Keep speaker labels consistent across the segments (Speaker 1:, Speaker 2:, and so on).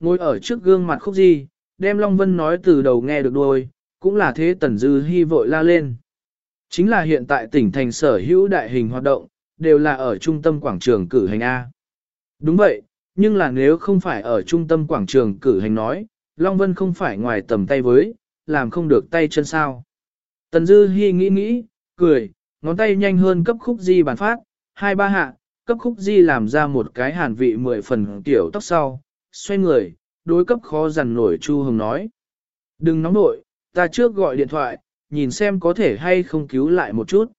Speaker 1: Ngồi ở trước gương mặt khúc di, đem Long Vân nói từ đầu nghe được đuôi, cũng là thế Tần Dư Hi vội la lên. Chính là hiện tại tỉnh thành sở hữu đại hình hoạt động, đều là ở trung tâm quảng trường cử hành A. Đúng vậy, nhưng là nếu không phải ở trung tâm quảng trường cử hành nói, Long Vân không phải ngoài tầm tay với, làm không được tay chân sao. Tần Dư Hi nghĩ nghĩ, cười, ngón tay nhanh hơn cấp khúc di bàn phát, hai ba hạ, cấp khúc di làm ra một cái hàn vị mười phần tiểu tóc sau, xoay người, đối cấp khó dằn nổi Chu Hồng nói. Đừng nóng nội, ta trước gọi điện thoại, nhìn xem có thể hay không cứu lại một chút.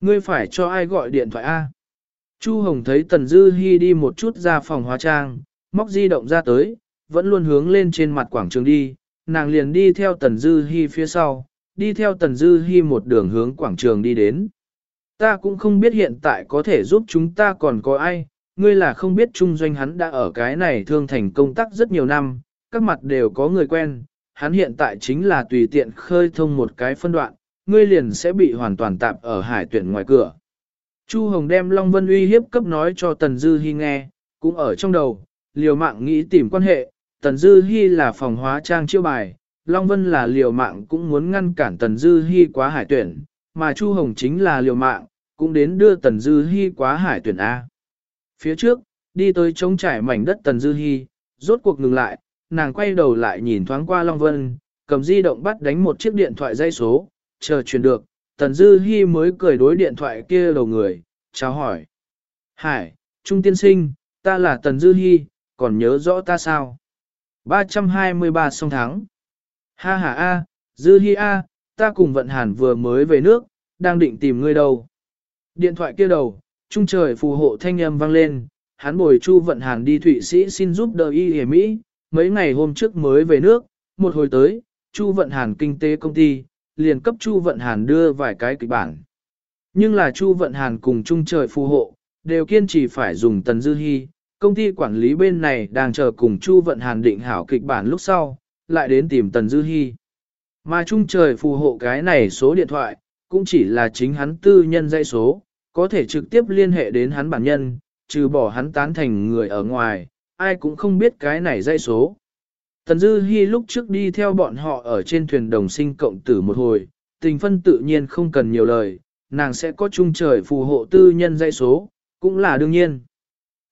Speaker 1: Ngươi phải cho ai gọi điện thoại A? Chu Hồng thấy Tần Dư Hi đi một chút ra phòng hóa trang, móc di động ra tới, vẫn luôn hướng lên trên mặt quảng trường đi, nàng liền đi theo Tần Dư Hi phía sau, đi theo Tần Dư Hi một đường hướng quảng trường đi đến. Ta cũng không biết hiện tại có thể giúp chúng ta còn có ai, ngươi là không biết trung doanh hắn đã ở cái này thương thành công tác rất nhiều năm, các mặt đều có người quen, hắn hiện tại chính là tùy tiện khơi thông một cái phân đoạn, ngươi liền sẽ bị hoàn toàn tạp ở hải tuyển ngoài cửa. Chu Hồng đem Long Vân uy hiếp cấp nói cho Tần Dư Hi nghe, cũng ở trong đầu, liều mạng nghĩ tìm quan hệ, Tần Dư Hi là phòng hóa trang chiêu bài, Long Vân là liều mạng cũng muốn ngăn cản Tần Dư Hi quá hải tuyển, mà Chu Hồng chính là liều mạng, cũng đến đưa Tần Dư Hi quá hải tuyển A. Phía trước, đi tới trống trải mảnh đất Tần Dư Hi, rốt cuộc ngừng lại, nàng quay đầu lại nhìn thoáng qua Long Vân, cầm di động bắt đánh một chiếc điện thoại dây số, chờ truyền được, Tần Dư Hi mới cười đối điện thoại kia đầu người, chào hỏi. Hải, Trung tiên sinh, ta là Tần Dư Hi, còn nhớ rõ ta sao? 323 song thắng. Ha ha a, Dư Hi a, ta cùng vận hàn vừa mới về nước, đang định tìm ngươi đâu. Điện thoại kia đầu, trung trời phù hộ thanh âm vang lên, hắn bồi Chu vận hàn đi Thụy Sĩ xin giúp đỡ y hề Mỹ, mấy ngày hôm trước mới về nước, một hồi tới, Chu vận hàn kinh tế công ty, liền cấp Chu vận hàn đưa vài cái kịch bản. Nhưng là Chu vận hàn cùng trung trời phù hộ, đều kiên trì phải dùng tần dư hy, công ty quản lý bên này đang chờ cùng Chu vận hàn định hảo kịch bản lúc sau, lại đến tìm tần dư hy. Mà trung trời phù hộ cái này số điện thoại, cũng chỉ là chính hắn tư nhân dây số, có thể trực tiếp liên hệ đến hắn bản nhân, trừ bỏ hắn tán thành người ở ngoài, ai cũng không biết cái này dây số. Tần Dư Hi lúc trước đi theo bọn họ ở trên thuyền đồng sinh cộng tử một hồi, tình phân tự nhiên không cần nhiều lời, nàng sẽ có chung trời phù hộ tư nhân dây số, cũng là đương nhiên.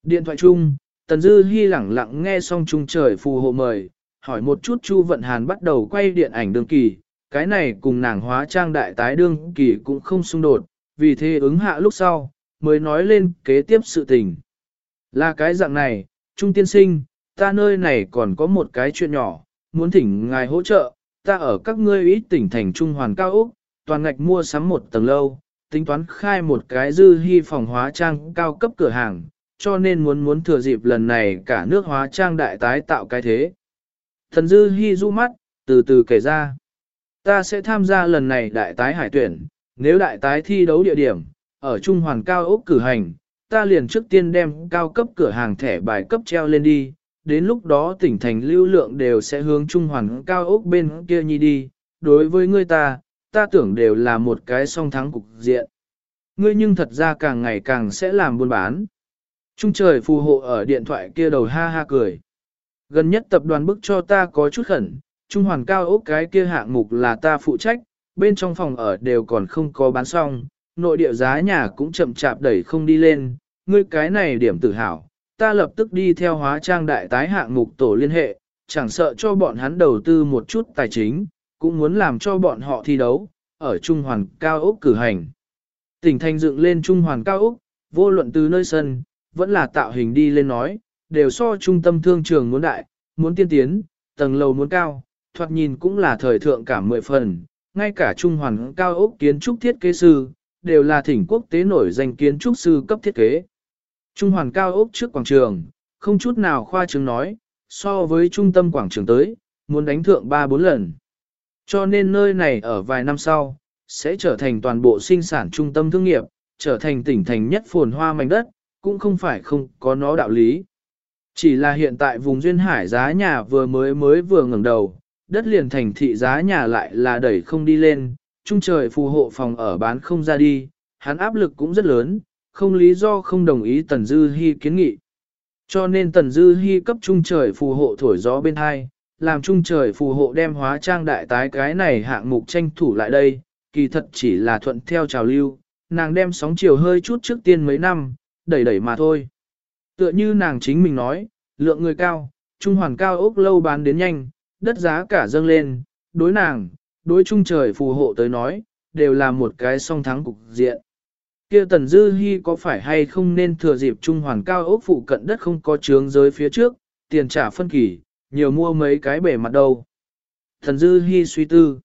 Speaker 1: Điện thoại chung, Tần Dư Hi lẳng lặng nghe xong chung trời phù hộ mời, hỏi một chút Chu Vận Hàn bắt đầu quay điện ảnh đương kỳ, cái này cùng nàng hóa trang đại tái đương kỳ cũng không xung đột, vì thế ứng hạ lúc sau, mới nói lên kế tiếp sự tình. Là cái dạng này, Trung tiên sinh, ta nơi này còn có một cái chuyện nhỏ, muốn thỉnh ngài hỗ trợ, ta ở các ngươi ít tỉnh thành Trung Hoàn Cao Úc, toàn ngạch mua sắm một tầng lâu, tính toán khai một cái dư hy phòng hóa trang cao cấp cửa hàng, cho nên muốn muốn thừa dịp lần này cả nước hóa trang đại tái tạo cái thế. Thần dư hy du mắt, từ từ kể ra, ta sẽ tham gia lần này đại tái hải tuyển, nếu đại tái thi đấu địa điểm, ở Trung Hoàn Cao Úc cử hành, ta liền trước tiên đem cao cấp cửa hàng thẻ bài cấp treo lên đi, đến lúc đó tỉnh thành lưu lượng đều sẽ hướng Trung Hoàn Cao Úc bên kia nhi đi, đối với ngươi ta, ta tưởng đều là một cái song thắng cục diện. Ngươi nhưng thật ra càng ngày càng sẽ làm buôn bán. Trung trời phù hộ ở điện thoại kia đầu ha ha cười. Gần nhất tập đoàn bức cho ta có chút khẩn, Trung Hoàn Cao Úc cái kia hạng mục là ta phụ trách, bên trong phòng ở đều còn không có bán xong, nội địa giá nhà cũng chậm chạp đẩy không đi lên, ngươi cái này điểm tự hào, ta lập tức đi theo hóa trang đại tái hạng mục tổ liên hệ, chẳng sợ cho bọn hắn đầu tư một chút tài chính, cũng muốn làm cho bọn họ thi đấu, ở Trung Hoàn Cao Úc cử hành. Tỉnh thành dựng lên Trung Hoàn Cao Úc, vô luận từ nơi sân, vẫn là tạo hình đi lên nói, đều so trung tâm thương trường muốn đại, muốn tiên tiến, tầng lầu muốn cao, thoạt nhìn cũng là thời thượng cả mười phần, ngay cả Trung Hoàn Cao Úc kiến trúc thiết kế sư, đều là thỉnh quốc tế nổi danh kiến trúc sư cấp thiết kế. Trung Hoàn Cao Úc trước quảng trường, không chút nào khoa trương nói, so với trung tâm quảng trường tới, muốn đánh thượng 3-4 lần. Cho nên nơi này ở vài năm sau, sẽ trở thành toàn bộ sinh sản trung tâm thương nghiệp, trở thành tỉnh thành nhất phồn hoa mảnh đất, cũng không phải không có nó đạo lý. Chỉ là hiện tại vùng duyên hải giá nhà vừa mới mới vừa ngẩng đầu, đất liền thành thị giá nhà lại là đẩy không đi lên, trung trời phù hộ phòng ở bán không ra đi, hắn áp lực cũng rất lớn, không lý do không đồng ý Tần Dư Hi kiến nghị. Cho nên Tần Dư Hi cấp trung trời phù hộ thổi gió bên hai, làm trung trời phù hộ đem hóa trang đại tái cái này hạng mục tranh thủ lại đây, kỳ thật chỉ là thuận theo trào lưu, nàng đem sóng chiều hơi chút trước tiên mấy năm, đẩy đẩy mà thôi. Tựa như nàng chính mình nói, lượng người cao, trung hoàn cao ốc lâu bán đến nhanh, đất giá cả dâng lên, đối nàng, đối trung trời phù hộ tới nói, đều là một cái song thắng cục diện. Kia Tần Dư Hi có phải hay không nên thừa dịp trung hoàn cao ốc phụ cận đất không có chướng giới phía trước, tiền trả phân kỳ, nhiều mua mấy cái bể mặt đâu. Tần Dư Hi suy tư.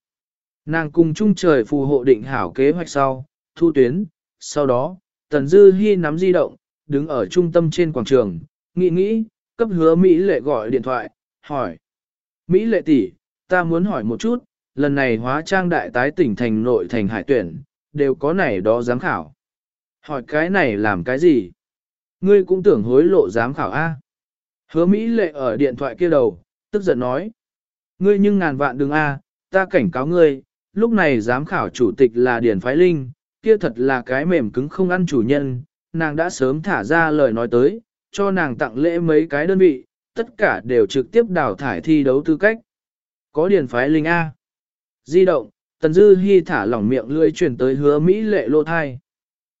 Speaker 1: Nàng cùng trung trời phù hộ định hảo kế hoạch sau, thu tuyến, sau đó, Tần Dư Hi nắm di động, đứng ở trung tâm trên quảng trường, nghĩ nghĩ, cấp hứa Mỹ lệ gọi điện thoại, hỏi. Mỹ lệ tỷ, ta muốn hỏi một chút, lần này hóa trang đại tái tỉnh thành nội thành hải tuyển, đều có này đó giám khảo. Hỏi cái này làm cái gì? Ngươi cũng tưởng hối lộ giám khảo A. Hứa Mỹ lệ ở điện thoại kia đầu, tức giận nói. Ngươi nhưng ngàn vạn đừng A, ta cảnh cáo ngươi, lúc này giám khảo chủ tịch là Điển Phái Linh, kia thật là cái mềm cứng không ăn chủ nhân, nàng đã sớm thả ra lời nói tới, cho nàng tặng lễ mấy cái đơn vị, tất cả đều trực tiếp đào thải thi đấu tư cách. Có Điển Phái Linh A. Di động, Tần Dư Hi thả lỏng miệng lưỡi chuyển tới hứa Mỹ lệ lô thai.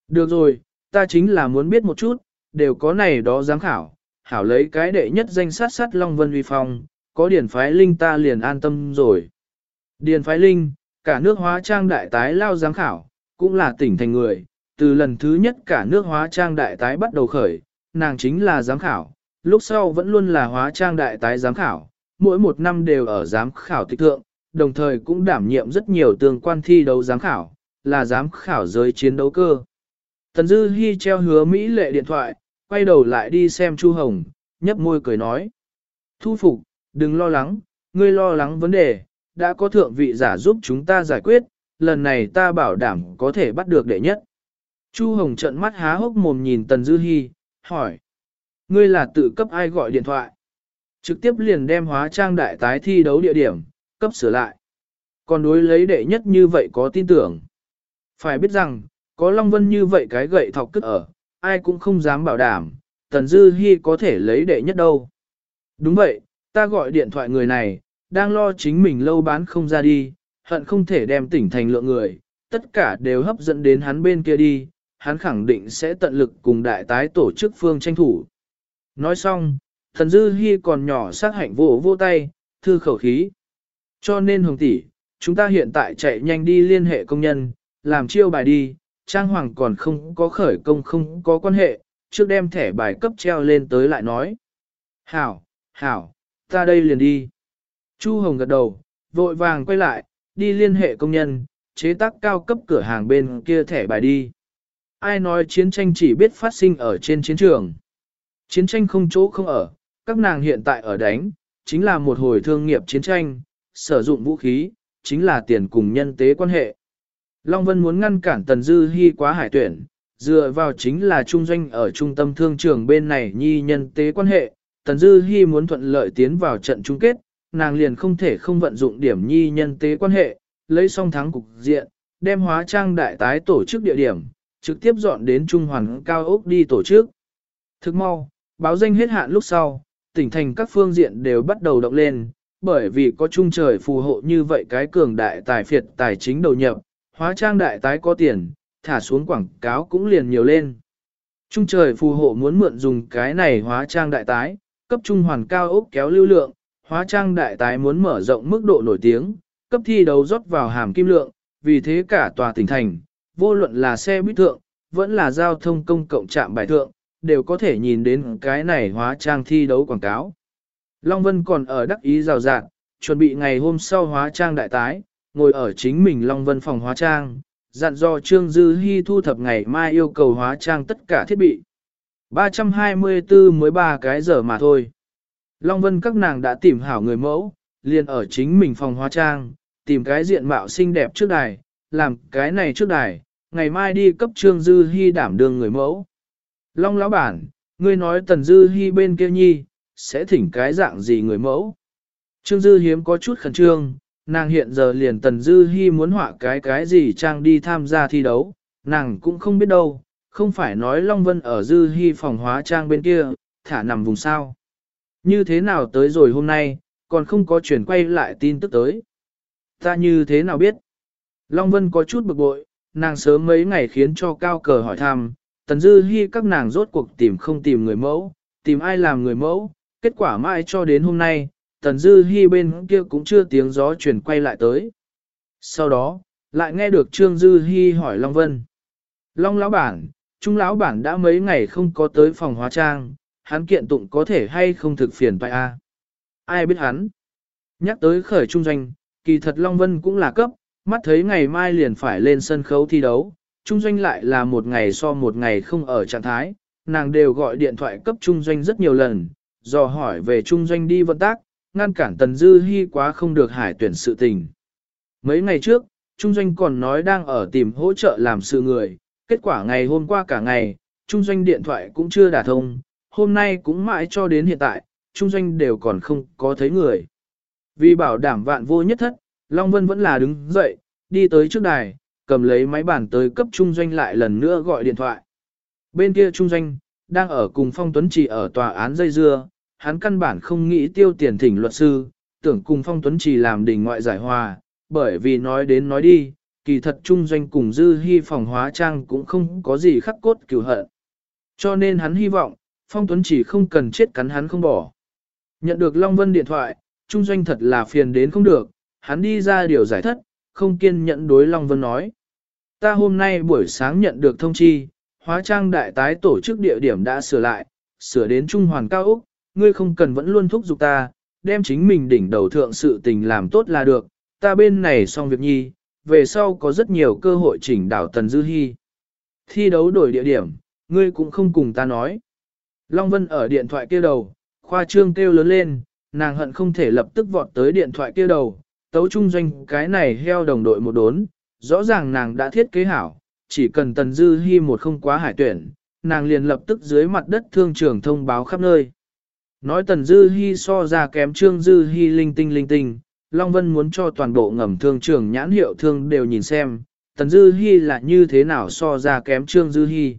Speaker 1: Được rồi, ta chính là muốn biết một chút, đều có này đó giám khảo, hảo lấy cái đệ nhất danh sát sát Long Vân Vi Phong, có điển phái linh ta liền an tâm rồi. Điền phái linh, cả nước hóa trang đại tái lao giám khảo, cũng là tỉnh thành người, từ lần thứ nhất cả nước hóa trang đại tái bắt đầu khởi, nàng chính là giám khảo, lúc sau vẫn luôn là hóa trang đại tái giám khảo, mỗi một năm đều ở giám khảo tịch thượng, đồng thời cũng đảm nhiệm rất nhiều tương quan thi đấu giám khảo, là giám khảo giới chiến đấu cơ. Tần Dư Hi treo hứa Mỹ lệ điện thoại, quay đầu lại đi xem Chu Hồng, nhấp môi cười nói. Thu phục, đừng lo lắng, ngươi lo lắng vấn đề, đã có thượng vị giả giúp chúng ta giải quyết, lần này ta bảo đảm có thể bắt được đệ nhất. Chu Hồng trợn mắt há hốc mồm nhìn Tần Dư Hi, hỏi. Ngươi là tự cấp ai gọi điện thoại? Trực tiếp liền đem hóa trang đại tái thi đấu địa điểm, cấp sửa lại. Còn đối lấy đệ nhất như vậy có tin tưởng. Phải biết rằng, có Long Vân như vậy cái gậy thọc cất ở, ai cũng không dám bảo đảm, Tần Dư Hi có thể lấy đệ nhất đâu. Đúng vậy, ta gọi điện thoại người này, đang lo chính mình lâu bán không ra đi, hận không thể đem tỉnh thành lượng người, tất cả đều hấp dẫn đến hắn bên kia đi, hắn khẳng định sẽ tận lực cùng đại tái tổ chức phương tranh thủ. Nói xong, thần dư hy còn nhỏ sát hạnh vô vô tay, thư khẩu khí. Cho nên hồng tỷ, chúng ta hiện tại chạy nhanh đi liên hệ công nhân, làm chiêu bài đi, trang hoàng còn không có khởi công không có quan hệ, trước đem thẻ bài cấp treo lên tới lại nói. Hảo, hảo, ta đây liền đi. Chu Hồng gật đầu, vội vàng quay lại, đi liên hệ công nhân, chế tác cao cấp cửa hàng bên kia thẻ bài đi. Ai nói chiến tranh chỉ biết phát sinh ở trên chiến trường. Chiến tranh không chỗ không ở, các nàng hiện tại ở đánh, chính là một hồi thương nghiệp chiến tranh, sử dụng vũ khí, chính là tiền cùng nhân tế quan hệ. Long Vân muốn ngăn cản Tần Dư Hi quá hải tuyển, dựa vào chính là trung doanh ở trung tâm thương trường bên này nhi nhân tế quan hệ. Tần Dư Hi muốn thuận lợi tiến vào trận chung kết, nàng liền không thể không vận dụng điểm nhi nhân tế quan hệ, lấy song thắng cục diện, đem hóa trang đại tái tổ chức địa điểm, trực tiếp dọn đến Trung Hoàn Cao Ốc đi tổ chức. Thức mau, báo danh hết hạn lúc sau, tỉnh thành các phương diện đều bắt đầu động lên, bởi vì có trung trời phù hộ như vậy cái cường đại tài phiệt tài chính đầu nhập, hóa trang đại tái có tiền, thả xuống quảng cáo cũng liền nhiều lên. Trung trời phù hộ muốn mượn dùng cái này hóa trang đại tái, cấp trung hoàn cao ốc kéo lưu lượng, hóa trang đại tái muốn mở rộng mức độ nổi tiếng, cấp thi đấu rót vào hàm kim lượng, vì thế cả tòa tỉnh thành, vô luận là xe buýt thượng, vẫn là giao thông công cộng trạm bài thượng, đều có thể nhìn đến cái này hóa trang thi đấu quảng cáo. Long Vân còn ở đắc ý rào rạng, chuẩn bị ngày hôm sau hóa trang đại tái, ngồi ở chính mình Long Vân phòng hóa trang, dặn dò Trương Dư Hi thu thập ngày mai yêu cầu hóa trang tất cả thiết bị. 324 mới 3 cái giờ mà thôi. Long Vân các nàng đã tìm hảo người mẫu, liền ở chính mình phòng hóa trang, tìm cái diện mạo xinh đẹp trước đài, làm cái này trước đài, ngày mai đi cấp Trương Dư Hi đảm đương người mẫu. Long lão bản, ngươi nói Tần Dư Hi bên kia nhi, sẽ thỉnh cái dạng gì người mẫu. Trương Dư hiếm có chút khẩn trương, nàng hiện giờ liền Tần Dư Hi muốn họa cái cái gì trang đi tham gia thi đấu, nàng cũng không biết đâu, không phải nói Long Vân ở Dư Hi phòng hóa trang bên kia, thả nằm vùng sao. Như thế nào tới rồi hôm nay, còn không có chuyển quay lại tin tức tới. Ta như thế nào biết? Long Vân có chút bực bội, nàng sớm mấy ngày khiến cho cao cờ hỏi thăm, Tần Dư Hi các nàng rốt cuộc tìm không tìm người mẫu, tìm ai làm người mẫu, kết quả mãi cho đến hôm nay, Tần Dư Hi bên kia cũng chưa tiếng gió chuyển quay lại tới. Sau đó, lại nghe được Trương Dư Hi hỏi Long Vân. Long lão bản, Trung lão bản đã mấy ngày không có tới phòng hóa trang, hắn kiện tụng có thể hay không thực phiền tại a? À? Ai biết hắn? Nhắc tới khởi trung doanh, kỳ thật Long Vân cũng là cấp, mắt thấy ngày mai liền phải lên sân khấu thi đấu, trung doanh lại là một ngày so một ngày không ở trạng thái, nàng đều gọi điện thoại cấp trung doanh rất nhiều lần, dò hỏi về trung doanh đi vận tác, ngăn cản Tần Dư Hi quá không được hải tuyển sự tình. Mấy ngày trước, trung doanh còn nói đang ở tìm hỗ trợ làm sự người, kết quả ngày hôm qua cả ngày, trung doanh điện thoại cũng chưa đả thông, hôm nay cũng mãi cho đến hiện tại, trung doanh đều còn không có thấy người. Vì bảo đảm vạn vô nhất thất, Long Vân vẫn là đứng dậy, đi tới trước đài, cầm lấy máy bàn tới cấp trung doanh lại lần nữa gọi điện thoại. Bên kia trung doanh, đang ở cùng Phong Tuấn Trì ở tòa án dây dưa, hắn căn bản không nghĩ tiêu tiền thỉnh luật sư, tưởng cùng Phong Tuấn Trì làm đình ngoại giải hòa, bởi vì nói đến nói đi, kỳ thật trung doanh cùng dư hy phòng hóa trang cũng không có gì khắc cốt cửu hận. Cho nên hắn hy vọng, Phong Tuấn Trì không cần chết cắn hắn không bỏ. Nhận được Long Vân điện thoại, trung doanh thật là phiền đến không được, hắn đi ra điều giải thất, không kiên nhẫn đối Long Vân nói. Ta hôm nay buổi sáng nhận được thông chi, hóa trang đại tái tổ chức địa điểm đã sửa lại, sửa đến Trung Hoàn Cao Úc, ngươi không cần vẫn luôn thúc giục ta, đem chính mình đỉnh đầu thượng sự tình làm tốt là được, ta bên này xong việc nhi, về sau có rất nhiều cơ hội chỉnh đảo Tần Dư Hi. Thi đấu đổi địa điểm, ngươi cũng không cùng ta nói. Long Vân ở điện thoại kia đầu, khoa trương kêu lớn lên, nàng hận không thể lập tức vọt tới điện thoại kia đầu, tấu trung doanh cái này heo đồng đội một đốn, rõ ràng nàng đã thiết kế hảo, chỉ cần Tần Dư Hi một không quá hải tuyển, nàng liền lập tức dưới mặt đất thương trường thông báo khắp nơi. Nói Tần Dư Hi so ra kém Trương Dư Hi linh tinh linh tinh, Long Vân muốn cho toàn bộ ngầm thương trường nhãn hiệu thương đều nhìn xem, Tần Dư Hi là như thế nào so ra kém Trương Dư Hi.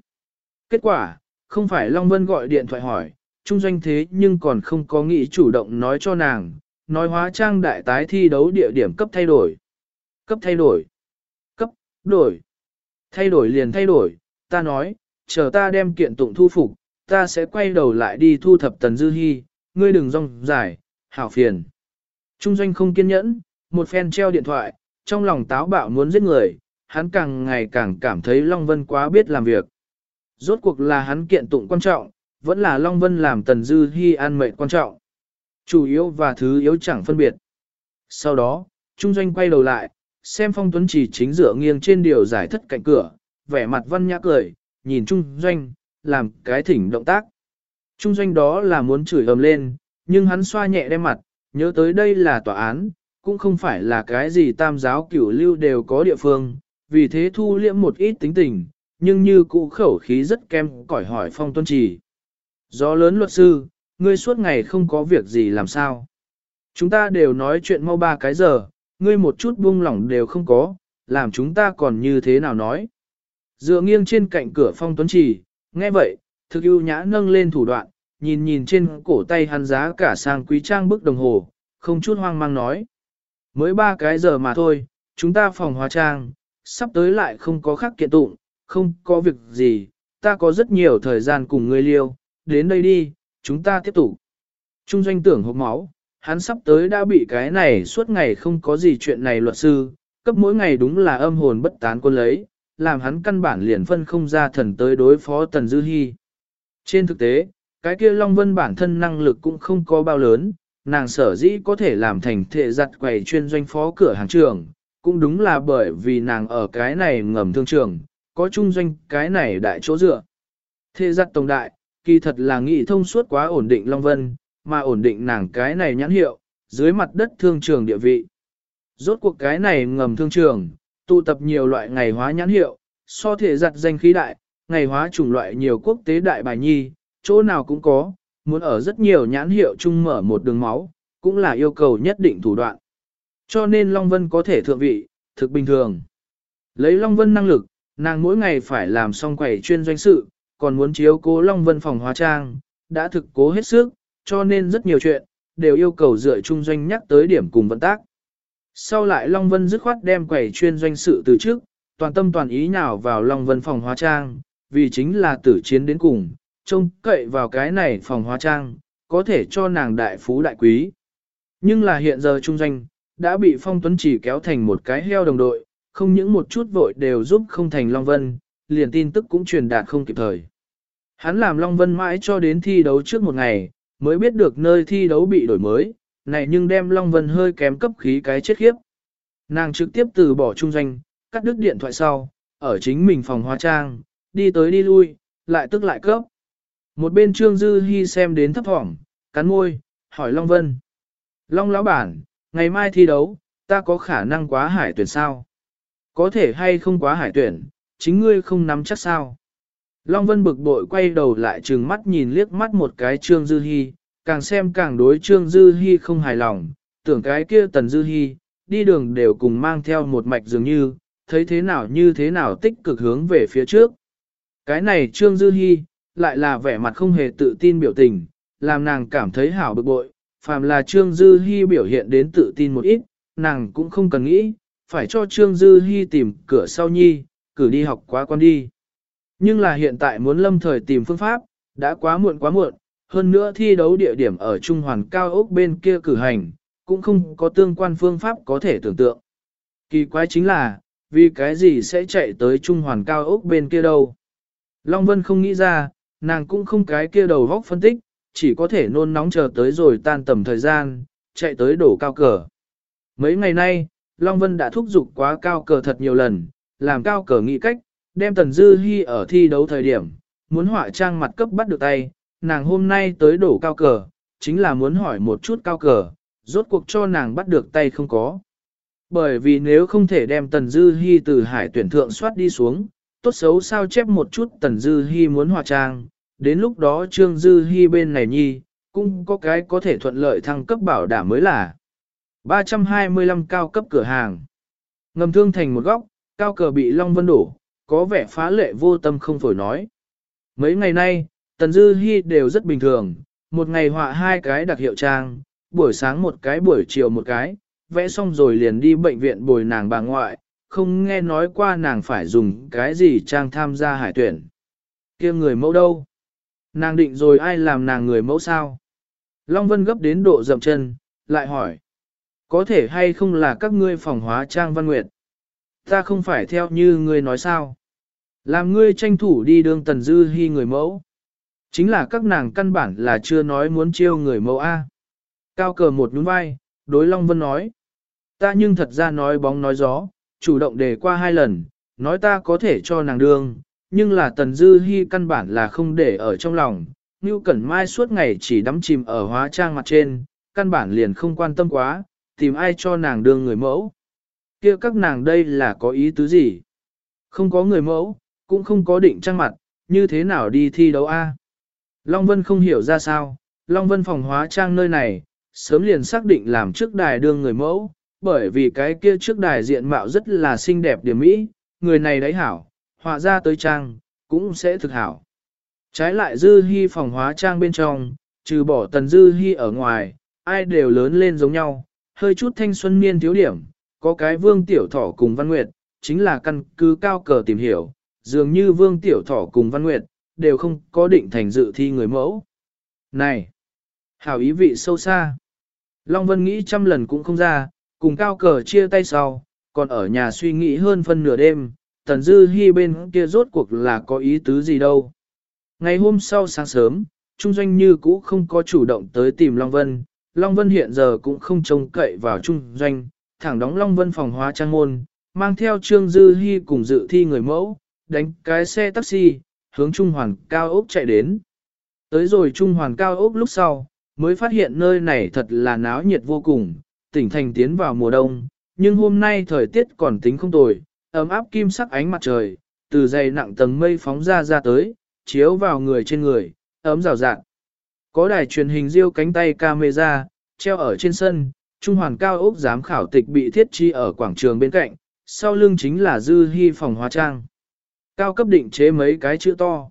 Speaker 1: Kết quả, không phải Long Vân gọi điện thoại hỏi, trung doanh thế nhưng còn không có nghĩ chủ động nói cho nàng, nói hóa trang đại tái thi đấu địa điểm cấp thay đổi. Cấp thay đổi. Cấp, đổi. Thay đổi liền thay đổi, ta nói, chờ ta đem kiện tụng thu phục, ta sẽ quay đầu lại đi thu thập tần dư hy, ngươi đừng rong dài, hảo phiền. Trung doanh không kiên nhẫn, một phen treo điện thoại, trong lòng táo bạo muốn giết người, hắn càng ngày càng cảm thấy Long Vân quá biết làm việc. Rốt cuộc là hắn kiện tụng quan trọng, vẫn là Long Vân làm Tần Dư hy an mệnh quan trọng. Chủ yếu và thứ yếu chẳng phân biệt. Sau đó, Trung Doanh quay đầu lại, xem Phong Tuấn chỉ chính dựa nghiêng trên điều giải thất cạnh cửa, vẻ mặt văn nhã cười, nhìn Trung Doanh, làm cái thỉnh động tác. Trung Doanh đó là muốn chửi ầm lên, nhưng hắn xoa nhẹ đem mặt, nhớ tới đây là tòa án, cũng không phải là cái gì tam giáo cửu lưu đều có địa phương, vì thế thu liễm một ít tính tình, nhưng như cụ khẩu khí rất kem cỏi hỏi Phong Tuấn Chỉ Gió lớn luật sư, ngươi suốt ngày không có việc gì làm sao. Chúng ta đều nói chuyện mau ba cái giờ, ngươi một chút buông lỏng đều không có, làm chúng ta còn như thế nào nói. Dựa nghiêng trên cạnh cửa phong tuấn trì, nghe vậy, thực ưu nhã nâng lên thủ đoạn, nhìn nhìn trên cổ tay hắn giá cả sang quý trang bức đồng hồ, không chút hoang mang nói. Mới ba cái giờ mà thôi, chúng ta phòng hóa trang, sắp tới lại không có khác kiện tụng, không có việc gì, ta có rất nhiều thời gian cùng ngươi liêu, đến đây đi, chúng ta tiếp tục. Trung doanh tưởng hộp máu, hắn sắp tới đã bị cái này suốt ngày không có gì chuyện này luật sư, cấp mỗi ngày đúng là âm hồn bất tán quân lấy, làm hắn căn bản liền phân không ra thần tới đối phó Tần Dư Hi. Trên thực tế, cái kia Long Vân bản thân năng lực cũng không có bao lớn, nàng sở dĩ có thể làm thành thệ giặt quầy chuyên doanh phó cửa hàng trường, cũng đúng là bởi vì nàng ở cái này ngầm thương trường, có trung doanh cái này đại chỗ dựa. Thệ giặt tổng đại, kỳ thật là nghị thông suốt quá ổn định Long Vân, mà ổn định nàng cái này nhãn hiệu, dưới mặt đất thương trường địa vị. Rốt cuộc cái này ngầm thương trường, tụ tập nhiều loại ngày hóa nhãn hiệu, so thể giặt danh khí đại, ngày hóa chủng loại nhiều quốc tế đại bài nhi, chỗ nào cũng có, muốn ở rất nhiều nhãn hiệu chung mở một đường máu, cũng là yêu cầu nhất định thủ đoạn. Cho nên Long Vân có thể thượng vị, thực bình thường. Lấy Long Vân năng lực, nàng mỗi ngày phải làm xong quầy chuyên doanh sự, còn muốn chiếu cố Long Vân phòng hóa trang, đã thực cố hết sức, cho nên rất nhiều chuyện, đều yêu cầu dựa chung doanh nhắc tới điểm cùng vận tác. Sau lại Long Vân dứt khoát đem quầy chuyên doanh sự từ trước, toàn tâm toàn ý nào vào Long Vân phòng hóa trang, vì chính là tử chiến đến cùng, trông cậy vào cái này phòng hóa trang, có thể cho nàng đại phú đại quý. Nhưng là hiện giờ trung doanh, đã bị Phong Tuấn chỉ kéo thành một cái heo đồng đội, không những một chút vội đều giúp không thành Long Vân, liền tin tức cũng truyền đạt không kịp thời. Hắn làm Long Vân mãi cho đến thi đấu trước một ngày, mới biết được nơi thi đấu bị đổi mới, này nhưng đem Long Vân hơi kém cấp khí cái chết khiếp. Nàng trực tiếp từ bỏ trung doanh, cắt đứt điện thoại sau, ở chính mình phòng hóa trang, đi tới đi lui, lại tức lại cấp. Một bên Trương Dư Hi xem đến thấp thỏm, cắn môi, hỏi Long Vân. Long lão bản, ngày mai thi đấu, ta có khả năng quá hải tuyển sao? Có thể hay không quá hải tuyển, chính ngươi không nắm chắc sao? Long Vân bực bội quay đầu lại trừng mắt nhìn liếc mắt một cái Trương Dư Hi, càng xem càng đối Trương Dư Hi không hài lòng, tưởng cái kia Tần Dư Hi, đi đường đều cùng mang theo một mạch dường như, thấy thế nào như thế nào tích cực hướng về phía trước. Cái này Trương Dư Hi, lại là vẻ mặt không hề tự tin biểu tình, làm nàng cảm thấy hảo bực bội, phàm là Trương Dư Hi biểu hiện đến tự tin một ít, nàng cũng không cần nghĩ, phải cho Trương Dư Hi tìm cửa sau nhi, cử đi học quá quan đi. Nhưng là hiện tại muốn lâm thời tìm phương pháp, đã quá muộn quá muộn, hơn nữa thi đấu địa điểm ở Trung Hoàn Cao ốc bên kia cử hành, cũng không có tương quan phương pháp có thể tưởng tượng. Kỳ quái chính là, vì cái gì sẽ chạy tới Trung Hoàn Cao ốc bên kia đâu. Long Vân không nghĩ ra, nàng cũng không cái kia đầu vóc phân tích, chỉ có thể nôn nóng chờ tới rồi tan tầm thời gian, chạy tới đổ cao cờ. Mấy ngày nay, Long Vân đã thúc giục quá cao cờ thật nhiều lần, làm cao cờ nghĩ cách, đem Tần Dư Hi ở thi đấu thời điểm, muốn họa trang mặt cấp bắt được tay, nàng hôm nay tới đổ cao cờ, chính là muốn hỏi một chút cao cờ, rốt cuộc cho nàng bắt được tay không có. Bởi vì nếu không thể đem Tần Dư Hi từ hải tuyển thượng soát đi xuống, tốt xấu sao chép một chút Tần Dư Hi muốn họa trang, đến lúc đó Trương Dư Hi bên này nhi, cũng có cái có thể thuận lợi thăng cấp bảo đảm mới là 325 cao cấp cửa hàng. Ngầm thương thành một góc, cao cờ bị Long Vân đổ, có vẻ phá lệ vô tâm không phổi nói. Mấy ngày nay, Tần Dư Hi đều rất bình thường, một ngày họa hai cái đặc hiệu trang, buổi sáng một cái buổi chiều một cái, vẽ xong rồi liền đi bệnh viện bồi nàng bà ngoại, không nghe nói qua nàng phải dùng cái gì trang tham gia hải tuyển. kia người mẫu đâu? Nàng định rồi ai làm nàng người mẫu sao? Long Vân gấp đến độ dậm chân, lại hỏi. Có thể hay không là các ngươi phòng hóa trang văn nguyệt? Ta không phải theo như ngươi nói sao? Làm ngươi tranh thủ đi đương tần dư hy người mẫu. Chính là các nàng căn bản là chưa nói muốn chiêu người mẫu A. Cao cờ một nhún vai, đối Long Vân nói. Ta nhưng thật ra nói bóng nói gió, chủ động đề qua hai lần, nói ta có thể cho nàng đương, nhưng là Tần Dư Hi căn bản là không để ở trong lòng, Ngưu Cẩn Mai suốt ngày chỉ đắm chìm ở hóa trang mặt trên, căn bản liền không quan tâm quá, tìm ai cho nàng đương người mẫu kia các nàng đây là có ý tứ gì? Không có người mẫu, cũng không có định trang mặt, như thế nào đi thi đấu A? Long Vân không hiểu ra sao, Long Vân phòng hóa trang nơi này, sớm liền xác định làm trước đài đương người mẫu, bởi vì cái kia trước đài diện mạo rất là xinh đẹp điểm mỹ, người này đấy hảo, họa ra tới trang, cũng sẽ thực hảo. Trái lại dư hy phòng hóa trang bên trong, trừ bỏ tần dư hy ở ngoài, ai đều lớn lên giống nhau, hơi chút thanh xuân niên thiếu điểm, có cái vương tiểu thỏ cùng văn nguyệt, chính là căn cứ cao cờ tìm hiểu, dường như vương tiểu thỏ cùng văn nguyệt, đều không có định thành dự thi người mẫu. Này! Hảo ý vị sâu xa. Long Vân nghĩ trăm lần cũng không ra, cùng cao cờ chia tay sau, còn ở nhà suy nghĩ hơn phân nửa đêm, Tần Dư hy bên kia rốt cuộc là có ý tứ gì đâu. Ngày hôm sau sáng sớm, Trung Doanh như cũ không có chủ động tới tìm Long Vân, Long Vân hiện giờ cũng không trông cậy vào Trung Doanh, thẳng đóng Long Vân phòng hóa trang môn, mang theo Trương Dư Hi cùng dự thi người mẫu, đánh cái xe taxi, hướng Trung Hoàn Cao Ốc chạy đến. Tới rồi Trung Hoàn Cao Ốc lúc sau, mới phát hiện nơi này thật là náo nhiệt vô cùng, tỉnh thành tiến vào mùa đông, nhưng hôm nay thời tiết còn tính không tồi, ấm áp kim sắc ánh mặt trời, từ dày nặng tầng mây phóng ra ra tới, chiếu vào người trên người, ấm rào rạng. Có đài truyền hình riêu cánh tay camera, treo ở trên sân, trung hoàn cao ốc giám khảo tịch bị thiết chi ở quảng trường bên cạnh, sau lưng chính là dư hy phòng hóa trang. Cao cấp định chế mấy cái chữ to.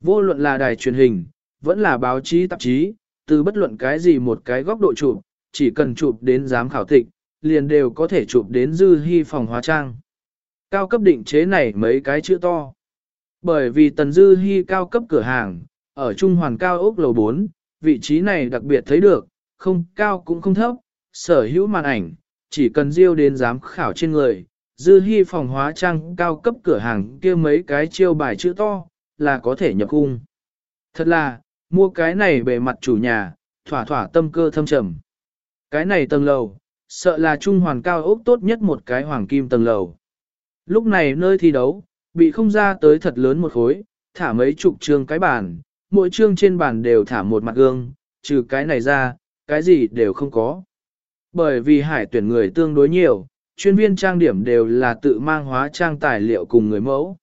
Speaker 1: Vô luận là đài truyền hình, vẫn là báo chí tạp chí, từ bất luận cái gì một cái góc độ chụp, chỉ cần chụp đến giám khảo tịch, liền đều có thể chụp đến dư hy phòng hóa trang. Cao cấp định chế này mấy cái chữ to. Bởi vì tần dư hy cao cấp cửa hàng, ở Trung Hoàn Cao ốc lầu 4, vị trí này đặc biệt thấy được, không cao cũng không thấp, sở hữu màn ảnh, chỉ cần diêu đến giám khảo trên người, dư hy phòng hóa trang cao cấp cửa hàng kia mấy cái chiêu bài chữ to, là có thể nhập cung. Thật là, mua cái này bề mặt chủ nhà, thỏa thỏa tâm cơ thâm trầm. Cái này tầng lầu, sợ là trung hoàn cao ốc tốt nhất một cái hoàng kim tầng lầu. Lúc này nơi thi đấu, bị không ra tới thật lớn một khối, thả mấy chục trường cái bàn, mỗi trường trên bàn đều thả một mặt gương, trừ cái này ra, cái gì đều không có. Bởi vì hải tuyển người tương đối nhiều, chuyên viên trang điểm đều là tự mang hóa trang tài liệu cùng người mẫu.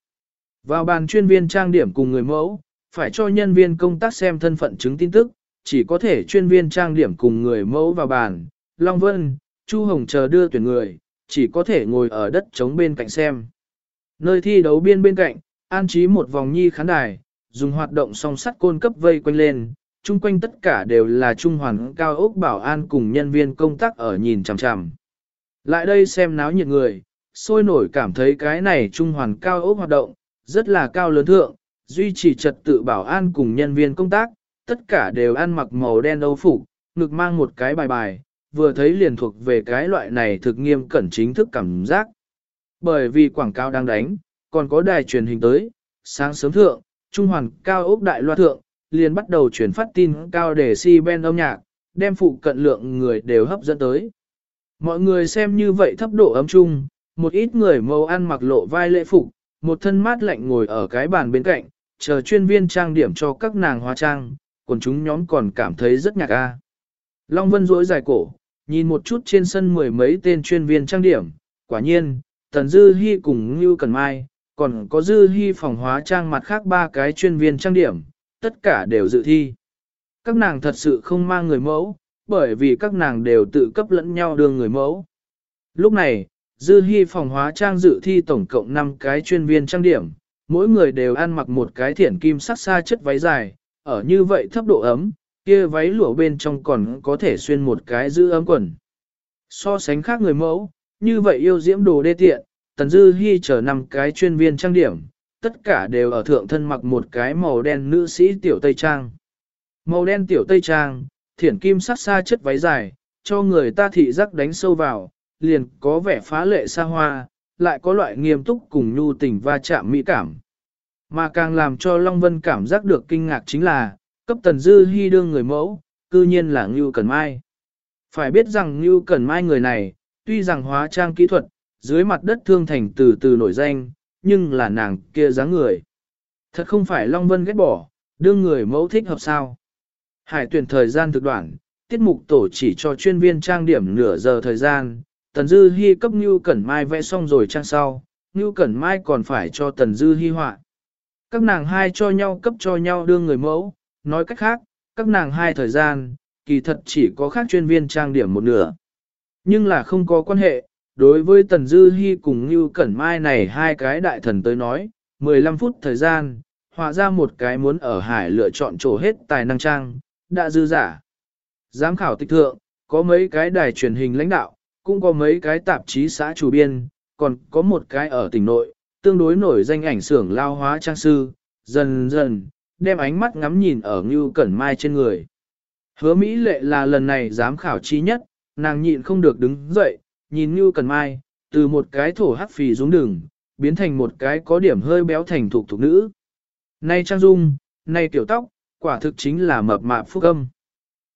Speaker 1: Vào bàn chuyên viên trang điểm cùng người mẫu, phải cho nhân viên công tác xem thân phận chứng tin tức, chỉ có thể chuyên viên trang điểm cùng người mẫu vào bàn. Long Vân, Chu Hồng chờ đưa tuyển người, chỉ có thể ngồi ở đất trống bên cạnh xem. Nơi thi đấu biên bên cạnh, an trí một vòng nhi khán đài, dùng hoạt động song sắt côn cấp vây quanh lên, chung quanh tất cả đều là trung hoàn cao ốc bảo an cùng nhân viên công tác ở nhìn chằm chằm. Lại đây xem náo nhiệt người, sôi nổi cảm thấy cái này trung hoàn cao ốc hoạt động, rất là cao lớn thượng, duy trì trật tự bảo an cùng nhân viên công tác, tất cả đều ăn mặc màu đen âu phục, ngực mang một cái bài bài, vừa thấy liền thuộc về cái loại này thực nghiêm cẩn chính thức cảm giác. Bởi vì quảng cáo đang đánh, còn có đài truyền hình tới, sáng sớm thượng, trung hoàn cao ốc đại loa thượng, liền bắt đầu chuyển phát tin cao để si ben âm nhạc, đem phụ cận lượng người đều hấp dẫn tới. Mọi người xem như vậy thấp độ ấm chung, một ít người màu ăn mặc lộ vai lễ phục, một thân mát lạnh ngồi ở cái bàn bên cạnh, chờ chuyên viên trang điểm cho các nàng hóa trang, còn chúng nhóm còn cảm thấy rất nhạc a. Long Vân rỗi dài cổ, nhìn một chút trên sân mười mấy tên chuyên viên trang điểm, quả nhiên, Tần Dư Hi cùng Ngưu Cần Mai, còn có Dư Hi phòng hóa trang mặt khác ba cái chuyên viên trang điểm, tất cả đều dự thi. Các nàng thật sự không mang người mẫu, bởi vì các nàng đều tự cấp lẫn nhau đưa người mẫu. Lúc này, Dư Hi phòng hóa trang dự thi tổng cộng 5 cái chuyên viên trang điểm, mỗi người đều ăn mặc một cái thiển kim sắc xa chất váy dài, ở như vậy thấp độ ấm, kia váy lụa bên trong còn có thể xuyên một cái giữ ấm quần. So sánh khác người mẫu, như vậy yêu diễm đồ đê tiện, Tần Dư Hi chờ năm cái chuyên viên trang điểm, tất cả đều ở thượng thân mặc một cái màu đen nữ sĩ tiểu tây trang. Màu đen tiểu tây trang, thiển kim sắc xa chất váy dài, cho người ta thị giác đánh sâu vào, liền có vẻ phá lệ xa hoa, lại có loại nghiêm túc cùng nhu tình va chạm mỹ cảm. Mà càng làm cho Long Vân cảm giác được kinh ngạc chính là, cấp tần dư hy đương người mẫu, cư nhiên là Ngưu Cần Mai. Phải biết rằng Ngưu Cần Mai người này, tuy rằng hóa trang kỹ thuật, dưới mặt đất thương thành từ từ nổi danh, nhưng là nàng kia dáng người. Thật không phải Long Vân ghét bỏ, đương người mẫu thích hợp sao. Hải tuyển thời gian thực đoạn, tiết mục tổ chỉ cho chuyên viên trang điểm nửa giờ thời gian, Tần Dư Hi cấp Ngưu Cẩn Mai vẽ xong rồi trang sau, Ngưu Cẩn Mai còn phải cho Tần Dư Hi họa. Các nàng hai cho nhau cấp cho nhau đương người mẫu, nói cách khác, các nàng hai thời gian, kỳ thật chỉ có khác chuyên viên trang điểm một nửa. Nhưng là không có quan hệ, đối với Tần Dư Hi cùng như Cẩn Mai này hai cái đại thần tới nói, 15 phút thời gian, họa ra một cái muốn ở hải lựa chọn chỗ hết tài năng trang, đã dư giả. Giám khảo tịch thượng, có mấy cái đài truyền hình lãnh đạo, cũng có mấy cái tạp chí xã chủ biên, còn có một cái ở tỉnh nội, tương đối nổi danh ảnh xưởng lao hóa trang sư, dần dần, đem ánh mắt ngắm nhìn ở Ngưu Cẩn Mai trên người. Hứa Mỹ lệ là lần này giám khảo chi nhất, nàng nhịn không được đứng dậy, nhìn như Cẩn Mai, từ một cái thổ hắc phì rúng đường, biến thành một cái có điểm hơi béo thành thục thục nữ. Nay trang dung, nay tiểu tóc, quả thực chính là mập mạp phúc âm.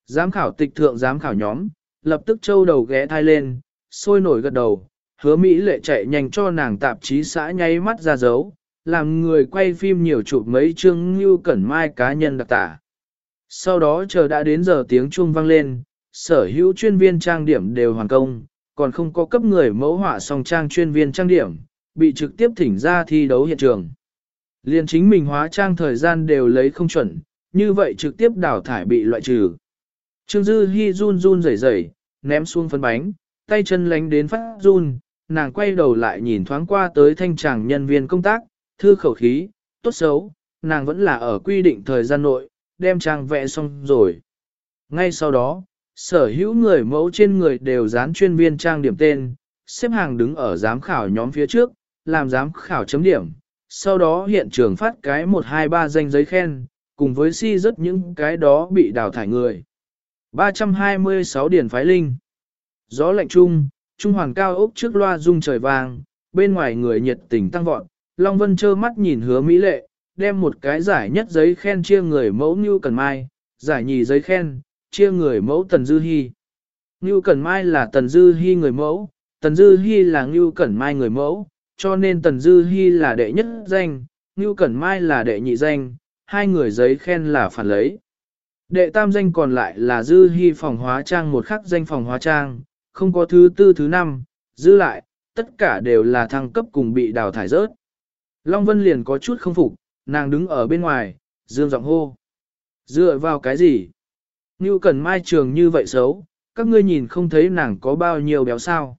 Speaker 1: Giám khảo tịch thượng giám khảo nhóm, lập tức châu đầu ghé thai lên, sôi nổi gật đầu, hứa Mỹ lệ chạy nhanh cho nàng tạp chí xã nháy mắt ra dấu, làm người quay phim nhiều chụp mấy chương như cẩn mai cá nhân đặc tả. Sau đó chờ đã đến giờ tiếng chuông vang lên, sở hữu chuyên viên trang điểm đều hoàn công, còn không có cấp người mẫu họa song trang chuyên viên trang điểm, bị trực tiếp thỉnh ra thi đấu hiện trường. Liên chính mình hóa trang thời gian đều lấy không chuẩn, như vậy trực tiếp đào thải bị loại trừ. Trương Dư Hi run run rẩy rẩy, ném xuống phân bánh, tay chân lánh đến phát run, nàng quay đầu lại nhìn thoáng qua tới thanh tràng nhân viên công tác, thư khẩu khí, tốt xấu, nàng vẫn là ở quy định thời gian nội, đem trang vẽ xong rồi. Ngay sau đó, sở hữu người mẫu trên người đều dán chuyên viên trang điểm tên, xếp hàng đứng ở giám khảo nhóm phía trước, làm giám khảo chấm điểm. Sau đó hiện trường phát cái 123 danh giấy khen, cùng với si rất những cái đó bị đào thải người. 326 điển phái linh. Gió lạnh trung, trung hoàn cao ốc trước loa rung trời vàng, bên ngoài người nhiệt tình tăng vọt, Long Vân trơ mắt nhìn hứa Mỹ lệ, đem một cái giải nhất giấy khen chia người mẫu Như Cần Mai, giải nhì giấy khen, chia người mẫu Tần Dư Hi. Ngưu Cần Mai là Tần Dư Hi người mẫu, Tần Dư Hi là Ngưu Cẩn Mai người mẫu, cho nên Tần Dư Hi là đệ nhất danh, Ngưu Cẩn Mai là đệ nhị danh, hai người giấy khen là phản lấy. Đệ tam danh còn lại là Dư Hi phòng hóa trang một khắc danh phòng hóa trang, không có thứ tư thứ năm, dư lại, tất cả đều là thăng cấp cùng bị đào thải rớt. Long Vân liền có chút không phục, nàng đứng ở bên ngoài, dương giọng hô. Dựa vào cái gì? Như cần mai trường như vậy xấu, các ngươi nhìn không thấy nàng có bao nhiêu béo sao.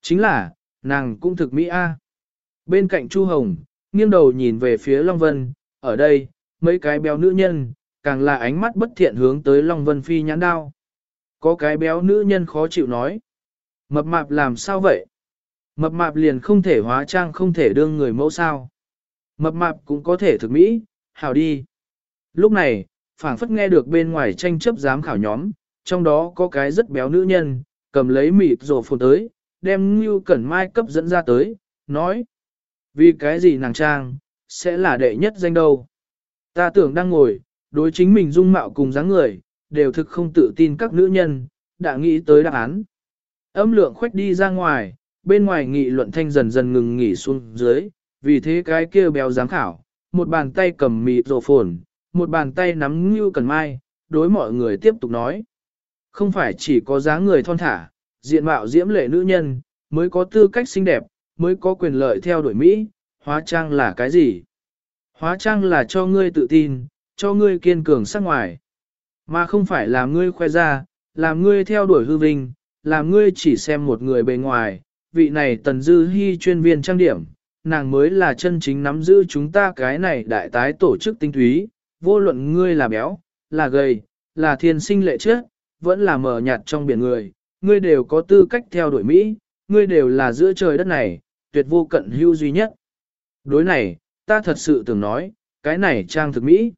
Speaker 1: Chính là, nàng cũng thực mỹ a. Bên cạnh Chu Hồng, nghiêng đầu nhìn về phía Long Vân, ở đây, mấy cái béo nữ nhân, càng là ánh mắt bất thiện hướng tới Long Vân Phi nhãn đao. Có cái béo nữ nhân khó chịu nói. Mập mạp làm sao vậy? Mập mạp liền không thể hóa trang không thể đương người mẫu sao. Mập mạp cũng có thể thực mỹ, hảo đi. Lúc này, phảng phất nghe được bên ngoài tranh chấp giám khảo nhóm, trong đó có cái rất béo nữ nhân, cầm lấy mịt rổ phồn tới, đem Ngưu Cẩn Mai cấp dẫn ra tới, nói. Vì cái gì nàng trang, sẽ là đệ nhất danh đâu. Ta tưởng đang ngồi, đối chính mình dung mạo cùng dáng người, đều thực không tự tin các nữ nhân, đã nghĩ tới đáp án. Âm lượng khuếch đi ra ngoài, bên ngoài nghị luận thanh dần dần ngừng nghỉ xuống dưới, vì thế cái kia béo giám khảo, một bàn tay cầm mịt rổ phồn, một bàn tay nắm như cần mai, đối mọi người tiếp tục nói. Không phải chỉ có dáng người thon thả, diện mạo diễm lệ nữ nhân, mới có tư cách xinh đẹp, mới có quyền lợi theo đuổi Mỹ, hóa trang là cái gì? Hóa trang là cho ngươi tự tin, cho ngươi kiên cường sắc ngoài, mà không phải làm ngươi khoe ra, làm ngươi theo đuổi hư vinh, làm ngươi chỉ xem một người bề ngoài, vị này tần dư hy chuyên viên trang điểm, nàng mới là chân chính nắm giữ chúng ta cái này đại tái tổ chức tinh túy, vô luận ngươi là béo, là gầy, là thiên sinh lệ trước, vẫn là mờ nhạt trong biển người, ngươi đều có tư cách theo đuổi Mỹ, ngươi đều là giữa trời đất này, tuyệt vô cận hưu duy nhất. Đối này, ta thật sự tưởng nói, cái này trang thực Mỹ.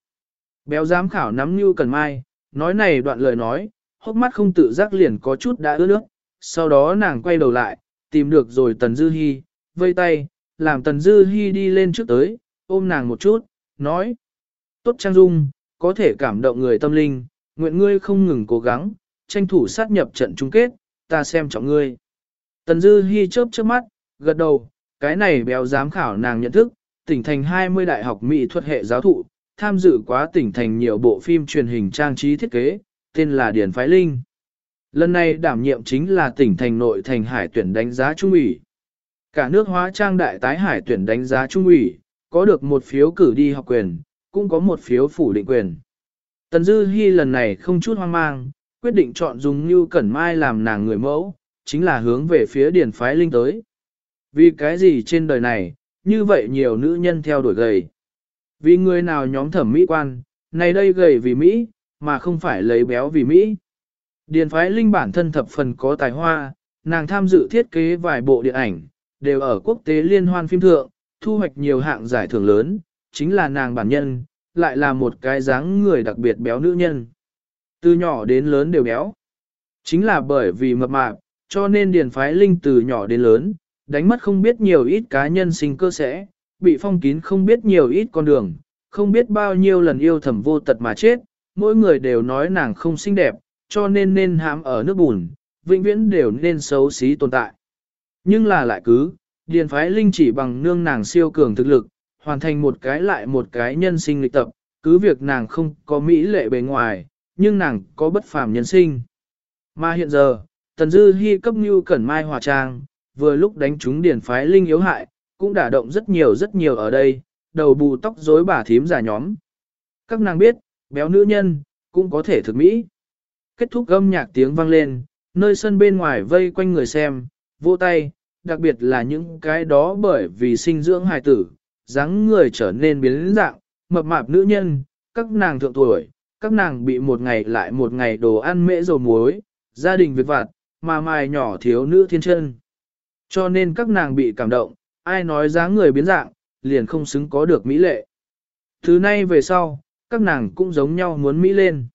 Speaker 1: Béo giám khảo nắm như cần mai, nói này đoạn lời nói, hốc mắt không tự giác liền có chút đã ướt nước, sau đó nàng quay đầu lại, tìm được rồi Tần Dư Hi, vây tay, làm Tần Dư Hi đi lên trước tới, ôm nàng một chút, nói. Tốt trang dung, có thể cảm động người tâm linh, nguyện ngươi không ngừng cố gắng, tranh thủ sát nhập trận chung kết, ta xem trọng ngươi. Tần Dư Hi chớp chớp mắt, gật đầu, cái này béo giám khảo nàng nhận thức, tỉnh thành 20 đại học mỹ thuật hệ giáo thụ, tham dự quá tỉnh thành nhiều bộ phim truyền hình trang trí thiết kế, tên là Điển Phái Linh. Lần này đảm nhiệm chính là tỉnh thành nội thành hải tuyển đánh giá trung ủy. Cả nước hóa trang đại tái hải tuyển đánh giá trung ủy, có được một phiếu cử đi học quyền, cũng có một phiếu phủ định quyền. Tần Dư Hi lần này không chút hoang mang, quyết định chọn dùng Như Cẩn Mai làm nàng người mẫu, chính là hướng về phía Điển Phái Linh tới. Vì cái gì trên đời này, như vậy nhiều nữ nhân theo đuổi gầy. Vì người nào nhóm thẩm mỹ quan, này đây gầy vì Mỹ, mà không phải lấy béo vì Mỹ. Điền phái linh bản thân thập phần có tài hoa, nàng tham dự thiết kế vài bộ điện ảnh, đều ở quốc tế liên hoan phim thượng, thu hoạch nhiều hạng giải thưởng lớn, chính là nàng bản nhân, lại là một cái dáng người đặc biệt béo nữ nhân. Từ nhỏ đến lớn đều béo. Chính là bởi vì mập mạp, cho nên điền phái linh từ nhỏ đến lớn, đánh mất không biết nhiều ít cá nhân sinh cơ sẽ, bị phong kín không biết nhiều ít con đường, không biết bao nhiêu lần yêu thầm vô tật mà chết, mỗi người đều nói nàng không xinh đẹp, cho nên nên hãm ở nước bùn, vĩnh viễn đều nên xấu xí tồn tại. Nhưng là lại cứ, điền phái linh chỉ bằng nương nàng siêu cường thực lực, hoàn thành một cái lại một cái nhân sinh lịch tập, cứ việc nàng không có mỹ lệ bề ngoài, nhưng nàng có bất phàm nhân sinh. Mà hiện giờ, Tần Dư Hi cấp như cẩn mai hòa trang, vừa lúc đánh trúng điển phái linh yếu hại, cũng đả động rất nhiều rất nhiều ở đây, đầu bù tóc rối bà thím giả nhóm. Các nàng biết, béo nữ nhân, cũng có thể thực mỹ. Kết thúc âm nhạc tiếng vang lên, nơi sân bên ngoài vây quanh người xem, vỗ tay, đặc biệt là những cái đó bởi vì sinh dưỡng hài tử, dáng người trở nên biến dạng, mập mạp nữ nhân, các nàng thượng tuổi, các nàng bị một ngày lại một ngày đồ ăn mễ dầu muối, gia đình việc vặt, mà mài nhỏ thiếu nữ thiên chân. Cho nên các nàng bị cảm động, ai nói dáng người biến dạng, liền không xứng có được mỹ lệ. Thứ nay về sau, các nàng cũng giống nhau muốn mỹ lên.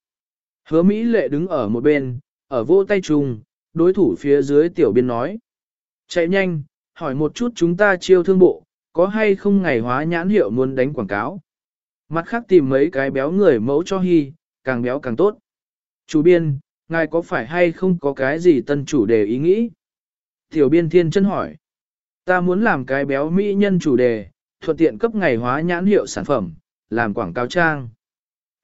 Speaker 1: Hứa mỹ lệ đứng ở một bên, ở vô tay trùng, đối thủ phía dưới tiểu biên nói. Chạy nhanh, hỏi một chút chúng ta chiêu thương bộ, có hay không ngày hóa nhãn hiệu muốn đánh quảng cáo. Mặt khác tìm mấy cái béo người mẫu cho hy, càng béo càng tốt. Chủ biên, ngài có phải hay không có cái gì tân chủ đề ý nghĩ? Tiểu biên thiên chân hỏi. Ta muốn làm cái béo mỹ nhân chủ đề, thuận tiện cấp ngày hóa nhãn hiệu sản phẩm, làm quảng cáo trang.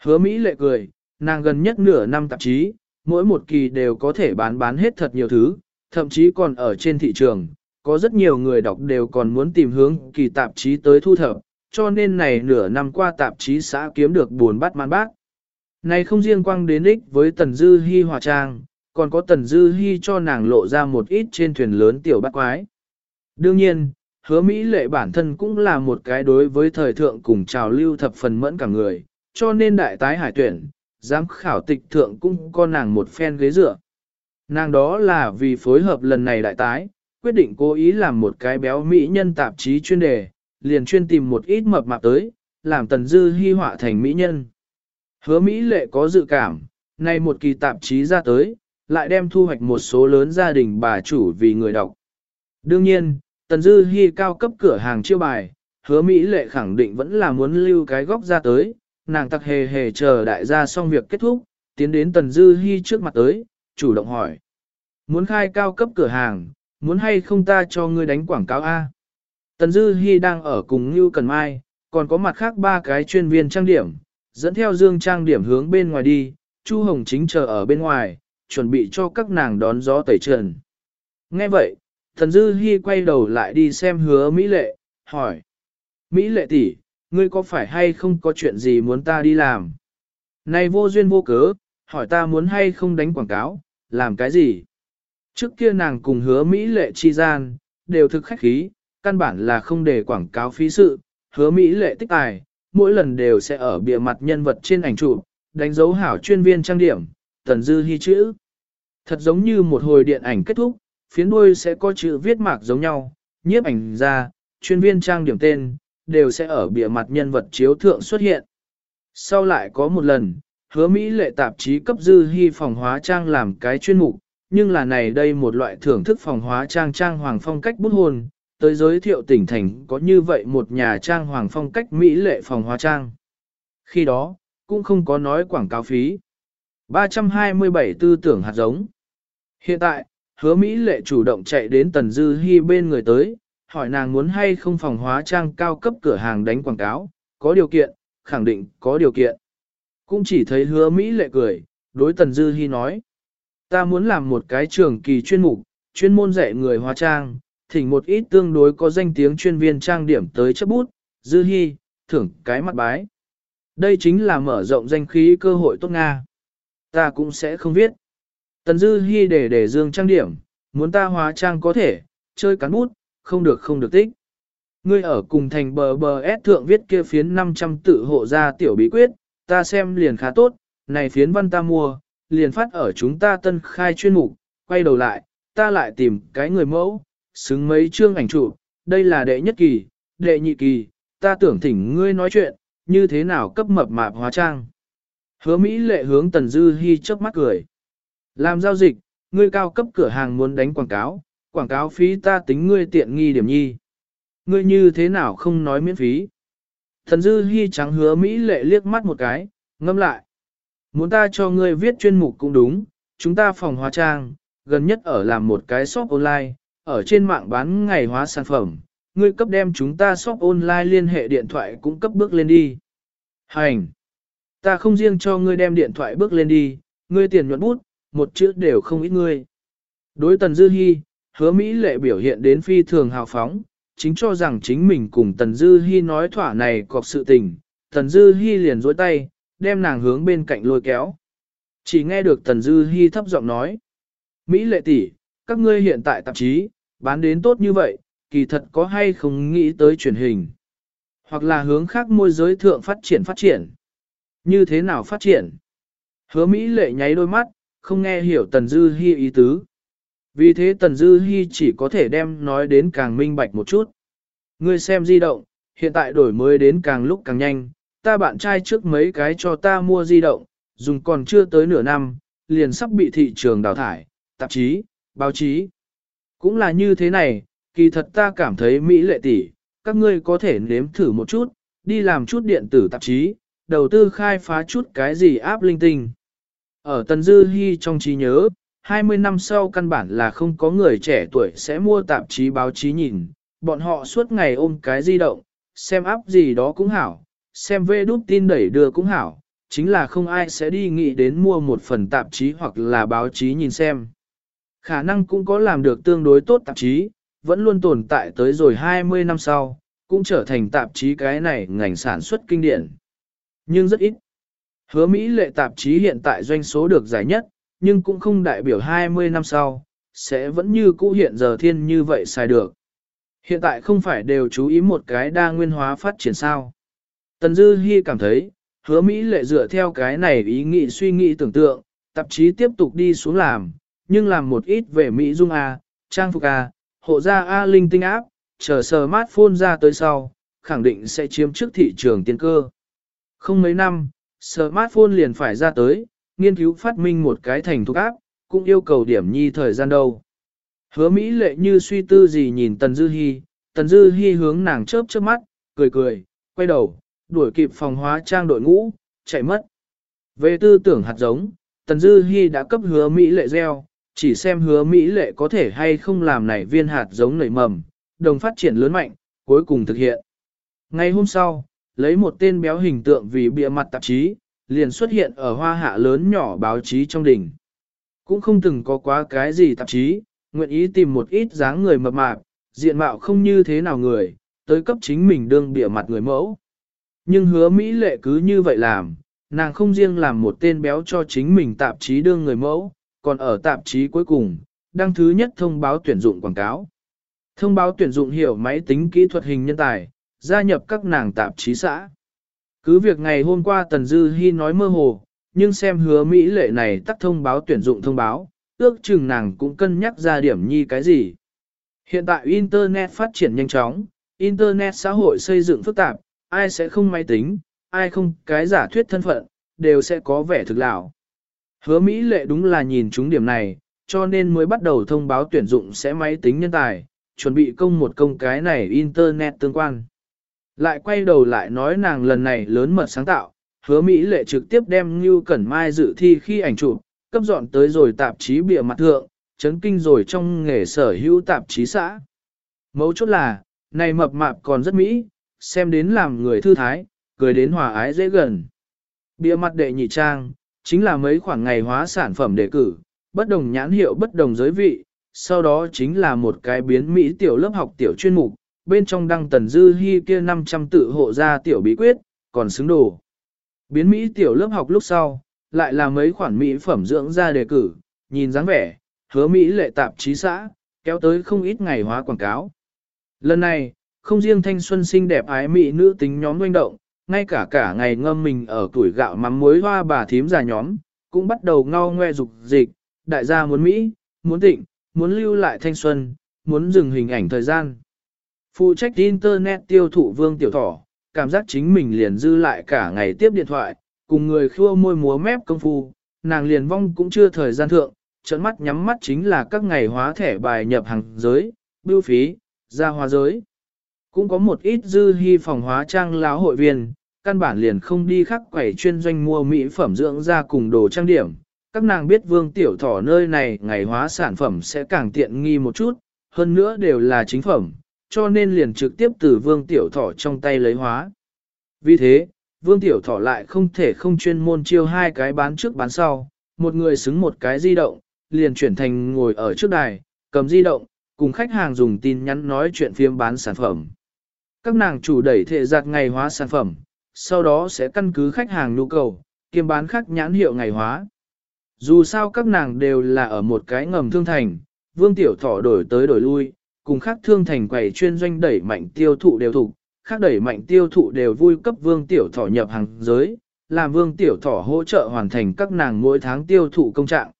Speaker 1: Hứa Mỹ lệ cười, nàng gần nhất nửa năm tạp chí, mỗi một kỳ đều có thể bán bán hết thật nhiều thứ, thậm chí còn ở trên thị trường, có rất nhiều người đọc đều còn muốn tìm hướng kỳ tạp chí tới thu thập, cho nên này nửa năm qua tạp chí xã kiếm được buồn bắt man bác. Này không riêng quang đến ích với Tần Dư Hi hòa trang, còn có Tần Dư Hi cho nàng lộ ra một ít trên thuyền lớn tiểu bát quái. Đương nhiên, hứa Mỹ lệ bản thân cũng là một cái đối với thời thượng cùng trào lưu thập phần mẫn cả người, cho nên đại tái hải tuyển, giám khảo tịch thượng cũng có nàng một phen ghế dựa. Nàng đó là vì phối hợp lần này đại tái, quyết định cố ý làm một cái béo mỹ nhân tạp chí chuyên đề, liền chuyên tìm một ít mập mạp tới, làm tần dư hy họa thành mỹ nhân. Hứa Mỹ lệ có dự cảm, nay một kỳ tạp chí ra tới, lại đem thu hoạch một số lớn gia đình bà chủ vì người đọc. Đương nhiên, tần dư hy cao cấp cửa hàng chiêu bài, hứa Mỹ lệ khẳng định vẫn là muốn lưu cái góc ra tới, nàng tặc hề hề chờ đại gia xong việc kết thúc, tiến đến tần dư hy trước mặt tới, chủ động hỏi. Muốn khai cao cấp cửa hàng, muốn hay không ta cho ngươi đánh quảng cáo A? Tần Dư Hi đang ở cùng Như Cần Mai, còn có mặt khác ba cái chuyên viên trang điểm, dẫn theo dương trang điểm hướng bên ngoài đi, Chu Hồng chính chờ ở bên ngoài, chuẩn bị cho các nàng đón gió tẩy trần. Nghe vậy, Tần Dư Hi quay đầu lại đi xem hứa Mỹ Lệ, hỏi. Mỹ Lệ tỷ, ngươi có phải hay không có chuyện gì muốn ta đi làm? Này vô duyên vô cớ, hỏi ta muốn hay không đánh quảng cáo, làm cái gì? Trước kia nàng cùng hứa Mỹ lệ chi gian, đều thực khách khí, căn bản là không để quảng cáo phí sự, hứa Mỹ lệ tích tài, mỗi lần đều sẽ ở bìa mặt nhân vật trên ảnh chụp, đánh dấu hảo chuyên viên trang điểm, tần dư hy chữ. Thật giống như một hồi điện ảnh kết thúc, phiến đuôi sẽ có chữ viết mạc giống nhau, nhiếp ảnh ra, chuyên viên trang điểm tên, đều sẽ ở bìa mặt nhân vật chiếu thượng xuất hiện. Sau lại có một lần, hứa Mỹ lệ tạp chí cấp dư hy phòng hóa trang làm cái chuyên mục, nhưng là này đây một loại thưởng thức phòng hóa trang trang hoàng phong cách bút hồn, tới giới thiệu tỉnh thành có như vậy một nhà trang hoàng phong cách Mỹ lệ phòng hóa trang. Khi đó, cũng không có nói quảng cáo phí. 327 tư tưởng hạt giống. Hiện tại, hứa Mỹ lệ chủ động chạy đến Tần Dư Hi bên người tới, hỏi nàng muốn hay không phòng hóa trang cao cấp cửa hàng đánh quảng cáo, có điều kiện, khẳng định có điều kiện. Cũng chỉ thấy hứa Mỹ lệ cười, đối Tần Dư Hi nói. Ta muốn làm một cái trường kỳ chuyên mục, chuyên môn dạy người hóa trang, thỉnh một ít tương đối có danh tiếng chuyên viên trang điểm tới chấp bút, Dư Hi, thưởng cái mặt bái. Đây chính là mở rộng danh khí cơ hội tốt Nga. Ta cũng sẽ không viết. Tần Dư Hi để để dương trang điểm, muốn ta hóa trang có thể, chơi cắn bút, không được không được tích. Ngươi ở cùng thành bờ bờ S thượng viết kia phiến 500 tự hộ ra tiểu bí quyết, ta xem liền khá tốt, này phiến văn ta mua, liền phát ở chúng ta tân khai chuyên mục, quay đầu lại, ta lại tìm cái người mẫu, xứng mấy chương ảnh chụp, đây là đệ nhất kỳ, đệ nhị kỳ, ta tưởng thỉnh ngươi nói chuyện, như thế nào cấp mập mạp hóa trang. Hứa Mỹ lệ hướng Tần Dư Hi chớp mắt cười. Làm giao dịch, ngươi cao cấp cửa hàng muốn đánh quảng cáo, quảng cáo phí ta tính ngươi tiện nghi điểm nhi. Ngươi như thế nào không nói miễn phí. Thần Dư Hi trắng hứa Mỹ lệ liếc mắt một cái, ngâm lại. Muốn ta cho ngươi viết chuyên mục cũng đúng, chúng ta phòng hóa trang, gần nhất ở làm một cái shop online, ở trên mạng bán ngày hóa sản phẩm, ngươi cấp đem chúng ta shop online liên hệ điện thoại cũng cấp bước lên đi. Hành! Ta không riêng cho ngươi đem điện thoại bước lên đi, ngươi tiền nhuận bút, một chữ đều không ít ngươi. Đối Tần Dư hy hứa Mỹ lệ biểu hiện đến phi thường hào phóng, chính cho rằng chính mình cùng Tần Dư Hi nói thỏa này cọc sự tình. Tần Dư Hi liền dối tay, đem nàng hướng bên cạnh lôi kéo. Chỉ nghe được Tần Dư Hi thấp giọng nói. Mỹ lệ tỷ, các ngươi hiện tại tạp chí, bán đến tốt như vậy, kỳ thật có hay không nghĩ tới truyền hình. Hoặc là hướng khác môi giới thượng phát triển phát triển. Như thế nào phát triển? Hứa Mỹ lệ nháy đôi mắt, không nghe hiểu Tần Dư Hi ý tứ. Vì thế Tần Dư Hi chỉ có thể đem nói đến càng minh bạch một chút. Ngươi xem di động, hiện tại đổi mới đến càng lúc càng nhanh, ta bạn trai trước mấy cái cho ta mua di động, dùng còn chưa tới nửa năm, liền sắp bị thị trường đào thải, tạp chí, báo chí. Cũng là như thế này, kỳ thật ta cảm thấy Mỹ lệ tỷ, các ngươi có thể nếm thử một chút, đi làm chút điện tử tạp chí, đầu tư khai phá chút cái gì áp linh tinh. Ở Tần Dư Hi trong trí nhớ, 20 năm sau căn bản là không có người trẻ tuổi sẽ mua tạp chí báo chí nhìn, bọn họ suốt ngày ôm cái di động, xem áp gì đó cũng hảo, xem vê đút tin đẩy đưa cũng hảo, chính là không ai sẽ đi nghĩ đến mua một phần tạp chí hoặc là báo chí nhìn xem. Khả năng cũng có làm được tương đối tốt tạp chí, vẫn luôn tồn tại tới rồi 20 năm sau, cũng trở thành tạp chí cái này ngành sản xuất kinh điển. Nhưng rất ít. Hứa Mỹ lệ tạp chí hiện tại doanh số được giải nhất, nhưng cũng không đại biểu 20 năm sau, sẽ vẫn như cũ hiện giờ thiên như vậy xài được. Hiện tại không phải đều chú ý một cái đa nguyên hóa phát triển sao. Tần Dư Hi cảm thấy, hứa Mỹ lệ dựa theo cái này ý nghĩ suy nghĩ tưởng tượng, tạp chí tiếp tục đi xuống làm, nhưng làm một ít về Mỹ Dung A, Trang Phục A, hộ gia A linh tinh áp, chờ smartphone ra tới sau, khẳng định sẽ chiếm trước thị trường tiên cơ. Không mấy năm, smartphone liền phải ra tới, nghiên cứu phát minh một cái thành thuộc áp, cũng yêu cầu điểm nhi thời gian đâu. Hứa Mỹ lệ như suy tư gì nhìn Tần Dư Hi, Tần Dư Hi hướng nàng chớp chớp mắt, cười cười, quay đầu, đuổi kịp phòng hóa trang đội ngũ, chạy mất. Về tư tưởng hạt giống, Tần Dư Hi đã cấp hứa Mỹ lệ gieo, chỉ xem hứa Mỹ lệ có thể hay không làm nảy viên hạt giống nảy mầm, đồng phát triển lớn mạnh, cuối cùng thực hiện. Ngày hôm sau, lấy một tên béo hình tượng vì bịa mặt tạp chí, liền xuất hiện ở hoa hạ lớn nhỏ báo chí trong đỉnh. Cũng không từng có quá cái gì tạp chí, nguyện ý tìm một ít dáng người mập mạp, diện mạo không như thế nào người, tới cấp chính mình đương bịa mặt người mẫu. Nhưng hứa Mỹ lệ cứ như vậy làm, nàng không riêng làm một tên béo cho chính mình tạp chí đương người mẫu, còn ở tạp chí cuối cùng, đăng thứ nhất thông báo tuyển dụng quảng cáo. Thông báo tuyển dụng hiểu máy tính kỹ thuật hình nhân tài, gia nhập các nàng tạp chí xã. Cứ việc ngày hôm qua Tần Dư Hi nói mơ hồ, nhưng xem hứa Mỹ lệ này tắt thông báo tuyển dụng thông báo, ước chừng nàng cũng cân nhắc ra điểm nhi cái gì. Hiện tại Internet phát triển nhanh chóng, Internet xã hội xây dựng phức tạp, ai sẽ không máy tính, ai không cái giả thuyết thân phận, đều sẽ có vẻ thực lão. Hứa Mỹ lệ đúng là nhìn chúng điểm này, cho nên mới bắt đầu thông báo tuyển dụng sẽ máy tính nhân tài, chuẩn bị công một công cái này Internet tương quan. Lại quay đầu lại nói nàng lần này lớn mật sáng tạo, hứa Mỹ lệ trực tiếp đem Như Cẩn Mai dự thi khi ảnh chụp, cấp dọn tới rồi tạp chí bìa mặt thượng, chấn kinh rồi trong nghề sở hữu tạp chí xã. Mấu chốt là, này mập mạp còn rất Mỹ, xem đến làm người thư thái, cười đến hòa ái dễ gần. Bìa mặt đệ nhị trang, chính là mấy khoảng ngày hóa sản phẩm đề cử, bất đồng nhãn hiệu bất đồng giới vị, sau đó chính là một cái biến Mỹ tiểu lớp học tiểu chuyên mục, bên trong đăng tần dư hy kia 500 tự hộ ra tiểu bí quyết, còn xứng đồ. Biến Mỹ tiểu lớp học lúc sau, lại là mấy khoản Mỹ phẩm dưỡng ra đề cử, nhìn dáng vẻ, hứa Mỹ lệ tạp chí xã, kéo tới không ít ngày hóa quảng cáo. Lần này, không riêng thanh xuân xinh đẹp ái Mỹ nữ tính nhóm doanh động, ngay cả cả ngày ngâm mình ở tuổi gạo mắm muối hoa bà thím già nhóm, cũng bắt đầu ngao ngoe dục dịch, đại gia muốn Mỹ, muốn tịnh, muốn lưu lại thanh xuân, muốn dừng hình ảnh thời gian. Phụ trách Internet tiêu thụ vương tiểu thỏ, cảm giác chính mình liền dư lại cả ngày tiếp điện thoại, cùng người khua môi múa mép công phu, nàng liền vong cũng chưa thời gian thượng, trận mắt nhắm mắt chính là các ngày hóa thẻ bài nhập hàng giới, bưu phí, ra hóa giới. Cũng có một ít dư hy phòng hóa trang láo hội viên, căn bản liền không đi khắc quẩy chuyên doanh mua mỹ phẩm dưỡng da cùng đồ trang điểm. Các nàng biết vương tiểu thỏ nơi này ngày hóa sản phẩm sẽ càng tiện nghi một chút, hơn nữa đều là chính phẩm, cho nên liền trực tiếp từ vương tiểu thỏ trong tay lấy hóa. Vì thế, vương tiểu thỏ lại không thể không chuyên môn chiêu hai cái bán trước bán sau, một người xứng một cái di động, liền chuyển thành ngồi ở trước đài, cầm di động, cùng khách hàng dùng tin nhắn nói chuyện phiếm bán sản phẩm. Các nàng chủ đẩy thể giặt ngày hóa sản phẩm, sau đó sẽ căn cứ khách hàng nhu cầu, kiêm bán khác nhãn hiệu ngày hóa. Dù sao các nàng đều là ở một cái ngầm thương thành, vương tiểu thỏ đổi tới đổi lui, cùng khác thương thành quầy chuyên doanh đẩy mạnh tiêu thụ đều thụ, khác đẩy mạnh tiêu thụ đều vui cấp vương tiểu thỏ nhập hàng giới, làm vương tiểu thỏ hỗ trợ hoàn thành các nàng mỗi tháng tiêu thụ công trạng.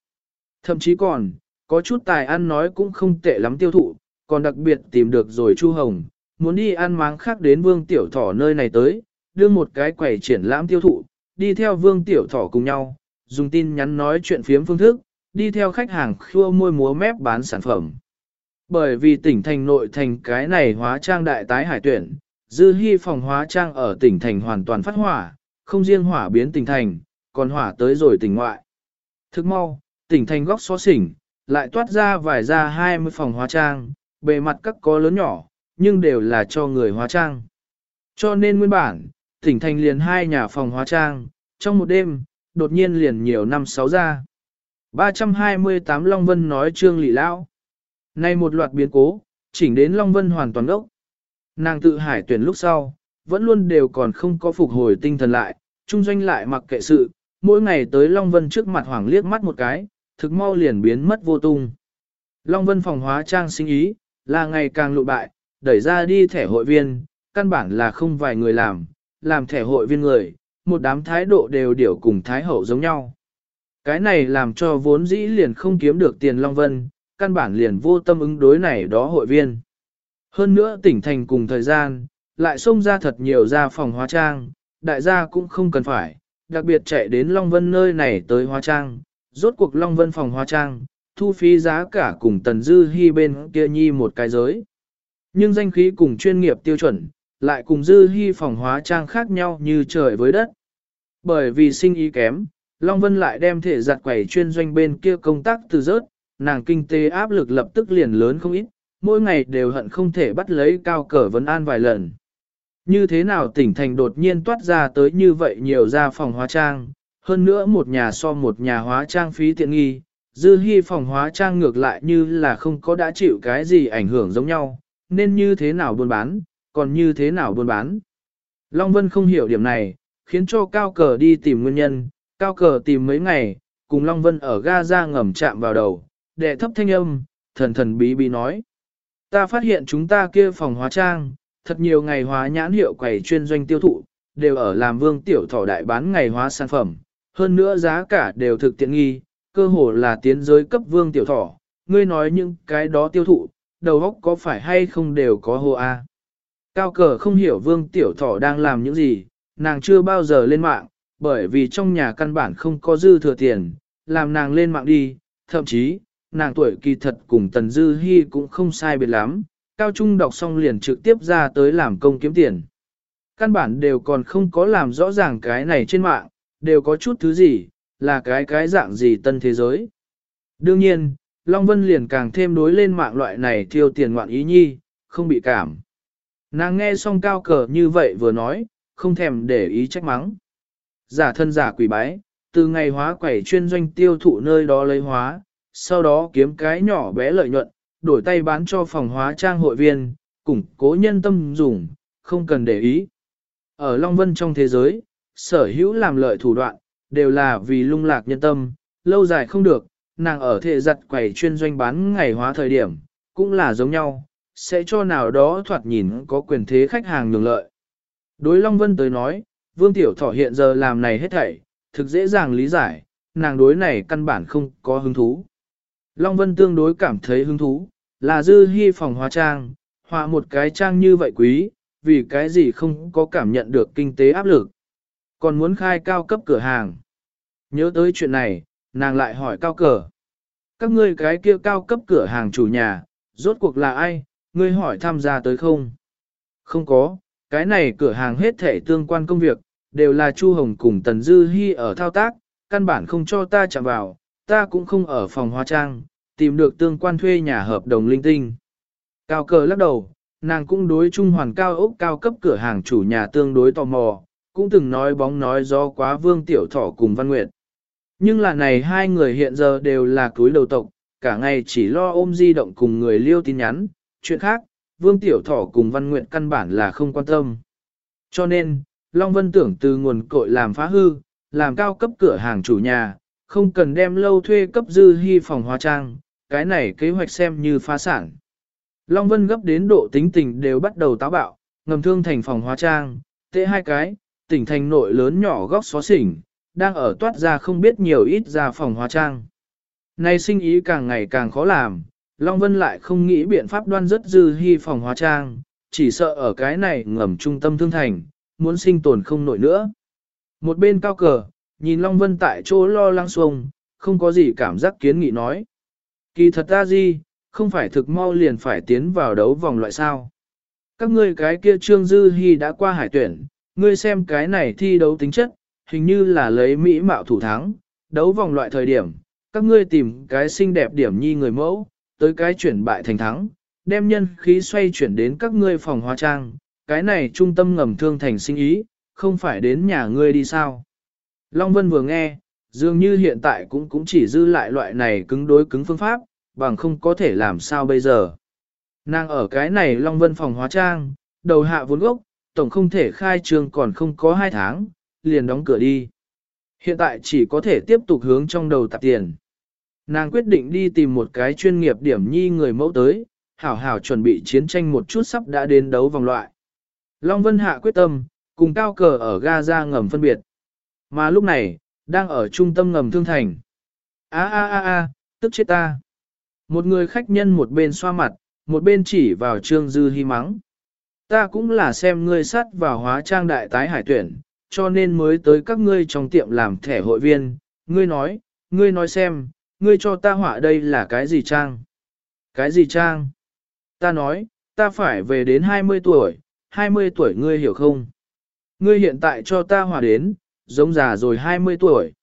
Speaker 1: Thậm chí còn, có chút tài ăn nói cũng không tệ lắm tiêu thụ, còn đặc biệt tìm được rồi Chu Hồng, muốn đi ăn máng khác đến vương tiểu thỏ nơi này tới, đưa một cái quầy triển lãm tiêu thụ, đi theo vương tiểu thỏ cùng nhau, dùng tin nhắn nói chuyện phiếm phương thức, đi theo khách hàng khua môi múa mép bán sản phẩm. Bởi vì tỉnh thành nội thành cái này hóa trang đại tái hải tuyển, dư hy phòng hóa trang ở tỉnh thành hoàn toàn phát hỏa, không riêng hỏa biến tỉnh thành, còn hỏa tới rồi tỉnh ngoại. Thức mau, tỉnh thành góc xó xỉnh, lại toát ra vài ra 20 phòng hóa trang, bề mặt các có lớn nhỏ, nhưng đều là cho người hóa trang. Cho nên nguyên bản, tỉnh thành liền hai nhà phòng hóa trang, trong một đêm, đột nhiên liền nhiều năm sáu ra. 328 Long Vân nói Trương Lị Lão. Nay một loạt biến cố, chỉnh đến Long Vân hoàn toàn ốc. Nàng tự hải tuyển lúc sau, vẫn luôn đều còn không có phục hồi tinh thần lại, trung doanh lại mặc kệ sự, mỗi ngày tới Long Vân trước mặt hoảng liếc mắt một cái, thực mau liền biến mất vô tung. Long Vân phòng hóa trang sinh ý, là ngày càng lụ bại, đẩy ra đi thẻ hội viên, căn bản là không vài người làm, làm thẻ hội viên người, một đám thái độ đều điểu cùng thái hậu giống nhau. Cái này làm cho vốn dĩ liền không kiếm được tiền Long Vân, căn bản liền vô tâm ứng đối này đó hội viên. Hơn nữa tỉnh thành cùng thời gian, lại xông ra thật nhiều ra phòng hóa trang, đại gia cũng không cần phải, đặc biệt chạy đến Long Vân nơi này tới hóa trang, rốt cuộc Long Vân phòng hóa trang, thu phí giá cả cùng tần dư hy bên kia nhi một cái giới. Nhưng danh khí cùng chuyên nghiệp tiêu chuẩn, lại cùng dư hy phòng hóa trang khác nhau như trời với đất. Bởi vì sinh ý kém, Long Vân lại đem thể giặt quẩy chuyên doanh bên kia công tác từ rớt, nàng kinh tế áp lực lập tức liền lớn không ít, mỗi ngày đều hận không thể bắt lấy cao cờ vấn an vài lần. Như thế nào tỉnh thành đột nhiên toát ra tới như vậy nhiều ra phòng hóa trang, hơn nữa một nhà so một nhà hóa trang phí tiện nghi, dư hy phòng hóa trang ngược lại như là không có đã chịu cái gì ảnh hưởng giống nhau, nên như thế nào buôn bán, còn như thế nào buôn bán. Long Vân không hiểu điểm này, khiến cho cao cờ đi tìm nguyên nhân, cao cờ tìm mấy ngày, cùng Long Vân ở ga ra ngầm chạm vào đầu, đệ thấp thanh âm, thần thần bí bí nói. Ta phát hiện chúng ta kia phòng hóa trang, thật nhiều ngày hóa nhãn hiệu quầy chuyên doanh tiêu thụ, đều ở làm vương tiểu thỏ đại bán ngày hóa sản phẩm, hơn nữa giá cả đều thực tiện nghi, cơ hồ là tiến giới cấp vương tiểu thỏ, ngươi nói những cái đó tiêu thụ, đầu óc có phải hay không đều có hồ a. Cao cờ không hiểu vương tiểu thỏ đang làm những gì, nàng chưa bao giờ lên mạng, bởi vì trong nhà căn bản không có dư thừa tiền, làm nàng lên mạng đi, thậm chí, nàng tuổi kỳ thật cùng Tần Dư hy cũng không sai biệt lắm, cao trung đọc xong liền trực tiếp ra tới làm công kiếm tiền. Căn bản đều còn không có làm rõ ràng cái này trên mạng, đều có chút thứ gì, là cái cái dạng gì tân thế giới. Đương nhiên, Long Vân liền càng thêm đối lên mạng loại này thiêu tiền ngoạn ý nhi, không bị cảm. Nàng nghe xong cao cờ như vậy vừa nói, không thèm để ý trách mắng. Giả thân giả quỷ bái, từ ngày hóa quẩy chuyên doanh tiêu thụ nơi đó lấy hóa, sau đó kiếm cái nhỏ bé lợi nhuận, đổi tay bán cho phòng hóa trang hội viên, củng cố nhân tâm dùng, không cần để ý. Ở Long Vân trong thế giới, sở hữu làm lợi thủ đoạn, đều là vì lung lạc nhân tâm, lâu dài không được, nàng ở thể giặt quẩy chuyên doanh bán ngày hóa thời điểm, cũng là giống nhau, sẽ cho nào đó thoạt nhìn có quyền thế khách hàng nhường lợi. Đối Long Vân tới nói, Vương Tiểu Thỏ hiện giờ làm này hết thảy, thực dễ dàng lý giải, nàng đối này căn bản không có hứng thú. Long Vân tương đối cảm thấy hứng thú, là dư hy phòng hóa trang, họa một cái trang như vậy quý, vì cái gì không có cảm nhận được kinh tế áp lực. Còn muốn khai cao cấp cửa hàng. Nhớ tới chuyện này, nàng lại hỏi cao cờ. Các ngươi cái kia cao cấp cửa hàng chủ nhà, rốt cuộc là ai, ngươi hỏi tham gia tới không? Không có, cái này cửa hàng hết thể tương quan công việc, đều là Chu Hồng cùng Tần Dư Hi ở thao tác, căn bản không cho ta chạm vào, ta cũng không ở phòng hóa trang, tìm được tương quan thuê nhà hợp đồng linh tinh. Cao cờ lắc đầu, nàng cũng đối trung hoàn cao ốc cao cấp cửa hàng chủ nhà tương đối tò mò, cũng từng nói bóng nói do quá vương tiểu thỏ cùng văn nguyệt. Nhưng là này hai người hiện giờ đều là túi đầu tộc, cả ngày chỉ lo ôm di động cùng người liêu tin nhắn, chuyện khác, vương tiểu thỏ cùng văn nguyệt căn bản là không quan tâm. Cho nên, Long Vân tưởng từ nguồn cội làm phá hư, làm cao cấp cửa hàng chủ nhà, không cần đem lâu thuê cấp dư hy phòng hóa trang, cái này kế hoạch xem như phá sản. Long Vân gấp đến độ tính tình đều bắt đầu táo bạo, ngầm thương thành phòng hóa trang, tệ hai cái, tỉnh thành nội lớn nhỏ góc xó xỉnh, đang ở toát ra không biết nhiều ít ra phòng hóa trang. Nay sinh ý càng ngày càng khó làm, Long Vân lại không nghĩ biện pháp đoan rất dư hy phòng hóa trang, chỉ sợ ở cái này ngầm trung tâm thương thành, muốn sinh tồn không nổi nữa. Một bên cao cờ, nhìn Long Vân tại chỗ lo lắng xuông, không có gì cảm giác kiến nghị nói. Kỳ thật ta gì, không phải thực mau liền phải tiến vào đấu vòng loại sao. Các ngươi cái kia Trương Dư Hi đã qua hải tuyển, ngươi xem cái này thi đấu tính chất, hình như là lấy Mỹ mạo thủ thắng, đấu vòng loại thời điểm, các ngươi tìm cái xinh đẹp điểm nhi người mẫu, tới cái chuyển bại thành thắng, đem nhân khí xoay chuyển đến các ngươi phòng hóa trang, cái này trung tâm ngầm thương thành sinh ý, không phải đến nhà ngươi đi sao. Long Vân vừa nghe, dường như hiện tại cũng cũng chỉ dư lại loại này cứng đối cứng phương pháp, bằng không có thể làm sao bây giờ. Nàng ở cái này Long Vân phòng hóa trang, đầu hạ vốn gốc, tổng không thể khai trương còn không có hai tháng, liền đóng cửa đi. Hiện tại chỉ có thể tiếp tục hướng trong đầu tạp tiền. Nàng quyết định đi tìm một cái chuyên nghiệp điểm nhi người mẫu tới, hảo hảo chuẩn bị chiến tranh một chút sắp đã đến đấu vòng loại. Long Vân hạ quyết tâm, cùng cao cờ ở Gaza ngầm phân biệt. Mà lúc này, đang ở trung tâm ngầm thương thành. A a a a, tức chết ta. Một người khách nhân một bên xoa mặt, một bên chỉ vào Trương Dư Hi mắng. Ta cũng là xem ngươi sắt vào hóa trang đại tái hải tuyển, cho nên mới tới các ngươi trong tiệm làm thẻ hội viên. Ngươi nói, ngươi nói xem, ngươi cho ta họa đây là cái gì trang? Cái gì trang? Ta nói, ta phải về đến 20 tuổi, 20 tuổi ngươi hiểu không? Ngươi hiện tại cho ta họa đến, giống già rồi 20 tuổi.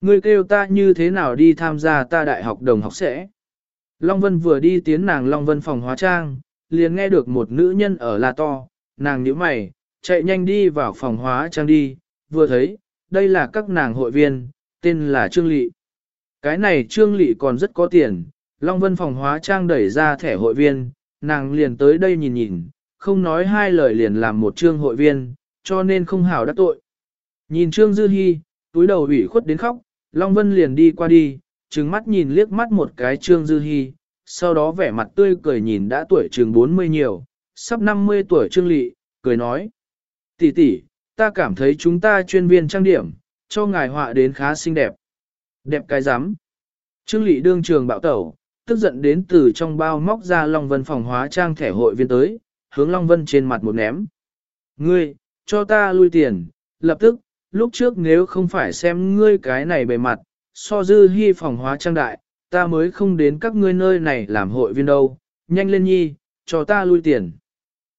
Speaker 1: Ngươi kêu ta như thế nào đi tham gia ta đại học đồng học sẽ? Long Vân vừa đi tiến nàng Long Vân phòng hóa trang, liền nghe được một nữ nhân ở là to, nàng nhíu mày, chạy nhanh đi vào phòng hóa trang đi, vừa thấy, đây là các nàng hội viên, tên là Trương Lị. Cái này Trương Lị còn rất có tiền, Long Vân phòng hóa trang đẩy ra thẻ hội viên, nàng liền tới đây nhìn nhìn, không nói hai lời liền làm một trương hội viên, cho nên không hảo đắc tội. Nhìn Trương Dư Hi, túi đầu ủy khuất đến khóc, Long Vân liền đi qua đi, trừng mắt nhìn liếc mắt một cái Trương Dư Hi, sau đó vẻ mặt tươi cười nhìn đã tuổi trường 40 nhiều, sắp 50 tuổi Trương Lị, cười nói tỷ tỷ, ta cảm thấy chúng ta chuyên viên trang điểm, cho ngài họa đến khá xinh đẹp. Đẹp cái rắm Trương Lị đương trường bạo tẩu, tức giận đến từ trong bao móc ra Long Vân phòng hóa trang thẻ hội viên tới, hướng Long Vân trên mặt một ném. Ngươi, cho ta lui tiền, lập tức, lúc trước nếu không phải xem ngươi cái này bề mặt, so dư hy phòng hóa trang đại, ta mới không đến các ngươi nơi này làm hội viên đâu, nhanh lên nhi, cho ta lui tiền.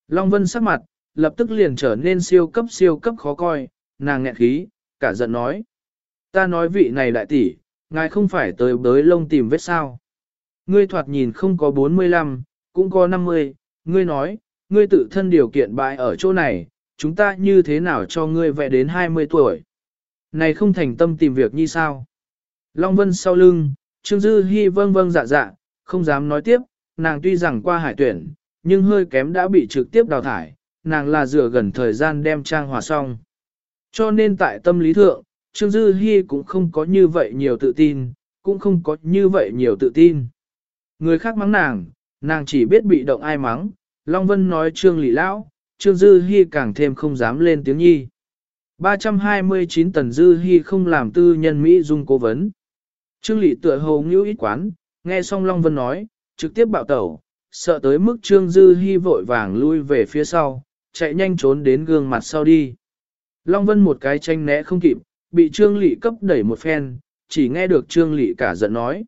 Speaker 1: Long Vân sắc mặt, lập tức liền trở nên siêu cấp siêu cấp khó coi, nàng nghẹn khí, cả giận nói. Ta nói vị này đại tỷ, ngài không phải tới bới lông tìm vết sao. Ngươi thoạt nhìn không có 45, cũng có 50, ngươi nói, ngươi tự thân điều kiện bại ở chỗ này, chúng ta như thế nào cho ngươi vẽ đến 20 tuổi. Này không thành tâm tìm việc như sao. Long Vân sau lưng, Trương Dư Hi vâng vâng dạ dạ, không dám nói tiếp, nàng tuy rằng qua hải tuyển, nhưng hơi kém đã bị trực tiếp đào thải, nàng là dựa gần thời gian đem trang hòa xong. Cho nên tại tâm lý thượng, Trương Dư Hi cũng không có như vậy nhiều tự tin, cũng không có như vậy nhiều tự tin. Người khác mắng nàng, nàng chỉ biết bị động ai mắng, Long Vân nói Trương Lỷ Lão, Trương Dư Hi càng thêm không dám lên tiếng nhi. 329 Tần Dư Hi không làm tư nhân Mỹ dung cố vấn. Trương Lỷ tựa hồ ngữ ít quán, nghe xong Long Vân nói, trực tiếp bạo tẩu, sợ tới mức Trương Dư Hi vội vàng lui về phía sau, chạy nhanh trốn đến gương mặt sau đi. Long Vân một cái tranh né không kịp, bị Trương Lệ cấp đẩy một phen, chỉ nghe được Trương Lệ cả giận nói.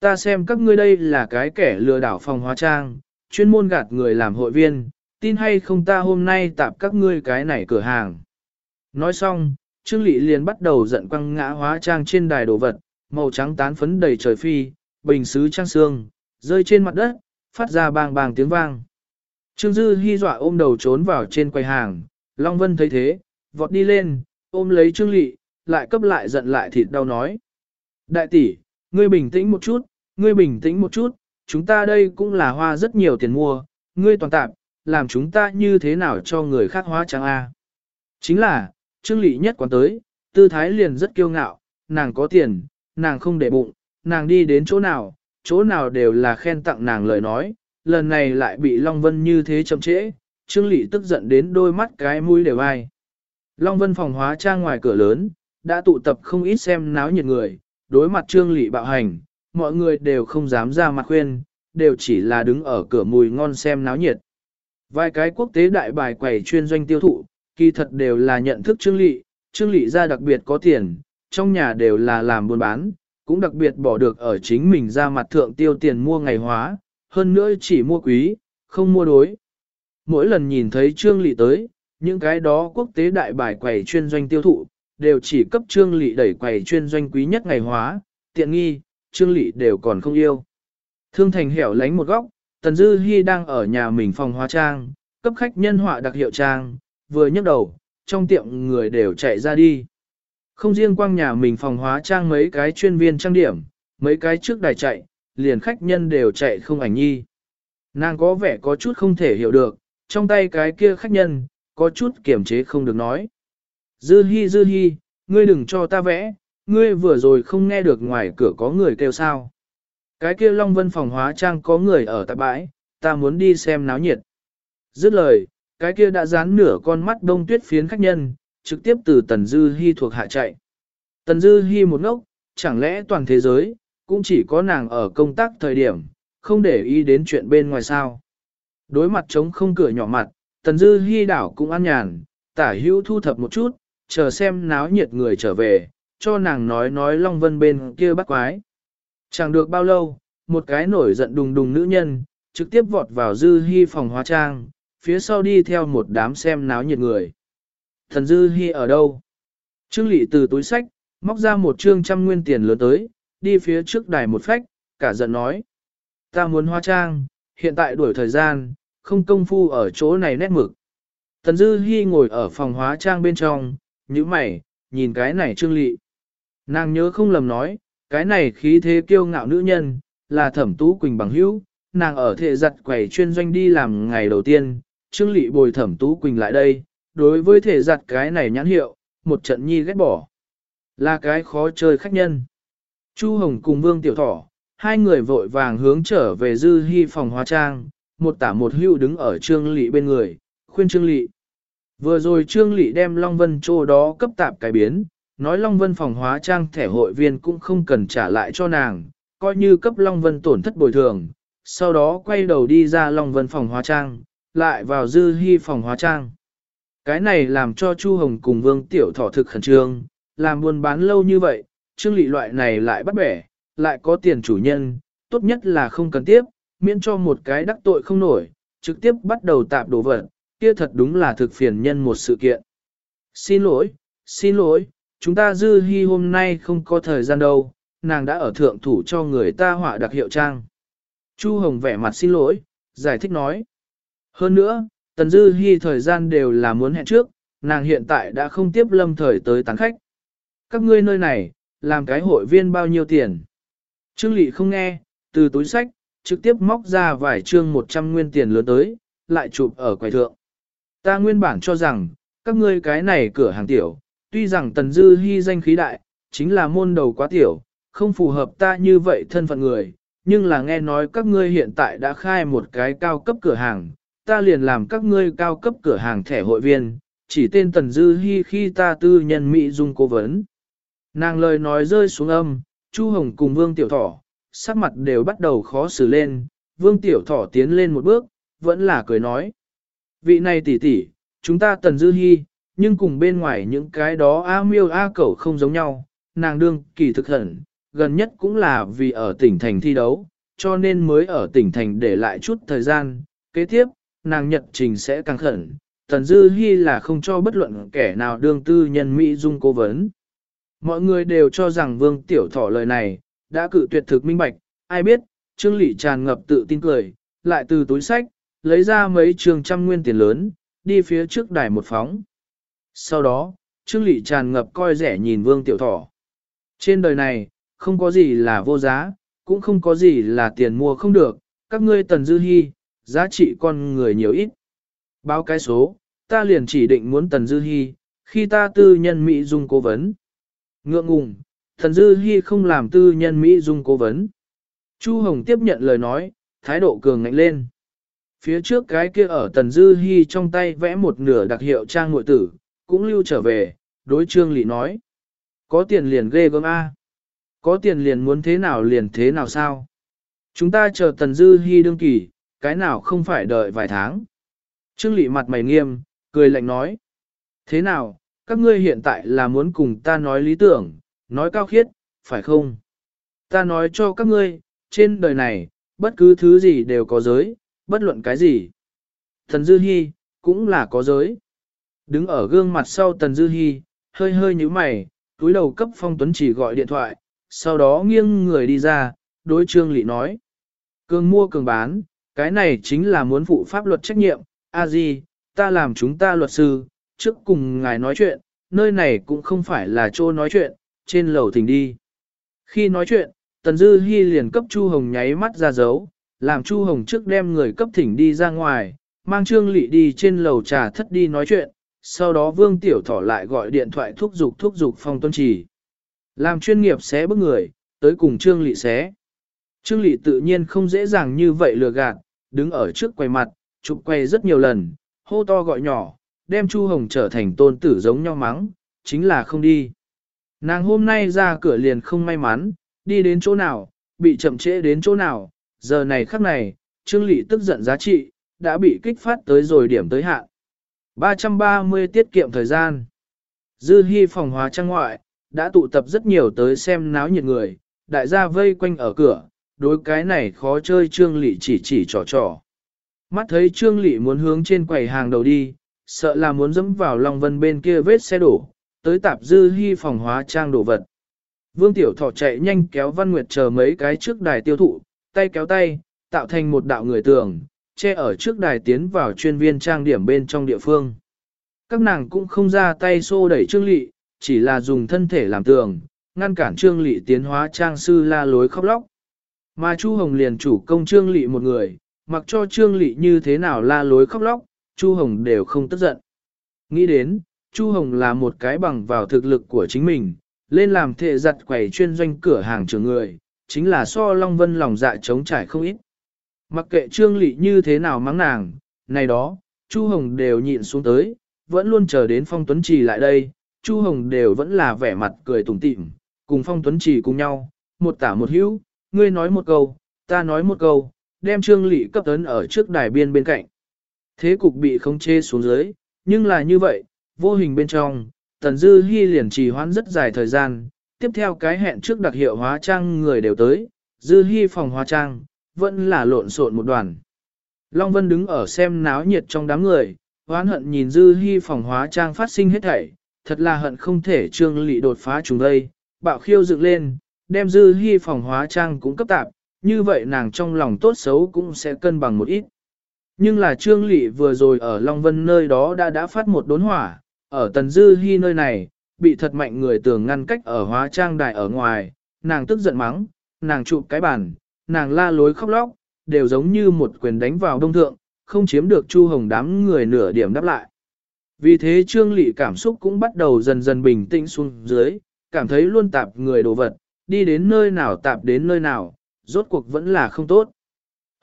Speaker 1: Ta xem các ngươi đây là cái kẻ lừa đảo phòng hóa trang, chuyên môn gạt người làm hội viên, tin hay không ta hôm nay tạp các ngươi cái này cửa hàng. Nói xong, Trương Lị liền bắt đầu giận quăng ngã hóa trang trên đài đồ vật, màu trắng tán phấn đầy trời phi, bình sứ trang xương, rơi trên mặt đất, phát ra bang bang tiếng vang. Trương Dư hy dọa ôm đầu trốn vào trên quầy hàng, Long Vân thấy thế, vọt đi lên, ôm lấy Trương Lị, lại cấp lại giận lại thịt đau nói. Đại tỷ, ngươi bình tĩnh một chút, ngươi bình tĩnh một chút, chúng ta đây cũng là hoa rất nhiều tiền mua, ngươi toàn tạp, làm chúng ta như thế nào cho người khác hóa trắng A. Chính là, Trương Lị nhất quán tới, tư thái liền rất kiêu ngạo, nàng có tiền, nàng không để bụng, nàng đi đến chỗ nào, chỗ nào đều là khen tặng nàng lời nói, lần này lại bị Long Vân như thế chậm trễ, Trương Lị tức giận đến đôi mắt cái mũi đều ai. Long Vân phòng hóa trang ngoài cửa lớn, đã tụ tập không ít xem náo nhiệt người, đối mặt trương lị bạo hành, mọi người đều không dám ra mặt khuyên, đều chỉ là đứng ở cửa mùi ngon xem náo nhiệt. Vài cái quốc tế đại bài quầy chuyên doanh tiêu thụ, kỳ thật đều là nhận thức trương lị, trương lị ra đặc biệt có tiền, trong nhà đều là làm buôn bán, cũng đặc biệt bỏ được ở chính mình ra mặt thượng tiêu tiền mua ngày hóa, hơn nữa chỉ mua quý, không mua đối. Mỗi lần nhìn thấy trương lị tới, những cái đó quốc tế đại bài quầy chuyên doanh tiêu thụ, đều chỉ cấp trương lị đẩy quầy chuyên doanh quý nhất ngày hóa, tiện nghi, trương lị đều còn không yêu. Thương thành hẻo lánh một góc, Tần Dư Hi đang ở nhà mình phòng hóa trang, cấp khách nhân họa đặc hiệu trang, vừa nhấc đầu, trong tiệm người đều chạy ra đi. Không riêng quang nhà mình phòng hóa trang mấy cái chuyên viên trang điểm, mấy cái trước đài chạy, liền khách nhân đều chạy không ảnh nhi. Nàng có vẻ có chút không thể hiểu được, trong tay cái kia khách nhân, có chút kiềm chế không được nói. Dư Hi Dư Hi, ngươi đừng cho ta vẽ, ngươi vừa rồi không nghe được ngoài cửa có người kêu sao. Cái kia Long Vân phòng hóa trang có người ở tại bãi, ta muốn đi xem náo nhiệt. Dứt lời, cái kia đã dán nửa con mắt đông tuyết phiến khách nhân, trực tiếp từ Tần Dư Hi thuộc hạ chạy. Tần Dư Hi một ngốc, chẳng lẽ toàn thế giới, cũng chỉ có nàng ở công tác thời điểm, không để ý đến chuyện bên ngoài sao. Đối mặt trống không cửa nhỏ mặt, Tần Dư hy đảo cũng an nhàn, tả hữu thu thập một chút, chờ xem náo nhiệt người trở về, cho nàng nói nói Long Vân bên kia bắt quái. Chẳng được bao lâu, một cái nổi giận đùng đùng nữ nhân, trực tiếp vọt vào Dư hy phòng hóa trang, phía sau đi theo một đám xem náo nhiệt người. Thần Dư hy ở đâu? Trương Lị từ túi sách, móc ra một trương trăm nguyên tiền lớn tới, đi phía trước đài một phách, cả giận nói. Ta muốn hóa trang, hiện tại đuổi thời gian, không công phu ở chỗ này nét mực. Tần Dư Hi ngồi ở phòng hóa trang bên trong, như mày, nhìn cái này Trương Lị. Nàng nhớ không lầm nói, cái này khí thế kiêu ngạo nữ nhân, là thẩm tú quỳnh bằng hữu, nàng ở thể giặt quầy chuyên doanh đi làm ngày đầu tiên, Trương Lị bồi thẩm tú quỳnh lại đây, đối với thể giặt cái này nhãn hiệu, một trận nhi ghét bỏ. Là cái khó chơi khách nhân. Chu Hồng cùng Vương Tiểu Thỏ, hai người vội vàng hướng trở về dư hy phòng hóa trang, một tả một Hưu đứng ở Trương Lị bên người, khuyên Trương Lị. Vừa rồi Trương Lị đem Long Vân Châu đó cấp tạp cái biến, nói Long Vân phòng hóa trang thẻ hội viên cũng không cần trả lại cho nàng, coi như cấp Long Vân tổn thất bồi thường, sau đó quay đầu đi ra Long Vân phòng hóa trang, lại vào dư hy phòng hóa trang. Cái này làm cho Chu Hồng cùng Vương Tiểu Thỏ thực khẩn trương, làm buôn bán lâu như vậy, trương lị loại này lại bắt bẻ, lại có tiền chủ nhân, tốt nhất là không cần tiếp, miễn cho một cái đắc tội không nổi, trực tiếp bắt đầu tạp đồ vật, kia thật đúng là thực phiền nhân một sự kiện. Xin lỗi, xin lỗi, chúng ta dư hy hôm nay không có thời gian đâu, nàng đã ở thượng thủ cho người ta họa đặc hiệu trang. Chu Hồng vẻ mặt xin lỗi, giải thích nói. Hơn nữa, Tần Dư Hi thời gian đều là muốn hẹn trước, nàng hiện tại đã không tiếp lâm thời tới tán khách. Các ngươi nơi này, làm cái hội viên bao nhiêu tiền? Trương Lị không nghe, từ túi sách, trực tiếp móc ra vài trương 100 nguyên tiền lớn tới, lại chụp ở quầy thượng. Ta nguyên bản cho rằng, các ngươi cái này cửa hàng tiểu, tuy rằng Tần Dư Hi danh khí đại, chính là môn đầu quá tiểu, không phù hợp ta như vậy thân phận người, nhưng là nghe nói các ngươi hiện tại đã khai một cái cao cấp cửa hàng, ta liền làm các ngươi cao cấp cửa hàng thẻ hội viên, chỉ tên Tần Dư Hi khi ta tư nhân Mỹ dung cố vấn. Nàng lời nói rơi xuống âm, Chu Hồng cùng Vương Tiểu Thỏ, sắc mặt đều bắt đầu khó xử lên, Vương Tiểu Thỏ tiến lên một bước, vẫn là cười nói. Vị này tỷ tỷ, chúng ta Tần Dư Hi, nhưng cùng bên ngoài những cái đó A miêu A cẩu không giống nhau, nàng đương kỳ thực hẳn, gần nhất cũng là vì ở tỉnh thành thi đấu, cho nên mới ở tỉnh thành để lại chút thời gian, kế tiếp, nàng nhật trình sẽ càng khẩn, Tần Dư Hi là không cho bất luận kẻ nào đương tư nhân Mỹ dung cố vấn. Mọi người đều cho rằng Vương Tiểu Thỏ lời này, đã cự tuyệt thực minh bạch, ai biết, Trương Lị tràn ngập tự tin cười, lại từ túi sách, lấy ra mấy trường trăm nguyên tiền lớn, đi phía trước đài một phóng. Sau đó, Trương Lị tràn ngập coi rẻ nhìn Vương Tiểu Thỏ. Trên đời này, không có gì là vô giá, cũng không có gì là tiền mua không được, các ngươi Tần Dư hy giá trị con người nhiều ít. Báo cái số, ta liền chỉ định muốn Tần Dư hy khi ta tư nhân Mỹ dung cố vấn. Ngượng ngùng, thần Dư hy không làm tư nhân Mỹ dung cố vấn. Chu Hồng tiếp nhận lời nói, thái độ cường ngạnh lên. Phía trước cái kia ở Tần Dư hy trong tay vẽ một nửa đặc hiệu trang nội tử, cũng lưu trở về, đối trương lị nói. Có tiền liền ghê gớm A. Có tiền liền muốn thế nào liền thế nào sao? Chúng ta chờ tần dư hy đương kỳ, cái nào không phải đợi vài tháng. Trương lị mặt mày nghiêm, cười lạnh nói. Thế nào, các ngươi hiện tại là muốn cùng ta nói lý tưởng, nói cao khiết, phải không? Ta nói cho các ngươi, trên đời này, bất cứ thứ gì đều có giới, bất luận cái gì. Thần Dư Hi, cũng là có giới. Đứng ở gương mặt sau Tần Dư Hi, hơi hơi nhíu mày, túi đầu cấp Phong Tuấn chỉ gọi điện thoại, sau đó nghiêng người đi ra, đối Trương Lị nói. Cường mua cường bán, cái này chính là muốn phụ pháp luật trách nhiệm, a di, ta làm chúng ta luật sư, trước cùng ngài nói chuyện, nơi này cũng không phải là chỗ nói chuyện, trên lầu thỉnh đi. Khi nói chuyện, Tần Dư Hi liền cấp Chu Hồng nháy mắt ra dấu, làm Chu Hồng trước đem người cấp thỉnh đi ra ngoài, mang Trương Lị đi trên lầu trà thất đi nói chuyện, sau đó Vương Tiểu Thỏ lại gọi điện thoại thúc giục thúc giục Phong Tuân Trì. Làm chuyên nghiệp xé bức người, tới cùng Trương Lị xé. Trương Lị tự nhiên không dễ dàng như vậy lừa gạt, đứng ở trước quầy mặt, chụp quay rất nhiều lần, hô to gọi nhỏ, đem Chu Hồng trở thành tôn tử giống nhau mắng, chính là không đi. Nàng hôm nay ra cửa liền không may mắn, đi đến chỗ nào, bị chậm trễ đến chỗ nào, giờ này khắc này, Trương Lị tức giận giá trị, đã bị kích phát tới rồi điểm tới hạn. 330 tiết kiệm thời gian. Dư hy phòng hóa trang ngoại, đã tụ tập rất nhiều tới xem náo nhiệt người, đại gia vây quanh ở cửa, đối cái này khó chơi Trương Lị chỉ chỉ trò trò. Mắt thấy Trương Lị muốn hướng trên quầy hàng đầu đi, sợ là muốn dẫm vào Long Vân bên kia vết xe đổ, tới tạp dư hy phòng hóa trang đồ vật. Vương Tiểu Thọ chạy nhanh kéo Văn Nguyệt chờ mấy cái trước đài tiêu thụ, tay kéo tay, tạo thành một đạo người tường, che ở trước đài tiến vào chuyên viên trang điểm bên trong địa phương. Các nàng cũng không ra tay xô đẩy Trương Lị, chỉ là dùng thân thể làm tường, ngăn cản Trương Lị tiến hóa trang sư la lối khóc lóc. Mà Chu Hồng liền chủ công Trương Lị một người, mặc cho Trương Lị như thế nào la lối khóc lóc, Chu Hồng đều không tức giận. Nghĩ đến, Chu Hồng là một cái bằng vào thực lực của chính mình, lên làm thệ giặt quầy chuyên doanh cửa hàng trưởng người, chính là so Long Vân lòng dạ chống trải không ít. Mặc kệ Trương Lị như thế nào mắng nàng, này đó, Chu Hồng đều nhịn xuống tới, vẫn luôn chờ đến Phong Tuấn Trì lại đây, Chu Hồng đều vẫn là vẻ mặt cười tủm tỉm, cùng Phong Tuấn Trì cùng nhau, một tả một hữu, ngươi nói một câu, ta nói một câu, đem Trương Lị cấp tấn ở trước đài biên bên cạnh. Thế cục bị không chê xuống dưới, nhưng là như vậy, vô hình bên trong, Tần Dư Hi liền trì hoãn rất dài thời gian, tiếp theo cái hẹn trước đặc hiệu hóa trang người đều tới, Dư Hi phòng hóa trang, vẫn là lộn xộn một đoàn. Long Vân đứng ở xem náo nhiệt trong đám người, hoán hận nhìn Dư Hi phòng hóa trang phát sinh hết thảy, thật là hận không thể trương lị đột phá chúng đây, bạo khiêu dựng lên, đem Dư Hi phòng hóa trang cũng cấp tạp, như vậy nàng trong lòng tốt xấu cũng sẽ cân bằng một ít. Nhưng là Trương Lị vừa rồi ở Long Vân nơi đó đã đã phát một đốn hỏa, ở Tần Dư Hi nơi này, bị thật mạnh người tường ngăn cách ở hóa trang đài ở ngoài, nàng tức giận mắng, nàng chụp cái bàn, nàng la lối khóc lóc, đều giống như một quyền đánh vào đông thượng, không chiếm được Chu Hồng đám người nửa điểm đáp lại. Vì thế Trương Lị cảm xúc cũng bắt đầu dần dần bình tĩnh xuống dưới, cảm thấy luôn tạp người đồ vật, đi đến nơi nào tạp đến nơi nào, rốt cuộc vẫn là không tốt.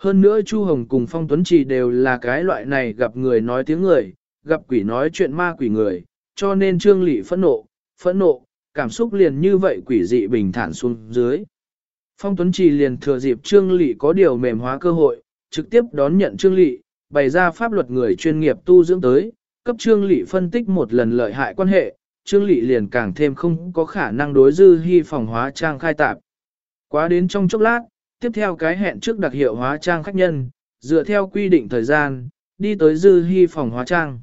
Speaker 1: Hơn nữa Chu Hồng cùng Phong Tuấn Trì đều là cái loại này gặp người nói tiếng người, gặp quỷ nói chuyện ma quỷ người, cho nên Trương Lị phẫn nộ, phẫn nộ, cảm xúc liền như vậy quỷ dị bình thản xuống dưới. Phong Tuấn Trì liền thừa dịp Trương Lị có điều mềm hóa cơ hội, trực tiếp đón nhận Trương Lị, bày ra pháp luật người chuyên nghiệp tu dưỡng tới, cấp Trương Lị phân tích một lần lợi hại quan hệ, Trương Lị liền càng thêm không có khả năng đối dư hy phòng hóa trang khai tạp. Quá đến trong chốc lát, tiếp theo cái hẹn trước đặc hiệu hóa trang khách nhân, dựa theo quy định thời gian, đi tới dư hy phòng hóa trang.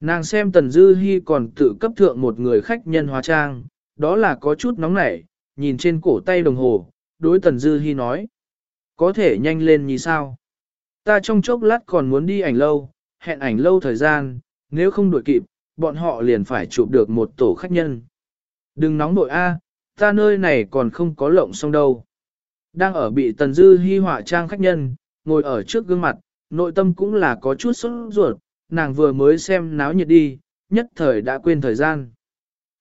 Speaker 1: Nàng xem tần dư hy còn tự cấp thượng một người khách nhân hóa trang, đó là có chút nóng nảy, nhìn trên cổ tay đồng hồ, đối tần dư hy nói. Có thể nhanh lên như sao? Ta trong chốc lát còn muốn đi ảnh lâu, hẹn ảnh lâu thời gian, nếu không đuổi kịp, bọn họ liền phải chụp được một tổ khách nhân. Đừng nóng nội A, ta nơi này còn không có lộng xong đâu. Đang ở bị tần dư hy họa trang khách nhân, ngồi ở trước gương mặt, nội tâm cũng là có chút sốt ruột, nàng vừa mới xem náo nhiệt đi, nhất thời đã quên thời gian.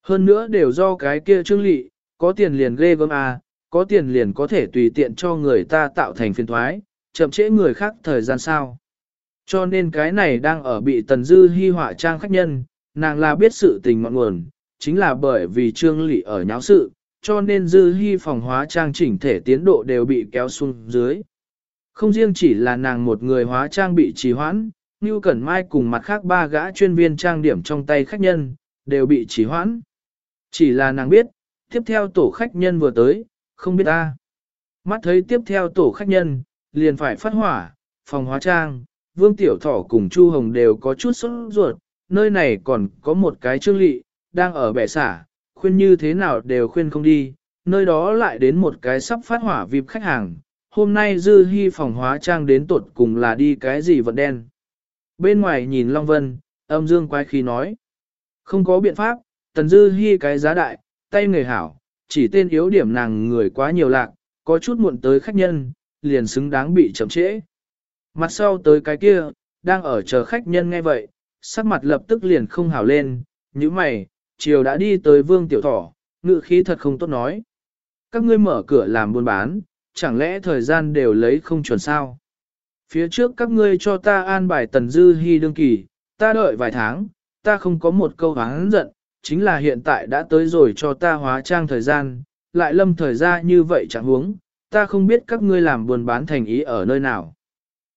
Speaker 1: Hơn nữa đều do cái kia trương lị, có tiền liền ghê gớm à, có tiền liền có thể tùy tiện cho người ta tạo thành phiền thoái, chậm trễ người khác thời gian sao. Cho nên cái này đang ở bị tần dư hy họa trang khách nhân, nàng là biết sự tình ngọn nguồn, chính là bởi vì trương lị ở nháo sự, cho nên dư hy phòng hóa trang chỉnh thể tiến độ đều bị kéo xuống dưới. Không riêng chỉ là nàng một người hóa trang bị trì hoãn, như Cẩn Mai cùng mặt khác ba gã chuyên viên trang điểm trong tay khách nhân, đều bị trì hoãn. Chỉ là nàng biết, tiếp theo tổ khách nhân vừa tới, không biết ta. Mắt thấy tiếp theo tổ khách nhân, liền phải phát hỏa, phòng hóa trang, Vương Tiểu Thỏ cùng Chu Hồng đều có chút sốt ruột, nơi này còn có một cái trương lị, đang ở bẻ xả, khuyên như thế nào đều khuyên không đi, nơi đó lại đến một cái sắp phát hỏa vịp khách hàng. Hôm nay Dư hy phòng hóa trang đến tột cùng là đi cái gì vận đen. Bên ngoài nhìn Long Vân, âm dương quái khí nói. Không có biện pháp, Tần Dư hy cái giá đại, tay người hảo, chỉ tên yếu điểm nàng người quá nhiều lạc, có chút muộn tới khách nhân, liền xứng đáng bị chậm trễ. Mặt sau tới cái kia, đang ở chờ khách nhân nghe vậy, sắc mặt lập tức liền không hảo lên, như mày, chiều đã đi tới vương tiểu thỏ, ngự khí thật không tốt nói. Các ngươi mở cửa làm buôn bán, chẳng lẽ thời gian đều lấy không chuẩn sao? Phía trước các ngươi cho ta an bài tần dư hy đương kỳ, ta đợi vài tháng, ta không có một câu hán giận, chính là hiện tại đã tới rồi cho ta hóa trang thời gian, lại lâm thời gian như vậy chẳng huống, ta không biết các ngươi làm buôn bán thành ý ở nơi nào.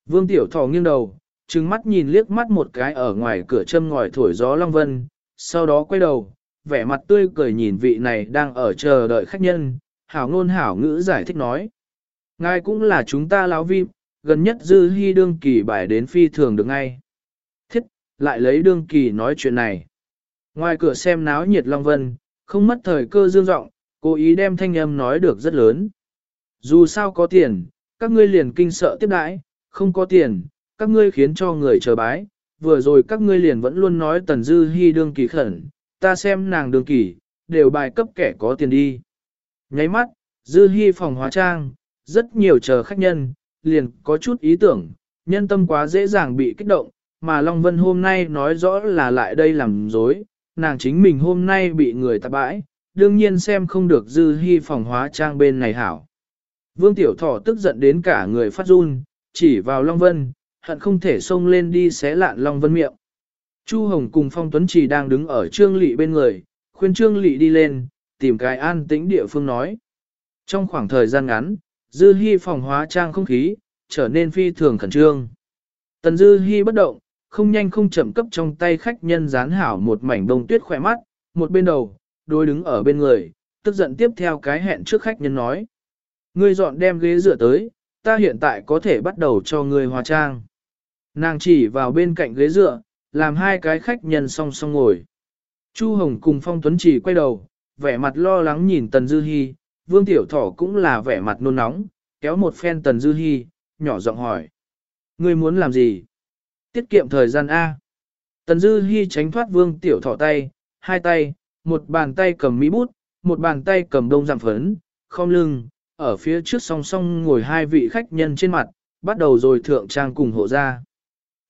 Speaker 1: Vương Tiểu Thỏ nghiêng đầu, trừng mắt nhìn liếc mắt một cái ở ngoài cửa châm ngòi thổi gió Long Vân, sau đó quay đầu, vẻ mặt tươi cười nhìn vị này đang ở chờ đợi khách nhân, hảo ngôn hảo ngữ giải thích nói. Ngài cũng là chúng ta lão vi, gần nhất dư hy đương kỳ bài đến phi thường được ngay. Thiết, lại lấy đương kỳ nói chuyện này. Ngoài cửa xem náo nhiệt Long Vân, không mất thời cơ dương rộng, cố ý đem thanh âm nói được rất lớn. Dù sao có tiền, các ngươi liền kinh sợ tiếp đãi, không có tiền, các ngươi khiến cho người chờ bái, vừa rồi các ngươi liền vẫn luôn nói tần dư hy đương kỳ khẩn, ta xem nàng đương kỳ, đều bài cấp kẻ có tiền đi. Nháy mắt, dư hy phòng hóa trang, rất nhiều chờ khách nhân, liền có chút ý tưởng, nhân tâm quá dễ dàng bị kích động, mà Long Vân hôm nay nói rõ là lại đây làm dối, nàng chính mình hôm nay bị người tạp bãi, đương nhiên xem không được dư hy phòng hóa trang bên này hảo. Vương Tiểu Thỏ tức giận đến cả người phát run, chỉ vào Long Vân, hận không thể xông lên đi xé lạn Long Vân miệng. Chu Hồng cùng Phong Tuấn Trì đang đứng ở Trương Lị bên người, khuyên Trương Lị đi lên, tìm cái an tĩnh địa phương nói. Trong khoảng thời gian ngắn, Dư Hi phòng hóa trang không khí, trở nên phi thường khẩn trương. Tần Dư Hi bất động, không nhanh không chậm cấp trong tay khách nhân dán hảo một mảnh đông tuyết khỏe mắt, một bên đầu, đôi đứng ở bên người, tức giận tiếp theo cái hẹn trước khách nhân nói. Ngươi dọn đem ghế dựa tới, ta hiện tại có thể bắt đầu cho ngươi hóa trang. Nàng chỉ vào bên cạnh ghế dựa, làm hai cái khách nhân song song ngồi. Chu Hồng cùng Phong Tuấn chỉ quay đầu, vẻ mặt lo lắng nhìn Tần Dư Hi, Vương Tiểu Thỏ cũng là vẻ mặt nôn nóng, kéo một phen Tần Dư Hi, nhỏ giọng hỏi. Ngươi muốn làm gì? Tiết kiệm thời gian A. Tần Dư Hi tránh thoát Vương Tiểu Thỏ tay, hai tay, một bàn tay cầm mỹ bút, một bàn tay cầm đông giảm phấn, không lưng, ở phía trước song song ngồi hai vị khách nhân trên mặt, bắt đầu rồi thượng trang cùng hộ ra.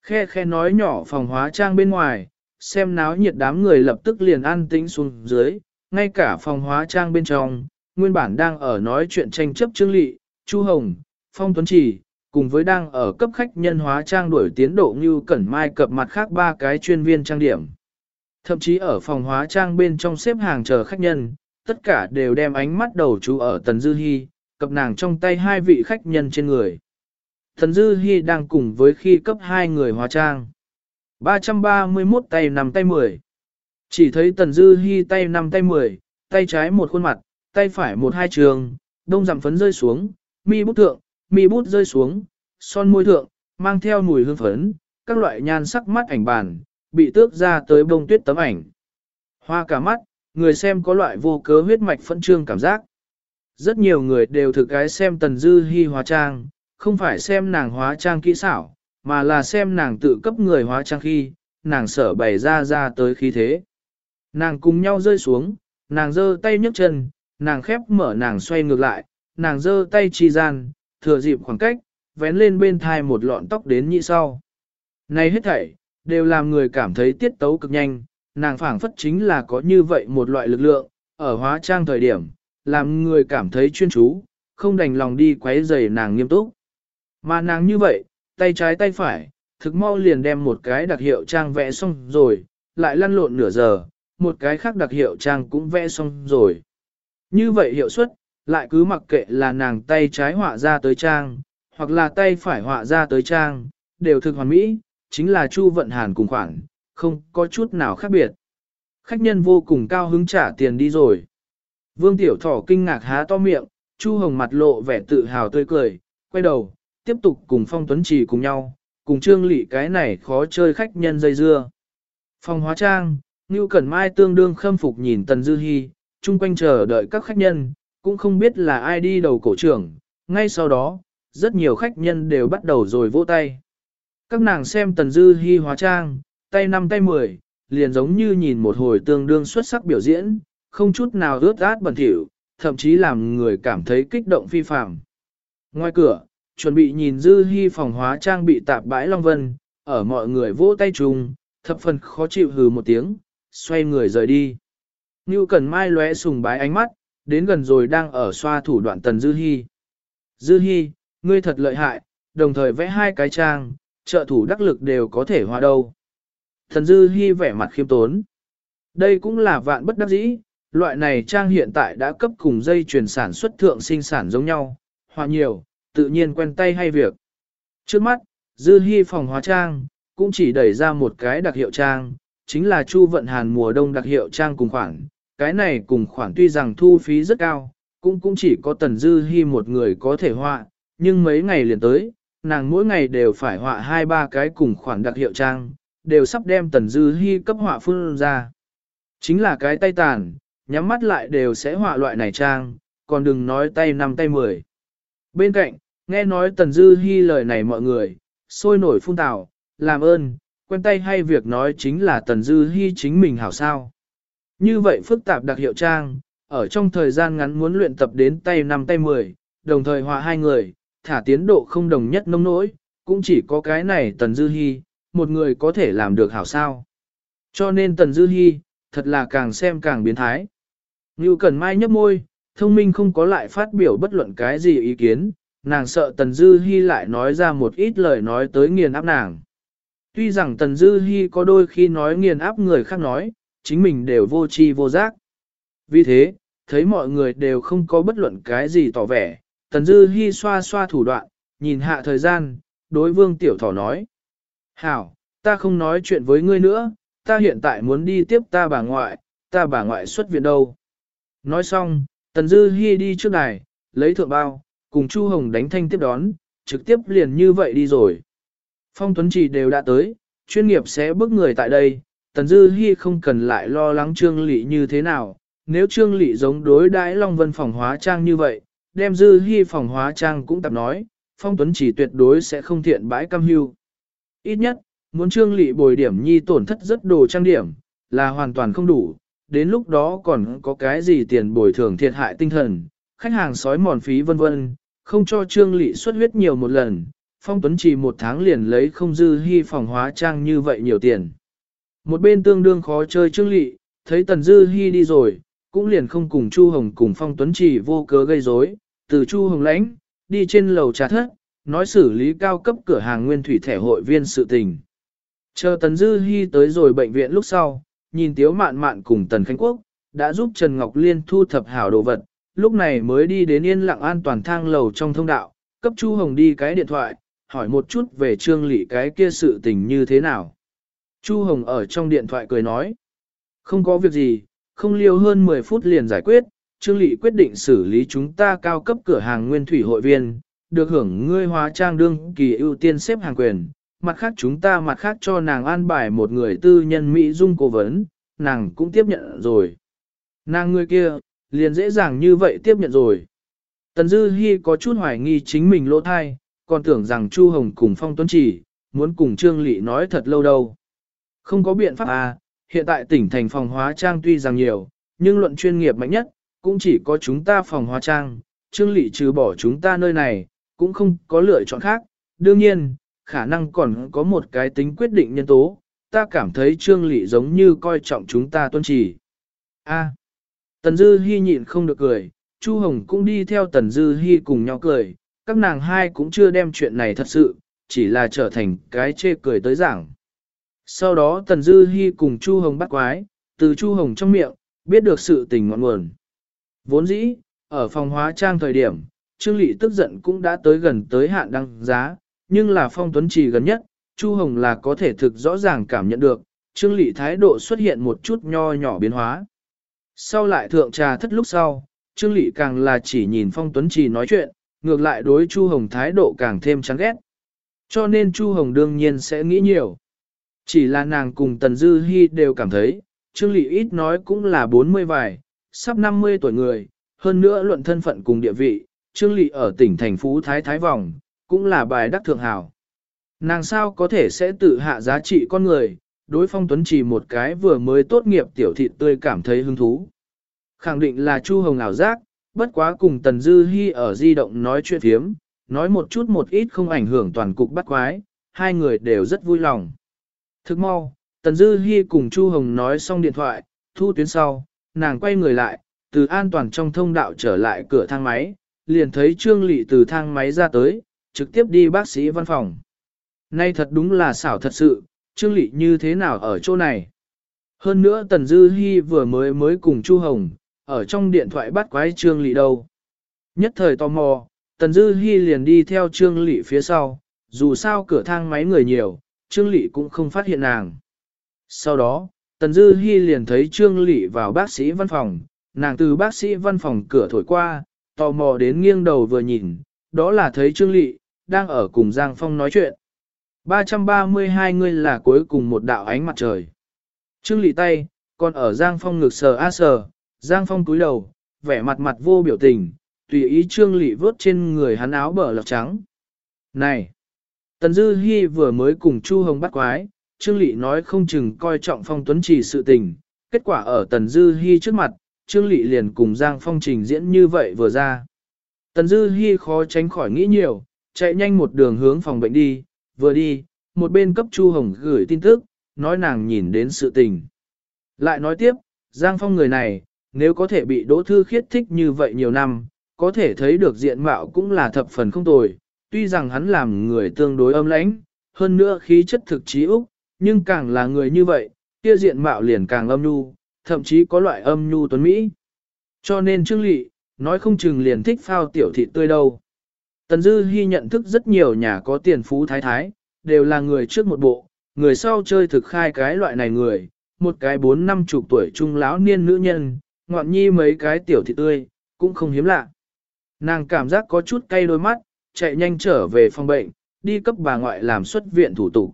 Speaker 1: Khe khe nói nhỏ phòng hóa trang bên ngoài, xem náo nhiệt đám người lập tức liền an tĩnh xuống dưới, ngay cả phòng hóa trang bên trong, nguyên bản đang ở nói chuyện tranh chấp trương lị, Chu Hồng, Phong Tuấn Trì, cùng với đang ở cấp khách nhân hóa trang đuổi tiến độ như cẩn mai cập mặt khác ba cái chuyên viên trang điểm. Thậm chí ở phòng hóa trang bên trong xếp hàng chờ khách nhân, tất cả đều đem ánh mắt đầu chú ở Tần Dư Hi, cập nàng trong tay hai vị khách nhân trên người. Thần Dư Hi đang cùng với khi cấp hai người hóa trang. 331 tay nằm tay 10. Chỉ thấy Tần Dư Hi tay nằm tay 10, tay trái một khuôn mặt, tay phải một hai trường, đông giảm phấn rơi xuống, mi bút thượng, mi bút rơi xuống, son môi thượng, mang theo mùi hương phấn, các loại nhan sắc mắt ảnh bàn, bị tước ra tới bông tuyết tấm ảnh. Hoa cả mắt, người xem có loại vô cớ huyết mạch phấn trương cảm giác. Rất nhiều người đều thực cái xem Tần Dư Hi hóa trang, không phải xem nàng hóa trang kỹ xảo, mà là xem nàng tự cấp người hóa trang khi, nàng sở bày ra ra tới khí thế. Nàng cùng nhau rơi xuống, nàng giơ tay nhấc chân, nàng khép mở nàng xoay ngược lại, nàng giơ tay chi gian, thừa dịp khoảng cách, vén lên bên thai một lọn tóc đến nhị sau. Này hết thảy, đều làm người cảm thấy tiết tấu cực nhanh, nàng phảng phất chính là có như vậy một loại lực lượng, ở hóa trang thời điểm, làm người cảm thấy chuyên chú, không đành lòng đi quấy rầy nàng nghiêm túc. Mà nàng như vậy, tay trái tay phải, thực mau liền đem một cái đặc hiệu trang vẽ xong rồi, lại lăn lộn nửa giờ, một cái khác đặc hiệu trang cũng vẽ xong rồi. Như vậy hiệu suất, lại cứ mặc kệ là nàng tay trái họa ra tới trang, hoặc là tay phải họa ra tới trang, đều thực hoàn mỹ, chính là Chu Vận Hàn cùng khoản, không có chút nào khác biệt. Khách nhân vô cùng cao hứng trả tiền đi rồi. Vương Tiểu Thỏ kinh ngạc há to miệng, Chu Hồng mặt lộ vẻ tự hào tươi cười, quay đầu, tiếp tục cùng Phong Tuấn Trì cùng nhau, cùng Trương Lị cái này khó chơi khách nhân dây dưa. Phòng hóa trang, Ngưu Cẩn Mai tương đương khâm phục nhìn Tần Dư Hi, chung quanh chờ đợi các khách nhân, cũng không biết là ai đi đầu cổ trưởng. Ngay sau đó, rất nhiều khách nhân đều bắt đầu rồi vỗ tay. Các nàng xem Tần Dư Hi hóa trang, tay năm tay mười, liền giống như nhìn một hồi tương đương xuất sắc biểu diễn, không chút nào ướt át bẩn thỉu, thậm chí làm người cảm thấy kích động phi phàm. Ngoài cửa, chuẩn bị nhìn Dư hy phòng hóa trang bị tạp bãi Long Vân, ở mọi người vỗ tay chung, thập phần khó chịu hừ một tiếng, xoay người rời đi. Như cần Mai lóe sùng bái ánh mắt, đến gần rồi đang ở xoa thủ đoạn Tần Dư hy Dư hy ngươi thật lợi hại, đồng thời vẽ hai cái trang, trợ thủ đắc lực đều có thể hòa đâu. thần Dư hy vẻ mặt khiêm tốn. Đây cũng là vạn bất đắc dĩ, loại này trang hiện tại đã cấp cùng dây chuyển sản xuất thượng sinh sản giống nhau, hòa nhiều, tự nhiên quen tay hay việc. Trước mắt, Dư hy phòng hóa trang, cũng chỉ đẩy ra một cái đặc hiệu trang, chính là Chu Vận Hàn mùa đông đặc hiệu trang cùng khoản. Cái này cùng khoản tuy rằng thu phí rất cao, cũng cũng chỉ có Tần Dư hy một người có thể họa, nhưng mấy ngày liền tới, nàng mỗi ngày đều phải họa hai ba cái cùng khoản đặc hiệu trang, đều sắp đem Tần Dư hy cấp họa phương ra. Chính là cái tay tàn, nhắm mắt lại đều sẽ họa loại này trang, còn đừng nói tay năm tay mười. Bên cạnh, nghe nói Tần Dư Hi lời này mọi người, sôi nổi phun tào, làm ơn, quen tay hay việc nói chính là Tần Dư Hi chính mình hảo sao. Như vậy phức tạp đặc hiệu trang, ở trong thời gian ngắn muốn luyện tập đến tay năm tay mười, đồng thời hòa hai người, thả tiến độ không đồng nhất nông nỗi, cũng chỉ có cái này Tần Dư Hi, một người có thể làm được hảo sao. Cho nên Tần Dư Hi, thật là càng xem càng biến thái. Ngưu Cẩn Mai nhấp môi, thông minh không có lại phát biểu bất luận cái gì ý kiến, nàng sợ Tần Dư Hi lại nói ra một ít lời nói tới nghiền áp nàng. Tuy rằng Tần Dư Hi có đôi khi nói nghiền áp người khác nói, chính mình đều vô tri vô giác. Vì thế, thấy mọi người đều không có bất luận cái gì tỏ vẻ, Tần Dư Hi xoa xoa thủ đoạn, nhìn hạ thời gian, đối vương tiểu thỏ nói. Hảo, ta không nói chuyện với ngươi nữa, ta hiện tại muốn đi tiếp ta bà ngoại, ta bà ngoại xuất viện đâu. Nói xong, Tần Dư Hi đi trước đài, lấy thượng bao, cùng Chu Hồng đánh thanh tiếp đón, trực tiếp liền như vậy đi rồi. Phong Tuấn Chỉ đều đã tới, chuyên nghiệp sẽ bước người tại đây, Tần Dư Hi không cần lại lo lắng Trương Lị như thế nào, nếu Trương Lị giống đối đãi Long Vân phòng hóa trang như vậy, đem Dư Hi phòng hóa trang cũng tập nói, Phong Tuấn Chỉ tuyệt đối sẽ không thiện bãi cam hưu. Ít nhất, muốn Trương Lị bồi điểm nhi tổn thất rất đồ trang điểm, là hoàn toàn không đủ, đến lúc đó còn có cái gì tiền bồi thường thiệt hại tinh thần, khách hàng sói mòn phí vân vân, không cho Trương Lị xuất huyết nhiều một lần, Phong Tuấn chỉ một tháng liền lấy không dư hy phòng hóa trang như vậy nhiều tiền. Một bên tương đương khó chơi Trương Lị, thấy Tần Dư Hi đi rồi, cũng liền không cùng Chu Hồng cùng Phong Tuấn chỉ vô cớ gây rối, từ Chu Hồng lãnh, đi trên lầu trà thất, nói xử lý cao cấp cửa hàng nguyên thủy thẻ hội viên sự tình. Chờ Tần Dư Hi tới rồi bệnh viện lúc sau, nhìn Tiếu Mạn Mạn cùng Tần Khánh Quốc, đã giúp Trần Ngọc Liên thu thập hảo đồ vật, lúc này mới đi đến yên lặng an toàn thang lầu trong thông đạo, cấp Chu Hồng đi cái điện thoại, hỏi một chút về Trương Lị cái kia sự tình như thế nào. Chu Hồng ở trong điện thoại cười nói, không có việc gì, không liêu hơn 10 phút liền giải quyết, Trương Lị quyết định xử lý chúng ta cao cấp cửa hàng nguyên thủy hội viên, được hưởng ngươi hóa trang đương kỳ ưu tiên xếp hàng quyền, mặt khác chúng ta mặt khác cho nàng an bài một người tư nhân Mỹ dung cố vấn, nàng cũng tiếp nhận rồi. Nàng người kia, liền dễ dàng như vậy tiếp nhận rồi. Tần Dư Hi có chút hoài nghi chính mình lỗ thai, còn tưởng rằng Chu Hồng cùng Phong Tuấn Chỉ, muốn cùng Trương Lị nói thật lâu đâu. Không có biện pháp à, hiện tại tỉnh thành phòng hóa trang tuy rằng nhiều, nhưng luận chuyên nghiệp mạnh nhất, cũng chỉ có chúng ta phòng hóa trang, Trương Lị trừ bỏ chúng ta nơi này, cũng không có lựa chọn khác. Đương nhiên, khả năng còn có một cái tính quyết định nhân tố, ta cảm thấy Trương Lị giống như coi trọng chúng ta tuân chỉ. A. Tần Dư Hi nhịn không được cười, Chu Hồng cũng đi theo Tần Dư Hi cùng nhau cười, các nàng hai cũng chưa đem chuyện này thật sự, chỉ là trở thành cái chê cười tới giảng. Sau đó Tần Dư Hi cùng Chu Hồng bắt quái, từ Chu Hồng trong miệng, biết được sự tình ngọn nguồn. Vốn dĩ, ở phòng hóa trang thời điểm, Trương Lị tức giận cũng đã tới gần tới hạn đăng giá, nhưng là phong tuấn trì gần nhất, Chu Hồng là có thể thực rõ ràng cảm nhận được, Trương Lị thái độ xuất hiện một chút nho nhỏ biến hóa. Sau lại thượng trà thất lúc sau, Trương Lị càng là chỉ nhìn phong tuấn trì nói chuyện, ngược lại đối Chu Hồng thái độ càng thêm chán ghét. Cho nên Chu Hồng đương nhiên sẽ nghĩ nhiều. Chỉ là nàng cùng Tần Dư Hi đều cảm thấy, Trương Lị ít nói cũng là 40 vài, sắp 50 tuổi người, hơn nữa luận thân phận cùng địa vị, Trương Lị ở tỉnh thành Phú Thái Thái Vòng, cũng là bài đắc thượng hảo Nàng sao có thể sẽ tự hạ giá trị con người, đối phong tuấn chỉ một cái vừa mới tốt nghiệp tiểu thị tươi cảm thấy hứng thú. Khẳng định là Chu Hồng ảo giác, bất quá cùng Tần Dư Hi ở di động nói chuyện thiếm, nói một chút một ít không ảnh hưởng toàn cục bắt quái, hai người đều rất vui lòng. Thức mau, Tần Dư Hi cùng Chu Hồng nói xong điện thoại, thu tuyến sau, nàng quay người lại, từ an toàn trong thông đạo trở lại cửa thang máy, liền thấy Trương Lị từ thang máy ra tới, trực tiếp đi bác sĩ văn phòng. Nay thật đúng là xảo thật sự, Trương Lị như thế nào ở chỗ này. Hơn nữa Tần Dư Hi vừa mới mới cùng Chu Hồng, ở trong điện thoại bắt quái Trương Lị đâu. Nhất thời tò mò, Tần Dư Hi liền đi theo Trương Lị phía sau, dù sao cửa thang máy người nhiều, Trương Lị cũng không phát hiện nàng. Sau đó, Tần Dư Hi liền thấy Trương Lị vào bác sĩ văn phòng, nàng từ bác sĩ văn phòng cửa thổi qua, tò mò đến nghiêng đầu vừa nhìn, đó là thấy Trương Lị, đang ở cùng Giang Phong nói chuyện. 332 người là cuối cùng một đạo ánh mặt trời. Trương Lị tay, còn ở Giang Phong ngực sờ a sờ, Giang Phong cúi đầu, vẻ mặt mặt vô biểu tình, tùy ý Trương Lị vớt trên người hắn áo bờ lọc trắng. Này! Tần Dư Hi vừa mới cùng Chu Hồng bắt quái, Trương Lị nói không chừng coi trọng Phong Tuấn Trì sự tình, kết quả ở Tần Dư Hi trước mặt, Trương Lị liền cùng Giang Phong trình diễn như vậy vừa ra. Tần Dư Hi khó tránh khỏi nghĩ nhiều, chạy nhanh một đường hướng phòng bệnh đi, vừa đi, một bên cấp Chu Hồng gửi tin tức, nói nàng nhìn đến sự tình. Lại nói tiếp, Giang Phong người này, nếu có thể bị Đỗ Thư khiết thích như vậy nhiều năm, có thể thấy được diện mạo cũng là thập phần không tồi, tuy rằng hắn làm người tương đối âm lãnh, hơn nữa khí chất thực trí úc, nhưng càng là người như vậy, kia diện mạo liền càng âm nhu, thậm chí có loại âm nhu tuấn Mỹ. Cho nên Trương Lị, nói không chừng liền thích phao tiểu thị tươi đâu. Tần Dư Hi nhận thức rất nhiều nhà có tiền phú thái thái, đều là người trước một bộ, người sau chơi thực khai cái loại này người, một cái bốn năm chục tuổi trung lão niên nữ nhân, ngoạn nhi mấy cái tiểu thị tươi, cũng không hiếm lạ. Nàng cảm giác có chút cay đôi mắt, chạy nhanh trở về phòng bệnh, đi cấp bà ngoại làm xuất viện thủ tục.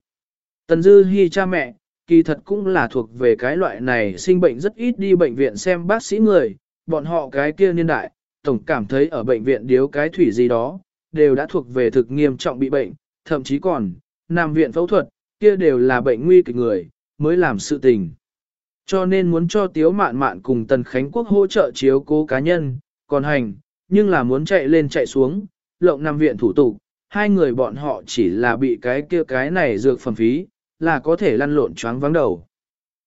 Speaker 1: Tần Dư Hi cha mẹ, kỳ thật cũng là thuộc về cái loại này sinh bệnh rất ít đi bệnh viện xem bác sĩ người, bọn họ cái kia niên đại, tổng cảm thấy ở bệnh viện điếu cái thủy gì đó, đều đã thuộc về thực nghiêm trọng bị bệnh, thậm chí còn, nằm viện phẫu thuật, kia đều là bệnh nguy kịch người, mới làm sự tình. Cho nên muốn cho Tiếu Mạn Mạn cùng Tần Khánh Quốc hỗ trợ chiếu cố cá nhân, còn hành, nhưng là muốn chạy lên chạy xuống, lộng nằm viện thủ tục, hai người bọn họ chỉ là bị cái kia cái này dược phẩm phí, là có thể lăn lộn choáng vắng đầu.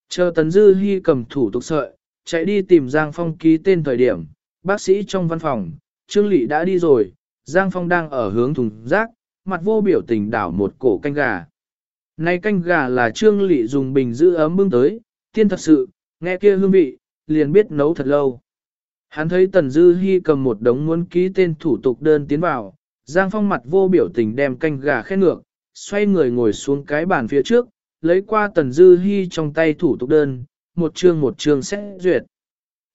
Speaker 1: Chờ Tần Dư Hi cầm thủ tục sợi, chạy đi tìm Giang Phong ký tên thời điểm, bác sĩ trong văn phòng, Trương Lị đã đi rồi, Giang Phong đang ở hướng thùng rác, mặt vô biểu tình đảo một cổ canh gà. Này canh gà là Trương Lị dùng bình giữ ấm bưng tới, tiên thật sự, nghe kia hương vị, liền biết nấu thật lâu. Hắn thấy Tần Dư Hi cầm một đống muốn ký tên thủ tục đơn tiến vào, Giang Phong mặt vô biểu tình đem canh gà khen ngược, xoay người ngồi xuống cái bàn phía trước, lấy qua Tần Dư Hi trong tay thủ tục đơn, một chương một chương xét duyệt.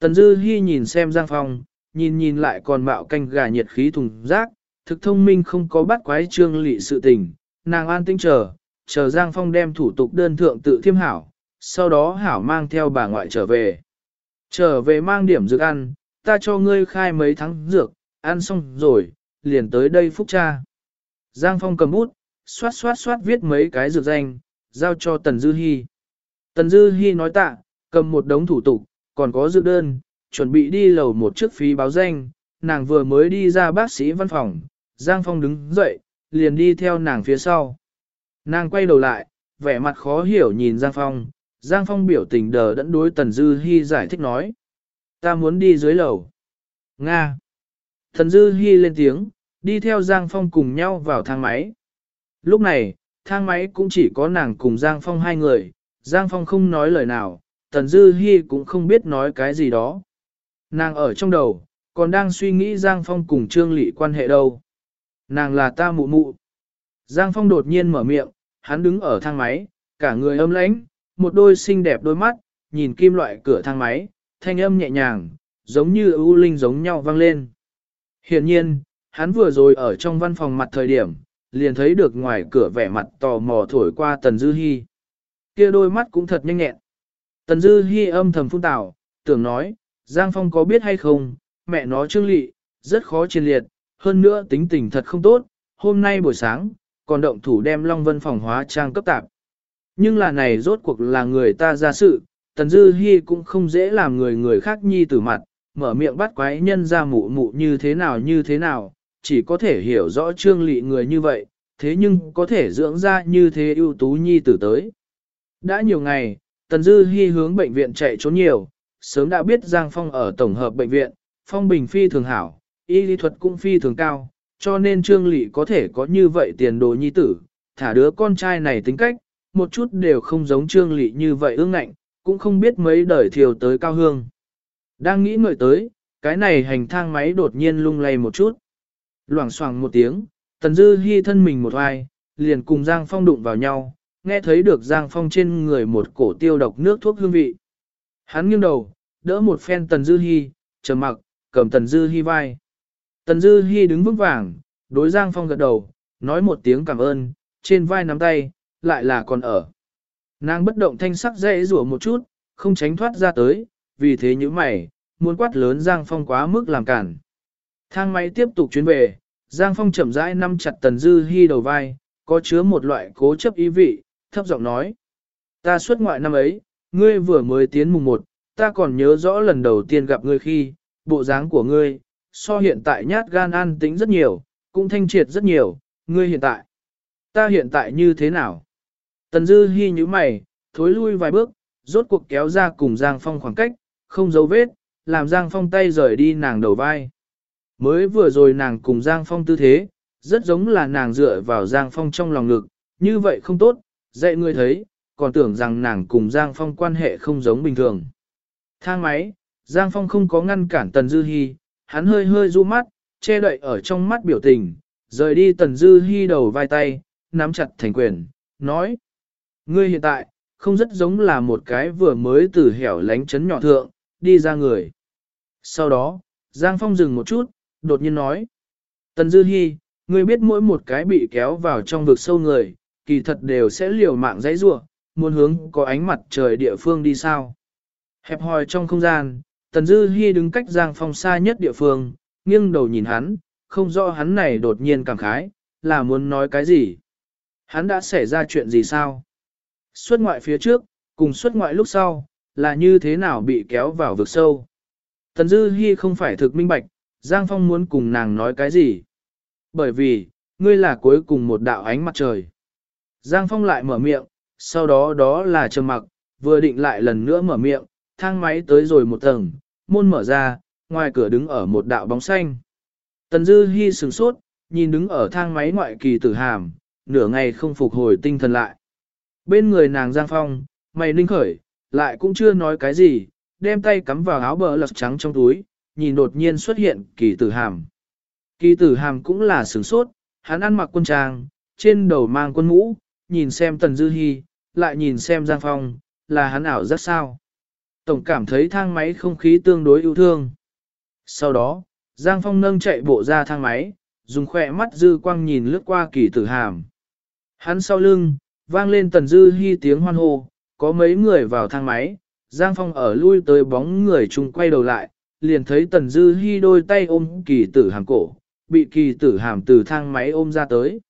Speaker 1: Tần Dư Hi nhìn xem Giang Phong, nhìn nhìn lại còn mạo canh gà nhiệt khí thùng rác, thực thông minh không có bắt quái trương lị sự tình, nàng an tinh chờ, chờ Giang Phong đem thủ tục đơn thượng tự thiêm hảo, sau đó hảo mang theo bà ngoại trở về. Trở về mang điểm dược ăn, ta cho ngươi khai mấy tháng dược, ăn xong rồi, liền tới đây phúc cha. Giang Phong cầm bút, xoát xoát xoát viết mấy cái dược danh, giao cho Tần Dư Hi. Tần Dư Hi nói tạ, cầm một đống thủ tục, còn có dự đơn, chuẩn bị đi lầu một chiếc phí báo danh, nàng vừa mới đi ra bác sĩ văn phòng, Giang Phong đứng dậy, liền đi theo nàng phía sau. Nàng quay đầu lại, vẻ mặt khó hiểu nhìn Giang Phong, Giang Phong biểu tình đờ đẫn đối Tần Dư Hi giải thích nói. Ta muốn đi dưới lầu. Nga. Tần Dư Hi lên tiếng, đi theo Giang Phong cùng nhau vào thang máy. Lúc này, thang máy cũng chỉ có nàng cùng Giang Phong hai người, Giang Phong không nói lời nào, Tần Dư Hi cũng không biết nói cái gì đó. Nàng ở trong đầu, còn đang suy nghĩ Giang Phong cùng Trương Lị quan hệ đâu. Nàng là ta mụ mụ. Giang Phong đột nhiên mở miệng, hắn đứng ở thang máy, cả người âm lãnh, một đôi xinh đẹp đôi mắt, nhìn kim loại cửa thang máy, thanh âm nhẹ nhàng, giống như ưu linh giống nhau vang lên. Hiện nhiên, hắn vừa rồi ở trong văn phòng mặt thời điểm, liền thấy được ngoài cửa vẻ mặt tò mò thổi qua Tần Dư Hi. Kia đôi mắt cũng thật nhanh nhẹn. Tần Dư Hi âm thầm phun tảo, tưởng nói, Giang Phong có biết hay không, mẹ nó trương lị, rất khó chiến liệt, hơn nữa tính tình thật không tốt, hôm nay buổi sáng, còn động thủ đem Long Vân phòng hóa trang cấp tạp. Nhưng là này rốt cuộc là người ta ra sự, Tần Dư Hi cũng không dễ làm người người khác nhi tử mặt, mở miệng bắt quái nhân ra mụ mụ như thế nào như thế nào, chỉ có thể hiểu rõ trương lị người như vậy, thế nhưng có thể dưỡng ra như thế ưu tú nhi tử tới. Đã nhiều ngày, Tần Dư Hi hướng bệnh viện chạy trốn nhiều, sớm đã biết Giang Phong ở tổng hợp bệnh viện, Phong Bình phi thường hảo, y lý thuật cũng phi thường cao, cho nên Trương Lị có thể có như vậy tiền đồ nhi tử, thả đứa con trai này tính cách, một chút đều không giống Trương Lị như vậy ương ngạnh, cũng không biết mấy đời thiều tới cao hương. Đang nghĩ ngợi tới, cái này hành thang máy đột nhiên lung lay một chút. Loảng xoảng một tiếng, Tần Dư Hi thân mình một oai, liền cùng Giang Phong đụng vào nhau, nghe thấy được Giang Phong trên người một cổ tiêu độc nước thuốc hương vị. Hắn nghiêng đầu, đỡ một phen Tần Dư Hi, trầm mặc, cầm Tần Dư Hi vai. Tần Dư Hi đứng vững vàng, đối Giang Phong gật đầu, nói một tiếng cảm ơn, trên vai nắm tay, lại là còn ở. Nàng bất động thanh sắc dễ rủa một chút, không tránh thoát ra tới, vì thế như mày, muốn quát lớn Giang Phong quá mức làm cản. Thang máy tiếp tục chuyến về, Giang Phong chậm rãi nắm chặt Tần Dư Hi đầu vai, có chứa một loại cố chấp ý vị, thấp giọng nói. Ta xuất ngoại năm ấy, ngươi vừa mới tiến mùng một, ta còn nhớ rõ lần đầu tiên gặp ngươi khi, bộ dáng của ngươi, so hiện tại nhát gan an tính rất nhiều, cũng thanh triệt rất nhiều, ngươi hiện tại. Ta hiện tại như thế nào? Tần Dư Hi như mày, thối lui vài bước, rốt cuộc kéo ra cùng Giang Phong khoảng cách, không dấu vết, làm Giang Phong tay rời đi nàng đầu vai. Mới vừa rồi nàng cùng Giang Phong tư thế, rất giống là nàng dựa vào Giang Phong trong lòng ngực, như vậy không tốt, dạy ngươi thấy, còn tưởng rằng nàng cùng Giang Phong quan hệ không giống bình thường. Thang máy, Giang Phong không có ngăn cản Tần Dư Hi, hắn hơi hơi du mắt, che đậy ở trong mắt biểu tình, rời đi Tần Dư Hi đầu vai tay, nắm chặt thành quyền, nói. Ngươi hiện tại, không rất giống là một cái vừa mới từ hẻo lánh chấn nhỏ thượng, đi ra người. Sau đó, Giang Phong dừng một chút, đột nhiên nói. Tần Dư Hi, ngươi biết mỗi một cái bị kéo vào trong vực sâu người, kỳ thật đều sẽ liều mạng dãy rua, muốn hướng có ánh mặt trời địa phương đi sao. Hẹp hòi trong không gian, Tần Dư Hi đứng cách Giang Phong xa nhất địa phương, nghiêng đầu nhìn hắn, không rõ hắn này đột nhiên cảm khái, là muốn nói cái gì. Hắn đã xảy ra chuyện gì sao? Xuất ngoại phía trước, cùng xuất ngoại lúc sau, là như thế nào bị kéo vào vực sâu? Tần Dư Hi không phải thực minh bạch, Giang Phong muốn cùng nàng nói cái gì? Bởi vì, ngươi là cuối cùng một đạo ánh mặt trời. Giang Phong lại mở miệng, sau đó đó là trầm mặc, vừa định lại lần nữa mở miệng, thang máy tới rồi một tầng, môn mở ra, ngoài cửa đứng ở một đạo bóng xanh. Tần Dư Hi sửng sốt, nhìn đứng ở thang máy ngoại kỳ tử hàm, nửa ngày không phục hồi tinh thần lại. Bên người nàng Giang Phong, mày ninh khởi, lại cũng chưa nói cái gì, đem tay cắm vào áo bờ lật trắng trong túi, nhìn đột nhiên xuất hiện kỳ tử hàm. Kỳ tử hàm cũng là sửng sốt, hắn ăn mặc quân trang, trên đầu mang quân mũ, nhìn xem Tần Dư Hi, lại nhìn xem Giang Phong, là hắn ảo rất sao. Tổng cảm thấy thang máy không khí tương đối yêu thương. Sau đó, Giang Phong nâng chạy bộ ra thang máy, dùng khỏe mắt dư quang nhìn lướt qua kỳ tử hàm. Hắn sau lưng, vang lên Tần Dư Hi tiếng hoan hô, có mấy người vào thang máy, Giang Phong ở lui tới bóng người chung quay đầu lại, liền thấy Tần Dư Hi đôi tay ôm kỳ tử hàm cổ, bị kỳ tử hàm từ thang máy ôm ra tới.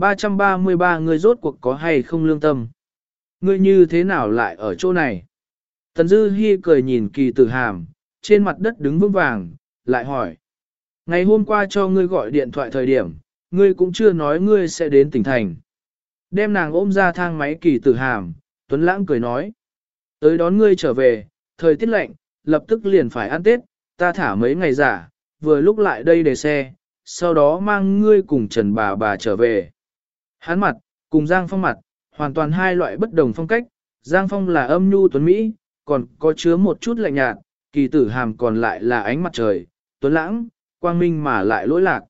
Speaker 1: 333 người rốt cuộc có hay không lương tâm? Ngươi như thế nào lại ở chỗ này? Tần Dư Hi cười nhìn kỳ tử hàm, trên mặt đất đứng vững vàng, lại hỏi. Ngày hôm qua cho ngươi gọi điện thoại thời điểm, ngươi cũng chưa nói ngươi sẽ đến tỉnh thành. Đem nàng ôm ra thang máy kỳ tử hàm, Tuấn Lãng cười nói. Tới đón ngươi trở về, thời tiết lạnh, lập tức liền phải ăn Tết, ta thả mấy ngày giả, vừa lúc lại đây để xe, sau đó mang ngươi cùng Trần bà bà trở về. Hắn mặt, Cùng Giang Phong mặt, hoàn toàn hai loại bất đồng phong cách, Giang Phong là âm nhu tuấn Mỹ, còn có chứa một chút lạnh nhạt, kỳ tử hàm còn lại là ánh mặt trời, tuấn lãng, quang minh mà lại lỗi lạc.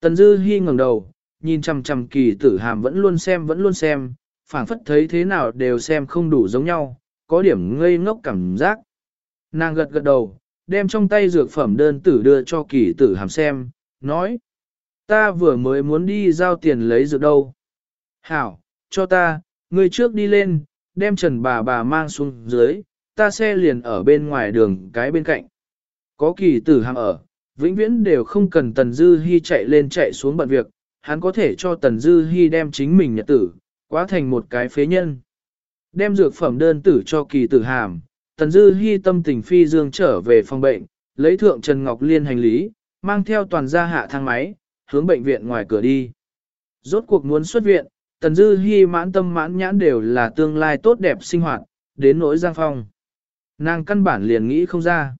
Speaker 1: Tần Dư Hi ngẩng đầu, nhìn chằm chằm kỳ tử hàm vẫn luôn xem vẫn luôn xem, phảng phất thấy thế nào đều xem không đủ giống nhau, có điểm ngây ngốc cảm giác. Nàng gật gật đầu, đem trong tay dược phẩm đơn tử đưa cho kỳ tử hàm xem, nói. Ta vừa mới muốn đi giao tiền lấy dược đâu. Hảo, cho ta, người trước đi lên, đem trần bà bà mang xuống dưới, ta xe liền ở bên ngoài đường cái bên cạnh. Có kỳ tử hàng ở, vĩnh viễn đều không cần Tần Dư Hi chạy lên chạy xuống bận việc, hắn có thể cho Tần Dư Hi đem chính mình nhật tử, quá thành một cái phế nhân. Đem dược phẩm đơn tử cho kỳ tử hàm, Tần Dư Hi tâm tình phi dương trở về phòng bệnh, lấy thượng Trần Ngọc Liên hành lý, mang theo toàn gia hạ thang máy, hướng bệnh viện ngoài cửa đi. Rốt cuộc muốn xuất viện, Tần Dư Hi mãn tâm mãn nhãn đều là tương lai tốt đẹp sinh hoạt, đến nỗi Giang Phong. Nàng căn bản liền nghĩ không ra.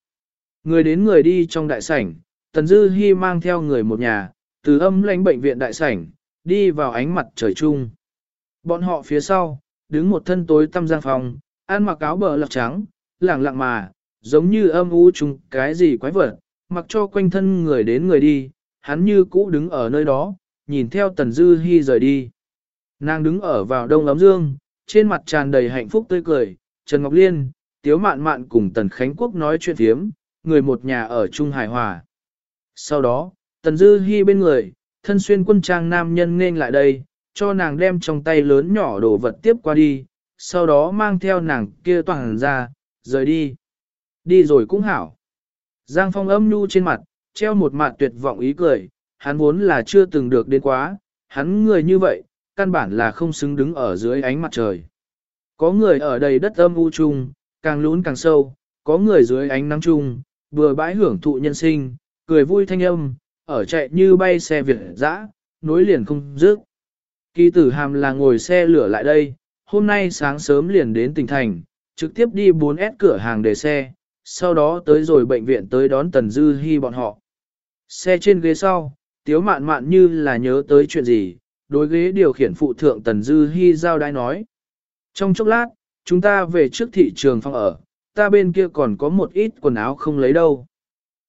Speaker 1: Người đến người đi trong đại sảnh, Tần Dư Hi mang theo người một nhà, từ âm lãnh bệnh viện đại sảnh, đi vào ánh mặt trời chung. Bọn họ phía sau, đứng một thân tối tăm Giang Phong, ăn mặc áo bờ lọc trắng, lẳng lặng mà, giống như âm u chung cái gì quái vật, mặc cho quanh thân người đến người đi, hắn như cũ đứng ở nơi đó, nhìn theo Tần Dư Hi rời đi. Nàng đứng ở vào đông ấm dương, trên mặt tràn đầy hạnh phúc tươi cười, Trần Ngọc Liên, Tiếu Mạn Mạn cùng Tần Khánh Quốc nói chuyện thiếm, người một nhà ở Trung Hải Hòa. Sau đó, Tần Dư Hi bên người, thân xuyên quân trang nam nhân nên lại đây, cho nàng đem trong tay lớn nhỏ đồ vật tiếp qua đi, sau đó mang theo nàng kia toàn ra, rời đi. Đi rồi cũng hảo. Giang Phong âm nhu trên mặt, treo một mặt tuyệt vọng ý cười, hắn vốn là chưa từng được đến quá, hắn người như vậy, căn bản là không xứng đứng ở dưới ánh mặt trời. Có người ở đầy đất âm u chung, càng lún càng sâu, có người dưới ánh nắng chung, vừa bãi hưởng thụ nhân sinh, cười vui thanh âm, ở chạy như bay xe Việt dã, nối liền không dứt. Kỳ tử hàm là ngồi xe lửa lại đây, hôm nay sáng sớm liền đến tỉnh thành, trực tiếp đi 4S cửa hàng để xe, sau đó tới rồi bệnh viện tới đón Tần Dư Hi bọn họ. Xe trên ghế sau, tiếu mạn mạn như là nhớ tới chuyện gì, đối ghế điều khiển phụ thượng Tần Dư Hi giao đai nói. Trong chốc lát, chúng ta về trước thị trường phòng ở, ta bên kia còn có một ít quần áo không lấy đâu.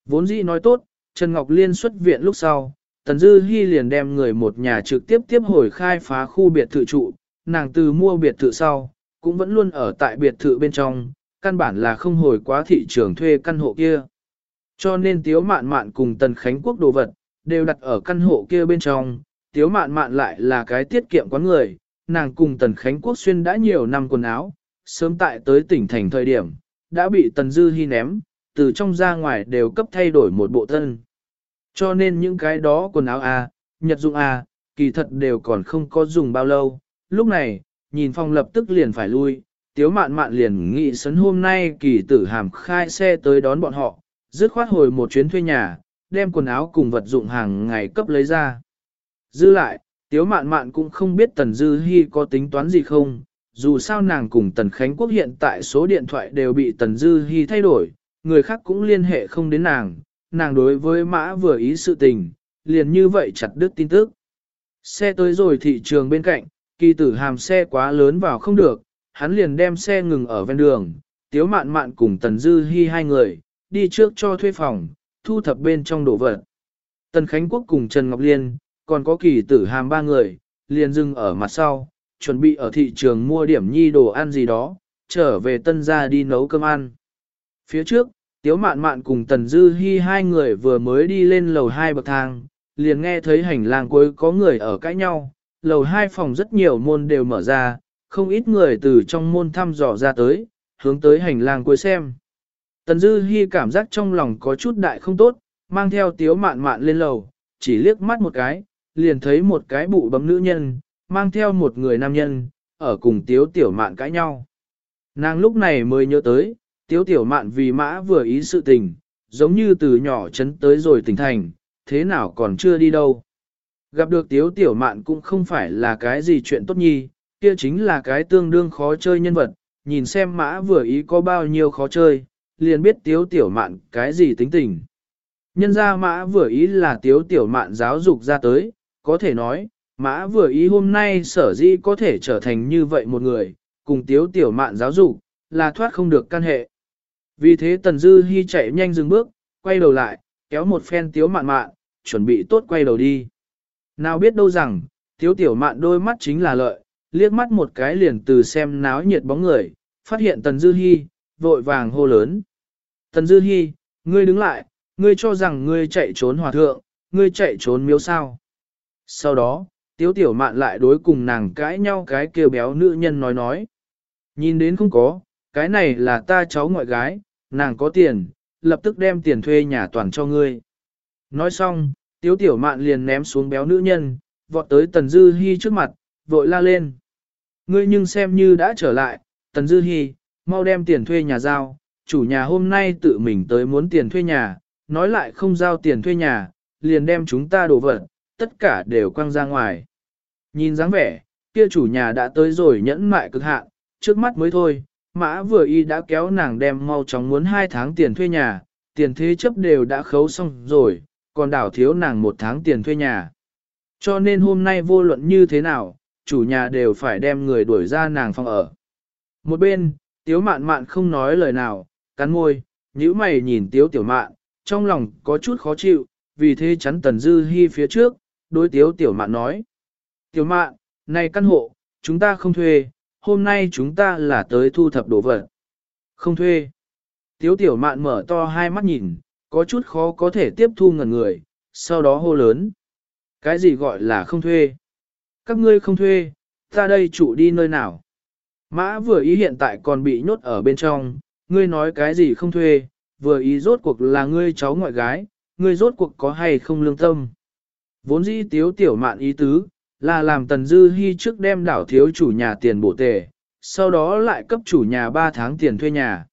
Speaker 1: Vốn dĩ nói tốt, Trần Ngọc Liên xuất viện lúc sau, Tần Dư Hi liền đem người một nhà trực tiếp tiếp hồi khai phá khu biệt thự trụ, nàng từ mua biệt thự sau, cũng vẫn luôn ở tại biệt thự bên trong, căn bản là không hồi quá thị trường thuê căn hộ kia. Cho nên Tiếu Mạn Mạn cùng Tần Khánh Quốc đồ vật, đều đặt ở căn hộ kia bên trong, Tiếu Mạn Mạn lại là cái tiết kiệm quán người, nàng cùng Tần Khánh Quốc xuyên đã nhiều năm quần áo, sớm tại tới tỉnh thành thời điểm, đã bị Tần Dư Hi ném, từ trong ra ngoài đều cấp thay đổi một bộ thân. Cho nên những cái đó quần áo A, nhật dụng A, kỳ thật đều còn không có dùng bao lâu. Lúc này, nhìn phong lập tức liền phải lui, tiếu mạn mạn liền nghị sấn hôm nay kỳ tử hàm khai xe tới đón bọn họ, dứt khoát hồi một chuyến thuê nhà, đem quần áo cùng vật dụng hàng ngày cấp lấy ra. Dư lại, tiếu mạn mạn cũng không biết tần dư hy có tính toán gì không, dù sao nàng cùng tần Khánh Quốc hiện tại số điện thoại đều bị tần dư hy thay đổi, người khác cũng liên hệ không đến nàng, nàng đối với mã vừa ý sự tình, liền như vậy chặt đứt tin tức. Xe tới rồi thị trường bên cạnh, kỳ tử hàm xe quá lớn vào không được, hắn liền đem xe ngừng ở ven đường, tiếu mạn mạn cùng tần dư hy hai người, đi trước cho thuê phòng, thu thập bên trong đồ vật. Tần Khánh Quốc cùng Trần Ngọc Liên, còn có kỳ tử hàm ba người, liền dừng ở mặt sau, chuẩn bị ở thị trường mua điểm nhi đồ ăn gì đó, trở về tân gia đi nấu cơm ăn. Phía trước, Tiếu mạn mạn cùng Tần Dư Hi hai người vừa mới đi lên lầu hai bậc thang, liền nghe thấy hành lang cuối có người ở cãi nhau, lầu hai phòng rất nhiều môn đều mở ra, không ít người từ trong môn thăm dò ra tới, hướng tới hành lang cuối xem. Tần Dư Hi cảm giác trong lòng có chút đại không tốt, mang theo tiếu mạn mạn lên lầu, chỉ liếc mắt một cái, liền thấy một cái bụ bấm nữ nhân, mang theo một người nam nhân, ở cùng tiếu tiểu mạn cãi nhau. Nàng lúc này mới nhớ tới, tiếu tiểu mạn vì mã vừa ý sự tình, giống như từ nhỏ chấn tới rồi tỉnh thành, thế nào còn chưa đi đâu. Gặp được tiếu tiểu mạn cũng không phải là cái gì chuyện tốt nhi, kia chính là cái tương đương khó chơi nhân vật, nhìn xem mã vừa ý có bao nhiêu khó chơi, liền biết tiếu tiểu mạn cái gì tính tình. Nhân ra mã vừa ý là tiếu tiểu mạn giáo dục ra tới, có thể nói, Mã vừa ý hôm nay sở dĩ có thể trở thành như vậy một người, cùng tiếu tiểu mạn giáo dục, là thoát không được căn hệ. Vì thế Tần Dư Hi chạy nhanh dừng bước, quay đầu lại, kéo một phen tiếu mạn mạn, chuẩn bị tốt quay đầu đi. Nào biết đâu rằng, tiếu tiểu mạn đôi mắt chính là lợi, liếc mắt một cái liền từ xem náo nhiệt bóng người, phát hiện Tần Dư Hi, vội vàng hô lớn. Tần Dư Hi, ngươi đứng lại, ngươi cho rằng ngươi chạy trốn hòa thượng, ngươi chạy trốn miếu sao. Sau đó, tiếu tiểu mạn lại đối cùng nàng cãi nhau cái kêu béo nữ nhân nói nói. Nhìn đến không có, cái này là ta cháu ngoại gái, nàng có tiền, lập tức đem tiền thuê nhà toàn cho ngươi. Nói xong, tiếu tiểu mạn liền ném xuống béo nữ nhân, vọt tới Tần Dư Hi trước mặt, vội la lên. Ngươi nhưng xem như đã trở lại, Tần Dư Hi, mau đem tiền thuê nhà giao, chủ nhà hôm nay tự mình tới muốn tiền thuê nhà, nói lại không giao tiền thuê nhà, liền đem chúng ta đổ vật, tất cả đều quăng ra ngoài. Nhìn dáng vẻ, kia chủ nhà đã tới rồi nhẫn mại cực hạn, trước mắt mới thôi, mã vừa y đã kéo nàng đem mau chóng muốn hai tháng tiền thuê nhà, tiền thế chấp đều đã khấu xong rồi, còn đảo thiếu nàng một tháng tiền thuê nhà. Cho nên hôm nay vô luận như thế nào, chủ nhà đều phải đem người đuổi ra nàng phòng ở. Một bên, tiếu mạn mạn không nói lời nào, cắn môi, nhíu mày nhìn tiếu tiểu mạn, trong lòng có chút khó chịu, vì thế chắn tần dư hy phía trước, đối tiếu tiểu mạn nói. Tiểu mạn, này căn hộ, chúng ta không thuê, hôm nay chúng ta là tới thu thập đồ vật. Không thuê. Tiếu tiểu mạn mở to hai mắt nhìn, có chút khó có thể tiếp thu ngần người, sau đó hô lớn. Cái gì gọi là không thuê? Các ngươi không thuê, ta đây chủ đi nơi nào? Mã vừa ý hiện tại còn bị nhốt ở bên trong, ngươi nói cái gì không thuê, vừa ý rốt cuộc là ngươi cháu ngoại gái, ngươi rốt cuộc có hay không lương tâm. Vốn dĩ tiếu tiểu mạn ý tứ, là làm tần dư hy trước đem đảo thiếu chủ nhà tiền bổ tề, sau đó lại cấp chủ nhà 3 tháng tiền thuê nhà.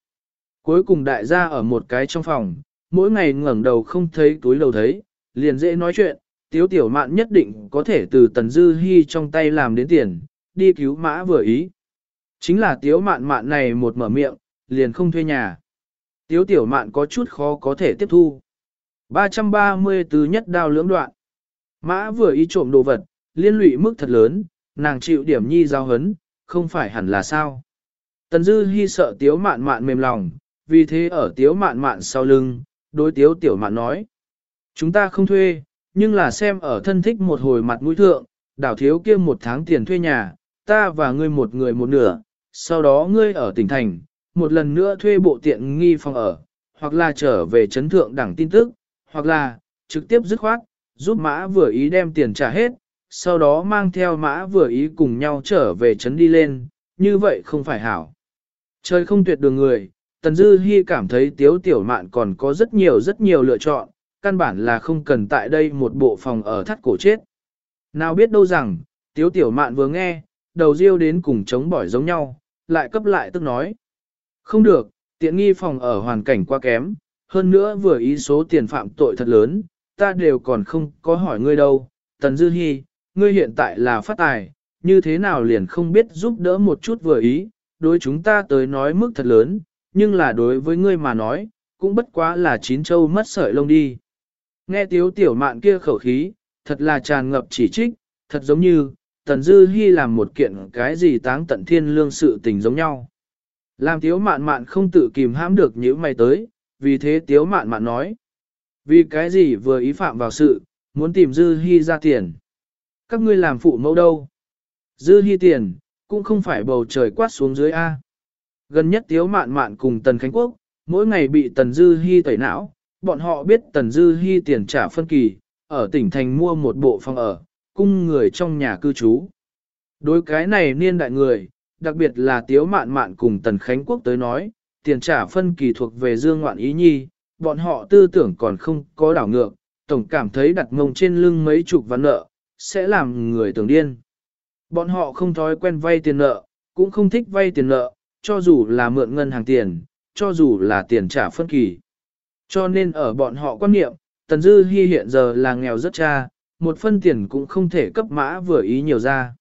Speaker 1: Cuối cùng đại gia ở một cái trong phòng, mỗi ngày ngẩng đầu không thấy túi đầu thấy, liền dễ nói chuyện, tiếu tiểu mạn nhất định có thể từ tần dư hy trong tay làm đến tiền, đi cứu mã vừa ý. Chính là tiếu mạn mạn này một mở miệng, liền không thuê nhà. Tiếu tiểu mạn có chút khó có thể tiếp thu. 334 nhất đao lưỡng đoạn. Mã vừa ý trộm đồ vật, liên lụy mức thật lớn, nàng chịu điểm nhi giao hấn, không phải hẳn là sao. Tần dư hy sợ tiếu mạn mạn mềm lòng, vì thế ở tiếu mạn mạn sau lưng, đối tiếu tiểu mạn nói. Chúng ta không thuê, nhưng là xem ở thân thích một hồi mặt mũi thượng, đảo thiếu kia một tháng tiền thuê nhà, ta và ngươi một người một nửa, sau đó ngươi ở tỉnh thành, một lần nữa thuê bộ tiện nghi phòng ở, hoặc là trở về chấn thượng đẳng tin tức, hoặc là trực tiếp dứt khoát, giúp mã vừa ý đem tiền trả hết, sau đó mang theo mã vừa ý cùng nhau trở về trấn đi lên, như vậy không phải hảo. Trời không tuyệt đường người, Tần Dư Hi cảm thấy tiếu tiểu mạn còn có rất nhiều rất nhiều lựa chọn, căn bản là không cần tại đây một bộ phòng ở thắt cổ chết. Nào biết đâu rằng, tiếu tiểu mạn vừa nghe, đầu riêu đến cùng chống bỏi giống nhau, lại cấp lại tức nói. Không được, tiện nghi phòng ở hoàn cảnh quá kém, hơn nữa vừa ý số tiền phạm tội thật lớn, ta đều còn không có hỏi ngươi đâu. Tần Dư Hi, ngươi hiện tại là phát tài, như thế nào liền không biết giúp đỡ một chút vừa ý, đối chúng ta tới nói mức thật lớn, nhưng là đối với ngươi mà nói, cũng bất quá là chín châu mất sợi lông đi. Nghe tiếu tiểu mạn kia khẩu khí, thật là tràn ngập chỉ trích, thật giống như, Tần Dư Hi làm một kiện cái gì táng tận thiên lương sự tình giống nhau. Làm tiếu mạn mạn không tự kìm hãm được những mày tới, vì thế tiếu mạn mạn nói. Vì cái gì vừa ý phạm vào sự, muốn tìm Dư Hi ra tiền. Các ngươi làm phụ mẫu đâu? Dư Hi tiền, cũng không phải bầu trời quát xuống dưới A. Gần nhất tiếu mạn mạn cùng Tần Khánh Quốc, mỗi ngày bị Tần Dư Hi tẩy não, bọn họ biết Tần Dư Hi tiền trả phân kỳ, ở tỉnh thành mua một bộ phòng ở, cung người trong nhà cư trú. Đối cái này niên đại người, đặc biệt là Tiếu Mạn Mạn cùng Tần Khánh Quốc tới nói, tiền trả phân kỳ thuộc về Dương Ngoạn Ý Nhi, bọn họ tư tưởng còn không có đảo ngược, tổng cảm thấy đặt mông trên lưng mấy chục vạn nợ, sẽ làm người tưởng điên. Bọn họ không thói quen vay tiền nợ, cũng không thích vay tiền nợ, cho dù là mượn ngân hàng tiền, cho dù là tiền trả phân kỳ. Cho nên ở bọn họ quan niệm, Tần Dư Hi hiện giờ là nghèo rất cha, một phân tiền cũng không thể cấp mã vừa ý nhiều ra.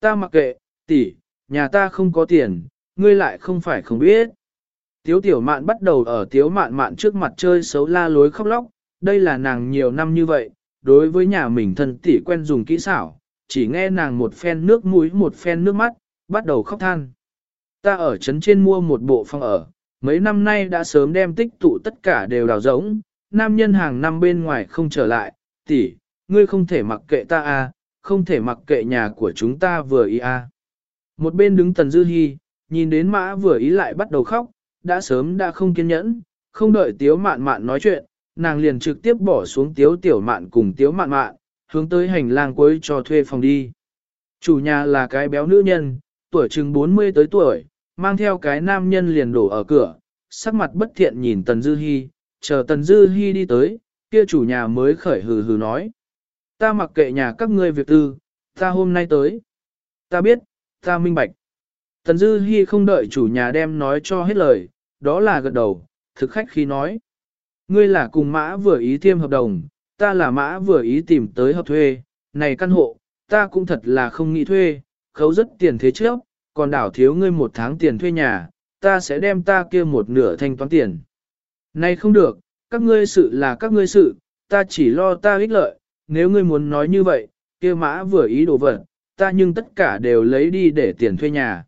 Speaker 1: Ta mặc kệ, tỷ, nhà ta không có tiền, ngươi lại không phải không biết. Tiếu tiểu mạn bắt đầu ở tiếu mạn mạn trước mặt chơi xấu la lối khóc lóc, đây là nàng nhiều năm như vậy, đối với nhà mình thân tỷ quen dùng kỹ xảo, chỉ nghe nàng một phen nước mũi một phen nước mắt, bắt đầu khóc than. Ta ở trấn trên mua một bộ phòng ở, mấy năm nay đã sớm đem tích tụ tất cả đều đào rỗng, nam nhân hàng năm bên ngoài không trở lại, tỷ, ngươi không thể mặc kệ ta à, không thể mặc kệ nhà của chúng ta vừa ý à. Một bên đứng Tần Dư Hi, nhìn đến mã vừa ý lại bắt đầu khóc, đã sớm đã không kiên nhẫn, không đợi tiếu mạn mạn nói chuyện, nàng liền trực tiếp bỏ xuống tiếu tiểu mạn cùng tiếu mạn mạn, hướng tới hành lang cuối cho thuê phòng đi. Chủ nhà là cái béo nữ nhân, tuổi chừng 40 tới tuổi, mang theo cái nam nhân liền đổ ở cửa, sắc mặt bất thiện nhìn Tần Dư Hi, chờ Tần Dư Hi đi tới, kia chủ nhà mới khởi hừ hừ nói. Ta mặc kệ nhà các ngươi việc tư, ta hôm nay tới. Ta biết, ta minh bạch. Tần Dư Hi không đợi chủ nhà đem nói cho hết lời, đó là gật đầu, thực khách khi nói. Ngươi là cùng mã vừa ý thiêm hợp đồng, ta là mã vừa ý tìm tới hợp thuê, này căn hộ, ta cũng thật là không nghĩ thuê, khấu rất tiền thế trước, còn đảo thiếu ngươi một tháng tiền thuê nhà, ta sẽ đem ta kia một nửa thanh toán tiền. Này không được, các ngươi sự là các ngươi sự, ta chỉ lo ta ích lợi, nếu ngươi muốn nói như vậy, kia mã vừa ý đồ vật, ta nhưng tất cả đều lấy đi để tiền thuê nhà.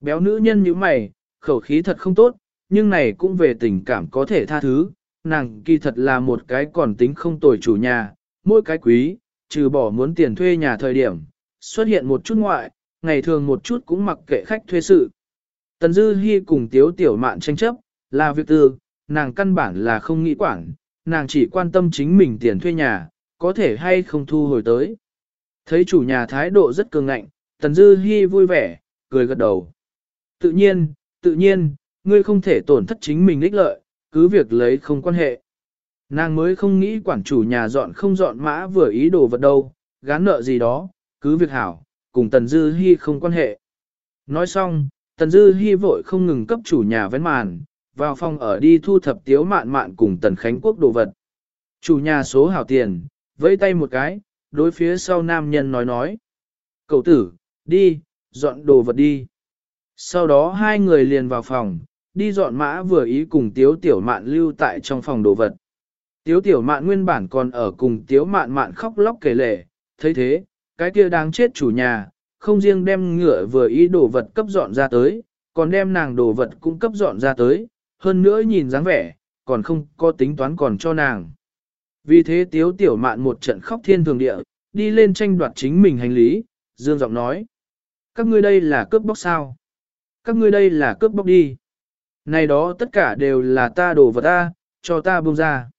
Speaker 1: Béo nữ nhân như mày, khẩu khí thật không tốt, nhưng này cũng về tình cảm có thể tha thứ, nàng kỳ thật là một cái còn tính không tồi chủ nhà, mỗi cái quý, trừ bỏ muốn tiền thuê nhà thời điểm, xuất hiện một chút ngoại, ngày thường một chút cũng mặc kệ khách thuê sự. Tần Dư Hi cùng Tiếu Tiểu Mạn tranh chấp, là việc tư, nàng căn bản là không nghĩ quản, nàng chỉ quan tâm chính mình tiền thuê nhà, có thể hay không thu hồi tới. Thấy chủ nhà thái độ rất cường ngạnh, Tần Dư Hi vui vẻ, cười gật đầu. Tự nhiên, tự nhiên, ngươi không thể tổn thất chính mình ích lợi, cứ việc lấy không quan hệ. Nàng mới không nghĩ quản chủ nhà dọn không dọn mã vừa ý đồ vật đâu, gán nợ gì đó, cứ việc hảo, cùng Tần Dư Hi không quan hệ. Nói xong, Tần Dư Hi vội không ngừng cấp chủ nhà vén màn, vào phòng ở đi thu thập tiếu mạn mạn cùng Tần Khánh Quốc đồ vật. Chủ nhà số hảo tiền, vẫy tay một cái, đối phía sau nam nhân nói nói. Cậu tử, đi, dọn đồ vật đi. Sau đó hai người liền vào phòng, đi dọn mã vừa ý cùng tiếu tiểu mạn lưu tại trong phòng đồ vật. Tiếu tiểu mạn nguyên bản còn ở cùng tiếu mạn mạn khóc lóc kể lể, thấy thế, cái kia đáng chết chủ nhà, không riêng đem ngựa vừa ý đồ vật cấp dọn ra tới, còn đem nàng đồ vật cũng cấp dọn ra tới, hơn nữa nhìn dáng vẻ, còn không có tính toán còn cho nàng. Vì thế tiếu tiểu mạn một trận khóc thiên thường địa, đi lên tranh đoạt chính mình hành lý, dương giọng nói. Các ngươi đây là cướp bóc sao? Các ngươi đây là cướp bóc đi. Này đó tất cả đều là ta đổ vật ta, cho ta buông ra.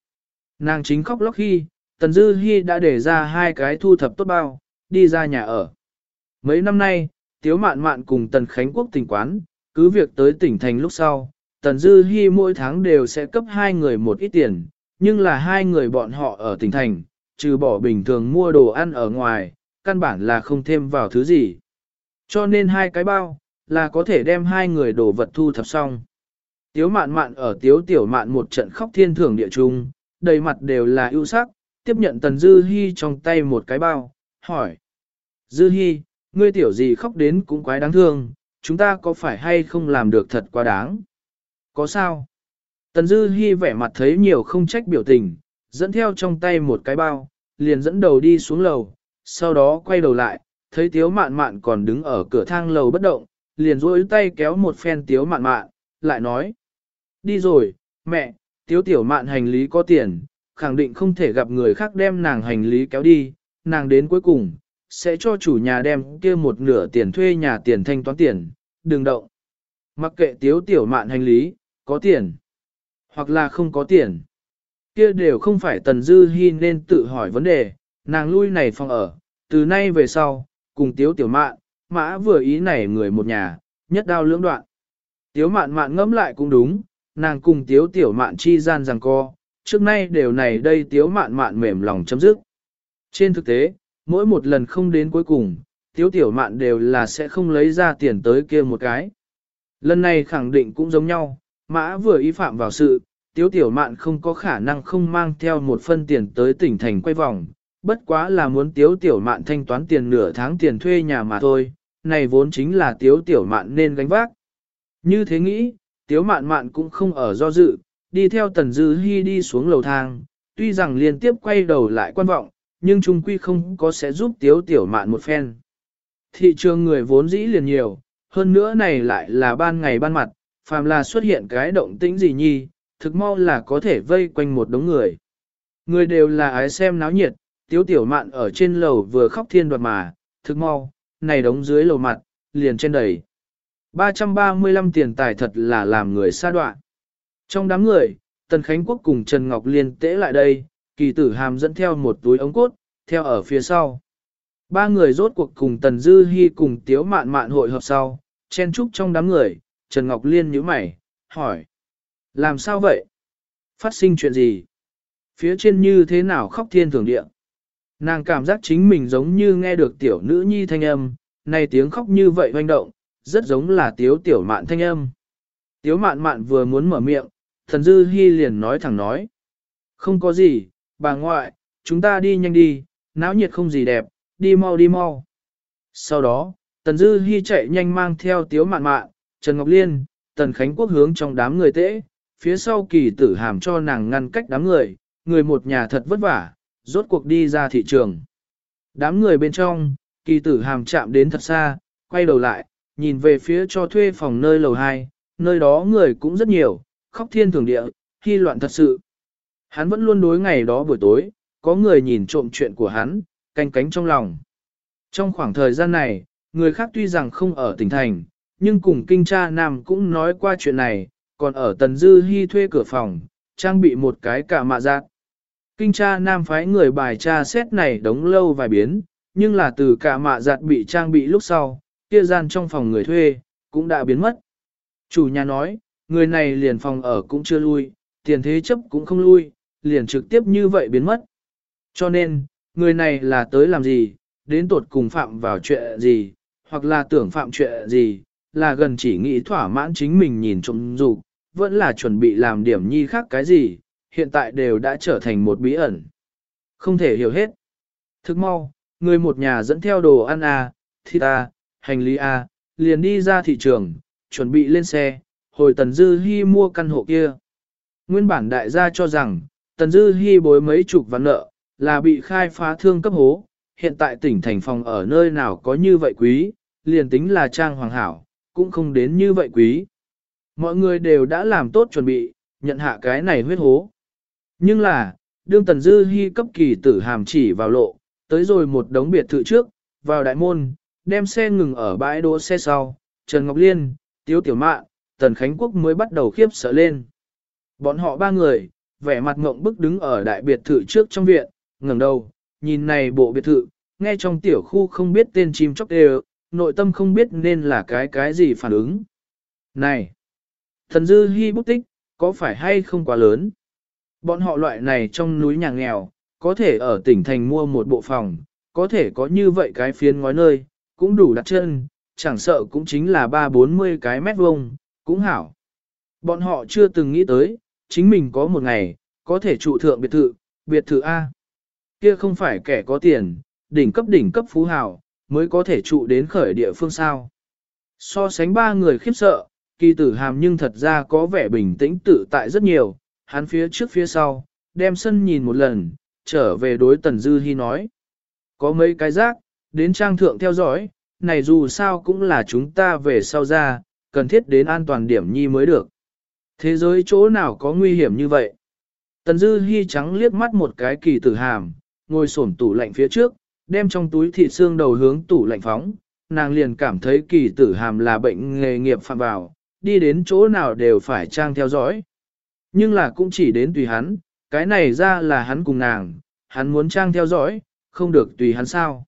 Speaker 1: Nàng chính khóc lóc khi, Tần Dư Hi đã để ra hai cái thu thập tốt bao, đi ra nhà ở. Mấy năm nay, Tiếu Mạn Mạn cùng Tần Khánh Quốc tỉnh quán, cứ việc tới tỉnh thành lúc sau, Tần Dư Hi mỗi tháng đều sẽ cấp hai người một ít tiền, nhưng là hai người bọn họ ở tỉnh thành, trừ bỏ bình thường mua đồ ăn ở ngoài, căn bản là không thêm vào thứ gì. Cho nên hai cái bao, là có thể đem hai người đồ vật thu thập xong. Tiếu mạn mạn ở tiếu tiểu mạn một trận khóc thiên thưởng địa trung, đầy mặt đều là ưu sắc, tiếp nhận tần dư hy trong tay một cái bao, hỏi. Dư hy, ngươi tiểu gì khóc đến cũng quái đáng thương, chúng ta có phải hay không làm được thật quá đáng? Có sao? Tần dư hy vẻ mặt thấy nhiều không trách biểu tình, dẫn theo trong tay một cái bao, liền dẫn đầu đi xuống lầu, sau đó quay đầu lại, thấy tiếu mạn mạn còn đứng ở cửa thang lầu bất động, liền duỗi tay kéo một phen tiếu mạn mạn, lại nói. Đi rồi, mẹ, tiếu tiểu mạn hành lý có tiền, khẳng định không thể gặp người khác đem nàng hành lý kéo đi, nàng đến cuối cùng, sẽ cho chủ nhà đem kia một nửa tiền thuê nhà tiền thanh toán tiền, đừng động. Mặc kệ tiếu tiểu mạn hành lý, có tiền, hoặc là không có tiền. Kia đều không phải tần dư hy nên tự hỏi vấn đề, nàng lui này phòng ở, từ nay về sau, cùng tiếu tiểu mạn, mã vừa ý này người một nhà, nhất đao lưỡng đoạn. Tiếu mạn mạn ngẫm lại cũng đúng, nàng cùng tiếu tiểu mạn chi gian rằng co, trước nay đều này đây tiếu mạn mạn mềm lòng chấm dứt. Trên thực tế, mỗi một lần không đến cuối cùng, tiếu tiểu mạn đều là sẽ không lấy ra tiền tới kia một cái. Lần này khẳng định cũng giống nhau, mã vừa ý phạm vào sự, tiếu tiểu mạn không có khả năng không mang theo một phân tiền tới tỉnh thành quay vòng, bất quá là muốn tiếu tiểu mạn thanh toán tiền nửa tháng tiền thuê nhà mà thôi, này vốn chính là tiếu tiểu mạn nên gánh vác. Như thế nghĩ, tiếu mạn mạn cũng không ở do dự, đi theo tần dư hy đi xuống lầu thang, tuy rằng liên tiếp quay đầu lại quan vọng, nhưng trung quy không có sẽ giúp tiếu tiểu mạn một phen. Thị trường người vốn dĩ liền nhiều, hơn nữa này lại là ban ngày ban mặt, phàm là xuất hiện cái động tĩnh gì nhi, thực mau là có thể vây quanh một đống người. Người đều là ái xem náo nhiệt, tiếu tiểu mạn ở trên lầu vừa khóc thiên đoạt mà, thực mau, này đống dưới lầu mặt, liền trên đầy. 335 tiền tài thật là làm người xa đoạn. Trong đám người, Tần Khánh Quốc cùng Trần Ngọc Liên tễ lại đây, kỳ tử hàm dẫn theo một túi ống cốt, theo ở phía sau. Ba người rốt cuộc cùng Tần Dư Hi cùng Tiếu Mạn Mạn hội hợp sau, chen trúc trong đám người, Trần Ngọc Liên nhíu mày, hỏi. Làm sao vậy? Phát sinh chuyện gì? Phía trên như thế nào khóc thiên thường địa? Nàng cảm giác chính mình giống như nghe được tiểu nữ nhi thanh âm, này tiếng khóc như vậy hoành động, rất giống là tiếu tiểu mạn thanh âm. Tiếu mạn mạn vừa muốn mở miệng, thần dư hy liền nói thẳng nói. Không có gì, bà ngoại, chúng ta đi nhanh đi, náo nhiệt không gì đẹp, đi mau đi mau. Sau đó, tần dư hy chạy nhanh mang theo tiếu mạn mạn, Trần Ngọc Liên, tần Khánh Quốc hướng trong đám người tễ, phía sau kỳ tử hàm cho nàng ngăn cách đám người, người một nhà thật vất vả, rốt cuộc đi ra thị trường. Đám người bên trong, kỳ tử hàm chạm đến thật xa, quay đầu lại, nhìn về phía cho thuê phòng nơi lầu 2, nơi đó người cũng rất nhiều, khóc thiên thường địa, hy loạn thật sự. Hắn vẫn luôn đối ngày đó buổi tối, có người nhìn trộm chuyện của hắn, canh cánh trong lòng. Trong khoảng thời gian này, người khác tuy rằng không ở tỉnh thành, nhưng cùng kinh cha nam cũng nói qua chuyện này, còn ở Tần Dư hy thuê cửa phòng, trang bị một cái cả mạ giác. Kinh cha nam phái người bài tra xét này đống lâu vài biến, nhưng là từ cả mạ giặt bị trang bị lúc sau, kia gian trong phòng người thuê, cũng đã biến mất. Chủ nhà nói, người này liền phòng ở cũng chưa lui, tiền thế chấp cũng không lui, liền trực tiếp như vậy biến mất. Cho nên, người này là tới làm gì, đến tột cùng phạm vào chuyện gì, hoặc là tưởng phạm chuyện gì, là gần chỉ nghĩ thỏa mãn chính mình nhìn trộm dục vẫn là chuẩn bị làm điểm nhi khác cái gì, hiện tại đều đã trở thành một bí ẩn. Không thể hiểu hết. Thức mau, người một nhà dẫn theo đồ ăn à, thịt à, hành lý a, liền đi ra thị trường, chuẩn bị lên xe, hồi Tần Dư Hi mua căn hộ kia. Nguyên bản đại gia cho rằng, Tần Dư Hi bối mấy chục vạn nợ, là bị khai phá thương cấp hố, hiện tại tỉnh thành phòng ở nơi nào có như vậy quý, liền tính là trang hoàng hảo, cũng không đến như vậy quý. Mọi người đều đã làm tốt chuẩn bị, nhận hạ cái này huyết hố. Nhưng là, đương Tần Dư Hi cấp kỳ tử hàm chỉ vào lộ, tới rồi một đống biệt thự trước, vào đại môn, đem xe ngừng ở bãi đỗ xe sau, Trần Ngọc Liên, Tiếu Tiểu Mạn, Tần Khánh Quốc mới bắt đầu khiếp sợ lên. Bọn họ ba người, vẻ mặt ngộng bức đứng ở đại biệt thự trước trong viện, ngẩng đầu, nhìn này bộ biệt thự, nghe trong tiểu khu không biết tên chim chóc đều, nội tâm không biết nên là cái cái gì phản ứng. Này! Thần dư hy bút tích, có phải hay không quá lớn? Bọn họ loại này trong núi nhà nghèo, có thể ở tỉnh thành mua một bộ phòng, có thể có như vậy cái phiến ngói nơi, cũng đủ đặt chân, chẳng sợ cũng chính là ba bốn mươi cái mét vuông, cũng hảo. Bọn họ chưa từng nghĩ tới, chính mình có một ngày, có thể trụ thượng biệt thự, biệt thự A. Kia không phải kẻ có tiền, đỉnh cấp đỉnh cấp phú hào, mới có thể trụ đến khởi địa phương sao. So sánh ba người khiếp sợ, kỳ tử hàm nhưng thật ra có vẻ bình tĩnh tự tại rất nhiều, hắn phía trước phía sau, đem sân nhìn một lần, trở về đối Tần Dư Hi nói. Có mấy cái rác, đến trang thượng theo dõi, này dù sao cũng là chúng ta về sau ra, cần thiết đến an toàn điểm nhi mới được. Thế giới chỗ nào có nguy hiểm như vậy? Tần Dư Hi trắng liếc mắt một cái kỳ tử hàm, ngồi sổm tủ lạnh phía trước, đem trong túi thịt xương đầu hướng tủ lạnh phóng, nàng liền cảm thấy kỳ tử hàm là bệnh nghề nghiệp phạm vào, đi đến chỗ nào đều phải trang theo dõi. Nhưng là cũng chỉ đến tùy hắn, cái này ra là hắn cùng nàng, hắn muốn trang theo dõi, không được tùy hắn sao.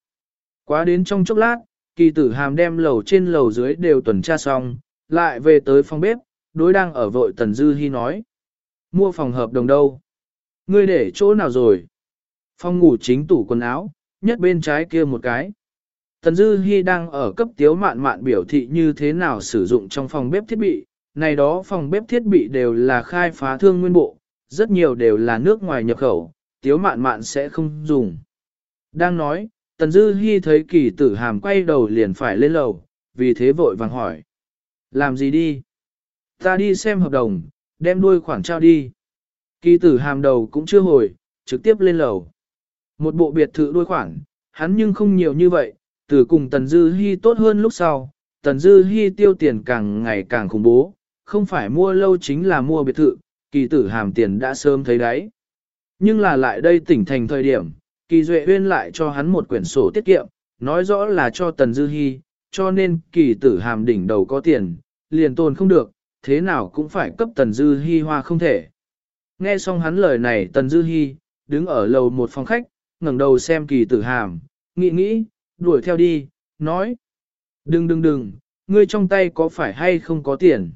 Speaker 1: Quá đến trong chốc lát, kỳ tử hàm đem lầu trên lầu dưới đều tuần tra xong, lại về tới phòng bếp, đối đang ở vội Tần Dư Hi nói. Mua phòng hợp đồng đâu? Ngươi để chỗ nào rồi? Phòng ngủ chính tủ quần áo, nhất bên trái kia một cái. Tần Dư Hi đang ở cấp tiếu mạn mạn biểu thị như thế nào sử dụng trong phòng bếp thiết bị, này đó phòng bếp thiết bị đều là khai phá thương nguyên bộ, rất nhiều đều là nước ngoài nhập khẩu, tiếu mạn mạn sẽ không dùng. Đang nói, Tần Dư Hi thấy kỳ tử hàm quay đầu liền phải lên lầu, vì thế vội vàng hỏi. Làm gì đi? Ta đi xem hợp đồng, đem đuôi khoản trao đi. Kỳ tử hàm đầu cũng chưa hồi, trực tiếp lên lầu. Một bộ biệt thự đuôi khoản, hắn nhưng không nhiều như vậy, từ cùng Tần Dư Hi tốt hơn lúc sau, Tần Dư Hi tiêu tiền càng ngày càng khủng bố, không phải mua lâu chính là mua biệt thự, kỳ tử hàm tiền đã sớm thấy đấy. Nhưng là lại đây tỉnh thành thời điểm, kỳ duệ huyên lại cho hắn một quyển sổ tiết kiệm, nói rõ là cho Tần Dư Hi, cho nên kỳ tử hàm đỉnh đầu có tiền, liền tồn không được, thế nào cũng phải cấp Tần Dư Hi hoa không thể. Nghe xong hắn lời này Tần Dư Hi, đứng ở lầu một phòng khách, ngẩng đầu xem kỳ tử hàm, nghĩ nghĩ, đuổi theo đi, nói. Đừng đừng đừng, ngươi trong tay có phải hay không có tiền?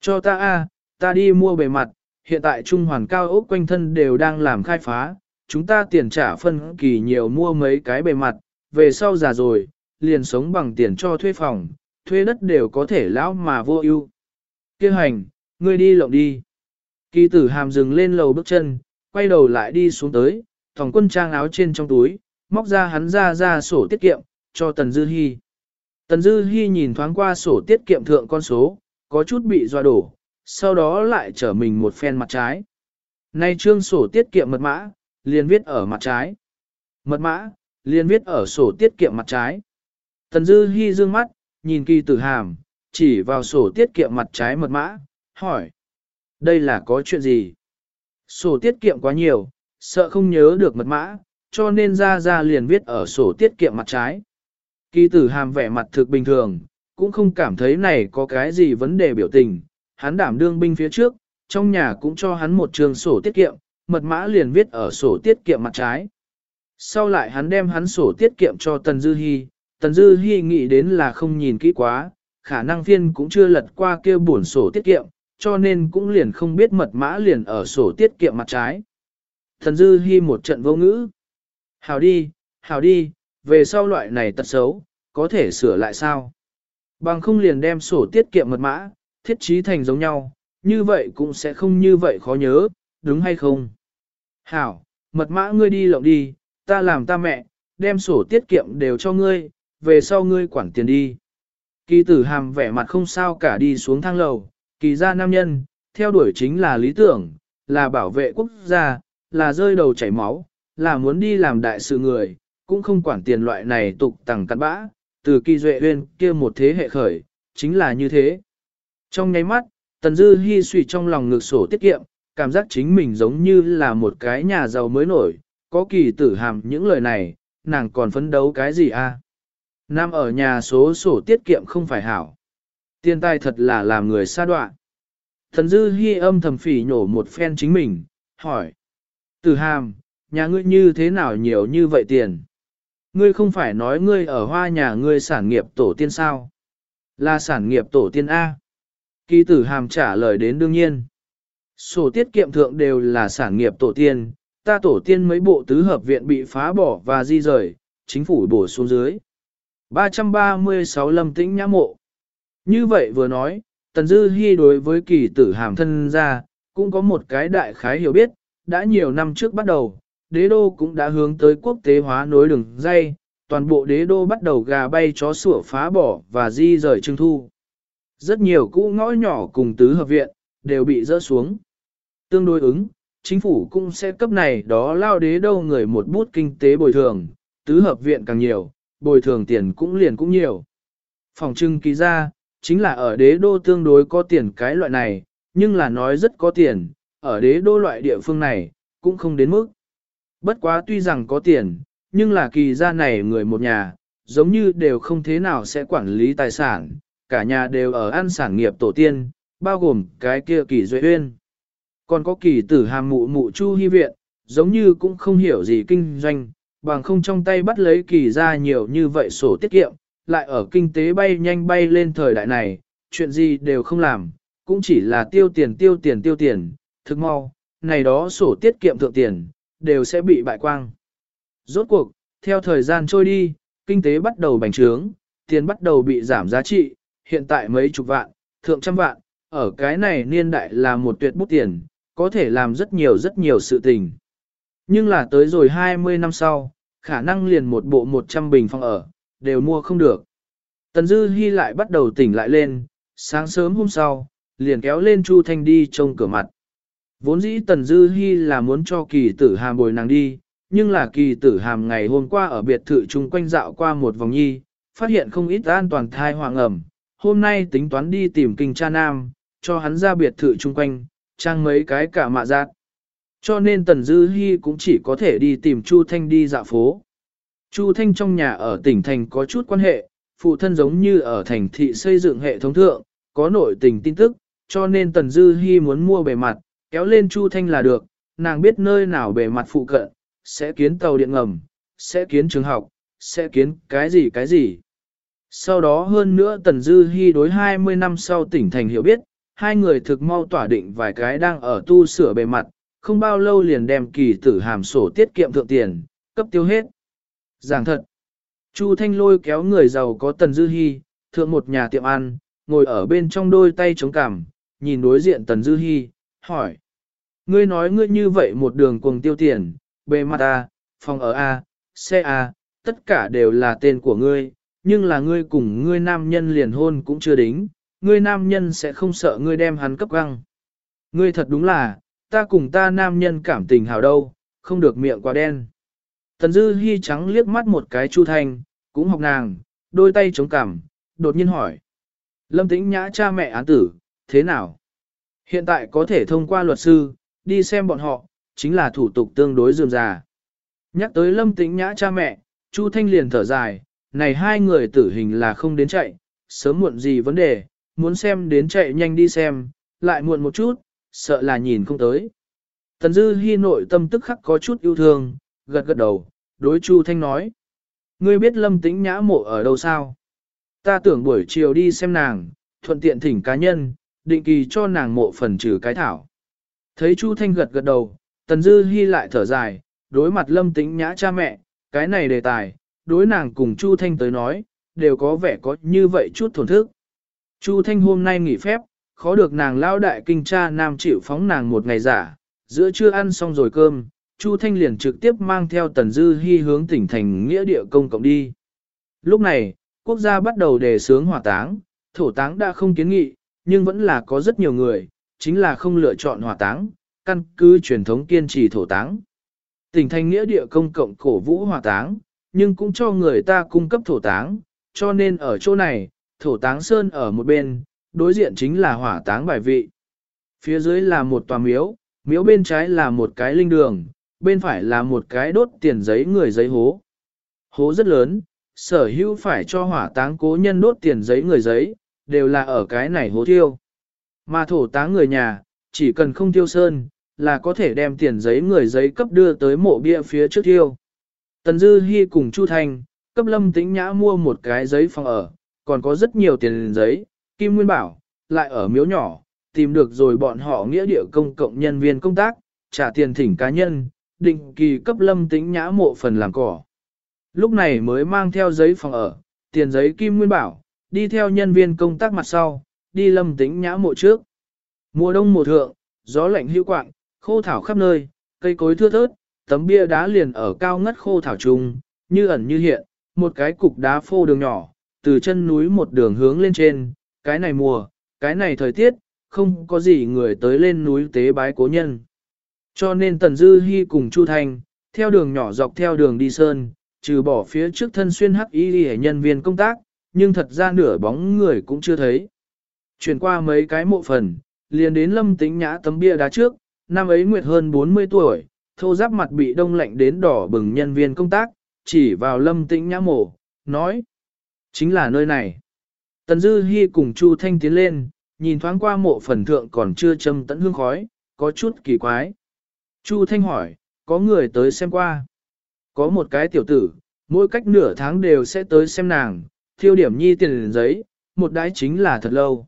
Speaker 1: Cho ta a, ta đi mua bề mặt, hiện tại trung hoàn cao ốc quanh thân đều đang làm khai phá, chúng ta tiền trả phân kỳ nhiều mua mấy cái bề mặt, về sau già rồi, liền sống bằng tiền cho thuê phòng, thuê đất đều có thể lão mà vô ưu. Kêu hành, ngươi đi lộng đi. Kỳ tử hàm dừng lên lầu bước chân, quay đầu lại đi xuống tới, thòng quân trang áo trên trong túi, móc ra hắn ra ra sổ tiết kiệm, cho Tần Dư Hi. Tần Dư Hi nhìn thoáng qua sổ tiết kiệm thượng con số, có chút bị doa đổ, sau đó lại trở mình một phen mặt trái. Nay trương sổ tiết kiệm mật mã, liền viết ở mặt trái. Mật mã, liền viết ở sổ tiết kiệm mặt trái. Tần Dư Hi dương mắt, nhìn kỳ tử hàm, chỉ vào sổ tiết kiệm mặt trái mật mã, hỏi. Đây là có chuyện gì? Sổ tiết kiệm quá nhiều, sợ không nhớ được mật mã, cho nên ra ra liền viết ở sổ tiết kiệm mặt trái. Kỳ tử hàm vẻ mặt thực bình thường, cũng không cảm thấy này có cái gì vấn đề biểu tình, hắn đảm đương binh phía trước, trong nhà cũng cho hắn một trường sổ tiết kiệm, mật mã liền viết ở sổ tiết kiệm mặt trái. Sau lại hắn đem hắn sổ tiết kiệm cho Tần Dư Hi, Tần Dư Hi nghĩ đến là không nhìn kỹ quá, khả năng phiên cũng chưa lật qua kia buồn sổ tiết kiệm, cho nên cũng liền không biết mật mã liền ở sổ tiết kiệm mặt trái. Tần Dư Hi một trận vô ngữ. Hào đi, hào đi, về sau loại này tật xấu, có thể sửa lại sao? Bằng không liền đem sổ tiết kiệm mật mã, thiết trí thành giống nhau, như vậy cũng sẽ không như vậy khó nhớ, đúng hay không? Hảo, mật mã ngươi đi lộng đi, ta làm ta mẹ, đem sổ tiết kiệm đều cho ngươi, về sau ngươi quản tiền đi. Kỳ tử hàm vẻ mặt không sao cả đi xuống thang lầu, kỳ gia nam nhân, theo đuổi chính là lý tưởng, là bảo vệ quốc gia, là rơi đầu chảy máu, là muốn đi làm đại sự người, cũng không quản tiền loại này tục tằng cặn bã, từ kỳ duệ huyên kia một thế hệ khởi, chính là như thế. Trong nháy mắt, Tần Dư Hi suy trong lòng ngược sổ tiết kiệm, cảm giác chính mình giống như là một cái nhà giàu mới nổi, có kỳ tử hàm những lời này, nàng còn phấn đấu cái gì a? Nam ở nhà số sổ tiết kiệm không phải hảo. Tiên tài thật là làm người xa đoạn. Thần dư hy âm thầm phỉ nhổ một phen chính mình, hỏi. Tử hàm, nhà ngươi như thế nào nhiều như vậy tiền? Ngươi không phải nói ngươi ở hoa nhà ngươi sản nghiệp tổ tiên sao? Là sản nghiệp tổ tiên A. Kỳ tử hàm trả lời đến đương nhiên. Sổ tiết kiệm thượng đều là sản nghiệp tổ tiên, ta tổ tiên mấy bộ tứ hợp viện bị phá bỏ và di rời, chính phủ bổ xuống dưới. 336 lâm tĩnh nhã mộ. Như vậy vừa nói, Tần Dư Hi đối với kỳ tử hàm thân ra, cũng có một cái đại khái hiểu biết, đã nhiều năm trước bắt đầu, đế đô cũng đã hướng tới quốc tế hóa nối đường dây, toàn bộ đế đô bắt đầu gà bay chó sủa phá bỏ và di rời trưng thu. Rất nhiều cũ ngõ nhỏ cùng tứ hợp viện, đều bị rỡ xuống. Tương đối ứng, chính phủ cũng sẽ cấp này đó lao đế đô người một bút kinh tế bồi thường, tứ hợp viện càng nhiều, bồi thường tiền cũng liền cũng nhiều. Phòng trưng ký ra, chính là ở đế đô tương đối có tiền cái loại này, nhưng là nói rất có tiền, ở đế đô loại địa phương này, cũng không đến mức. Bất quá tuy rằng có tiền, nhưng là kỳ gia này người một nhà, giống như đều không thế nào sẽ quản lý tài sản, cả nhà đều ở ăn sản nghiệp tổ tiên, bao gồm cái kia kỳ duệ uyên. Còn có kỳ tử hàm mụ mụ chu hy viện, giống như cũng không hiểu gì kinh doanh, bằng không trong tay bắt lấy kỳ ra nhiều như vậy sổ tiết kiệm, lại ở kinh tế bay nhanh bay lên thời đại này, chuyện gì đều không làm, cũng chỉ là tiêu tiền tiêu tiền tiêu tiền, thực mau, này đó sổ tiết kiệm thượng tiền, đều sẽ bị bại quang. Rốt cuộc, theo thời gian trôi đi, kinh tế bắt đầu bành trướng, tiền bắt đầu bị giảm giá trị, hiện tại mấy chục vạn, thượng trăm vạn, ở cái này niên đại là một tuyệt bút tiền, có thể làm rất nhiều rất nhiều sự tình. Nhưng là tới rồi 20 năm sau, khả năng liền một bộ 100 bình phòng ở, đều mua không được. Tần Dư Hi lại bắt đầu tỉnh lại lên, sáng sớm hôm sau, liền kéo lên Chu Thanh đi trông cửa mặt. Vốn dĩ Tần Dư Hi là muốn cho kỳ tử hàm bồi nàng đi, nhưng là kỳ tử hàm ngày hôm qua ở biệt thự chung quanh dạo qua một vòng nhi, phát hiện không ít an toàn thai hoàng ẩm, hôm nay tính toán đi tìm kinh cha nam, cho hắn ra biệt thự chung quanh, trang mấy cái cả mạ giác. Cho nên Tần Dư Hi cũng chỉ có thể đi tìm Chu Thanh đi dạo phố. Chu Thanh trong nhà ở tỉnh thành có chút quan hệ, phụ thân giống như ở thành thị xây dựng hệ thống thượng, có nội tình tin tức, cho nên Tần Dư Hi muốn mua bề mặt, kéo lên Chu Thanh là được, nàng biết nơi nào bề mặt phụ cận, sẽ kiến tàu điện ngầm, sẽ kiến trường học, sẽ kiến cái gì cái gì. Sau đó hơn nữa Tần Dư Hi đối 20 năm sau tỉnh thành hiểu biết, hai người thực mau tỏa định vài cái đang ở tu sửa bề mặt, không bao lâu liền đem kỳ tử hàm sổ tiết kiệm thượng tiền, cấp tiêu hết. Giảng thật, Chu Thanh lôi kéo người giàu có Tần Dư Hi, thượng một nhà tiệm ăn, ngồi ở bên trong đôi tay chống cằm, nhìn đối diện Tần Dư Hi, hỏi. Ngươi nói ngươi như vậy một đường cuồng tiêu tiền, bề mặt A, phòng ở A, xe A, tất cả đều là tên của ngươi, nhưng là ngươi cùng ngươi nam nhân liền hôn cũng chưa đính, ngươi nam nhân sẽ không sợ ngươi đem hắn cấp găng. Ngươi thật đúng là, ta cùng ta nam nhân cảm tình hào đâu, không được miệng quá đen. Tần Dư Hi trắng liếc mắt một cái Chu Thanh, cũng học nàng, đôi tay chống cằm, đột nhiên hỏi. Lâm Tĩnh Nhã cha mẹ án tử, thế nào? Hiện tại có thể thông qua luật sư, đi xem bọn họ, chính là thủ tục tương đối dườm già. Nhắc tới Lâm Tĩnh Nhã cha mẹ, Chu Thanh liền thở dài, này hai người tử hình là không đến chạy, sớm muộn gì vấn đề, muốn xem đến chạy nhanh đi xem, lại muộn một chút, sợ là nhìn không tới. Tần Dư Hi nội tâm tức khắc có chút yêu thương, gật gật đầu, đối Chu Thanh nói. Ngươi biết Lâm Tĩnh Nhã mộ ở đâu sao? Ta tưởng buổi chiều đi xem nàng, thuận tiện thỉnh cá nhân, định kỳ cho nàng mộ phần trừ cái thảo. Thấy Chu Thanh gật gật đầu, Tần Dư Hi lại thở dài, đối mặt Lâm Tĩnh Nhã cha mẹ, cái này đề tài, đối nàng cùng Chu Thanh tới nói, đều có vẻ có như vậy chút thổn thức. Chu Thanh hôm nay nghỉ phép, khó được nàng lao đại kinh cha nam chịu phóng nàng một ngày giả, giữa trưa ăn xong rồi cơm, Chu Thanh liền trực tiếp mang theo Tần Dư Hi hướng tỉnh thành nghĩa địa công cộng đi. Lúc này, quốc gia bắt đầu đề xướng hỏa táng, thổ táng đã không kiến nghị, nhưng vẫn là có rất nhiều người, chính là không lựa chọn hỏa táng, căn cứ truyền thống kiên trì thổ táng. Tỉnh thành nghĩa địa công cộng cổ vũ hỏa táng, nhưng cũng cho người ta cung cấp thổ táng, cho nên ở chỗ này, thổ táng sơn ở một bên, đối diện chính là hỏa táng bài vị. Phía dưới là một tòa miếu, miếu bên trái là một cái linh đường, bên phải là một cái đốt tiền giấy người giấy hố. Hố rất lớn, sở hữu phải cho hỏa táng cố nhân đốt tiền giấy người giấy, đều là ở cái này hố thiêu. Mà thổ táng người nhà, chỉ cần không tiêu sơn, là có thể đem tiền giấy người giấy cấp đưa tới mộ bia phía trước thiêu. Tần Dư Hi cùng Chu thành cấp lâm tĩnh nhã mua một cái giấy phòng ở, còn có rất nhiều tiền giấy, Kim Nguyên Bảo, lại ở miếu nhỏ, tìm được rồi bọn họ nghĩa địa công cộng nhân viên công tác, trả tiền thỉnh cá nhân, định kỳ cấp lâm tĩnh nhã mộ phần làm cỏ. Lúc này mới mang theo giấy phòng ở, tiền giấy Kim Nguyên Bảo, đi theo nhân viên công tác mặt sau, đi lâm tĩnh nhã mộ trước. Mùa đông mùa thượng, gió lạnh hữu quạng, khô thảo khắp nơi, cây cối thưa thớt, tấm bia đá liền ở cao ngất khô thảo trùng, như ẩn như hiện, một cái cục đá phô đường nhỏ, từ chân núi một đường hướng lên trên, cái này mùa, cái này thời tiết, không có gì người tới lên núi tế bái cố nhân. Cho nên Tần Dư Hi cùng Chu thành theo đường nhỏ dọc theo đường đi sơn, trừ bỏ phía trước thân xuyên hắc y hệ nhân viên công tác, nhưng thật ra nửa bóng người cũng chưa thấy. Chuyển qua mấy cái mộ phần, liền đến lâm tính nhã tấm bia đá trước, năm ấy nguyệt hơn 40 tuổi, thô giáp mặt bị đông lạnh đến đỏ bừng nhân viên công tác, chỉ vào lâm tĩnh nhã mổ, nói. Chính là nơi này. Tần Dư Hi cùng Chu Thanh tiến lên, nhìn thoáng qua mộ phần thượng còn chưa châm tận hương khói, có chút kỳ quái. Chu Thanh hỏi, có người tới xem qua. Có một cái tiểu tử, mỗi cách nửa tháng đều sẽ tới xem nàng, thiêu điểm nhi tiền giấy, một đái chính là thật lâu.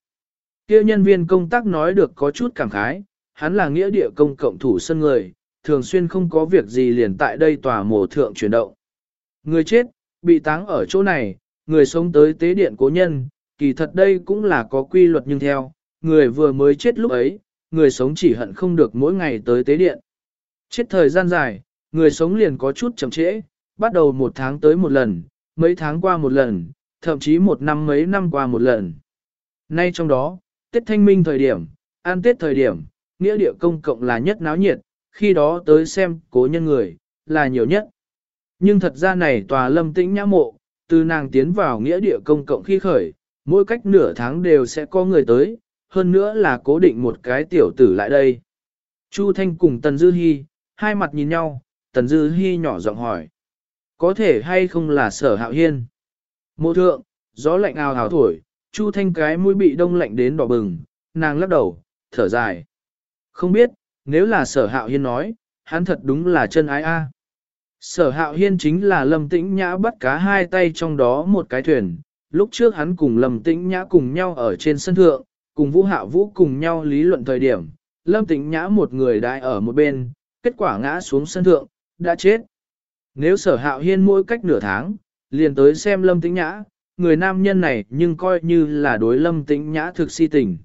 Speaker 1: Kia nhân viên công tác nói được có chút cảm khái, hắn là nghĩa địa công cộng thủ sân người, thường xuyên không có việc gì liền tại đây tòa mộ thượng chuyển động. Người chết, bị táng ở chỗ này, người sống tới tế điện cố nhân, kỳ thật đây cũng là có quy luật nhưng theo, người vừa mới chết lúc ấy, người sống chỉ hận không được mỗi ngày tới tế điện. Chết thời gian dài, người sống liền có chút chậm trễ, bắt đầu một tháng tới một lần, mấy tháng qua một lần, thậm chí một năm mấy năm qua một lần. Nay trong đó, Tết Thanh Minh thời điểm, an Tết thời điểm, nghĩa địa công cộng là nhất náo nhiệt, khi đó tới xem cố nhân người, là nhiều nhất. Nhưng thật ra này tòa lâm tĩnh nhã mộ, từ nàng tiến vào nghĩa địa công cộng khi khởi, mỗi cách nửa tháng đều sẽ có người tới, hơn nữa là cố định một cái tiểu tử lại đây. Chu Thanh cùng Tần Dư Hi, hai mặt nhìn nhau, Tần Dư Hi nhỏ giọng hỏi. Có thể hay không là sở hạo hiên? Mộ thượng, gió lạnh ào hào thổi, Chu Thanh cái mũi bị đông lạnh đến đỏ bừng, nàng lắc đầu, thở dài. Không biết, nếu là sở hạo hiên nói, hắn thật đúng là chân ái a. Sở hạo hiên chính là lâm tĩnh nhã bắt cá hai tay trong đó một cái thuyền. Lúc trước hắn cùng lâm tĩnh nhã cùng nhau ở trên sân thượng, cùng vũ hạo vũ cùng nhau lý luận thời điểm. Lâm tĩnh nhã một người đại ở một bên, kết quả ngã xuống sân thượng, đã chết. Nếu sở hạo hiên mỗi cách nửa tháng, liền tới xem lâm tĩnh nhã, người nam nhân này nhưng coi như là đối lâm tĩnh nhã thực si tình.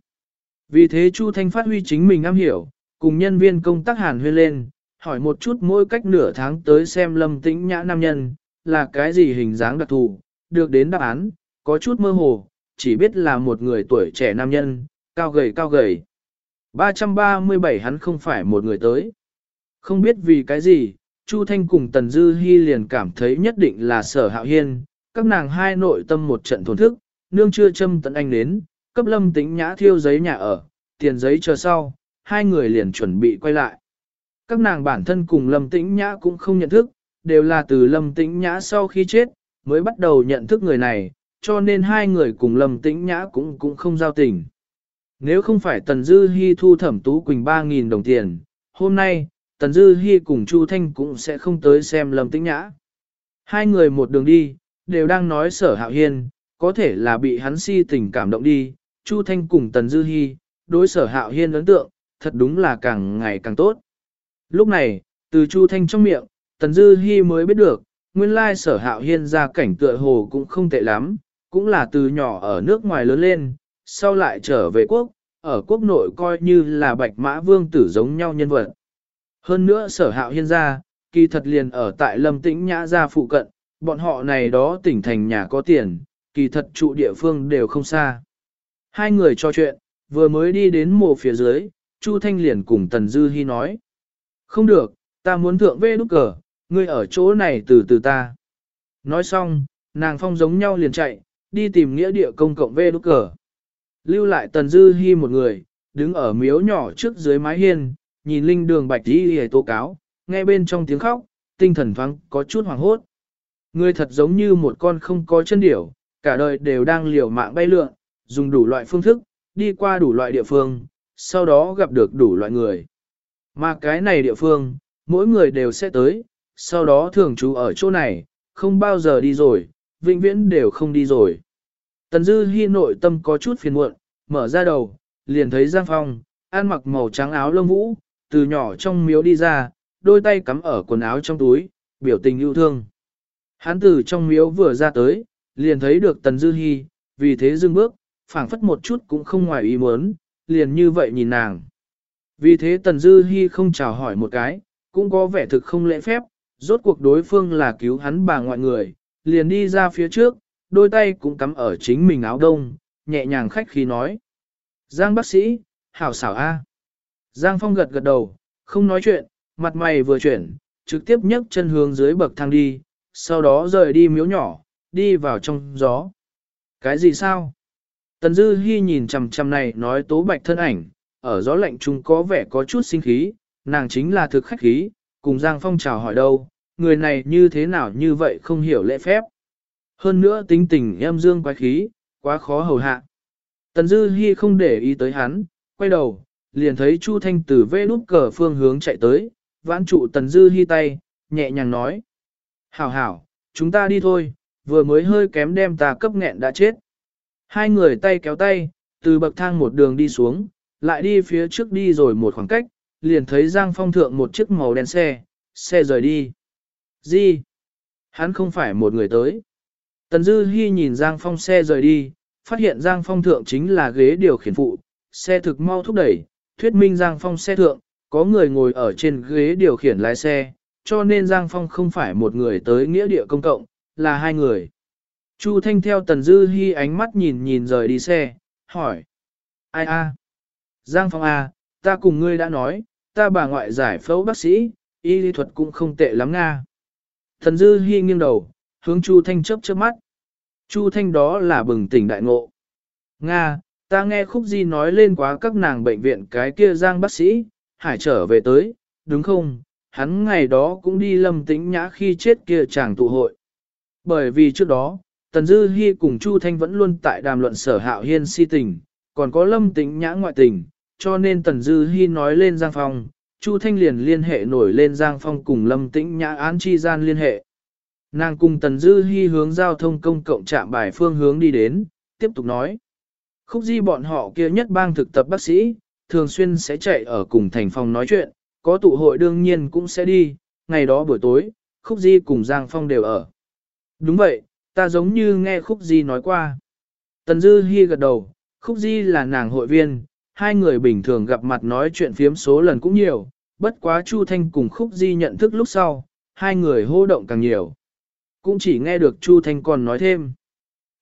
Speaker 1: Vì thế Chu Thanh phát huy chính mình am hiểu, cùng nhân viên công tác hàn huyên lên, hỏi một chút mỗi cách nửa tháng tới xem lâm tĩnh nhã nam nhân, là cái gì hình dáng đặc thù, được đến đáp án, có chút mơ hồ, chỉ biết là một người tuổi trẻ nam nhân, cao gầy cao gầy. 337 hắn không phải một người tới. Không biết vì cái gì, Chu Thanh cùng Tần Dư Hi liền cảm thấy nhất định là sở hạo hiên, các nàng hai nội tâm một trận thổn thức, nương chưa châm tận anh đến, cấp lâm tĩnh nhã thiêu giấy nhà ở, tiền giấy chờ sau, hai người liền chuẩn bị quay lại. Các nàng bản thân cùng lâm tĩnh nhã cũng không nhận thức, đều là từ lâm tĩnh nhã sau khi chết, mới bắt đầu nhận thức người này, cho nên hai người cùng lâm tĩnh nhã cũng cũng không giao tình. Nếu không phải Tần Dư Hi thu thẩm Tú Quỳnh 3.000 đồng tiền, hôm nay, Tần Dư Hi cùng Chu Thanh cũng sẽ không tới xem Lâm Tĩnh Nhã. Hai người một đường đi, đều đang nói sở hạo hiên, có thể là bị hắn si tình cảm động đi, Chu Thanh cùng Tần Dư Hi, đối sở hạo hiên ấn tượng, thật đúng là càng ngày càng tốt. Lúc này, từ Chu Thanh trong miệng, Tần Dư Hi mới biết được, nguyên lai sở hạo hiên ra cảnh tựa hồ cũng không tệ lắm, cũng là từ nhỏ ở nước ngoài lớn lên, sau lại trở về quốc, ở quốc nội coi như là bạch mã vương tử giống nhau nhân vật. Hơn nữa sở hạo hiên gia, kỳ thật liền ở tại lâm tĩnh nhã gia phụ cận, bọn họ này đó tỉnh thành nhà có tiền, kỳ thật trụ địa phương đều không xa. Hai người trò chuyện, vừa mới đi đến mộ phía dưới, Chu Thanh liền cùng Tần Dư Hi nói. Không được, ta muốn thượng vê đúc cờ, ngươi ở chỗ này từ từ ta. Nói xong, nàng phong giống nhau liền chạy, đi tìm nghĩa địa công cộng vê đúc cờ. Lưu lại Tần Dư Hi một người, đứng ở miếu nhỏ trước dưới mái hiên, nhìn linh đường bạch đi hề tố cáo, nghe bên trong tiếng khóc, tinh thần thoáng có chút hoảng hốt. Ngươi thật giống như một con không có chân điểu, cả đời đều đang liều mạng bay lượn, dùng đủ loại phương thức, đi qua đủ loại địa phương, sau đó gặp được đủ loại người. Mà cái này địa phương, mỗi người đều sẽ tới, sau đó thường trú ở chỗ này, không bao giờ đi rồi, vĩnh viễn đều không đi rồi. Tần Dư Hi nội tâm có chút phiền muộn, mở ra đầu, liền thấy Giang Phong, ăn mặc màu trắng áo lông vũ, từ nhỏ trong miếu đi ra, đôi tay cắm ở quần áo trong túi, biểu tình yêu thương. Hắn từ trong miếu vừa ra tới, liền thấy được Tần Dư Hi, vì thế dừng bước, phảng phất một chút cũng không ngoài ý muốn, liền như vậy nhìn nàng. Vì thế Tần Dư Hi không chào hỏi một cái, cũng có vẻ thực không lễ phép, rốt cuộc đối phương là cứu hắn bà ngoại người, liền đi ra phía trước, đôi tay cũng cắm ở chính mình áo đông, nhẹ nhàng khách khí nói. Giang bác sĩ, hảo xảo A. Giang Phong gật gật đầu, không nói chuyện, mặt mày vừa chuyển, trực tiếp nhấc chân hướng dưới bậc thang đi, sau đó rời đi miếu nhỏ, đi vào trong gió. Cái gì sao? Tần Dư Hi nhìn chằm chằm này nói tố bạch thân ảnh, ở gió lạnh chúng có vẻ có chút sinh khí, nàng chính là thực khách khí, cùng Giang Phong chào hỏi đâu, người này như thế nào như vậy không hiểu lễ phép. Hơn nữa tính tình em dương quái khí, quá khó hầu hạ. Tần Dư Hi không để ý tới hắn, quay đầu, liền thấy Chu Thanh từ vê đút cờ phương hướng chạy tới, vãn trụ Tần Dư Hi tay, nhẹ nhàng nói. Hảo hảo, chúng ta đi thôi, vừa mới hơi kém đem ta cấp nghẹn đã chết. Hai người tay kéo tay, từ bậc thang một đường đi xuống, lại đi phía trước đi rồi một khoảng cách, liền thấy Giang Phong thượng một chiếc màu đen xe, xe rời đi. Gì? Hắn không phải một người tới. Tần Dư Hi nhìn Giang Phong xe rời đi, phát hiện Giang Phong thượng chính là ghế điều khiển phụ, xe thực mau thúc đẩy, thuyết minh Giang Phong xe thượng, có người ngồi ở trên ghế điều khiển lái xe, cho nên Giang Phong không phải một người tới nghĩa địa công cộng, là hai người. Chu Thanh theo Tần Dư Hi ánh mắt nhìn nhìn rời đi xe, hỏi. Ai a? Giang Phong a, ta cùng ngươi đã nói, ta bà ngoại giải phẫu bác sĩ, y lý thuật cũng không tệ lắm nga. Thần Dư Hi nghiêng đầu, hướng Chu Thanh chớp chớp mắt. Chu Thanh đó là bừng tỉnh đại ngộ. Nga, ta nghe Khúc Di nói lên quá các nàng bệnh viện cái kia giang bác sĩ, hải trở về tới, đúng không? Hắn ngày đó cũng đi lâm tĩnh nhã khi chết kia chàng tụ hội. Bởi vì trước đó, Tần Dư Hi cùng Chu Thanh vẫn luôn tại đàm luận sở hạo hiên si tình, còn có lâm tĩnh nhã ngoại tình, cho nên Tần Dư Hi nói lên Giang Phong, Chu Thanh liền liên hệ nổi lên Giang Phong cùng lâm tĩnh nhã án chi gian liên hệ. Nàng cùng Tần Dư Hi hướng giao thông công cộng trạm bài phương hướng đi đến, tiếp tục nói. Khúc di bọn họ kia nhất bang thực tập bác sĩ, thường xuyên sẽ chạy ở cùng thành phòng nói chuyện, có tụ hội đương nhiên cũng sẽ đi, ngày đó buổi tối, Khúc di cùng Giang Phong đều ở. Đúng vậy, ta giống như nghe Khúc di nói qua. Tần Dư Hi gật đầu, Khúc di là nàng hội viên, hai người bình thường gặp mặt nói chuyện phiếm số lần cũng nhiều, bất quá Chu Thanh cùng Khúc di nhận thức lúc sau, hai người hô động càng nhiều cũng chỉ nghe được Chu Thanh còn nói thêm.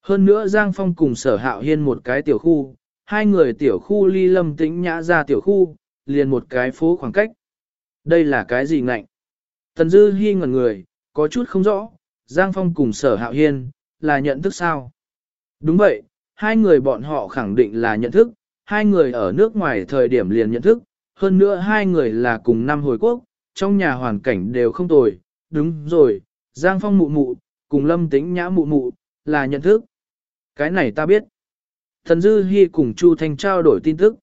Speaker 1: Hơn nữa Giang Phong cùng sở hạo hiên một cái tiểu khu, hai người tiểu khu ly lâm tĩnh nhã ra tiểu khu, liền một cái phố khoảng cách. Đây là cái gì ngạnh? Tần Dư Hi ngẩn người, có chút không rõ, Giang Phong cùng sở hạo hiên, là nhận thức sao? Đúng vậy, hai người bọn họ khẳng định là nhận thức, hai người ở nước ngoài thời điểm liền nhận thức, hơn nữa hai người là cùng năm hồi quốc, trong nhà hoàn cảnh đều không tồi, đúng rồi, Giang Phong mụ mụ, cùng Lâm Tĩnh Nhã mụ mụ, là nhận thức. Cái này ta biết. Thần Dư Hi cùng Chu Thanh trao đổi tin tức.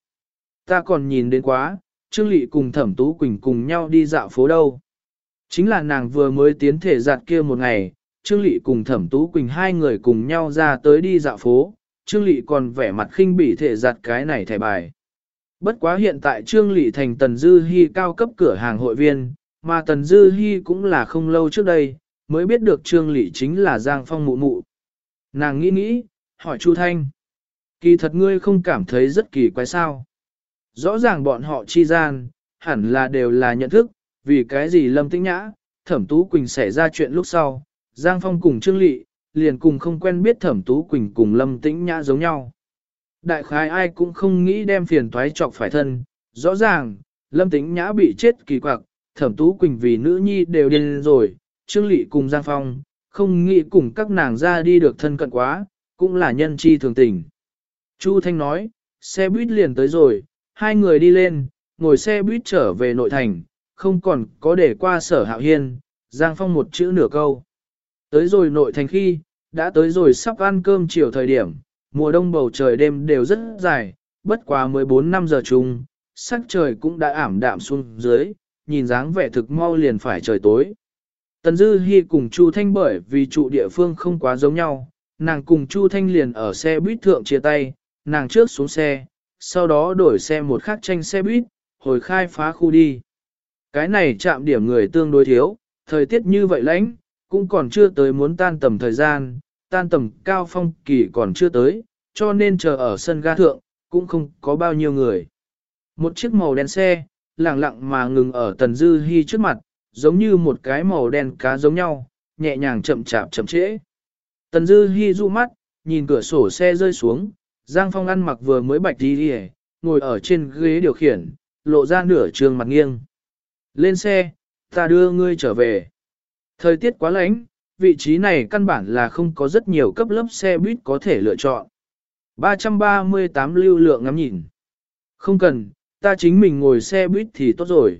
Speaker 1: Ta còn nhìn đến quá, Trương Lị cùng Thẩm Tú Quỳnh cùng nhau đi dạo phố đâu. Chính là nàng vừa mới tiến thể giặt kia một ngày, Trương Lị cùng Thẩm Tú Quỳnh hai người cùng nhau ra tới đi dạo phố, Trương Lị còn vẻ mặt khinh bỉ thể giặt cái này thẻ bài. Bất quá hiện tại Trương Lị thành Tần Dư Hi cao cấp cửa hàng hội viên, mà Tần Dư Hi cũng là không lâu trước đây, mới biết được Trương Lị chính là Giang Phong mụ mụ. Nàng nghĩ nghĩ, hỏi Chu Thanh. Kỳ thật ngươi không cảm thấy rất kỳ quái sao. Rõ ràng bọn họ chi gian, hẳn là đều là nhận thức, vì cái gì Lâm Tĩnh Nhã, Thẩm Tú Quỳnh xảy ra chuyện lúc sau, Giang Phong cùng Trương Lị, liền cùng không quen biết Thẩm Tú Quỳnh cùng Lâm Tĩnh Nhã giống nhau. Đại khái ai cũng không nghĩ đem phiền toái chọc phải thân, rõ ràng, Lâm Tĩnh Nhã bị chết kỳ quặc, Thẩm Tú Quỳnh vì nữ nhi đều điên rồi, Trương Lị cùng Giang Phong, không nghĩ cùng các nàng ra đi được thân cận quá, cũng là nhân chi thường tình. Chu Thanh nói, xe buýt liền tới rồi, hai người đi lên, ngồi xe buýt trở về nội thành, không còn có để qua sở hạo hiên, Giang Phong một chữ nửa câu. Tới rồi nội thành khi, đã tới rồi sắp ăn cơm chiều thời điểm, mùa đông bầu trời đêm đều rất dài, bất quá 14 năm giờ chung, sắc trời cũng đã ảm đạm xuống dưới, nhìn dáng vẻ thực mau liền phải trời tối. Tần Dư Hi cùng Chu Thanh bởi vì trụ địa phương không quá giống nhau, nàng cùng Chu Thanh liền ở xe buýt thượng chia tay, nàng trước xuống xe, sau đó đổi xe một khắc tranh xe buýt, hồi khai phá khu đi. Cái này chạm điểm người tương đối thiếu, thời tiết như vậy lãnh, cũng còn chưa tới muốn tan tầm thời gian, tan tầm cao phong kỳ còn chưa tới, cho nên chờ ở sân ga thượng, cũng không có bao nhiêu người. Một chiếc màu đen xe, lặng lặng mà ngừng ở Tần Dư hy trước mặt, giống như một cái màu đen cá giống nhau, nhẹ nhàng chậm chạp chậm trễ. Tần Dư hy du mắt, nhìn cửa sổ xe rơi xuống, Giang Phong ăn mặc vừa mới bạch đi đi ngồi ở trên ghế điều khiển, lộ ra nửa trường mặt nghiêng. Lên xe, ta đưa ngươi trở về. Thời tiết quá lạnh, vị trí này căn bản là không có rất nhiều cấp lớp xe buýt có thể lựa chọn. 338 lưu lượng ngắm nhìn. Không cần, ta chính mình ngồi xe buýt thì tốt rồi.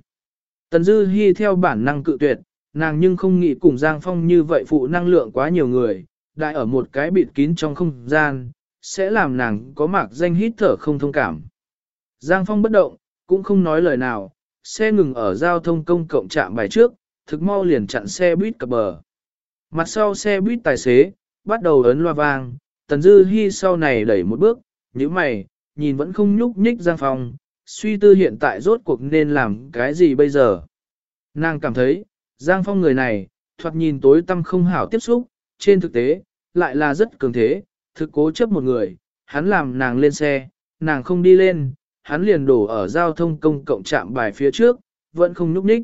Speaker 1: Tần Dư Hi theo bản năng cự tuyệt, nàng nhưng không nghĩ cùng Giang Phong như vậy phụ năng lượng quá nhiều người, đại ở một cái bịt kín trong không gian, sẽ làm nàng có mạc danh hít thở không thông cảm. Giang Phong bất động, cũng không nói lời nào, xe ngừng ở giao thông công cộng trạm bài trước, thực mau liền chặn xe buýt cập bờ. Mặt sau xe buýt tài xế, bắt đầu ấn loa vang, Tần Dư Hi sau này đẩy một bước, nhíu mày, nhìn vẫn không nhúc nhích Giang Phong, suy tư hiện tại rốt cuộc nên làm cái gì bây giờ. Nàng cảm thấy, Giang Phong người này, thoạt nhìn tối tâm không hảo tiếp xúc, trên thực tế, lại là rất cường thế, thực cố chấp một người, hắn làm nàng lên xe, nàng không đi lên, hắn liền đổ ở giao thông công cộng trạm bài phía trước, vẫn không nhúc nhích.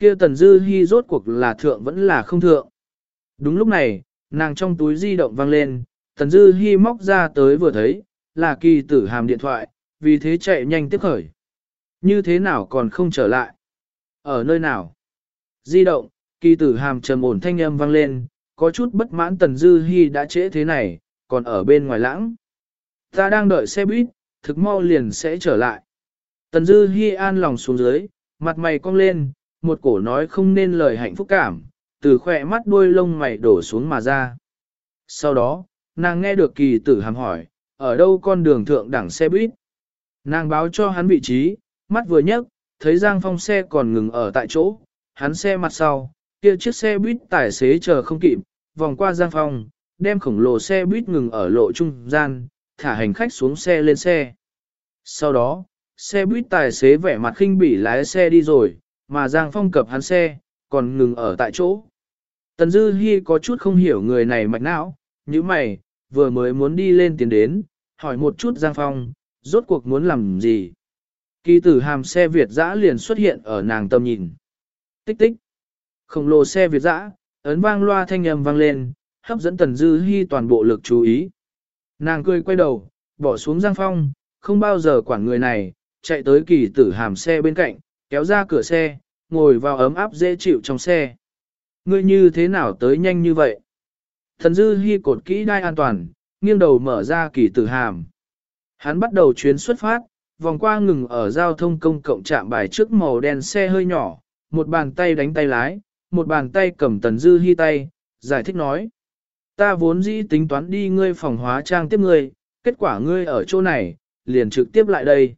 Speaker 1: Kia Tần Dư Hi rốt cuộc là thượng vẫn là không thượng. Đúng lúc này, nàng trong túi di động vang lên, Tần Dư Hi móc ra tới vừa thấy, là kỳ tử hàm điện thoại, vì thế chạy nhanh tiếp khởi. Như thế nào còn không trở lại? Ở nơi nào? Di động, kỳ tử hàm trầm ổn thanh âm vang lên, có chút bất mãn Tần Dư Hi đã trễ thế này, còn ở bên ngoài lãng. Ta đang đợi xe buýt, thực mau liền sẽ trở lại. Tần Dư Hi an lòng xuống dưới, mặt mày cong lên, một cổ nói không nên lời hạnh phúc cảm, từ khỏe mắt đuôi lông mày đổ xuống mà ra. Sau đó, nàng nghe được kỳ tử hàm hỏi, ở đâu con đường thượng đẳng xe buýt. Nàng báo cho hắn vị trí, mắt vừa nhấc, thấy Giang Phong xe còn ngừng ở tại chỗ, hắn xe mặt sau, kia chiếc xe buýt tài xế chờ không kịp, vòng qua Giang Phong, đem khổng lồ xe buýt ngừng ở lộ trung gian, thả hành khách xuống xe lên xe. Sau đó, xe buýt tài xế vẻ mặt khinh bỉ lái xe đi rồi, mà Giang Phong cập hắn xe, còn ngừng ở tại chỗ. Tần Dư Hi có chút không hiểu người này mạch não, như mày, vừa mới muốn đi lên tiến đến, hỏi một chút Giang Phong, rốt cuộc muốn làm gì. Kỳ tử hàm xe Việt dã liền xuất hiện ở nàng tâm nhìn. Tích tích. Khổng lồ xe Việt dã, ấn vang loa thanh âm vang lên, hấp dẫn Tần Dư Hi toàn bộ lực chú ý. Nàng cười quay đầu, bỏ xuống Giang Phong, không bao giờ quản người này, chạy tới kỳ tử hàm xe bên cạnh, kéo ra cửa xe, ngồi vào ấm áp dễ chịu trong xe. Ngươi như thế nào tới nhanh như vậy? Thần dư hy cột kỹ đai an toàn, nghiêng đầu mở ra kỳ tử hàm. Hắn bắt đầu chuyến xuất phát, vòng qua ngừng ở giao thông công cộng trạm bài trước màu đen xe hơi nhỏ, một bàn tay đánh tay lái, một bàn tay cầm tần dư hy tay, giải thích nói. Ta vốn dĩ tính toán đi ngươi phòng hóa trang tiếp ngươi, kết quả ngươi ở chỗ này, liền trực tiếp lại đây.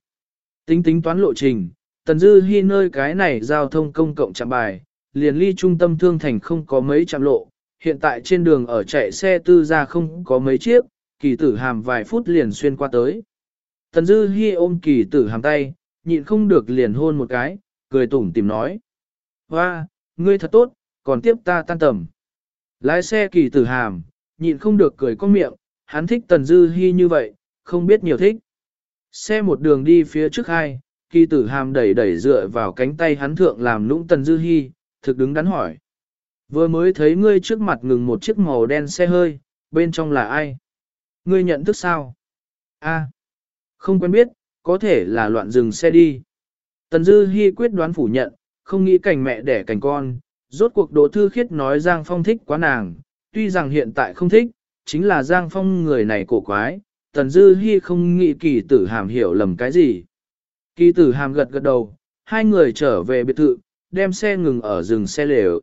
Speaker 1: Tính tính toán lộ trình, tần dư Hi nơi cái này giao thông công cộng trạm bài, liền ly trung tâm thương thành không có mấy chạm lộ, hiện tại trên đường ở chạy xe tư ra không có mấy chiếc, kỳ tử hàm vài phút liền xuyên qua tới. Tần dư Hi ôm kỳ tử hàm tay, nhịn không được liền hôn một cái, cười tủm tỉm nói. Hoa, ngươi thật tốt, còn tiếp ta tan tầm. Lái xe kỳ tử hàm, nhịn không được cười con miệng, hắn thích tần dư Hi như vậy, không biết nhiều thích. Xe một đường đi phía trước hai, kỳ tử hàm đẩy đẩy dựa vào cánh tay hắn thượng làm lũng tần dư hy, thực đứng đắn hỏi. Vừa mới thấy ngươi trước mặt ngừng một chiếc màu đen xe hơi, bên trong là ai? Ngươi nhận thức sao? A, không quen biết, có thể là loạn dừng xe đi. Tần Dư Hi quyết đoán phủ nhận, không nghĩ cảnh mẹ đẻ cảnh con, rốt cuộc Đỗ Thư Khiết nói Giang Phong thích quá nàng, tuy rằng hiện tại không thích, chính là Giang Phong người này cổ quái, Tần Dư Hi không nghĩ kỳ tử hàm hiểu lầm cái gì. Kỳ tử hàm gật gật đầu, hai người trở về biệt thự, đem xe ngừng ở rừng xe lều.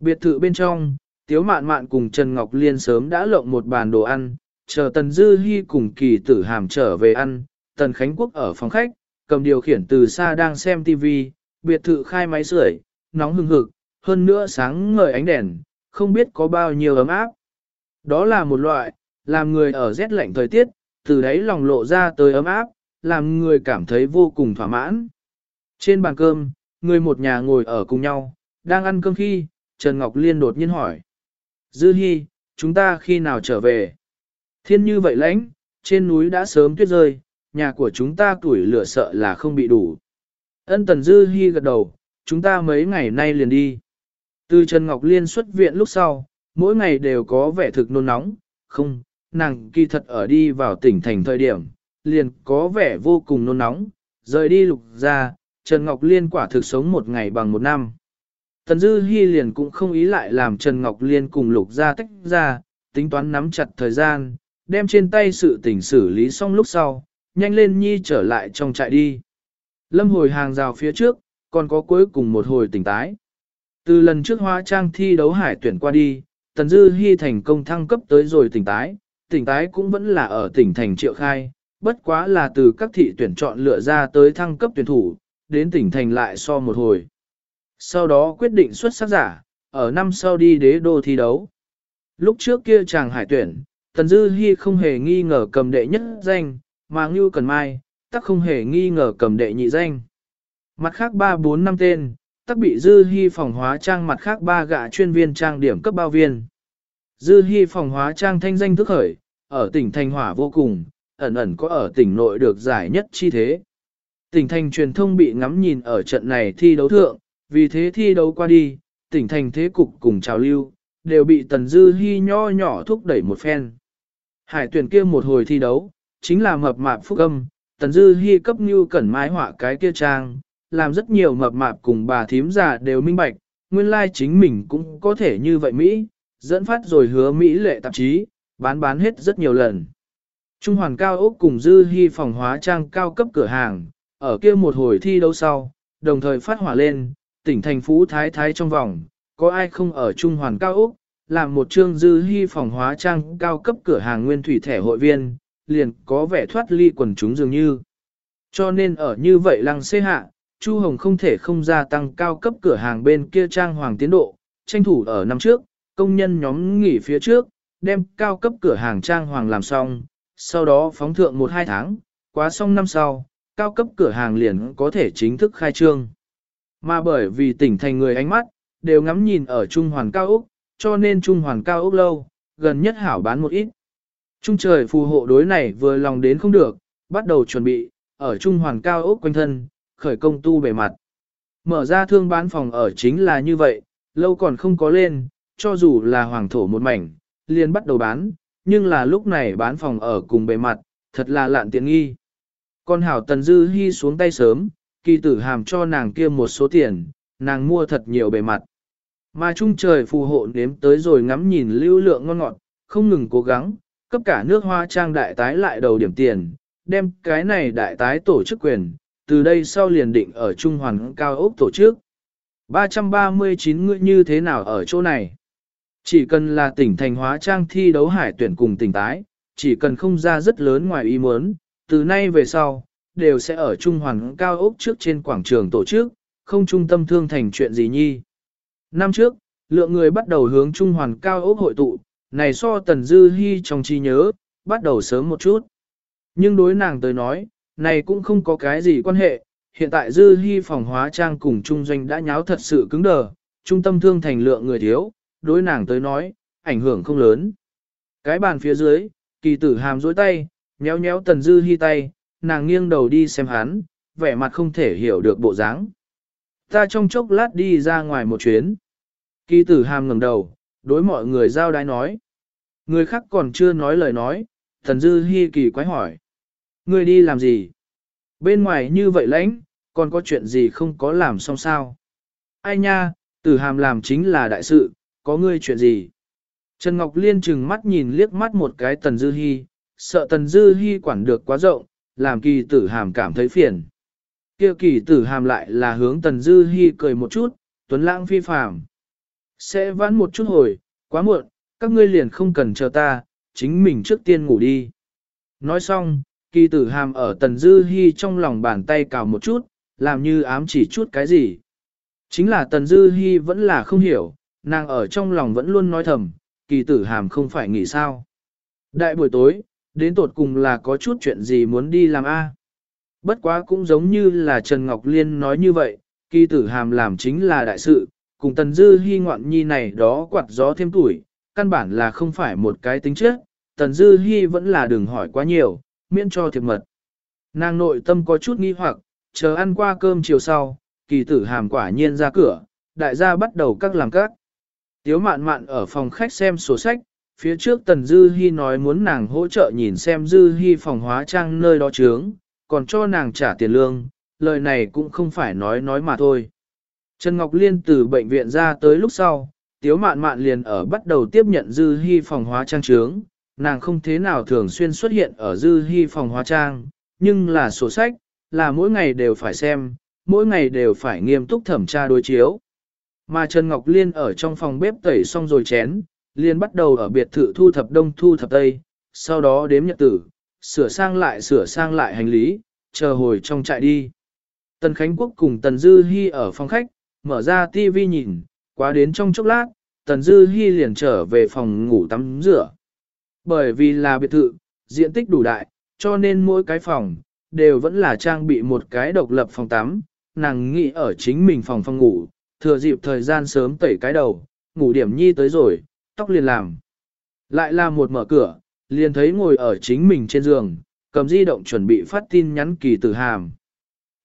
Speaker 1: Biệt thự bên trong, Tiếu Mạn Mạn cùng Trần Ngọc Liên sớm đã lộng một bàn đồ ăn, chờ Tần Dư Hi cùng kỳ tử hàm trở về ăn, Tần Khánh Quốc ở phòng khách, cầm điều khiển từ xa đang xem TV, biệt thự khai máy sưởi, nóng hừng hực, hơn nữa sáng ngời ánh đèn, không biết có bao nhiêu ấm áp. Đó là một loại, làm người ở rét lạnh thời tiết, từ đấy lòng lộ ra tới ấm áp, làm người cảm thấy vô cùng thỏa mãn. Trên bàn cơm, người một nhà ngồi ở cùng nhau, đang ăn cơm khi, Trần Ngọc Liên đột nhiên hỏi. Dư Hi, chúng ta khi nào trở về? Thiên như vậy lãnh, trên núi đã sớm tuyết rơi, nhà của chúng ta tuổi lửa sợ là không bị đủ. Ân Tần Dư Hi gật đầu, chúng ta mấy ngày nay liền đi. Từ Trần Ngọc Liên xuất viện lúc sau, mỗi ngày đều có vẻ thực nôn nóng, không, nàng kỳ thật ở đi vào tỉnh thành thời điểm, liền có vẻ vô cùng nôn nóng, rời đi lục ra, Trần Ngọc Liên quả thực sống một ngày bằng một năm. Tần Dư Hi liền cũng không ý lại làm Trần Ngọc Liên cùng lục ra tách ra, tính toán nắm chặt thời gian, đem trên tay sự tình xử lý xong lúc sau, nhanh lên nhi trở lại trong trại đi. Lâm hồi hàng rào phía trước, còn có cuối cùng một hồi tỉnh tái. Từ lần trước hóa trang thi đấu hải tuyển qua đi, Tần Dư Hi thành công thăng cấp tới rồi tỉnh tái, tỉnh tái cũng vẫn là ở tỉnh thành triệu khai, bất quá là từ các thị tuyển chọn lựa ra tới thăng cấp tuyển thủ, đến tỉnh thành lại so một hồi. Sau đó quyết định xuất sắc giả, ở năm sau đi đế đô thi đấu. Lúc trước kia chàng hải tuyển, Tần Dư Hi không hề nghi ngờ cầm đệ nhất danh, mà Ngưu Cần Mai, tắc không hề nghi ngờ cầm đệ nhị danh. Mặt khác 3-4 năm tên, tắc bị Dư Hi phòng hóa trang mặt khác ba gạ chuyên viên trang điểm cấp bao viên. Dư Hi phòng hóa trang thanh danh thức khởi, ở tỉnh thành Hỏa vô cùng, ẩn ẩn có ở tỉnh nội được giải nhất chi thế. Tỉnh thành truyền thông bị ngắm nhìn ở trận này thi đấu thượng, vì thế thi đấu qua đi, tỉnh thành thế cục cùng trào lưu, đều bị Tần Dư Hi nho nhỏ thúc đẩy một phen. Hải tuyển kia một hồi thi đấu, chính là mập mạp phúc âm, Tần Dư Hi cấp như cẩn mái họa cái kia trang, làm rất nhiều mập mạp cùng bà thím già đều minh bạch, nguyên lai chính mình cũng có thể như vậy Mỹ, dẫn phát rồi hứa Mỹ lệ tạp chí, bán bán hết rất nhiều lần. Trung hoàn cao ốc cùng dư hy phòng hóa trang cao cấp cửa hàng, ở kia một hồi thi đấu sau, đồng thời phát hỏa lên, tỉnh thành phú thái thái trong vòng, có ai không ở Trung hoàn cao ốc, làm một trương dư hy phòng hóa trang cao cấp cửa hàng nguyên thủy thẻ hội viên, liền có vẻ thoát ly quần chúng dường như. Cho nên ở như vậy lăng xê hạ, Chu Hồng không thể không gia tăng cao cấp cửa hàng bên kia trang hoàng tiến độ, tranh thủ ở năm trước, công nhân nhóm nghỉ phía trước, đem cao cấp cửa hàng trang hoàng làm xong, sau đó phóng thượng 1-2 tháng, quá xong năm sau, cao cấp cửa hàng liền có thể chính thức khai trương. Mà bởi vì tỉnh thành người ánh mắt, đều ngắm nhìn ở Trung Hoàn Cao Úc, cho nên Trung Hoàn Cao Úc lâu, gần nhất hảo bán một ít. Trung trời phù hộ đối này vừa lòng đến không được, bắt đầu chuẩn bị, ở Trung Hoàn Cao Úc quanh thân, khởi công tu bề mặt. Mở ra thương bán phòng ở chính là như vậy, lâu còn không có lên, cho dù là hoàng thổ một mảnh, liền bắt đầu bán, nhưng là lúc này bán phòng ở cùng bề mặt, thật là lạn tiện nghi. Con hảo tần dư hy xuống tay sớm, kỳ tử hàm cho nàng kia một số tiền, nàng mua thật nhiều bề mặt. Mà trung trời phù hộ nếm tới rồi ngắm nhìn lưu lượng ngon ngọt, không ngừng cố gắng, cấp cả nước hoa trang đại tái lại đầu điểm tiền, đem cái này đại tái tổ chức quyền, từ đây sau liền định ở Trung Hoàn Cao Ốc tổ chức. 339 ngươi như thế nào ở chỗ này? Chỉ cần là tỉnh thành hóa trang thi đấu hải tuyển cùng tỉnh tái, chỉ cần không ra rất lớn ngoài ý muốn, từ nay về sau, đều sẽ ở Trung Hoàn Cao Ốc trước trên quảng trường tổ chức, không trung tâm thương thành chuyện gì nhi. Năm trước, lượng người bắt đầu hướng Trung Hoàn Cao Ốc hội tụ, này so Tần Dư hy trong trí nhớ, bắt đầu sớm một chút. Nhưng đối nàng tới nói, này cũng không có cái gì quan hệ, hiện tại Dư hy phòng hóa trang cùng trung doanh đã nháo thật sự cứng đờ, trung tâm thương thành lượng người thiếu, đối nàng tới nói, ảnh hưởng không lớn. Cái bàn phía dưới, kỳ tử hàm dối tay, nhéo nhéo Tần Dư Hi tay, nàng nghiêng đầu đi xem hắn, vẻ mặt không thể hiểu được bộ dáng. Ta trong chốc lát đi ra ngoài một chuyến. Kỳ tử hàm ngẩng đầu, đối mọi người giao đái nói. Người khác còn chưa nói lời nói, thần dư hi kỳ quái hỏi. Người đi làm gì? Bên ngoài như vậy lãnh, còn có chuyện gì không có làm xong sao? Ai nha, tử hàm làm chính là đại sự, có ngươi chuyện gì? Trần Ngọc Liên chừng mắt nhìn liếc mắt một cái tần dư hi, sợ tần dư hi quản được quá rộng, làm kỳ tử hàm cảm thấy phiền. Kia kỳ tử hàm lại là hướng tần dư hi cười một chút, tuấn lãng phi phàm. Sẽ vãn một chút hồi, quá muộn, các ngươi liền không cần chờ ta, chính mình trước tiên ngủ đi. Nói xong, kỳ tử hàm ở tần dư Hi trong lòng bàn tay cào một chút, làm như ám chỉ chút cái gì. Chính là tần dư Hi vẫn là không hiểu, nàng ở trong lòng vẫn luôn nói thầm, kỳ tử hàm không phải nghỉ sao. Đại buổi tối, đến tột cùng là có chút chuyện gì muốn đi làm a? Bất quá cũng giống như là Trần Ngọc Liên nói như vậy, kỳ tử hàm làm chính là đại sự, cùng tần dư hy ngoạn nhi này đó quạt gió thêm tuổi, căn bản là không phải một cái tính chất, tần dư hy vẫn là đừng hỏi quá nhiều, miễn cho thiệp mật. Nàng nội tâm có chút nghi hoặc, chờ ăn qua cơm chiều sau, kỳ tử hàm quả nhiên ra cửa, đại gia bắt đầu các làm các. Tiếu mạn mạn ở phòng khách xem sổ sách, phía trước tần dư Hi nói muốn nàng hỗ trợ nhìn xem dư Hi phòng hóa trang nơi đó trướng, còn cho nàng trả tiền lương, lời này cũng không phải nói nói mà thôi. Trần Ngọc Liên từ bệnh viện ra tới lúc sau, Tiếu Mạn Mạn liền ở bắt đầu tiếp nhận Dư Hi phòng hóa trang trướng, nàng không thế nào thường xuyên xuất hiện ở Dư Hi phòng hóa trang, nhưng là sổ sách, là mỗi ngày đều phải xem, mỗi ngày đều phải nghiêm túc thẩm tra đối chiếu. Mà Trần Ngọc Liên ở trong phòng bếp tẩy xong rồi chén, liền bắt đầu ở biệt thự thu thập đông thu thập tây, sau đó đếm nhật tử, sửa sang lại sửa sang lại hành lý, chờ hồi trong trại đi. Tần Khánh Quốc cùng Tần Dư Hi ở phòng khách, mở ra TV nhìn, quá đến trong chốc lát, Tần Dư Hi liền trở về phòng ngủ tắm rửa. Bởi vì là biệt thự, diện tích đủ đại, cho nên mỗi cái phòng, đều vẫn là trang bị một cái độc lập phòng tắm, nàng nghĩ ở chính mình phòng phòng ngủ, thừa dịp thời gian sớm tẩy cái đầu, ngủ điểm nhi tới rồi, tóc liền làm. Lại là một mở cửa, liền thấy ngồi ở chính mình trên giường, cầm di động chuẩn bị phát tin nhắn kỳ tử hàm.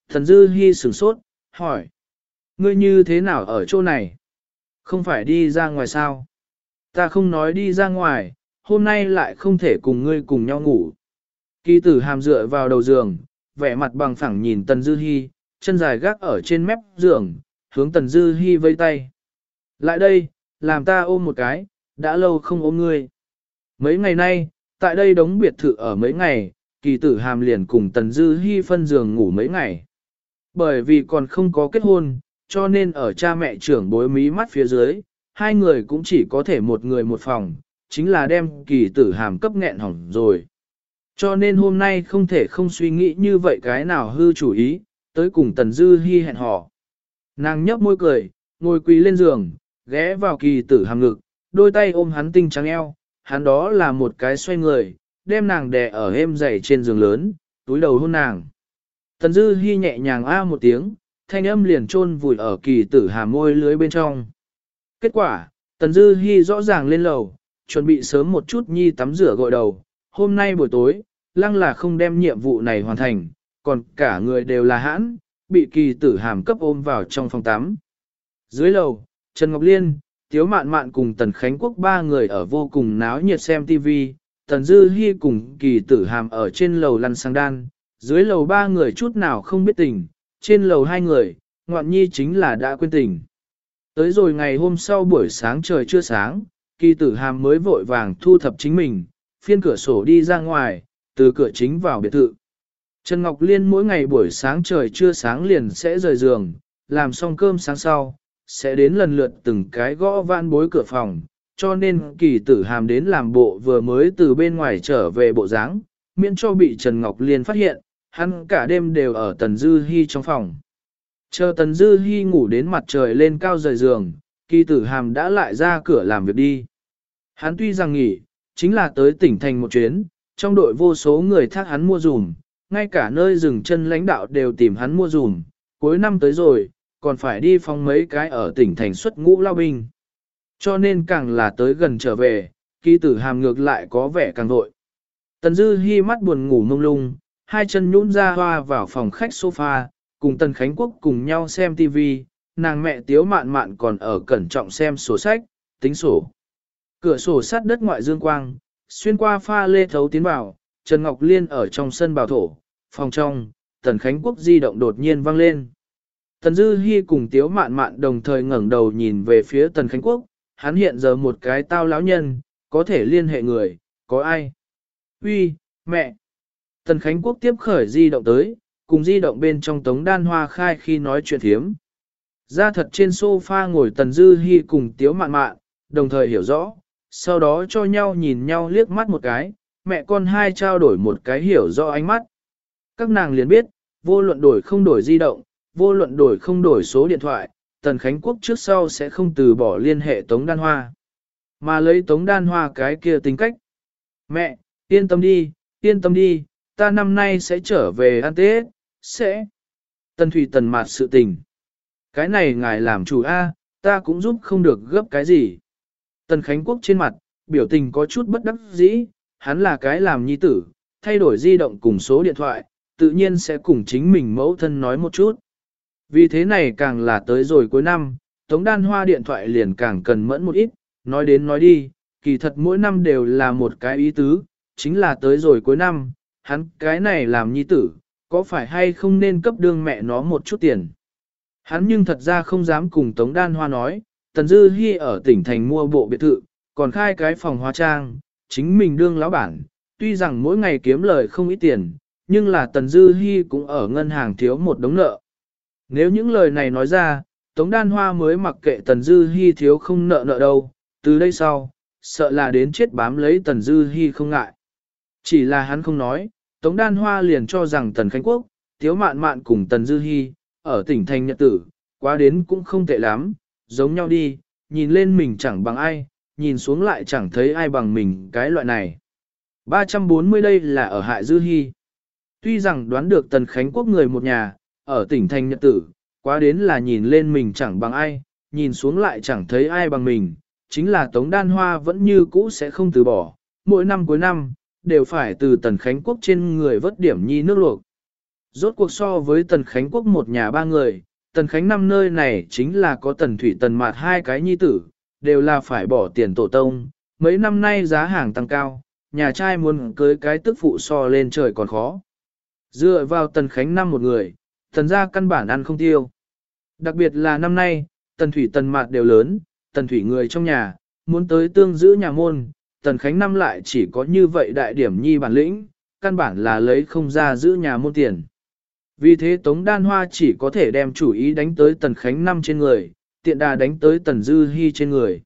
Speaker 1: Thần Dư Hi sửng sốt, hỏi. Ngươi như thế nào ở chỗ này? Không phải đi ra ngoài sao? Ta không nói đi ra ngoài, hôm nay lại không thể cùng ngươi cùng nhau ngủ. Kỳ tử hàm dựa vào đầu giường, vẻ mặt bằng phẳng nhìn Tần Dư Hi, chân dài gác ở trên mép giường, hướng Tần Dư Hi vây tay. Lại đây, làm ta ôm một cái, đã lâu không ôm ngươi. Mấy ngày nay, tại đây đóng biệt thự ở mấy ngày, kỳ tử hàm liền cùng Tần Dư Hi phân giường ngủ mấy ngày. Bởi vì còn không có kết hôn, cho nên ở cha mẹ trưởng bối mí mắt phía dưới, hai người cũng chỉ có thể một người một phòng, chính là đem kỳ tử hàm cấp nghẹn hỏng rồi. Cho nên hôm nay không thể không suy nghĩ như vậy cái nào hư chủ ý, tới cùng Tần Dư Hi hẹn hò. Nàng nhấp môi cười, ngồi quỳ lên giường, ghé vào kỳ tử hàm ngực, đôi tay ôm hắn tinh trắng eo, hắn đó là một cái xoay người, đem nàng đè ở êm dày trên giường lớn, túi đầu hôn nàng. Tần Dư hy nhẹ nhàng a một tiếng, thanh âm liền chôn vùi ở kỳ tử hàm môi lưới bên trong. Kết quả, Tần Dư hy rõ ràng lên lầu, chuẩn bị sớm một chút nhi tắm rửa gội đầu. Hôm nay buổi tối, lăng là không đem nhiệm vụ này hoàn thành, còn cả người đều là hãn, bị kỳ tử hàm cấp ôm vào trong phòng tắm. Dưới lầu, Trần Ngọc Liên, Tiếu Mạn Mạn cùng Tần Khánh Quốc ba người ở vô cùng náo nhiệt xem TV, Tần Dư Hi cùng kỳ tử hàm ở trên lầu lăn sang đan, dưới lầu ba người chút nào không biết tình, trên lầu hai người, ngoạn nhi chính là đã quên tình. Tới rồi ngày hôm sau buổi sáng trời chưa sáng, kỳ tử hàm mới vội vàng thu thập chính mình, phiên cửa sổ đi ra ngoài, từ cửa chính vào biệt thự. Trần Ngọc Liên mỗi ngày buổi sáng trời chưa sáng liền sẽ rời giường, làm xong cơm sáng sau, sẽ đến lần lượt từng cái gõ van bối cửa phòng, cho nên kỳ tử hàm đến làm bộ vừa mới từ bên ngoài trở về bộ dáng, miễn cho bị Trần Ngọc Liên phát hiện, hắn cả đêm đều ở Tần Dư Hi trong phòng. Chờ Tần Dư Hi ngủ đến mặt trời lên cao rời giường, kỳ tử hàm đã lại ra cửa làm việc đi. Hắn tuy rằng nghỉ, chính là tới tỉnh thành một chuyến, trong đội vô số người thác hắn mua dùm, ngay cả nơi dừng chân lãnh đạo đều tìm hắn mua dùm, cuối năm tới rồi, còn phải đi phong mấy cái ở tỉnh thành xuất ngũ lao binh. Cho nên càng là tới gần trở về, kỳ tử hàm ngược lại có vẻ càng vội. Tần Dư Hi mắt buồn ngủ mông lung, hai chân nhũn ra hoa vào phòng khách sofa, cùng Tần Khánh Quốc cùng nhau xem TV, nàng mẹ tiếu mạn mạn còn ở cẩn trọng xem sổ sách, tính sổ. Cửa sổ sát đất ngoại dương quang, xuyên qua pha lê thấu tiến vào, Trần Ngọc Liên ở trong sân bảo thổ, phòng trong, Tần Khánh Quốc di động đột nhiên vang lên. Tần Dư Hi cùng Tiếu Mạn Mạn đồng thời ngẩng đầu nhìn về phía Tần Khánh Quốc, hắn hiện giờ một cái tao lão nhân, có thể liên hệ người, có ai? Uy, mẹ! Tần Khánh Quốc tiếp khởi di động tới, cùng di động bên trong tống đan hoa khai khi nói chuyện thiếm. Ra thật trên sofa ngồi Tần Dư Hi cùng Tiếu Mạn Mạn, đồng thời hiểu rõ, sau đó cho nhau nhìn nhau liếc mắt một cái, mẹ con hai trao đổi một cái hiểu rõ ánh mắt. Các nàng liền biết, vô luận đổi không đổi di động, vô luận đổi không đổi số điện thoại, Tần Khánh Quốc trước sau sẽ không từ bỏ liên hệ Tống Đan Hoa. Mà lấy Tống Đan Hoa cái kia tính cách. Mẹ, yên tâm đi, yên tâm đi, ta năm nay sẽ trở về ăn Tết, sẽ. Tần Thủy Tần mạt sự tình. Cái này ngài làm chủ A, ta cũng giúp không được gấp cái gì. Tần Khánh Quốc trên mặt, biểu tình có chút bất đắc dĩ, hắn là cái làm nhi tử, thay đổi di động cùng số điện thoại, tự nhiên sẽ cùng chính mình mẫu thân nói một chút. Vì thế này càng là tới rồi cuối năm, Tống Đan Hoa điện thoại liền càng cần mẫn một ít, nói đến nói đi, kỳ thật mỗi năm đều là một cái ý tứ, chính là tới rồi cuối năm, hắn cái này làm nhi tử, có phải hay không nên cấp đương mẹ nó một chút tiền. Hắn nhưng thật ra không dám cùng Tống Đan Hoa nói, Tần Dư Hi ở tỉnh thành mua bộ biệt thự, còn khai cái phòng hóa trang, chính mình đương lão bản, tuy rằng mỗi ngày kiếm lời không ít tiền, nhưng là Tần Dư Hi cũng ở ngân hàng thiếu một đống nợ. Nếu những lời này nói ra, Tống Đan Hoa mới mặc kệ Tần Dư Hi thiếu không nợ nợ đâu, từ đây sau, sợ là đến chết bám lấy Tần Dư Hi không ngại. Chỉ là hắn không nói, Tống Đan Hoa liền cho rằng Tần Khánh Quốc, Tiếu Mạn Mạn cùng Tần Dư Hi, ở tỉnh thành nhật tử, quá đến cũng không tệ lắm, giống nhau đi, nhìn lên mình chẳng bằng ai, nhìn xuống lại chẳng thấy ai bằng mình cái loại này. 340 đây là ở Hại Dư hy Tuy rằng đoán được Tần Khánh Quốc người một nhà, ở tỉnh thành nhật tử, quá đến là nhìn lên mình chẳng bằng ai, nhìn xuống lại chẳng thấy ai bằng mình, chính là Tống Đan Hoa vẫn như cũ sẽ không từ bỏ, mỗi năm cuối năm, đều phải từ Tần Khánh Quốc trên người vớt điểm nhi nước luộc. Rốt cuộc so với Tần Khánh Quốc một nhà ba người, Tần Khánh năm nơi này chính là có Tần Thủy Tần Mạt hai cái nhi tử, đều là phải bỏ tiền tổ tông, mấy năm nay giá hàng tăng cao, nhà trai muốn cưới cái tức phụ so lên trời còn khó. Dựa vào Tần Khánh năm một người, Tần gia căn bản ăn không tiêu. Đặc biệt là năm nay, Tần Thủy Tần Mạt đều lớn, tần thủy người trong nhà, muốn tới tương giữ nhà môn, tần khánh năm lại chỉ có như vậy đại điểm nhi bản lĩnh, căn bản là lấy không ra giữ nhà môn tiền. Vì thế Tống Đan Hoa chỉ có thể đem chủ ý đánh tới tần khánh năm trên người, tiện đà đánh tới tần dư hy trên người.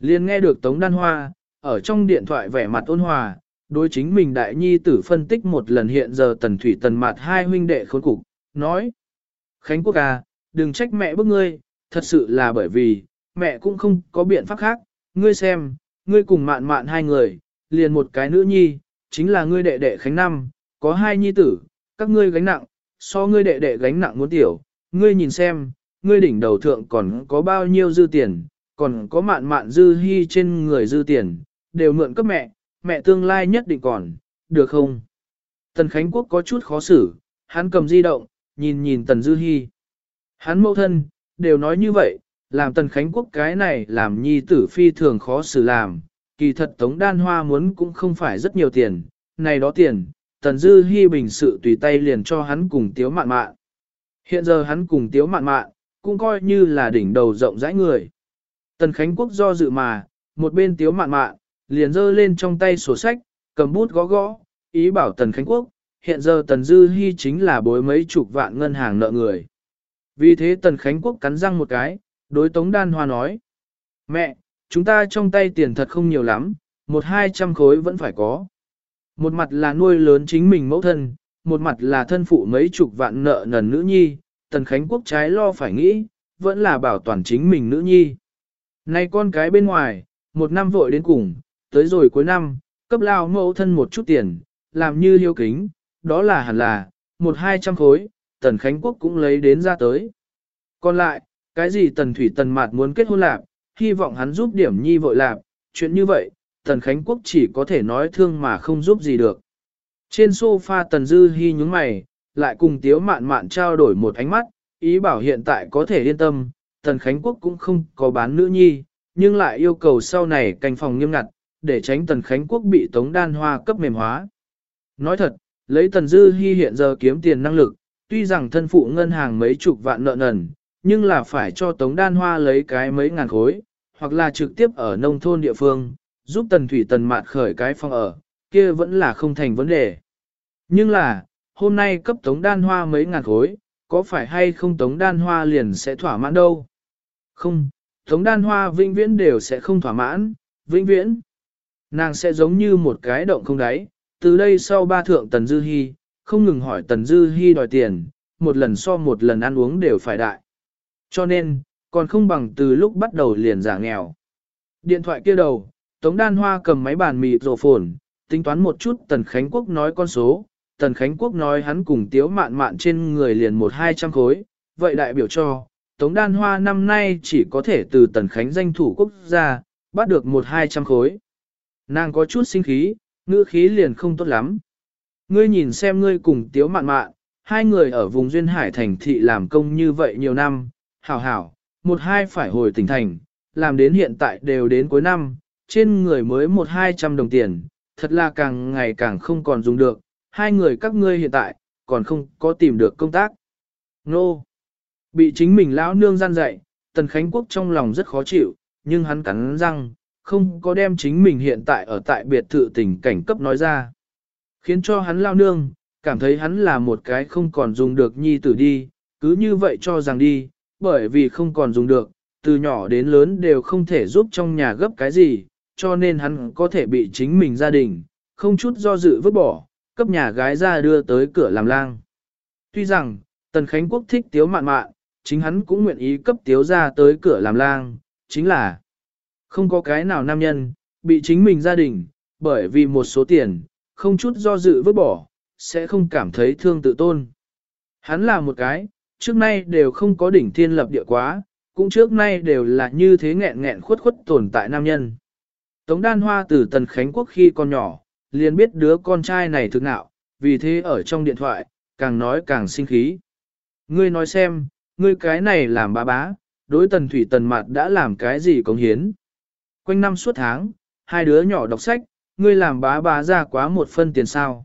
Speaker 1: Liên nghe được Tống Đan Hoa, ở trong điện thoại vẻ mặt ôn hòa, đối chính mình đại nhi tử phân tích một lần hiện giờ tần thủy tần mặt hai huynh đệ khốn cục, nói. Khánh Quốc à, đừng trách mẹ bức ngươi, thật sự là bởi vì, mẹ cũng không có biện pháp khác, ngươi xem, ngươi cùng mạn mạn hai người, liền một cái nữ nhi, chính là ngươi đệ đệ Khánh Năm, có hai nhi tử, các ngươi gánh nặng, so ngươi đệ đệ gánh nặng muốn tiểu, ngươi nhìn xem, ngươi đỉnh đầu thượng còn có bao nhiêu dư tiền, còn có mạn mạn dư hy trên người dư tiền, đều mượn cấp mẹ, mẹ tương lai nhất định còn, được không? Tần Khánh Quốc có chút khó xử, hắn cầm di động, nhìn nhìn Tần Dư Hi. Hắn mẫu thân, đều nói như vậy, làm Tần Khánh Quốc cái này làm nhi tử phi thường khó xử làm, kỳ thật Tống Đan Hoa muốn cũng không phải rất nhiều tiền, này đó tiền, Tần Dư Hi bình sự tùy tay liền cho hắn cùng Tiếu Mạn Mạn. Hiện giờ hắn cùng Tiếu Mạn Mạn, cũng coi như là đỉnh đầu rộng rãi người. Tần Khánh Quốc do dự mà, một bên Tiếu Mạn Mạn, liền giơ lên trong tay sổ sách, cầm bút gõ gõ, ý bảo Tần Khánh Quốc, hiện giờ Tần Dư Hi chính là bối mấy chục vạn ngân hàng nợ người. Vì thế Tần Khánh Quốc cắn răng một cái, đối Tống Đan Hoa nói. Mẹ, chúng ta trong tay tiền thật không nhiều lắm, một hai trăm khối vẫn phải có. Một mặt là nuôi lớn chính mình mẫu thân, một mặt là thân phụ mấy chục vạn nợ nần nữ nhi, Tần Khánh Quốc trái lo phải nghĩ, vẫn là bảo toàn chính mình nữ nhi. nay con cái bên ngoài, một năm vội đến cùng, tới rồi cuối năm, cấp lao mẫu thân một chút tiền, làm như hiếu kính, đó là hẳn là, một hai trăm khối, Tần Khánh Quốc cũng lấy đến ra tới. Còn lại, cái gì Tần Thủy Tần Mạt muốn kết hôn lạc, hy vọng hắn giúp điểm nhi vội lạc, chuyện như vậy, Tần Khánh Quốc chỉ có thể nói thương mà không giúp gì được. Trên sofa Tần Dư Hi nhúng mày, lại cùng Tiếu Mạn Mạn trao đổi một ánh mắt, ý bảo hiện tại có thể yên tâm, Tần Khánh Quốc cũng không có bán nữ nhi, nhưng lại yêu cầu sau này canh phòng nghiêm ngặt, để tránh Tần Khánh Quốc bị Tống Đan Hoa cấp mềm hóa. Nói thật, lấy Tần Dư Hi hiện giờ kiếm tiền năng lực, tuy rằng thân phụ ngân hàng mấy chục vạn nợ nần, nhưng là phải cho Tống Đan Hoa lấy cái mấy ngàn khối, hoặc là trực tiếp ở nông thôn địa phương, giúp Tần Thủy Tần mạn khởi cái phòng ở, kia vẫn là không thành vấn đề. Nhưng là, hôm nay cấp Tống Đan Hoa mấy ngàn khối, có phải hay không Tống Đan Hoa liền sẽ thỏa mãn đâu? Không, Tống Đan Hoa vĩnh viễn đều sẽ không thỏa mãn, vĩnh viễn. Nàng sẽ giống như một cái động không đáy, từ đây sau ba thượng Tần Dư Hi, không ngừng hỏi Tần Dư Hi đòi tiền, một lần so một lần ăn uống đều phải đại. Cho nên, còn không bằng từ lúc bắt đầu liền giả nghèo. Điện thoại kia đầu, Tống Đan Hoa cầm máy bàn mịt rổ phồn, tính toán một chút Tần Khánh Quốc nói con số, Tần Khánh Quốc nói hắn cùng tiếu mạn mạn trên người liền một hai trăm khối, vậy đại biểu cho, Tống Đan Hoa năm nay chỉ có thể từ Tần Khánh danh thủ quốc gia, bắt được một hai trăm khối. Nàng có chút sinh khí, ngữ khí liền không tốt lắm. Ngươi nhìn xem ngươi cùng tiếu mạn mạn, hai người ở vùng Duyên Hải thành thị làm công như vậy nhiều năm, hảo hảo, một hai phải hồi tỉnh thành, làm đến hiện tại đều đến cuối năm, trên người mới một hai trăm đồng tiền, thật là càng ngày càng không còn dùng được, hai người các ngươi hiện tại, còn không có tìm được công tác. Nô! Bị chính mình lão nương gian dạy, Tần Khánh Quốc trong lòng rất khó chịu, nhưng hắn cắn răng, không có đem chính mình hiện tại ở tại biệt thự tình cảnh cấp nói ra. Khiến cho hắn lao nương, cảm thấy hắn là một cái không còn dùng được nhi tử đi, cứ như vậy cho rằng đi, bởi vì không còn dùng được, từ nhỏ đến lớn đều không thể giúp trong nhà gấp cái gì, cho nên hắn có thể bị chính mình gia đình, không chút do dự vứt bỏ, cấp nhà gái ra đưa tới cửa làm lang. Tuy rằng, Tần Khánh Quốc thích tiếu mạn mạn, chính hắn cũng nguyện ý cấp tiếu ra tới cửa làm lang, chính là không có cái nào nam nhân, bị chính mình gia đình, bởi vì một số tiền, không chút do dự vứt bỏ, sẽ không cảm thấy thương tự tôn. Hắn là một cái, trước nay đều không có đỉnh thiên lập địa quá, cũng trước nay đều là như thế nghẹn nghẹn khuất khuất tồn tại nam nhân. Tống đan hoa từ Tần Khánh Quốc khi còn nhỏ, liền biết đứa con trai này thực nạo, vì thế ở trong điện thoại, càng nói càng sinh khí. Ngươi nói xem, ngươi cái này làm bá bá, đối tần thủy tần mặt đã làm cái gì công hiến. Quanh năm suốt tháng, hai đứa nhỏ đọc sách, ngươi làm bá bá ra quá một phân tiền sao.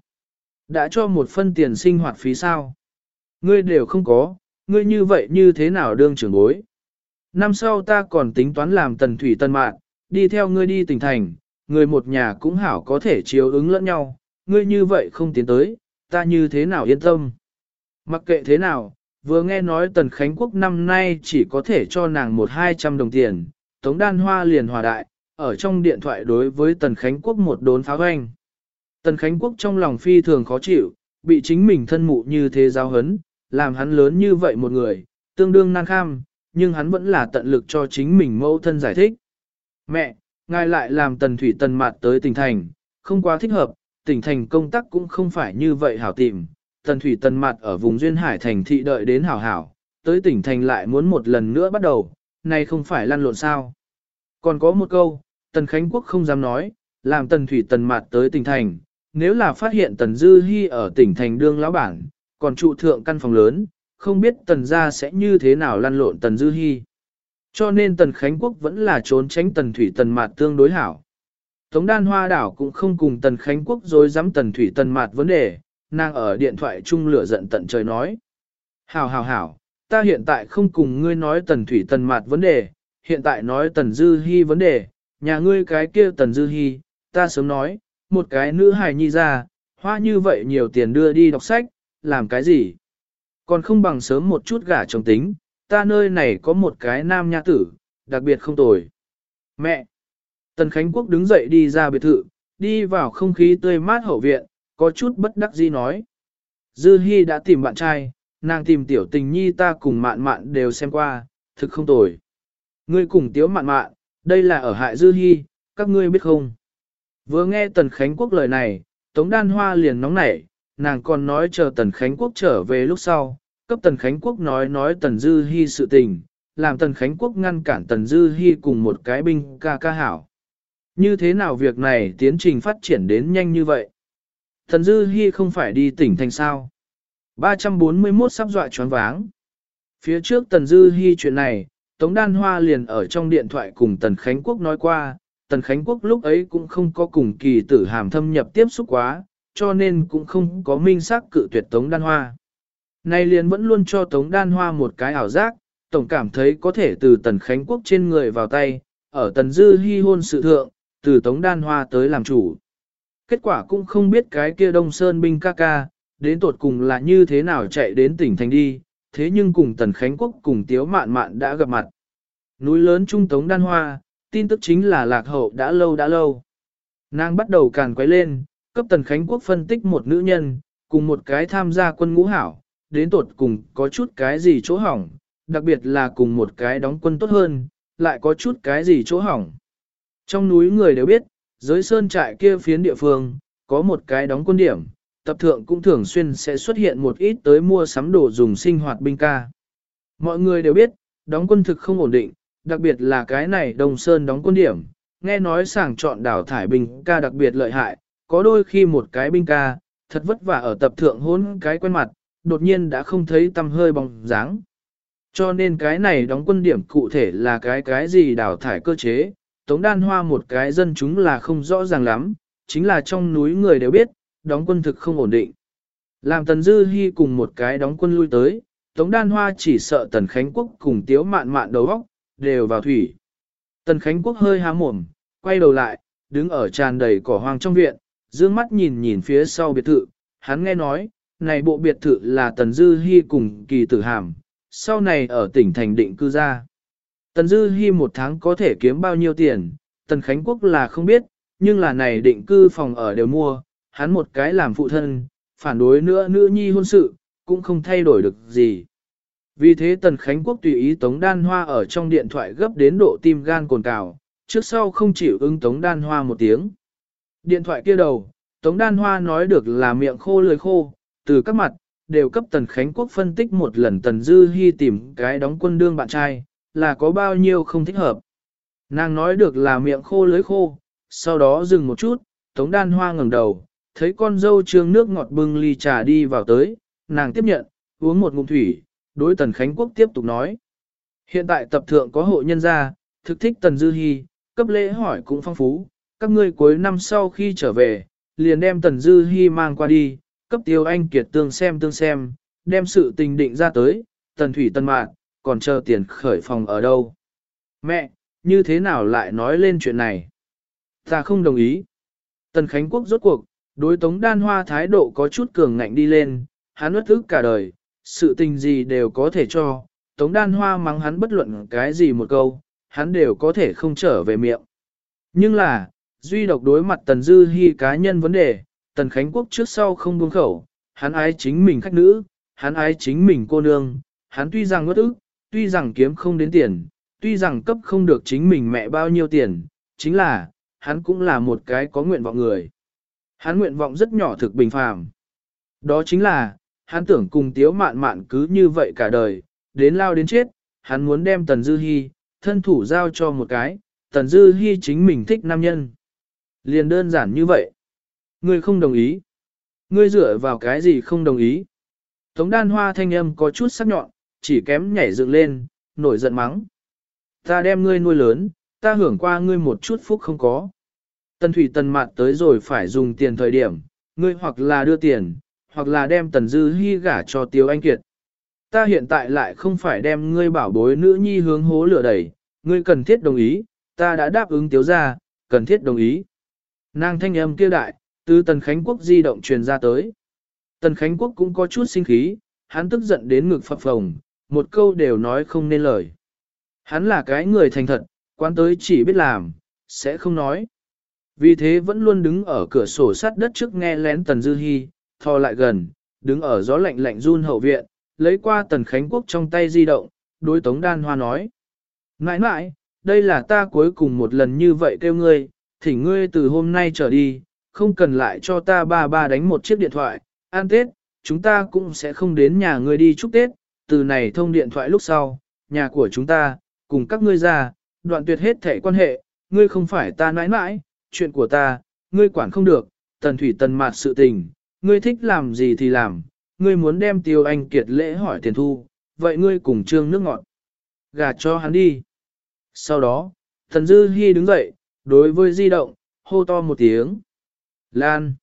Speaker 1: Đã cho một phân tiền sinh hoạt phí sao. Ngươi đều không có, ngươi như vậy như thế nào đương trưởng bối. Năm sau ta còn tính toán làm tần thủy tần mạng, đi theo ngươi đi tỉnh thành, người một nhà cũng hảo có thể chiếu ứng lẫn nhau, ngươi như vậy không tiến tới, ta như thế nào yên tâm. Mặc kệ thế nào, vừa nghe nói Tần Khánh Quốc năm nay chỉ có thể cho nàng một hai trăm đồng tiền, Tống Đan Hoa liền hòa đại, ở trong điện thoại đối với Tần Khánh Quốc một đốn pháo hoanh. Tần Khánh Quốc trong lòng phi thường khó chịu, bị chính mình thân mụ như thế giáo hấn, làm hắn lớn như vậy một người, tương đương nan kham, nhưng hắn vẫn là tận lực cho chính mình mẫu thân giải thích. Mẹ, ngài lại làm tần thủy tần mạt tới tỉnh thành, không quá thích hợp, tỉnh thành công tác cũng không phải như vậy hảo tìm. Tần thủy tần mạt ở vùng duyên hải thành thị đợi đến hảo hảo, tới tỉnh thành lại muốn một lần nữa bắt đầu, nay không phải lăn lộn sao. Còn có một câu, tần Khánh Quốc không dám nói, làm tần thủy tần mạt tới tỉnh thành, nếu là phát hiện tần dư hy ở tỉnh thành đương lão bản, còn trụ thượng căn phòng lớn, không biết tần gia sẽ như thế nào lăn lộn tần dư hy. Cho nên tần Khánh Quốc vẫn là trốn tránh tần thủy tần mạt tương đối hảo. Tống đan hoa đảo cũng không cùng tần Khánh Quốc dối dám tần thủy tần mạt vấn đề, nàng ở điện thoại chung lửa giận tận trời nói. Hảo hảo hảo, ta hiện tại không cùng ngươi nói tần thủy tần mạt vấn đề, hiện tại nói tần dư Hi vấn đề, nhà ngươi cái kia tần dư Hi, ta sớm nói, một cái nữ hài nhi ra, hoa như vậy nhiều tiền đưa đi đọc sách, làm cái gì? Còn không bằng sớm một chút gả chồng tính, ta nơi này có một cái nam nha tử, đặc biệt không tồi. Mẹ! Tần Khánh Quốc đứng dậy đi ra biệt thự, đi vào không khí tươi mát hậu viện, có chút bất đắc dĩ nói. Dư Hi đã tìm bạn trai, nàng tìm tiểu tình nhi ta cùng mạn mạn đều xem qua, thực không tồi. Ngươi cùng tiếu mạn mạn, đây là ở hại Dư Hi, các ngươi biết không? Vừa nghe Tần Khánh Quốc lời này, Tống Đan Hoa liền nóng nảy, nàng còn nói chờ Tần Khánh Quốc trở về lúc sau, cấp Tần Khánh Quốc nói nói Tần Dư Hi sự tình, làm Tần Khánh Quốc ngăn cản Tần Dư Hi cùng một cái binh ca ca hảo. Như thế nào việc này tiến trình phát triển đến nhanh như vậy? Tần Dư Hi không phải đi tỉnh thành sao? 341 sắp dọa choáng váng. Phía trước Tần Dư Hi chuyện này, Tống Đan Hoa liền ở trong điện thoại cùng Tần Khánh Quốc nói qua, Tần Khánh Quốc lúc ấy cũng không có cùng kỳ tử hàm thâm nhập tiếp xúc quá, cho nên cũng không có minh xác cự tuyệt Tống Đan Hoa. Nay liền vẫn luôn cho Tống Đan Hoa một cái ảo giác, tổng cảm thấy có thể từ Tần Khánh Quốc trên người vào tay, ở Tần Dư hy hôn sự thượng, từ Tống Đan Hoa tới làm chủ. Kết quả cũng không biết cái kia Đông Sơn binh ca ca, đến tột cùng là như thế nào chạy đến tỉnh thành đi, thế nhưng cùng Tần Khánh Quốc cùng Tiếu Mạn Mạn đã gặp mặt. Núi lớn Trung Tống Đan Hoa, tin tức chính là lạc hậu đã lâu đã lâu. Nàng bắt đầu càn quấy lên, cấp Tần Khánh Quốc phân tích một nữ nhân, cùng một cái tham gia quân ngũ hảo, đến tột cùng có chút cái gì chỗ hỏng, đặc biệt là cùng một cái đóng quân tốt hơn, lại có chút cái gì chỗ hỏng. Trong núi người đều biết, dưới sơn trại kia phiến địa phương, có một cái đóng quân điểm, tập thượng cũng thường xuyên sẽ xuất hiện một ít tới mua sắm đồ dùng sinh hoạt binh ca. Mọi người đều biết, đóng quân thực không ổn định, đặc biệt là cái này đồng Sơn đóng quân điểm, nghe nói sàng chọn đảo thải binh ca đặc biệt lợi hại, có đôi khi một cái binh ca, thật vất vả ở tập thượng hôn cái quen mặt, đột nhiên đã không thấy tâm hơi bóng dáng. Cho nên cái này đóng quân điểm cụ thể là cái cái gì đào thải cơ chế, tống đan hoa một cái dân chúng là không rõ ràng lắm, chính là trong núi người đều biết, đóng quân thực không ổn định. Làm tần dư hy cùng một cái đóng quân lui tới, tống đan hoa chỉ sợ tần Khánh Quốc cùng tiếu mạn mạn đầu óc đều vào thủy. Tần Khánh Quốc hơi há mồm, quay đầu lại, đứng ở tràn đầy cỏ hoang trong viện, dương mắt nhìn nhìn phía sau biệt thự, hắn nghe nói, này bộ biệt thự là Tần Dư Hi cùng kỳ tử hàm, sau này ở tỉnh thành định cư ra. Tần Dư Hi một tháng có thể kiếm bao nhiêu tiền, Tần Khánh Quốc là không biết, nhưng là này định cư phòng ở đều mua, hắn một cái làm phụ thân, phản đối nữa nữ nhi hôn sự, cũng không thay đổi được gì. Vì thế Tần Khánh Quốc tùy ý Tống Đan Hoa ở trong điện thoại gấp đến độ tim gan cồn cào, trước sau không chịu ứng Tống Đan Hoa một tiếng. Điện thoại kia đầu, Tống Đan Hoa nói được là miệng khô lưỡi khô, từ các mặt, đều cấp Tần Khánh Quốc phân tích một lần Tần Dư Hi tìm cái đóng quân đương bạn trai, là có bao nhiêu không thích hợp. Nàng nói được là miệng khô lưỡi khô, sau đó dừng một chút, Tống Đan Hoa ngẩng đầu, thấy con dâu trương nước ngọt bưng ly trà đi vào tới, nàng tiếp nhận, uống một ngụm thủy, đối Tần Khánh Quốc tiếp tục nói. Hiện tại tập thượng có hộ nhân gia, thực thích Tần Dư Hi, cấp lễ hỏi cũng phong phú, các ngươi cuối năm sau khi trở về, liền đem Tần Dư Hi mang qua đi, cấp tiêu anh kiệt tương xem tương xem, đem sự tình định ra tới, tần thủy tân mạng còn chờ tiền khởi phòng ở đâu. Mẹ, như thế nào lại nói lên chuyện này? Ta không đồng ý. Tần Khánh Quốc rốt cuộc, đối Tống Đan Hoa thái độ có chút cường ngạnh đi lên, hắn ước thức cả đời, sự tình gì đều có thể cho, Tống Đan Hoa mắng hắn bất luận cái gì một câu, hắn đều có thể không trở về miệng. Nhưng là, duy độc đối mặt Tần Dư Hi cá nhân vấn đề, Tần Khánh Quốc trước sau không buông khẩu, hắn ái chính mình khách nữ, hắn ái chính mình cô nương, hắn tuy rằng ngất ức, tuy rằng kiếm không đến tiền, tuy rằng cấp không được chính mình mẹ bao nhiêu tiền, chính là, hắn cũng là một cái có nguyện vọng người. Hắn nguyện vọng rất nhỏ thực bình phàm. Đó chính là, hắn tưởng cùng tiếu mạn mạn cứ như vậy cả đời, đến lao đến chết, hắn muốn đem Tần Dư Hi, thân thủ giao cho một cái, Tần Dư Hi chính mình thích nam nhân. Liền đơn giản như vậy. Ngươi không đồng ý. Ngươi dựa vào cái gì không đồng ý. Tống đan hoa thanh âm có chút sắc nhọn, chỉ kém nhảy dựng lên, nổi giận mắng. Ta đem ngươi nuôi lớn, ta hưởng qua ngươi một chút phúc không có. Tần thủy tần mạn tới rồi phải dùng tiền thời điểm, ngươi hoặc là đưa tiền, hoặc là đem tần dư hy gả cho Tiếu Anh Kiệt. Ta hiện tại lại không phải đem ngươi bảo bối nữ nhi hướng hố lửa đẩy, ngươi cần thiết đồng ý, ta đã đáp ứng Tiếu ra, cần thiết đồng ý. Nàng thanh âm kia đại, từ Tần Khánh Quốc di động truyền ra tới. Tần Khánh Quốc cũng có chút sinh khí, hắn tức giận đến ngực phập phồng, một câu đều nói không nên lời. Hắn là cái người thành thật, quan tới chỉ biết làm, sẽ không nói. Vì thế vẫn luôn đứng ở cửa sổ sắt đất trước nghe lén Tần Dư Hi, thò lại gần, đứng ở gió lạnh lạnh run hậu viện, lấy qua Tần Khánh Quốc trong tay di động, đối Tống Đan Hoa nói. Nãi nãi, đây là ta cuối cùng một lần như vậy kêu ngươi, thỉnh ngươi từ hôm nay trở đi, không cần lại cho ta ba ba đánh một chiếc điện thoại, an Tết, chúng ta cũng sẽ không đến nhà ngươi đi chúc Tết, từ này thông điện thoại lúc sau, nhà của chúng ta, cùng các ngươi ra, đoạn tuyệt hết thể quan hệ, ngươi không phải ta nãi nãi, chuyện của ta, ngươi quản không được, tần thủy tần mạt sự tình, ngươi thích làm gì thì làm, ngươi muốn đem tiêu anh kiệt lễ hỏi tiền thu, vậy ngươi cùng trương nước ngọt, gà cho hắn đi. Sau đó, thần dư hy đứng dậy, đối với di động, hô to một tiếng. Lan.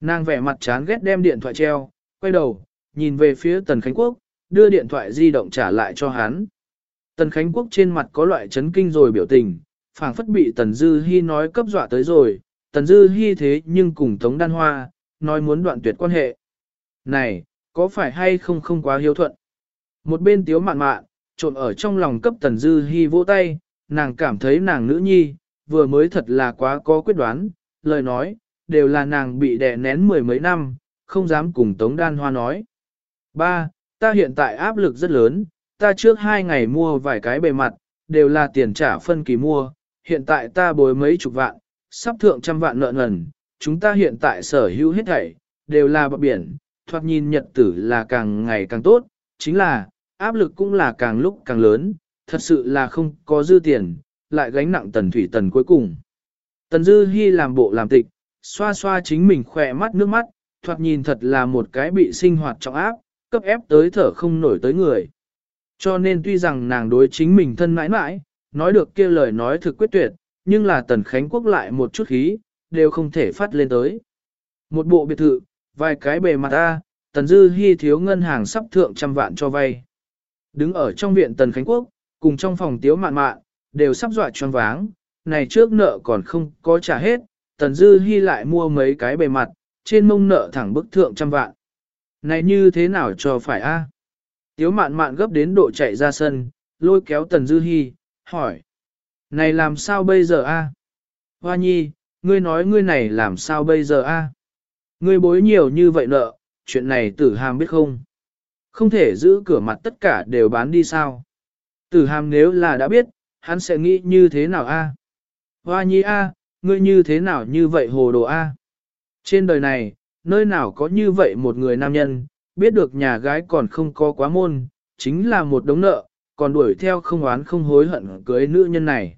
Speaker 1: Nàng vẻ mặt chán ghét đem điện thoại treo, quay đầu, nhìn về phía Tần Khánh Quốc, đưa điện thoại di động trả lại cho hắn. Tần Khánh Quốc trên mặt có loại chấn kinh rồi biểu tình, phảng phất bị Tần Dư Hi nói cấp dọa tới rồi, Tần Dư Hi thế nhưng cùng Tống Đan Hoa, nói muốn đoạn tuyệt quan hệ. Này, có phải hay không không quá hiếu thuận? Một bên tiếu mạn mạn, trộn ở trong lòng cấp Tần Dư Hi vỗ tay, nàng cảm thấy nàng nữ nhi, vừa mới thật là quá có quyết đoán, lời nói, đều là nàng bị đè nén mười mấy năm, không dám cùng Tống Đan Hoa nói. Ba, ta hiện tại áp lực rất lớn, ta trước hai ngày mua vài cái bề mặt, đều là tiền trả phân kỳ mua, hiện tại ta bồi mấy chục vạn, sắp thượng trăm vạn nợ nần, chúng ta hiện tại sở hữu hết thảy, đều là bờ biển, thoạt nhìn nhật tử là càng ngày càng tốt, chính là, áp lực cũng là càng lúc càng lớn, thật sự là không có dư tiền, lại gánh nặng tần thủy tần cuối cùng. Tần dư hy làm bộ làm tịch, xoa xoa chính mình khỏe mắt nước mắt, thoạt nhìn thật là một cái bị sinh hoạt trọng áp, cấp ép tới thở không nổi tới người. Cho nên tuy rằng nàng đối chính mình thân mãi mãi, nói được kia lời nói thực quyết tuyệt, nhưng là tần khánh quốc lại một chút khí, đều không thể phát lên tới. Một bộ biệt thự, vài cái bề mặt A, tần dư hy thiếu ngân hàng sắp thượng trăm vạn cho vay. Đứng ở trong viện tần khánh quốc, cùng trong phòng tiếu mạn mạn, đều sắp dọa choáng váng, này trước nợ còn không có trả hết, tần dư Hi lại mua mấy cái bề mặt, trên mông nợ thẳng bức thượng trăm vạn. Này như thế nào cho phải A? Tiếu mạn mạn gấp đến độ chạy ra sân, lôi kéo tần dư Hi, hỏi. Này làm sao bây giờ a? Hoa nhi, ngươi nói ngươi này làm sao bây giờ a? Ngươi bối nhiều như vậy nợ, chuyện này tử hàm biết không? Không thể giữ cửa mặt tất cả đều bán đi sao? Tử hàm nếu là đã biết, hắn sẽ nghĩ như thế nào a? Hoa nhi a, ngươi như thế nào như vậy hồ đồ a? Trên đời này, nơi nào có như vậy một người nam nhân, biết được nhà gái còn không có quá môn, chính là một đống nợ, còn đuổi theo không oán không hối hận cưới nữ nhân này.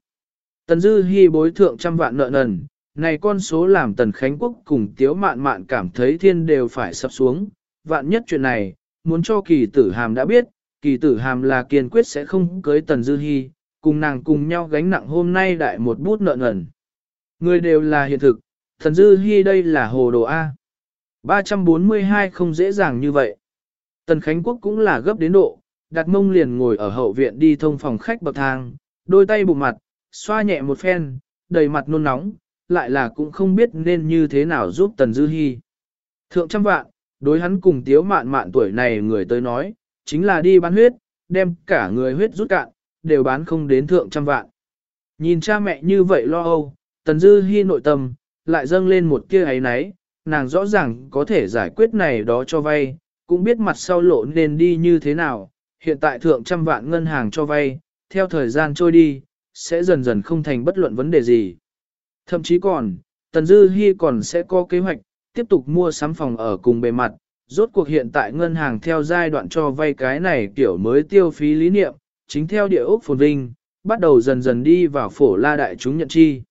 Speaker 1: Tần Dư Hi bối thượng trăm vạn nợ nần, này con số làm Tần Khánh Quốc cùng Tiếu Mạn Mạn cảm thấy thiên đều phải sập xuống, vạn nhất chuyện này, muốn cho kỳ tử hàm đã biết, kỳ tử hàm là kiên quyết sẽ không cưới Tần Dư Hi, cùng nàng cùng nhau gánh nặng hôm nay đại một bút nợ nần. Người đều là hiện thực, thần Dư hy đây là hồ đồ A. 342 không dễ dàng như vậy. Tần Khánh Quốc cũng là gấp đến độ, đặt mông liền ngồi ở hậu viện đi thông phòng khách bậc thang, đôi tay bụng mặt, xoa nhẹ một phen, đầy mặt nôn nóng, lại là cũng không biết nên như thế nào giúp Tần Dư Hi. Thượng trăm vạn, đối hắn cùng tiếu mạn mạn tuổi này người tới nói, chính là đi bán huyết, đem cả người huyết rút cạn, đều bán không đến thượng trăm vạn. Nhìn cha mẹ như vậy lo âu, Tần Dư Hi nội tâm, lại dâng lên một kia ấy náy, nàng rõ ràng có thể giải quyết này đó cho vay, cũng biết mặt sau lộ nên đi như thế nào, hiện tại thượng trăm vạn ngân hàng cho vay, theo thời gian trôi đi, sẽ dần dần không thành bất luận vấn đề gì. Thậm chí còn, Tần Dư Hi còn sẽ có kế hoạch, tiếp tục mua sắm phòng ở cùng bề mặt, rốt cuộc hiện tại ngân hàng theo giai đoạn cho vay cái này kiểu mới tiêu phí lý niệm, chính theo địa ốc phồn vinh, bắt đầu dần dần đi vào phổ la đại chúng nhận chi.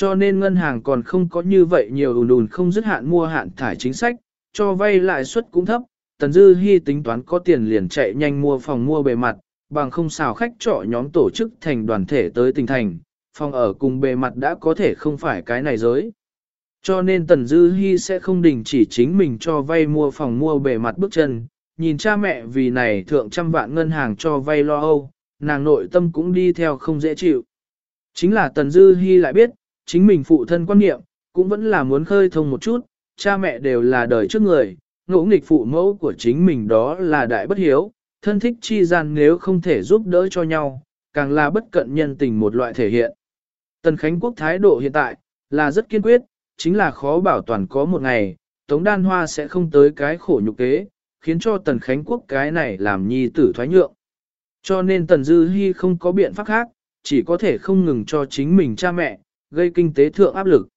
Speaker 1: Cho nên ngân hàng còn không có như vậy nhiều ùn ùn không dứt hạn mua hạn thải chính sách, cho vay lãi suất cũng thấp, Tần Dư Hi tính toán có tiền liền chạy nhanh mua phòng mua bề mặt, bằng không xào khách trọ nhóm tổ chức thành đoàn thể tới tỉnh thành, phòng ở cùng bề mặt đã có thể không phải cái này giới. Cho nên Tần Dư Hi sẽ không đình chỉ chính mình cho vay mua phòng mua bề mặt bước chân, nhìn cha mẹ vì này thượng trăm vạn ngân hàng cho vay lo âu, nàng nội tâm cũng đi theo không dễ chịu. Chính là Tần Dư Hi lại biết, chính mình phụ thân quan niệm, cũng vẫn là muốn khơi thông một chút, cha mẹ đều là đời trước người, ngỗ nghịch phụ mẫu của chính mình đó là đại bất hiếu, thân thích chi gian nếu không thể giúp đỡ cho nhau, càng là bất cận nhân tình một loại thể hiện. Tần Khánh Quốc thái độ hiện tại, là rất kiên quyết, chính là khó bảo toàn có một ngày, Tống Đan Hoa sẽ không tới cái khổ nhục kế, khiến cho Tần Khánh Quốc cái này làm nhi tử thoái nhượng. Cho nên Tần Dư Hi không có biện pháp khác, chỉ có thể không ngừng cho chính mình cha mẹ, gây kinh tế thượng áp lực.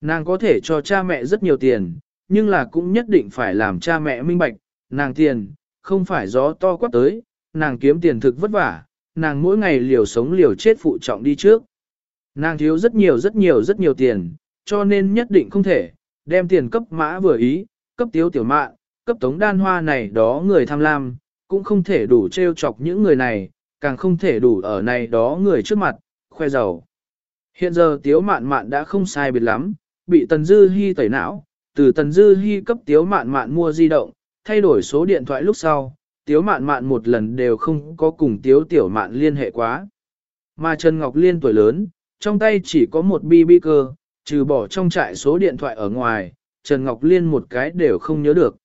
Speaker 1: Nàng có thể cho cha mẹ rất nhiều tiền, nhưng là cũng nhất định phải làm cha mẹ minh bạch, nàng tiền, không phải gió to quát tới, nàng kiếm tiền thực vất vả, nàng mỗi ngày liều sống liều chết phụ trọng đi trước. Nàng thiếu rất nhiều rất nhiều rất nhiều tiền, cho nên nhất định không thể, đem tiền cấp mã vừa ý, cấp tiếu tiểu mạn, cấp tống đan hoa này đó người tham lam, cũng không thể đủ trêu chọc những người này, càng không thể đủ ở này đó người trước mặt, khoe giàu. Hiện giờ tiếu mạn mạn đã không sai biệt lắm, bị tần dư Hi tẩy não, từ tần dư Hi cấp tiếu mạn mạn mua di động, thay đổi số điện thoại lúc sau, tiếu mạn mạn một lần đều không có cùng tiếu tiểu mạn liên hệ quá. Mà Trần Ngọc Liên tuổi lớn, trong tay chỉ có một bi bi cơ, trừ bỏ trong trại số điện thoại ở ngoài, Trần Ngọc Liên một cái đều không nhớ được.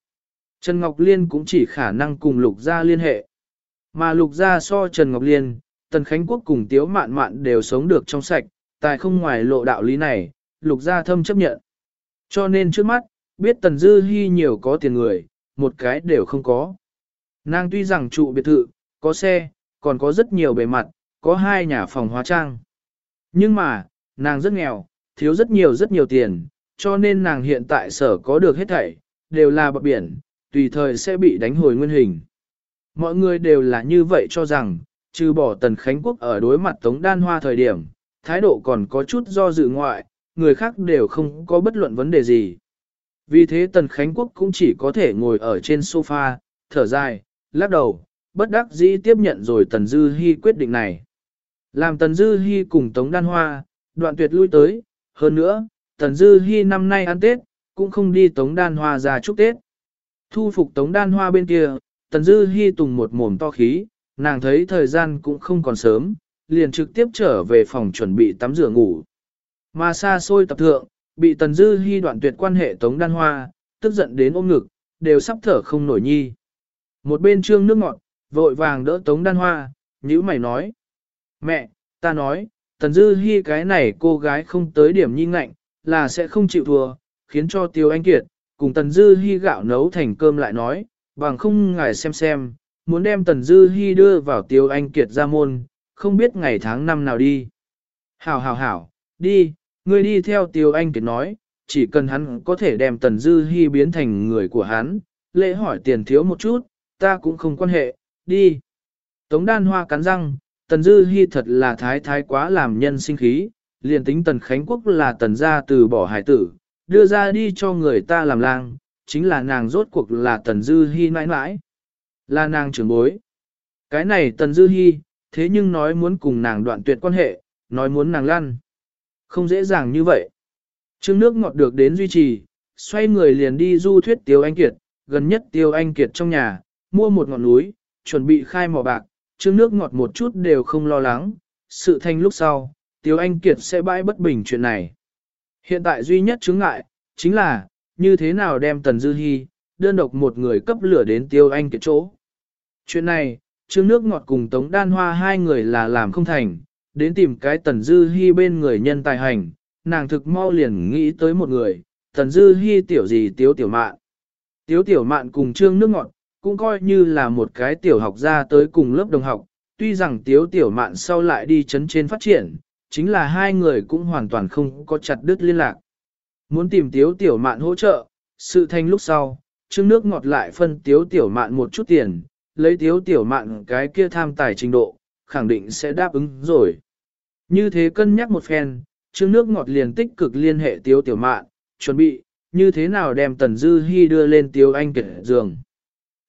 Speaker 1: Trần Ngọc Liên cũng chỉ khả năng cùng Lục Gia liên hệ. Mà Lục Gia so Trần Ngọc Liên, Tần Khánh Quốc cùng Tiếu Mạn Mạn đều sống được trong sạch, tại không ngoài lộ đạo lý này, Lục Gia thâm chấp nhận. Cho nên trước mắt, biết Tần Dư Hi nhiều có tiền người, một cái đều không có. Nàng tuy rằng trụ biệt thự, có xe, còn có rất nhiều bề mặt, có hai nhà phòng hóa trang. Nhưng mà, nàng rất nghèo, thiếu rất nhiều rất nhiều tiền, cho nên nàng hiện tại sở có được hết thảy, đều là bậc biển, tùy thời sẽ bị đánh hồi nguyên hình. Mọi người đều là như vậy cho rằng, trừ bỏ Tần Khánh Quốc ở đối mặt Tống Đan Hoa thời điểm, thái độ còn có chút do dự ngoại, người khác đều không có bất luận vấn đề gì. Vì thế Tần Khánh Quốc cũng chỉ có thể ngồi ở trên sofa, thở dài, lắc đầu, bất đắc dĩ tiếp nhận rồi Tần Dư Hi quyết định này. Làm Tần Dư Hi cùng Tống Đan Hoa, đoạn tuyệt lui tới, hơn nữa, Tần Dư Hi năm nay ăn Tết, cũng không đi Tống Đan Hoa ra chúc Tết. Thu phục Tống Đan Hoa bên kia, Tần Dư Hi tùng một mồm to khí, nàng thấy thời gian cũng không còn sớm, liền trực tiếp trở về phòng chuẩn bị tắm rửa ngủ. Mà xa xôi tập thượng, bị Tần Dư Hi đoạn tuyệt quan hệ Tống Đan Hoa, tức giận đến ôm ngực, đều sắp thở không nổi nhi. Một bên trương nước ngọt, vội vàng đỡ Tống Đan Hoa, nhữ mày nói. Mẹ, ta nói, Tần Dư Hi cái này cô gái không tới điểm nhi ngạnh, là sẽ không chịu thua, khiến cho Tiêu Anh Kiệt, cùng Tần Dư Hi gạo nấu thành cơm lại nói, bằng không ngài xem xem, muốn đem Tần Dư Hi đưa vào Tiêu Anh Kiệt ra môn, không biết ngày tháng năm nào đi. Hảo hảo hảo, đi, ngươi đi theo Tiêu Anh Kiệt nói, chỉ cần hắn có thể đem Tần Dư Hi biến thành người của hắn, lễ hỏi tiền thiếu một chút, ta cũng không quan hệ, đi. Tống đan hoa cắn răng, Tần Dư Hi thật là thái thái quá làm nhân sinh khí, liền tính Tần Khánh Quốc là tần gia từ bỏ hải tử, đưa ra đi cho người ta làm lang, chính là nàng rốt cuộc là Tần Dư Hi mãi mãi. Là nàng trưởng bối. Cái này Tần Dư Hi, thế nhưng nói muốn cùng nàng đoạn tuyệt quan hệ, nói muốn nàng lăn. Không dễ dàng như vậy. Trương nước ngọt được đến duy trì, xoay người liền đi du thuyết Tiêu Anh Kiệt, gần nhất Tiêu Anh Kiệt trong nhà, mua một ngọn núi, chuẩn bị khai mỏ bạc, trương nước ngọt một chút đều không lo lắng, sự thanh lúc sau, Tiêu Anh Kiệt sẽ bãi bất bình chuyện này. Hiện tại duy nhất chứng ngại, chính là, như thế nào đem Tần Dư Hi, đơn độc một người cấp lửa đến Tiêu Anh Kiệt chỗ. Chuyện này, Trương Nước Ngọt cùng Tống Đan Hoa hai người là làm không thành, đến tìm cái Tần Dư Hi bên người nhân tài hành, nàng thực mau liền nghĩ tới một người, Tần Dư Hi tiểu gì Tiếu Tiểu Mạn. Tiếu Tiểu Mạn cùng Trương Nước Ngọt, cũng coi như là một cái tiểu học ra tới cùng lớp đồng học, tuy rằng Tiếu Tiểu Mạn sau lại đi chấn trên phát triển, chính là hai người cũng hoàn toàn không có chặt đứt liên lạc. Muốn tìm Tiếu Tiểu Mạn hỗ trợ, sự thanh lúc sau, Trương Nước Ngọt lại phân Tiếu Tiểu Mạn một chút tiền, lấy thiếu Tiểu Mạn cái kia tham tài trình độ, khẳng định sẽ đáp ứng rồi. Như thế cân nhắc một phen, Trương Nước Ngọt liền tích cực liên hệ Tiếu Tiểu Mạn, chuẩn bị, như thế nào đem Tần Dư hy đưa lên Tiếu Anh kể giường.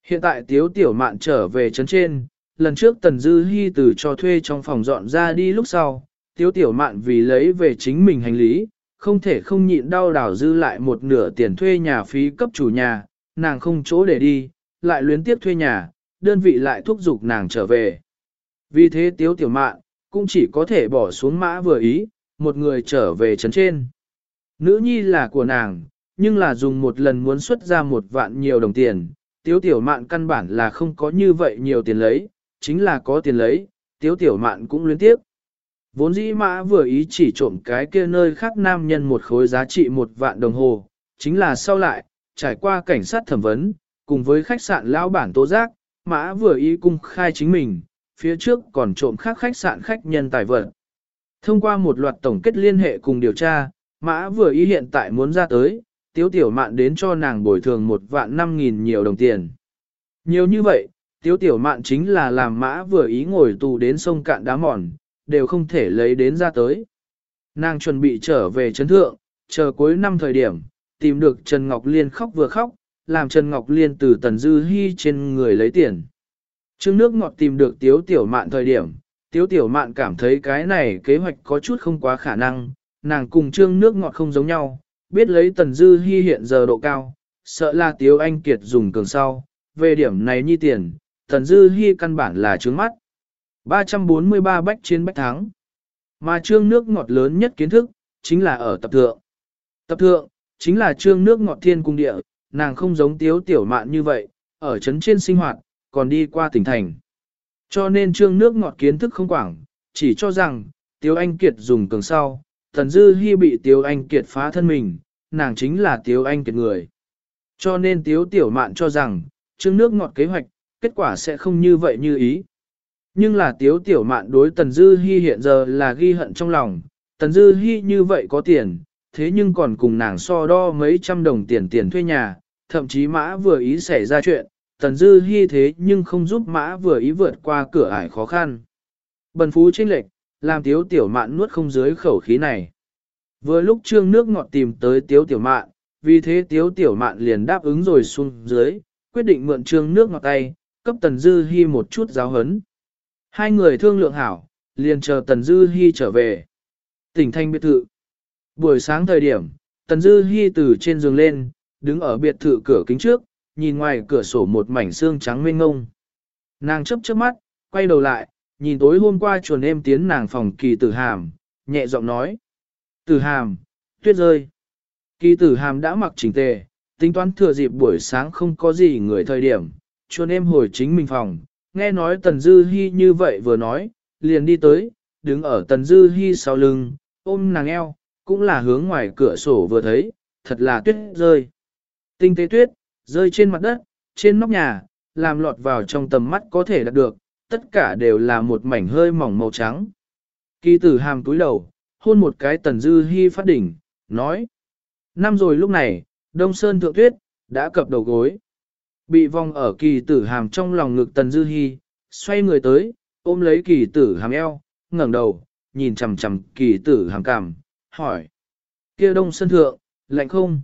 Speaker 1: Hiện tại Tiếu Tiểu Mạn trở về chấn trên, lần trước Tần Dư hy từ cho thuê trong phòng dọn ra đi lúc sau, Tiếu Tiểu Mạn vì lấy về chính mình hành lý, không thể không nhịn đau đảo dư lại một nửa tiền thuê nhà phí cấp chủ nhà, nàng không chỗ để đi, lại luyến tiếp thuê nhà, đơn vị lại thúc giục nàng trở về. Vì thế Tiếu Tiểu Mạn, cũng chỉ có thể bỏ xuống mã vừa ý, một người trở về trấn trên. Nữ nhi là của nàng, nhưng là dùng một lần muốn xuất ra một vạn nhiều đồng tiền, tiếu tiểu mạn căn bản là không có như vậy nhiều tiền lấy, chính là có tiền lấy, tiếu tiểu mạn cũng luyến tiếp. Vốn dĩ mã vừa ý chỉ trộm cái kia nơi khác nam nhân một khối giá trị một vạn đồng hồ, chính là sau lại, trải qua cảnh sát thẩm vấn, cùng với khách sạn lão bản tố giác, mã vừa ý cung khai chính mình, phía trước còn trộm khác khách sạn khách nhân tài vật. Thông qua một loạt tổng kết liên hệ cùng điều tra, mã vừa ý hiện tại muốn ra tới, tiếu tiểu mạn đến cho nàng bồi thường một vạn năm nghìn nhiều đồng tiền. Nhiều như vậy, tiếu tiểu mạn chính là làm mã vừa ý ngồi tù đến sông cạn đá mòn, đều không thể lấy đến ra tới. Nàng chuẩn bị trở về chấn thượng, chờ cuối năm thời điểm, tìm được Trần Ngọc Liên khóc vừa khóc, làm Trần Ngọc Liên từ Tần Dư Hi trên người lấy tiền. Trương nước ngọt tìm được Tiếu Tiểu Mạn thời điểm, Tiếu Tiểu Mạn cảm thấy cái này kế hoạch có chút không quá khả năng, nàng cùng Trương nước ngọt không giống nhau, biết lấy Tần Dư Hi hiện giờ độ cao, sợ là Tiếu Anh Kiệt dùng cường sau, về điểm này nhi tiền, Tần Dư Hi căn bản là trướng mắt. 343 bách chiến bách thắng. Mà trương nước ngọt lớn nhất kiến thức, chính là ở tập thượng. Tập thượng, chính là trương nước ngọt thiên cung địa, nàng không giống tiếu tiểu mạn như vậy, ở trấn trên sinh hoạt, còn đi qua tỉnh thành. Cho nên trương nước ngọt kiến thức không quảng, chỉ cho rằng, tiếu anh kiệt dùng cường sau, thần dư hy bị tiếu anh kiệt phá thân mình, nàng chính là tiếu anh kiệt người. Cho nên tiếu tiểu mạn cho rằng, trương nước ngọt kế hoạch, kết quả sẽ không như vậy như ý. Nhưng là tiếu tiểu mạn đối Tần Dư Hi hiện giờ là ghi hận trong lòng, Tần Dư Hi như vậy có tiền, thế nhưng còn cùng nàng so đo mấy trăm đồng tiền tiền thuê nhà, thậm chí mã vừa ý xảy ra chuyện, Tần Dư hy thế nhưng không giúp mã vừa ý vượt qua cửa ải khó khăn. Bần phú trinh lệch, làm tiếu tiểu mạn nuốt không dưới khẩu khí này. Vừa lúc trương nước ngọt tìm tới tiếu tiểu mạn, vì thế tiếu tiểu mạn liền đáp ứng rồi xuống dưới, quyết định mượn trương nước ngọt tay, cấp Tần Dư hy một chút giáo hấn. Hai người thương lượng hảo, liền chờ Tần Dư hy trở về. Tỉnh thanh biệt thự. Buổi sáng thời điểm, Tần Dư Hi từ trên giường lên, đứng ở biệt thự cửa kính trước, nhìn ngoài cửa sổ một mảnh xương trắng mênh ngông. Nàng chớp chớp mắt, quay đầu lại, nhìn tối hôm qua chuồn em tiến nàng phòng kỳ tử hàm, nhẹ giọng nói. Tử hàm, tuyết rơi. Kỳ tử hàm đã mặc chỉnh tề, tính toán thừa dịp buổi sáng không có gì người thời điểm, chuồn em hồi chính mình phòng, nghe nói Tần Dư Hi như vậy vừa nói, liền đi tới, đứng ở Tần Dư Hi sau lưng, ôm nàng eo, cũng là hướng ngoài cửa sổ vừa thấy, thật là tuyết rơi. Tinh tế tuyết, rơi trên mặt đất, trên nóc nhà, làm lọt vào trong tầm mắt có thể đạt được, tất cả đều là một mảnh hơi mỏng màu trắng. Kỳ tử hàm túi đầu, hôn một cái Tần Dư hy phát đỉnh, nói. Năm rồi lúc này, Đông Sơn thượng tuyết, đã cập đầu gối. Bị vong ở kỳ tử hàm trong lòng ngực Tần Dư hy, xoay người tới, ôm lấy kỳ tử hàm eo, ngẩng đầu, nhìn chằm chằm kỳ tử hàm cằm, hỏi. kia đông sân thượng, lạnh không?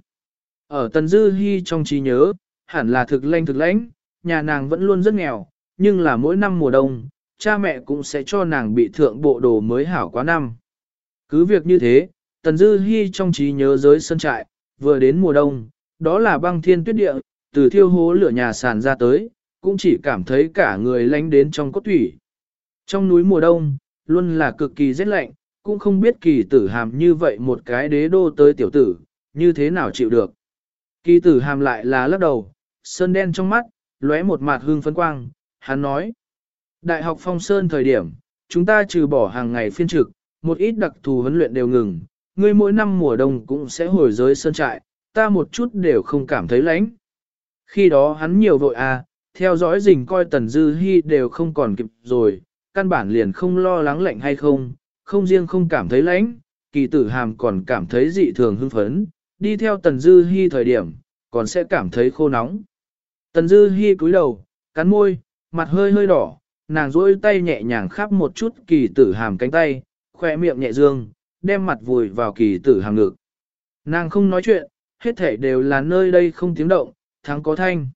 Speaker 1: Ở Tần Dư Hi trong trí nhớ, hẳn là thực lanh thực lãnh, nhà nàng vẫn luôn rất nghèo, nhưng là mỗi năm mùa đông, cha mẹ cũng sẽ cho nàng bị thượng bộ đồ mới hảo quá năm. Cứ việc như thế, Tần Dư Hi trong trí nhớ giới sân trại, vừa đến mùa đông, đó là băng thiên tuyết địa, từ thiêu hố lửa nhà sàn ra tới, cũng chỉ cảm thấy cả người lánh đến trong cốt thủy. Trong núi mùa đông, luôn là cực kỳ rét lạnh, cũng không biết kỳ tử hàm như vậy một cái đế đô tới tiểu tử, như thế nào chịu được. Kỳ tử hàm lại là lắc đầu, sơn đen trong mắt, lóe một mặt hương phấn quang, hắn nói. Đại học phong sơn thời điểm, chúng ta trừ bỏ hàng ngày phiên trực, một ít đặc thù huấn luyện đều ngừng, ngươi mỗi năm mùa đông cũng sẽ hồi giới sơn trại, ta một chút đều không cảm thấy lạnh. Khi đó hắn nhiều vội à, theo dõi rình coi tần dư hy đều không còn kịp rồi, căn bản liền không lo lắng lạnh hay không, không riêng không cảm thấy lạnh, kỳ tử hàm còn cảm thấy dị thường hưng phấn, đi theo tần dư hy thời điểm, còn sẽ cảm thấy khô nóng. Tần dư hy cúi đầu, cắn môi, mặt hơi hơi đỏ, nàng duỗi tay nhẹ nhàng khắp một chút kỳ tử hàm cánh tay, khoe miệng nhẹ dương, đem mặt vùi vào kỳ tử hàm ngực. Nàng không nói chuyện, hết thể đều là nơi đây không tiếng động, thắng có thanh.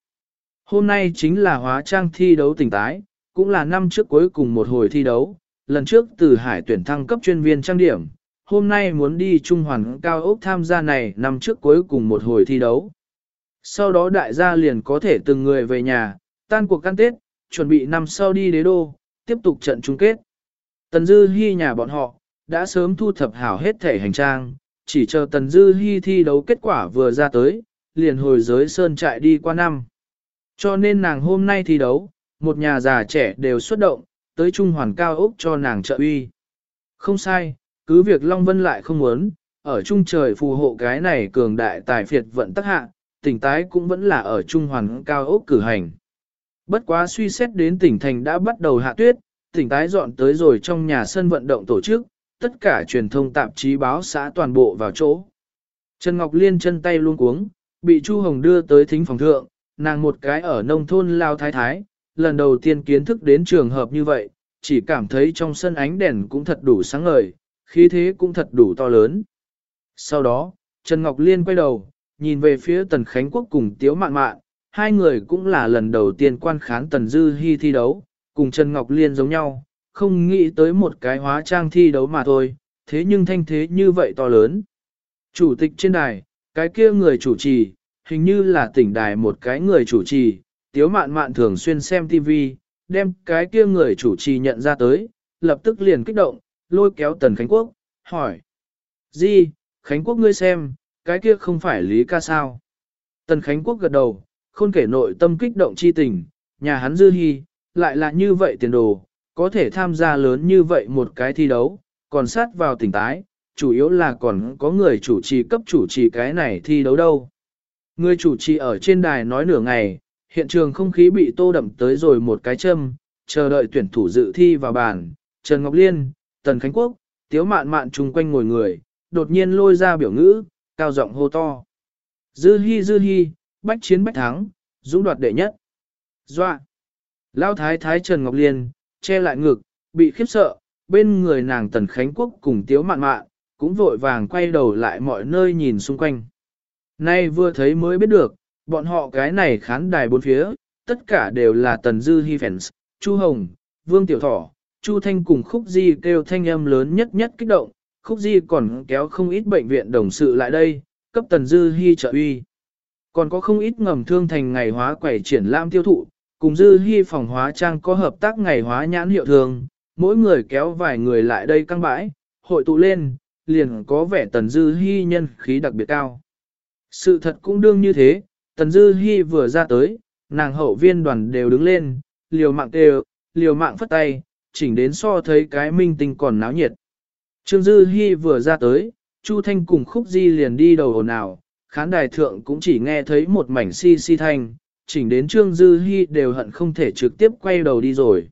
Speaker 1: Hôm nay chính là hóa trang thi đấu tỉnh tái, cũng là năm trước cuối cùng một hồi thi đấu, lần trước từ hải tuyển thăng cấp chuyên viên trang điểm, hôm nay muốn đi Trung Hoàn Cao Ốc tham gia này năm trước cuối cùng một hồi thi đấu. Sau đó đại gia liền có thể từng người về nhà, tan cuộc căn tết, chuẩn bị năm sau đi đế đô, tiếp tục trận chung kết. Tần Dư Hi nhà bọn họ, đã sớm thu thập hảo hết thể hành trang, chỉ chờ Tần Dư Hi thi đấu kết quả vừa ra tới, liền hồi giới sơn trại đi qua năm. Cho nên nàng hôm nay thi đấu, một nhà già trẻ đều xuất động, tới Trung Hoàn Cao Úc cho nàng trợ uy. Không sai, cứ việc Long Vân lại không muốn, ở Trung trời phù hộ cái này cường đại tài phiệt vận tắc hạ, tỉnh tái cũng vẫn là ở Trung Hoàn Cao Úc cử hành. Bất quá suy xét đến tỉnh thành đã bắt đầu hạ tuyết, tỉnh tái dọn tới rồi trong nhà sân vận động tổ chức, tất cả truyền thông tạp chí báo xã toàn bộ vào chỗ. Trần Ngọc Liên chân tay luôn cuống, bị Chu Hồng đưa tới thính phòng thượng, nàng một cái ở nông thôn lao thái thái, lần đầu tiên kiến thức đến trường hợp như vậy, chỉ cảm thấy trong sân ánh đèn cũng thật đủ sáng ngời, khí thế cũng thật đủ to lớn. Sau đó, Trần Ngọc Liên quay đầu, nhìn về phía Tần Khánh Quốc cùng Tiếu Mạn Mạn, hai người cũng là lần đầu tiên quan khán Tần Dư Hi thi đấu, cùng Trần Ngọc Liên giống nhau, không nghĩ tới một cái hóa trang thi đấu mà thôi, thế nhưng thanh thế như vậy to lớn. Chủ tịch trên đài, cái kia người chủ trì, hình như là tỉnh đài một cái người chủ trì, tiếu mạn mạn thường xuyên xem TV, đem cái kia người chủ trì nhận ra tới, lập tức liền kích động, lôi kéo Tần Khánh Quốc, hỏi. Di, Khánh Quốc ngươi xem, cái kia không phải Lý ca sao? Tần Khánh Quốc gật đầu, không kể nội tâm kích động chi tình, nhà hắn dư hy, lại là như vậy tiền đồ, có thể tham gia lớn như vậy một cái thi đấu, còn sát vào tỉnh tái, chủ yếu là còn có người chủ trì cấp chủ trì cái này thi đấu đâu. Người chủ trì ở trên đài nói nửa ngày, hiện trường không khí bị tô đậm tới rồi một cái châm, chờ đợi tuyển thủ dự thi vào bàn, Trần Ngọc Liên, Tần Khánh Quốc, Tiếu Mạn Mạn chung quanh ngồi người, đột nhiên lôi ra biểu ngữ, cao giọng hô to. Dư hy dư hy, bách chiến bách thắng, dũng đoạt đệ nhất. Doa. Lao thái thái Trần Ngọc Liên, che lại ngực, bị khiếp sợ, bên người nàng Tần Khánh Quốc cùng Tiếu Mạn Mạn, cũng vội vàng quay đầu lại mọi nơi nhìn xung quanh. Nay vừa thấy mới biết được, bọn họ cái này khán đài bốn phía, tất cả đều là Tần Dư Hi fans, Chu Hồng, Vương Tiểu Thỏ, Chu Thanh cùng Khúc Di kêu thanh âm lớn nhất nhất kích động, Khúc Di còn kéo không ít bệnh viện đồng sự lại đây, cấp Tần Dư Hi trợ uy. Còn có không ít ngầm thương thành ngày hóa quẩy triển lãm tiêu thụ, cùng Dư Hi phòng hóa trang có hợp tác ngày hóa nhãn hiệu thường, mỗi người kéo vài người lại đây căng bãi, hội tụ lên, liền có vẻ Tần Dư Hi nhân khí đặc biệt cao. Sự thật cũng đương như thế, Tần Dư Hi vừa ra tới, nàng hậu viên đoàn đều đứng lên, liều mạng kêu, liều mạng phất tay, chỉnh đến so thấy cái minh tinh còn náo nhiệt. Trương Dư Hi vừa ra tới, Chu Thanh cùng Khúc Di liền đi đầu ồn ào, khán đài thượng cũng chỉ nghe thấy một mảnh si si thanh, chỉnh đến Trương Dư Hi đều hận không thể trực tiếp quay đầu đi rồi.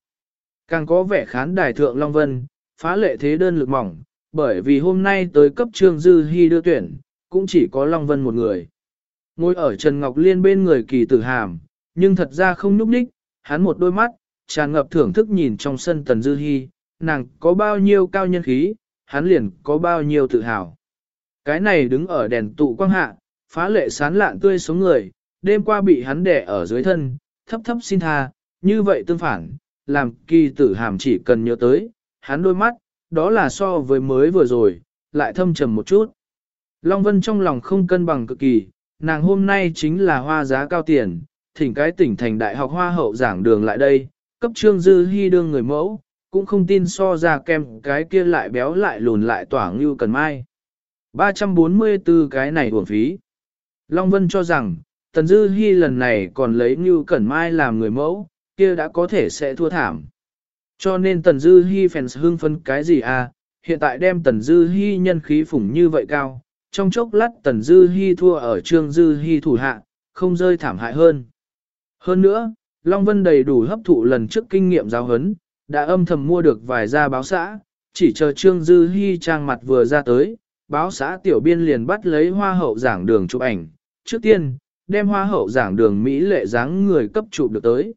Speaker 1: Càng có vẻ khán đài thượng Long Vân, phá lệ thế đơn lực mỏng, bởi vì hôm nay tới cấp Trương Dư Hi đưa tuyển, cũng chỉ có Long Vân một người. Ngồi ở Trần Ngọc Liên bên người kỳ tử hàm, nhưng thật ra không nhúc nhích, hắn một đôi mắt, tràn ngập thưởng thức nhìn trong sân Tần Dư Hi, nàng có bao nhiêu cao nhân khí, hắn liền có bao nhiêu tự hào. Cái này đứng ở đèn tụ quang hạ, phá lệ sán lạn tươi sống người, đêm qua bị hắn đè ở dưới thân, thấp thấp xin tha, như vậy tương phản, làm kỳ tử hàm chỉ cần nhớ tới, hắn đôi mắt, đó là so với mới vừa rồi, lại thâm trầm một chút. Long Vân trong lòng không cân bằng cực kỳ, nàng hôm nay chính là hoa giá cao tiền, thỉnh cái tỉnh thành đại học hoa hậu giảng đường lại đây, cấp trương dư hy đương người mẫu, cũng không tin so ra kem cái kia lại béo lại lùn lại tỏa ngưu cần mai. 344 cái này uổng phí. Long Vân cho rằng, Tần Dư Hi lần này còn lấy ngưu cần mai làm người mẫu, kia đã có thể sẽ thua thảm. Cho nên Tần Dư Hi fans hưng phấn cái gì à, hiện tại đem Tần Dư Hi nhân khí phủng như vậy cao, trong chốc lát Tần Dư Hi thua ở Trương Dư Hi thủ hạ, không rơi thảm hại hơn. Hơn nữa, Long Vân đầy đủ hấp thụ lần trước kinh nghiệm giáo huấn, đã âm thầm mua được vài gia báo xã, chỉ chờ Trương Dư Hi trang mặt vừa ra tới, báo xã tiểu biên liền bắt lấy hoa hậu giảng đường chụp ảnh, trước tiên, đem hoa hậu giảng đường Mỹ lệ dáng người cấp chụp được tới.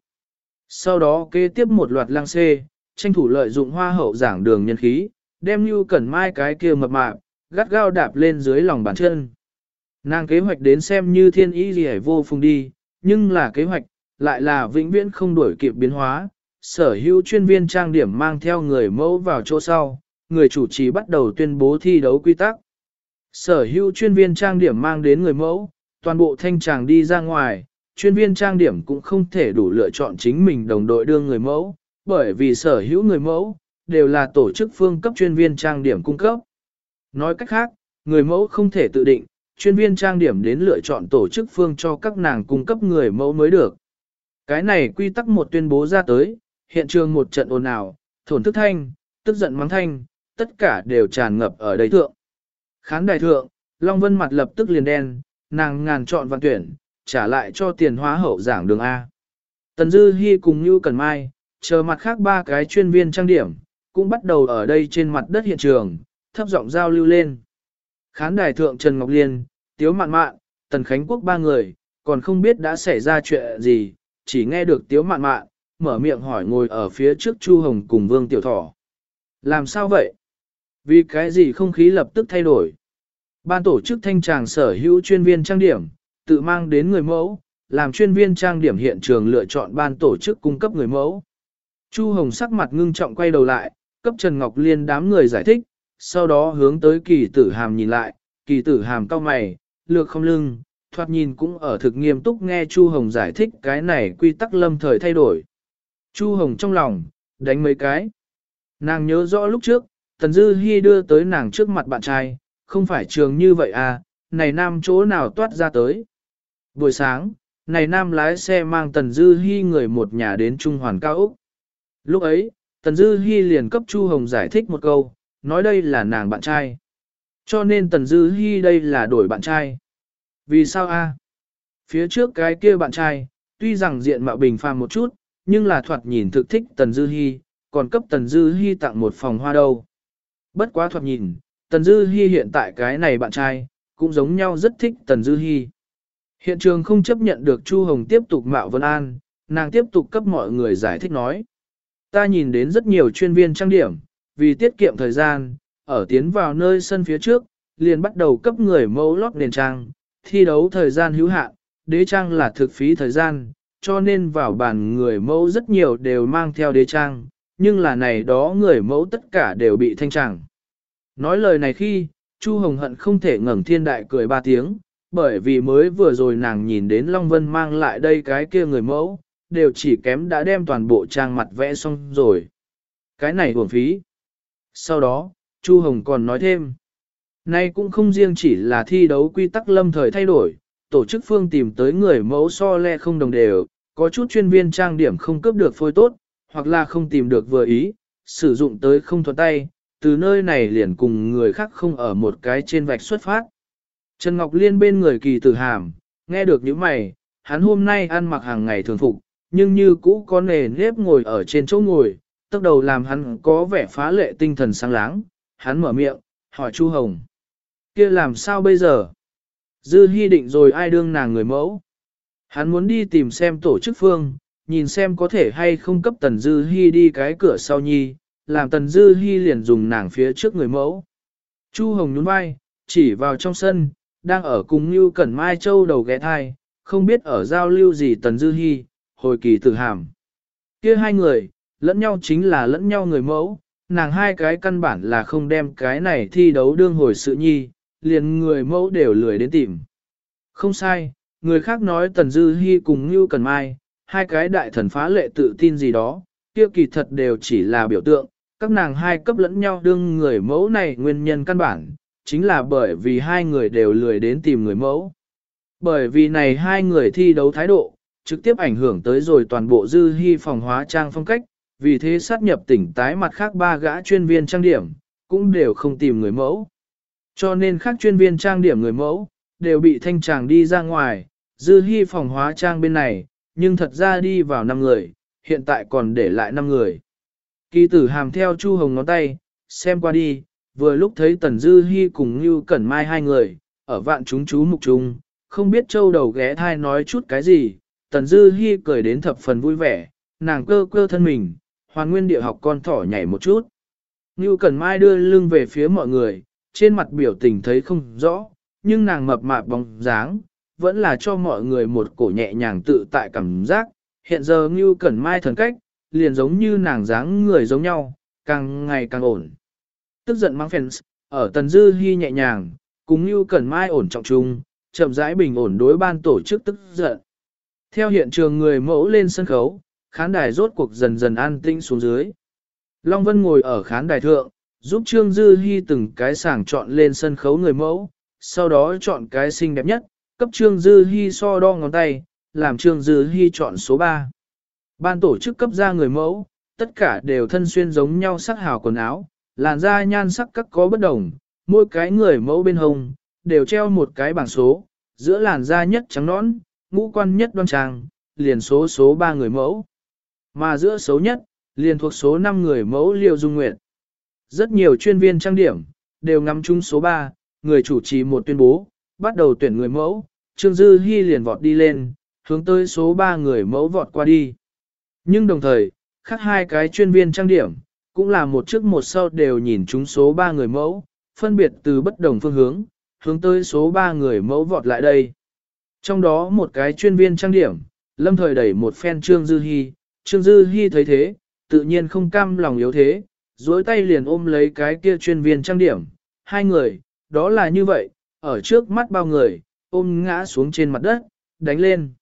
Speaker 1: Sau đó kế tiếp một loạt lang xê, tranh thủ lợi dụng hoa hậu giảng đường nhân khí, đem như cẩn mai cái kia mập mạp, gắt gao đạp lên dưới lòng bàn chân. Nàng kế hoạch đến xem như thiên ý gì vô phùng đi, nhưng là kế hoạch, lại là vĩnh viễn không đổi kịp biến hóa. Sở hữu chuyên viên trang điểm mang theo người mẫu vào chỗ sau, người chủ trì bắt đầu tuyên bố thi đấu quy tắc. Sở hữu chuyên viên trang điểm mang đến người mẫu, toàn bộ thanh tràng đi ra ngoài, chuyên viên trang điểm cũng không thể đủ lựa chọn chính mình đồng đội đưa người mẫu, bởi vì sở hữu người mẫu, đều là tổ chức phương cấp chuyên viên trang điểm cung cấp. Nói cách khác, người mẫu không thể tự định, chuyên viên trang điểm đến lựa chọn tổ chức phương cho các nàng cung cấp người mẫu mới được. Cái này quy tắc một tuyên bố ra tới, hiện trường một trận ồn ào, thổn thức thanh, tức giận mắng thanh, tất cả đều tràn ngập ở đây thượng. Khán đài thượng, Long Vân mặt lập tức liền đen, nàng ngàn chọn văn tuyển, trả lại cho tiền hóa hậu giảng đường A. Tần Dư Hi cùng Như Cần Mai, chờ mặt khác ba cái chuyên viên trang điểm, cũng bắt đầu ở đây trên mặt đất hiện trường, thấp giọng giao lưu lên. Khán đài thượng Trần Ngọc Liên, Tiếu Mạn Mạn, Tần Khánh Quốc ba người, còn không biết đã xảy ra chuyện gì, chỉ nghe được Tiếu Mạn Mạn, mở miệng hỏi ngồi ở phía trước Chu Hồng cùng Vương Tiểu Thỏ. Làm sao vậy? Vì cái gì không khí lập tức thay đổi? Ban tổ chức thanh tràng sở hữu chuyên viên trang điểm, tự mang đến người mẫu, làm chuyên viên trang điểm hiện trường lựa chọn ban tổ chức cung cấp người mẫu. Chu Hồng sắc mặt ngưng trọng quay đầu lại, cấp Trần Ngọc Liên đám người giải thích, sau đó hướng tới kỳ tử hàm nhìn lại, kỳ tử hàm cao mày, lược không lưng, thoạt nhìn cũng ở thực nghiêm túc nghe Chu Hồng giải thích cái này quy tắc lâm thời thay đổi. Chu Hồng trong lòng, đánh mấy cái. Nàng nhớ rõ lúc trước, Tần Dư Hi đưa tới nàng trước mặt bạn trai, không phải trường như vậy à, này nam chỗ nào toát ra tới. Buổi sáng, này nam lái xe mang Tần Dư Hi người một nhà đến Trung Hoàn Cao Úc. Lúc ấy, Tần Dư Hi liền cấp Chu Hồng giải thích một câu, nói đây là nàng bạn trai. Cho nên Tần Dư Hi đây là đổi bạn trai. Vì sao a? Phía trước cái kia bạn trai, tuy rằng diện mạo bình phàm một chút, nhưng là thoạt nhìn thực thích Tần Dư Hi, còn cấp Tần Dư Hi tặng một phòng hoa đâu. Bất quá thoạt nhìn, Tần Dư Hi hiện tại cái này bạn trai, cũng giống nhau rất thích Tần Dư Hi. Hiện trường không chấp nhận được Chu Hồng tiếp tục mạo Vân An, nàng tiếp tục cấp mọi người giải thích nói. Ta nhìn đến rất nhiều chuyên viên trang điểm, vì tiết kiệm thời gian, ở tiến vào nơi sân phía trước, liền bắt đầu cấp người mẫu lót nền trang, thi đấu thời gian hữu hạn, đế trang là thực phí thời gian, cho nên vào bàn người mẫu rất nhiều đều mang theo đế trang, nhưng là này đó người mẫu tất cả đều bị thanh tràng. Nói lời này khi, Chu Hồng Hận không thể ngẩng thiên đại cười ba tiếng, bởi vì mới vừa rồi nàng nhìn đến Long Vân mang lại đây cái kia người mẫu, đều chỉ kém đã đem toàn bộ trang mặt vẽ xong rồi. Cái này uổng phí. Sau đó, Chu Hồng còn nói thêm. Nay cũng không riêng chỉ là thi đấu quy tắc lâm thời thay đổi, tổ chức phương tìm tới người mẫu so le không đồng đều, có chút chuyên viên trang điểm không cướp được phôi tốt, hoặc là không tìm được vừa ý, sử dụng tới không thuận tay, từ nơi này liền cùng người khác không ở một cái trên vạch xuất phát. Trần Ngọc Liên bên người kỳ tử hàm, nghe được những mày, hắn hôm nay ăn mặc hàng ngày thường phục, nhưng như cũ có nề nếp ngồi ở trên chỗ ngồi, tức đầu làm hắn có vẻ phá lệ tinh thần sáng láng, hắn mở miệng, hỏi Chu Hồng. kia làm sao bây giờ? Dư hy định rồi ai đương nàng người mẫu? Hắn muốn đi tìm xem tổ chức phương, nhìn xem có thể hay không cấp Tần Dư hy đi cái cửa sau nhi, làm Tần Dư hy liền dùng nàng phía trước người mẫu. Chu Hồng nhún vai, chỉ vào trong sân, đang ở cùng Như Cẩn Mai Châu đầu ghé thai, không biết ở giao lưu gì Tần Dư hy hồi kỳ tử hàm. kia hai người, lẫn nhau chính là lẫn nhau người mẫu, nàng hai cái căn bản là không đem cái này thi đấu đương hồi sự nhi, liền người mẫu đều lười đến tìm. Không sai, người khác nói Tần Dư Hi cùng Ngưu Cần Mai, hai cái đại thần phá lệ tự tin gì đó, kia kỳ thật đều chỉ là biểu tượng, các nàng hai cấp lẫn nhau đương người mẫu này nguyên nhân căn bản, chính là bởi vì hai người đều lười đến tìm người mẫu. Bởi vì này hai người thi đấu thái độ, trực tiếp ảnh hưởng tới rồi toàn bộ dư hy phòng hóa trang phong cách, vì thế sát nhập tỉnh tái mặt khác ba gã chuyên viên trang điểm, cũng đều không tìm người mẫu. Cho nên khác chuyên viên trang điểm người mẫu, đều bị thanh tràng đi ra ngoài, dư hy phòng hóa trang bên này, nhưng thật ra đi vào 5 người, hiện tại còn để lại 5 người. Kỳ tử hàm theo Chu Hồng ngón tay, xem qua đi, vừa lúc thấy Tần Dư Hi cùng Như Cẩn Mai hai người, ở vạn chúng chú mục trung, không biết châu đầu ghé thai nói chút cái gì, Tần Dư Hi cười đến thập phần vui vẻ, nàng cơ cơ thân mình, hoàn nguyên địa học con thỏ nhảy một chút. Ngưu Cẩn Mai đưa lưng về phía mọi người, trên mặt biểu tình thấy không rõ, nhưng nàng mập mạp bóng dáng, vẫn là cho mọi người một cổ nhẹ nhàng tự tại cảm giác. Hiện giờ Ngưu Cẩn Mai thần cách, liền giống như nàng dáng người giống nhau, càng ngày càng ổn. Tức giận mang fans, ở Tần Dư Hi nhẹ nhàng, cùng Ngưu Cẩn Mai ổn trọng chung, chậm rãi bình ổn đối ban tổ chức tức giận. Theo hiện trường người mẫu lên sân khấu, khán đài rốt cuộc dần dần an tĩnh xuống dưới. Long Vân ngồi ở khán đài thượng, giúp Trương Dư Hi từng cái sàng chọn lên sân khấu người mẫu, sau đó chọn cái xinh đẹp nhất, cấp Trương Dư Hi so đo ngón tay, làm Trương Dư Hi chọn số 3. Ban tổ chức cấp ra người mẫu, tất cả đều thân xuyên giống nhau sắc hào quần áo, làn da nhan sắc các có bất đồng, mỗi cái người mẫu bên hông, đều treo một cái bảng số, giữa làn da nhất trắng nõn, ngũ quan nhất đoan trang, liền số số 3 người mẫu. Mà giữa xấu nhất, liền thuộc số 5 người mẫu Liêu Dung Nguyệt. Rất nhiều chuyên viên trang điểm, đều ngắm chung số 3, người chủ trì một tuyên bố, bắt đầu tuyển người mẫu, Trương Dư Hi liền vọt đi lên, hướng tới số 3 người mẫu vọt qua đi. Nhưng đồng thời, khác hai cái chuyên viên trang điểm, cũng là một trước một sau đều nhìn chúng số 3 người mẫu, phân biệt từ bất đồng phương hướng, hướng tới số 3 người mẫu vọt lại đây. Trong đó một cái chuyên viên trang điểm, lâm thời đẩy một phen Trương Dư Hi, Trương Dư Hi thấy thế, tự nhiên không cam lòng yếu thế, duỗi tay liền ôm lấy cái kia chuyên viên trang điểm, hai người, đó là như vậy, ở trước mắt bao người, ôm ngã xuống trên mặt đất, đánh lên.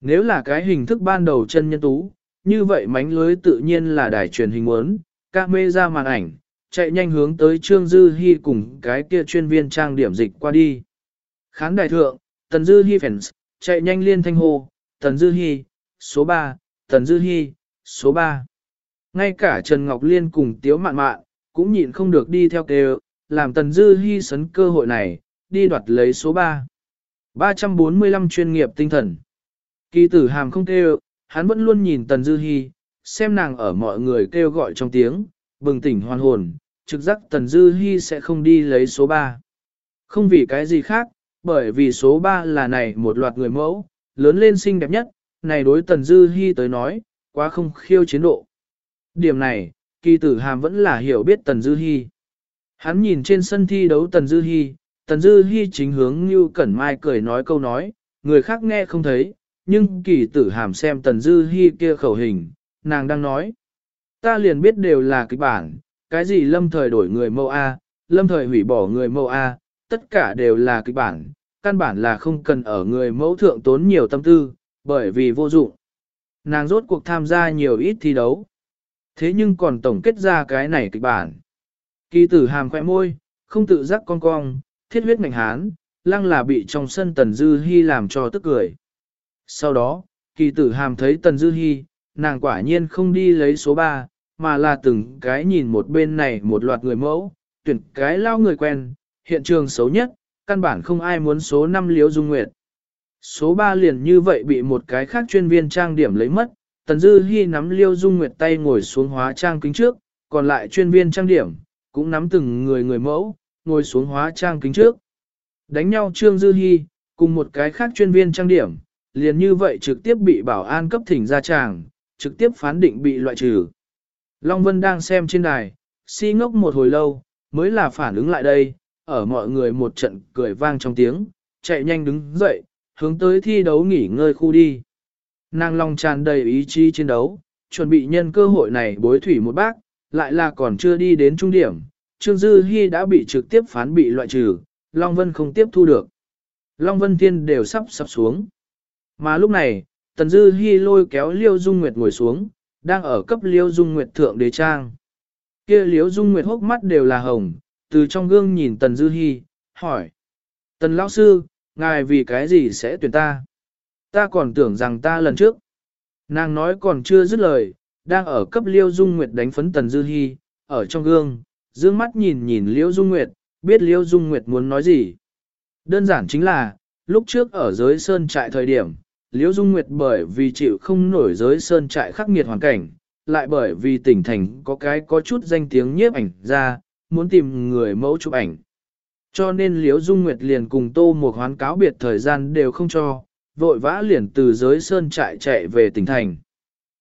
Speaker 1: Nếu là cái hình thức ban đầu chân nhân tú, như vậy mánh lưới tự nhiên là đài truyền hình muốn, ca mê ra màn ảnh, chạy nhanh hướng tới Trương Dư Hi cùng cái kia chuyên viên trang điểm dịch qua đi. Khán đài thượng, Tần Dư Hi fans, chạy nhanh liên thanh hô, Tần Dư Hi, số 3, Tần Dư Hi, số 3. Ngay cả Trần Ngọc Liên cùng Tiếu Mạn Mạn, cũng nhịn không được đi theo kêu, làm Tần Dư Hi sấn cơ hội này, đi đoạt lấy số 3. 345 chuyên nghiệp tinh thần. Kỳ tử hàm không kêu, hắn vẫn luôn nhìn Tần Dư Hi, xem nàng ở mọi người kêu gọi trong tiếng, bừng tỉnh hoàn hồn, trực giác Tần Dư Hi sẽ không đi lấy số 3. Không vì cái gì khác, bởi vì số 3 là này một loạt người mẫu, lớn lên xinh đẹp nhất, này đối Tần Dư Hi tới nói, quá không khiêu chiến độ. Điểm này, kỳ tử hàm vẫn là hiểu biết Tần Dư Hi. Hắn nhìn trên sân thi đấu Tần Dư Hi, Tần Dư Hi chính hướng như Cẩn Mai cười nói câu nói, người khác nghe không thấy, nhưng kỳ tử hàm xem Tần Dư Hi kia khẩu hình, nàng đang nói. Ta liền biết đều là kịch bản, cái gì lâm thời đổi người mâu A, lâm thời hủy bỏ người mâu A, tất cả đều là kịch bản, căn bản là không cần ở người mẫu thượng tốn nhiều tâm tư, bởi vì vô dụng. Nàng rốt cuộc tham gia nhiều ít thi đấu. Thế nhưng còn tổng kết ra cái này kịch bản. Kỳ tử hàm khỏe môi, không tự giác con cong, thiết huyết ngành hán, lăng là bị trong sân Tần Dư Hi làm cho tức cười. Sau đó, kỳ tử hàm thấy Tần Dư Hi, nàng quả nhiên không đi lấy số 3, mà là từng cái nhìn một bên này một loạt người mẫu, tuyển cái lao người quen, hiện trường xấu nhất, căn bản không ai muốn số 5 liếu dung nguyệt. Số 3 liền như vậy bị một cái khác chuyên viên trang điểm lấy mất, Tần Dư Hi nắm liêu dung nguyệt tay ngồi xuống hóa trang kính trước, còn lại chuyên viên trang điểm, cũng nắm từng người người mẫu, ngồi xuống hóa trang kính trước. Đánh nhau Trương Dư Hi, cùng một cái khác chuyên viên trang điểm, liền như vậy trực tiếp bị bảo an cấp thỉnh ra tràng, trực tiếp phán định bị loại trừ. Long Vân đang xem trên đài, si ngốc một hồi lâu, mới là phản ứng lại đây, ở mọi người một trận cười vang trong tiếng, chạy nhanh đứng dậy, hướng tới thi đấu nghỉ ngơi khu đi. Nàng lòng tràn đầy ý chí chiến đấu, chuẩn bị nhân cơ hội này bối thủy một bác, lại là còn chưa đi đến trung điểm, Trương Dư Hi đã bị trực tiếp phán bị loại trừ, Long Vân không tiếp thu được. Long Vân Thiên đều sắp sập xuống. Mà lúc này, Tần Dư Hi lôi kéo Liêu Dung Nguyệt ngồi xuống, đang ở cấp liêu Dung Nguyệt thượng đế trang. Kia liêu Dung Nguyệt hốc mắt đều là hồng, từ trong gương nhìn Tần Dư Hi, hỏi. Tần lão sư, ngài vì cái gì sẽ tuyển ta? Ta còn tưởng rằng ta lần trước. Nàng nói còn chưa dứt lời, đang ở cấp Liễu Dung Nguyệt đánh phấn Tần Dư Hi, ở trong gương, dương mắt nhìn nhìn Liễu Dung Nguyệt, biết Liễu Dung Nguyệt muốn nói gì. Đơn giản chính là, lúc trước ở giới sơn trại thời điểm, Liễu Dung Nguyệt bởi vì chịu không nổi giới sơn trại khắc nghiệt hoàn cảnh, lại bởi vì tỉnh thành có cái có chút danh tiếng nhiếp ảnh ra, muốn tìm người mẫu chụp ảnh. Cho nên Liễu Dung Nguyệt liền cùng Tô mộc hoán cáo biệt thời gian đều không cho, vội vã liền từ giới sơn trại chạy về tỉnh thành.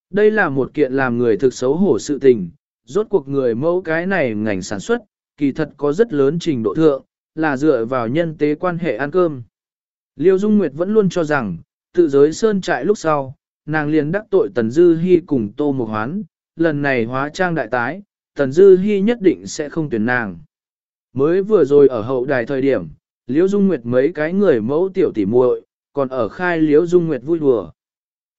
Speaker 1: Đây là một kiện làm người thực xấu hổ sự tình, rốt cuộc người mẫu cái này ngành sản xuất, kỳ thật có rất lớn trình độ thượng, là dựa vào nhân tế quan hệ ăn cơm. Liêu Dung Nguyệt vẫn luôn cho rằng, tự giới sơn trại lúc sau, nàng liền đắc tội Tần Dư Hi cùng Tô Mộc Hoán, lần này hóa trang đại tái, Tần Dư Hi nhất định sẽ không tuyển nàng. Mới vừa rồi ở hậu đài thời điểm, Liễu Dung Nguyệt mấy cái người mẫu tiểu tỉ muội, còn ở khai Liễu Dung Nguyệt vui đùa.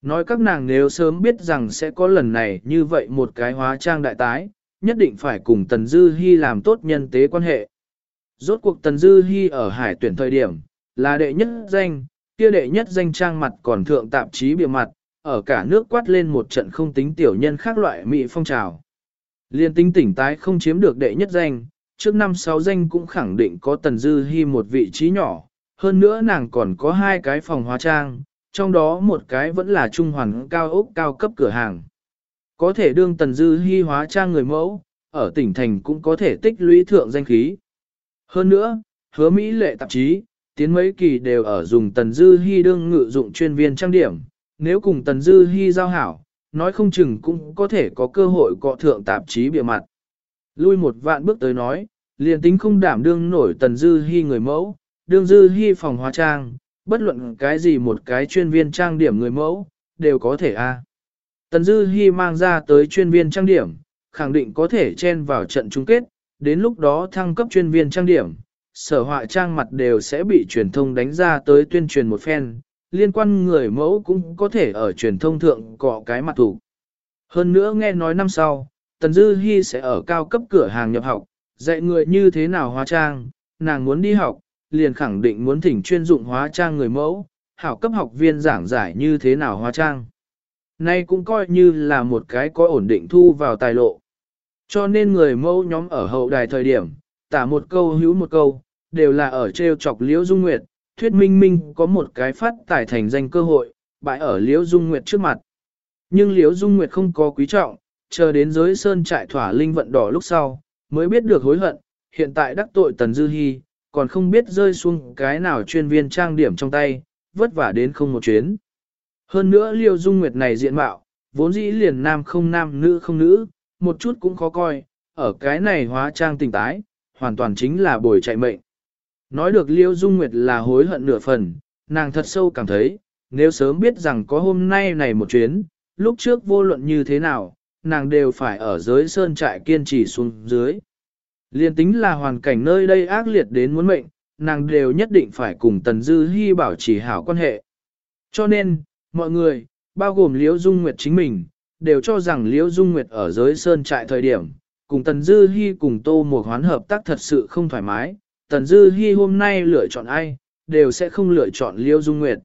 Speaker 1: Nói các nàng nếu sớm biết rằng sẽ có lần này như vậy một cái hóa trang đại tái, nhất định phải cùng Tần Dư Hi làm tốt nhân tế quan hệ. Rốt cuộc Tần Dư Hi ở hải tuyển thời điểm, là đệ nhất danh, kia đệ nhất danh trang mặt còn thượng tạp chí bìa mặt, ở cả nước quát lên một trận không tính tiểu nhân khác loại mỹ phong trào. Liên tinh tỉnh tái không chiếm được đệ nhất danh, trước năm sáu danh cũng khẳng định có Tần Dư Hi một vị trí nhỏ, hơn nữa nàng còn có hai cái phòng hóa trang, trong đó một cái vẫn là trung hoàn cao ốc cao cấp cửa hàng. Có thể đương Tần Dư Hi hóa trang người mẫu, ở tỉnh thành cũng có thể tích lũy thượng danh khí. Hơn nữa, hứa Mỹ lệ tạp chí, tiến mấy kỳ đều ở dùng Tần Dư Hi đương ngự dụng chuyên viên trang điểm, nếu cùng Tần Dư Hi giao hảo, nói không chừng cũng có thể có cơ hội cọ thượng tạp chí bìa mặt. Lui một vạn bước tới nói, liền tính không đảm đương nổi Tần Dư Hi người mẫu, đương Dư Hi phòng hóa trang, bất luận cái gì một cái chuyên viên trang điểm người mẫu, đều có thể a. À. Tần Dư Hi mang ra tới chuyên viên trang điểm, khẳng định có thể chen vào trận chung kết, đến lúc đó thăng cấp chuyên viên trang điểm, sở họa trang mặt đều sẽ bị truyền thông đánh ra tới tuyên truyền một phen, liên quan người mẫu cũng có thể ở truyền thông thượng cọ cái mặt thủ. Hơn nữa nghe nói năm sau, Tần Dư Hi sẽ ở cao cấp cửa hàng nhập học, dạy người như thế nào hóa trang, nàng muốn đi học, liền khẳng định muốn thỉnh chuyên dụng hóa trang người mẫu, hảo cấp học viên giảng giải như thế nào hóa trang. Nay cũng coi như là một cái có ổn định thu vào tài lộ. Cho nên người mẫu nhóm ở hậu đài thời điểm, tả một câu hữu một câu, đều là ở treo chọc Liễu Dung Nguyệt, thuyết minh minh có một cái phát tài thành danh cơ hội, bại ở Liễu Dung Nguyệt trước mặt. Nhưng Liễu Dung Nguyệt không có quý trọng, chờ đến giới sơn trại thỏa linh vận đỏ lúc sau, mới biết được hối hận, hiện tại đắc tội Tần Dư Hi, còn không biết rơi xuống cái nào chuyên viên trang điểm trong tay, vất vả đến không một chuyến. Hơn nữa liêu Dung Nguyệt này diện mạo, vốn dĩ liền nam không nam nữ không nữ, một chút cũng khó coi, ở cái này hóa trang tình tái, hoàn toàn chính là bồi chạy mệnh. Nói được Liêu Dung Nguyệt là hối hận nửa phần, nàng thật sâu cảm thấy, nếu sớm biết rằng có hôm nay này một chuyến, lúc trước vô luận như thế nào, nàng đều phải ở dưới sơn trại kiên trì xuống dưới. Liên tính là hoàn cảnh nơi đây ác liệt đến muốn mệnh, nàng đều nhất định phải cùng Tần Dư Hi bảo trì hảo quan hệ. Cho nên, mọi người, bao gồm Liễu Dung Nguyệt chính mình, đều cho rằng Liễu Dung Nguyệt ở dưới sơn trại thời điểm, cùng Tần Dư Hi cùng Tô Mộc Hoán hợp tác thật sự không thoải mái, Tần Dư Hi hôm nay lựa chọn ai, đều sẽ không lựa chọn Liễu Dung Nguyệt.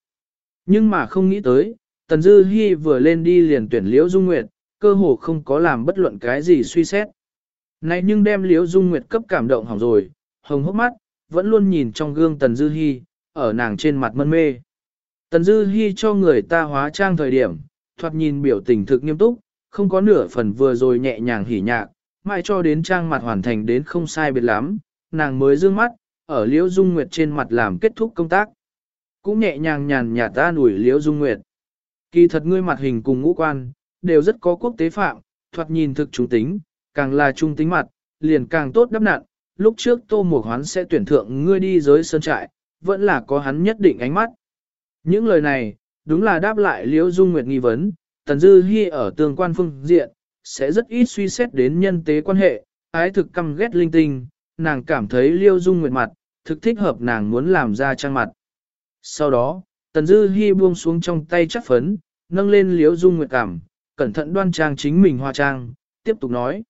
Speaker 1: Nhưng mà không nghĩ tới, Tần Dư Hi vừa lên đi liền tuyển Liễu Dung Nguyệt, cơ hồ không có làm bất luận cái gì suy xét. Này nhưng đem Liễu Dung Nguyệt cấp cảm động hỏng rồi, hồng hốc mắt, vẫn luôn nhìn trong gương Tần Dư Hi, ở nàng trên mặt mân mê. Tần Dư Hi cho người ta hóa trang thời điểm, thoạt nhìn biểu tình thực nghiêm túc, không có nửa phần vừa rồi nhẹ nhàng hỉ nhạc, mãi cho đến trang mặt hoàn thành đến không sai biệt lắm, nàng mới dương mắt, ở Liễu Dung Nguyệt trên mặt làm kết thúc công tác. Cũng nhẹ nhàng nhàn nhạt ta đuổi Liễu Dung Nguyệt. Kỳ thật ngươi mặt hình cùng ngũ quan, đều rất có quốc tế phạm, thoạt nhìn thực trung tính, càng là trung tính mặt, liền càng tốt đắp nạn. Lúc trước Tô Mục Hoán sẽ tuyển thượng ngươi đi giới sơn trại, vẫn là có hắn nhất định ánh mắt. Những lời này, đúng là đáp lại Liễu Dung Nguyệt nghi vấn, Tần Dư Hi ở tương quan phương diện, sẽ rất ít suy xét đến nhân tế quan hệ, ái thực căm ghét linh tinh, nàng cảm thấy liêu dung nguyệt mặt, thực thích hợp nàng muốn làm ra trang mặt. Sau đó, tần dư hy buông xuống trong tay chắc phấn, nâng lên liêu dung nguyệt cảm, cẩn thận đoan trang chính mình hoa trang, tiếp tục nói.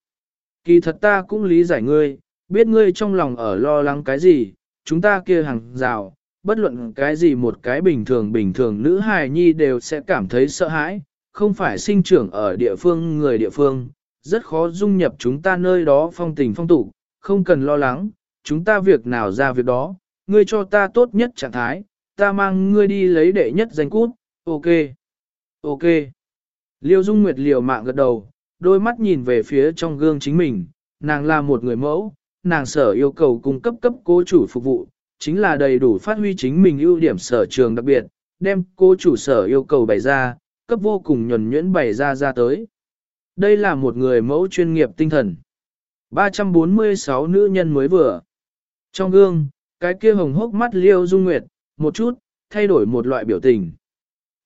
Speaker 1: Kỳ thật ta cũng lý giải ngươi, biết ngươi trong lòng ở lo lắng cái gì, chúng ta kia hàng rào, bất luận cái gì một cái bình thường bình thường nữ hài nhi đều sẽ cảm thấy sợ hãi, không phải sinh trưởng ở địa phương người địa phương, rất khó dung nhập chúng ta nơi đó phong tình phong tục, không cần lo lắng, chúng ta việc nào ra việc đó, ngươi cho ta tốt nhất trạng thái, ta mang ngươi đi lấy đệ nhất danh cút, ok, ok. Liêu Dung Nguyệt liều mạng gật đầu, đôi mắt nhìn về phía trong gương chính mình, nàng là một người mẫu, nàng sở yêu cầu cung cấp cấp cố chủ phục vụ, chính là đầy đủ phát huy chính mình ưu điểm sở trường đặc biệt, đem cố chủ sở yêu cầu bày ra, cấp vô cùng nhuần nhuyễn bày ra ra tới. Đây là một người mẫu chuyên nghiệp tinh thần. 346 nữ nhân mới vừa. Trong gương, cái kia hồng hốc mắt liêu dung nguyệt, một chút, thay đổi một loại biểu tình.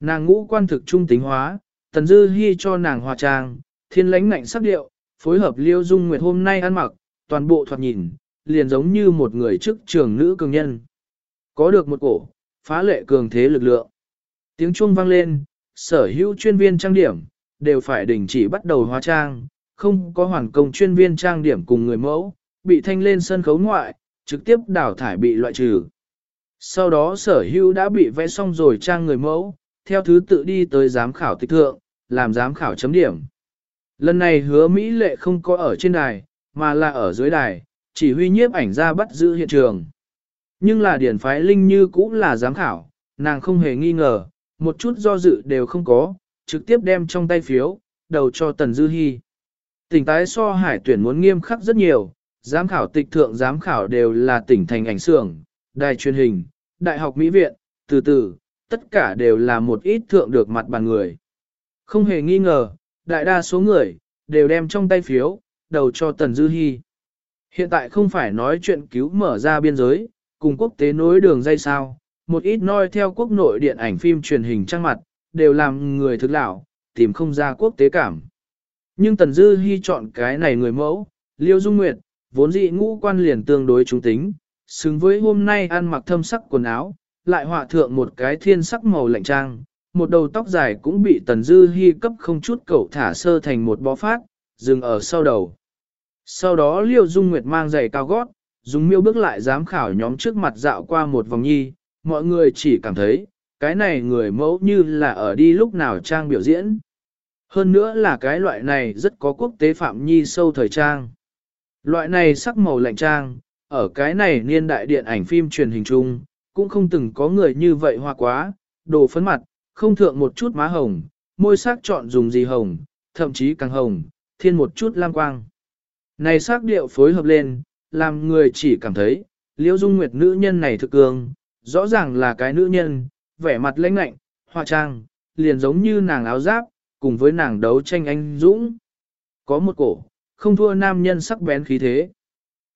Speaker 1: Nàng ngũ quan thực trung tính hóa, tần dư Hi cho nàng hòa trang, thiên lãnh ngạnh sắc điệu, phối hợp liêu dung nguyệt hôm nay ăn mặc, toàn bộ thoạt nhìn, liền giống như một người chức trưởng nữ cường nhân. Có được một cổ, phá lệ cường thế lực lượng. Tiếng chuông vang lên, sở hữu chuyên viên trang điểm, đều phải đình chỉ bắt đầu hóa trang, không có hoàn công chuyên viên trang điểm cùng người mẫu, bị thanh lên sân khấu ngoại, trực tiếp đào thải bị loại trừ. Sau đó sở hữu đã bị vẽ xong rồi trang người mẫu, theo thứ tự đi tới giám khảo tịch thượng, làm giám khảo chấm điểm. Lần này hứa Mỹ lệ không có ở trên đài, mà là ở dưới đài, chỉ huy nhiếp ảnh ra bắt giữ hiện trường. Nhưng là điển phái linh như cũng là giám khảo, nàng không hề nghi ngờ, một chút do dự đều không có, trực tiếp đem trong tay phiếu, đầu cho Tần Dư Hi. Tỉnh tái so hải tuyển muốn nghiêm khắc rất nhiều, giám khảo tịch thượng giám khảo đều là tỉnh thành ảnh xưởng, đài truyền hình, đại học mỹ viện, từ từ, tất cả đều là một ít thượng được mặt bàn người. Không hề nghi ngờ, đại đa số người, đều đem trong tay phiếu, đầu cho Tần Dư Hi. Hiện tại không phải nói chuyện cứu mở ra biên giới, cùng quốc tế nối đường dây sao, một ít noi theo quốc nội điện ảnh phim truyền hình trang mặt, đều làm người thực lão, tìm không ra quốc tế cảm. Nhưng Tần Dư Hi chọn cái này người mẫu, Liêu Dung Nguyệt, vốn dị ngũ quan liền tương đối trung tính, xứng với hôm nay ăn mặc thâm sắc quần áo, lại họa thượng một cái thiên sắc màu lạnh trang, một đầu tóc dài cũng bị Tần Dư Hi cấp không chút cậu thả sơ thành một bó phát, dừng ở sau đầu. Sau đó Liêu Dung Nguyệt mang giày cao gót, dùng miêu bước lại giám khảo nhóm trước mặt dạo qua một vòng nhi, mọi người chỉ cảm thấy, cái này người mẫu như là ở đi lúc nào trang biểu diễn. Hơn nữa là cái loại này rất có quốc tế phạm nhi sâu thời trang. Loại này sắc màu lạnh trang, ở cái này niên đại điện ảnh phim truyền hình chung, cũng không từng có người như vậy hoa quá, đồ phấn mặt, không thượng một chút má hồng, môi sắc chọn dùng gì hồng, thậm chí càng hồng, thiên một chút lam quang. Này sắc điệu phối hợp lên, làm người chỉ cảm thấy, liễu dung nguyệt nữ nhân này thực cường, rõ ràng là cái nữ nhân, vẻ mặt lãnh lạnh, hoa trang, liền giống như nàng áo giáp, cùng với nàng đấu tranh anh dũng. Có một cổ, không thua nam nhân sắc bén khí thế.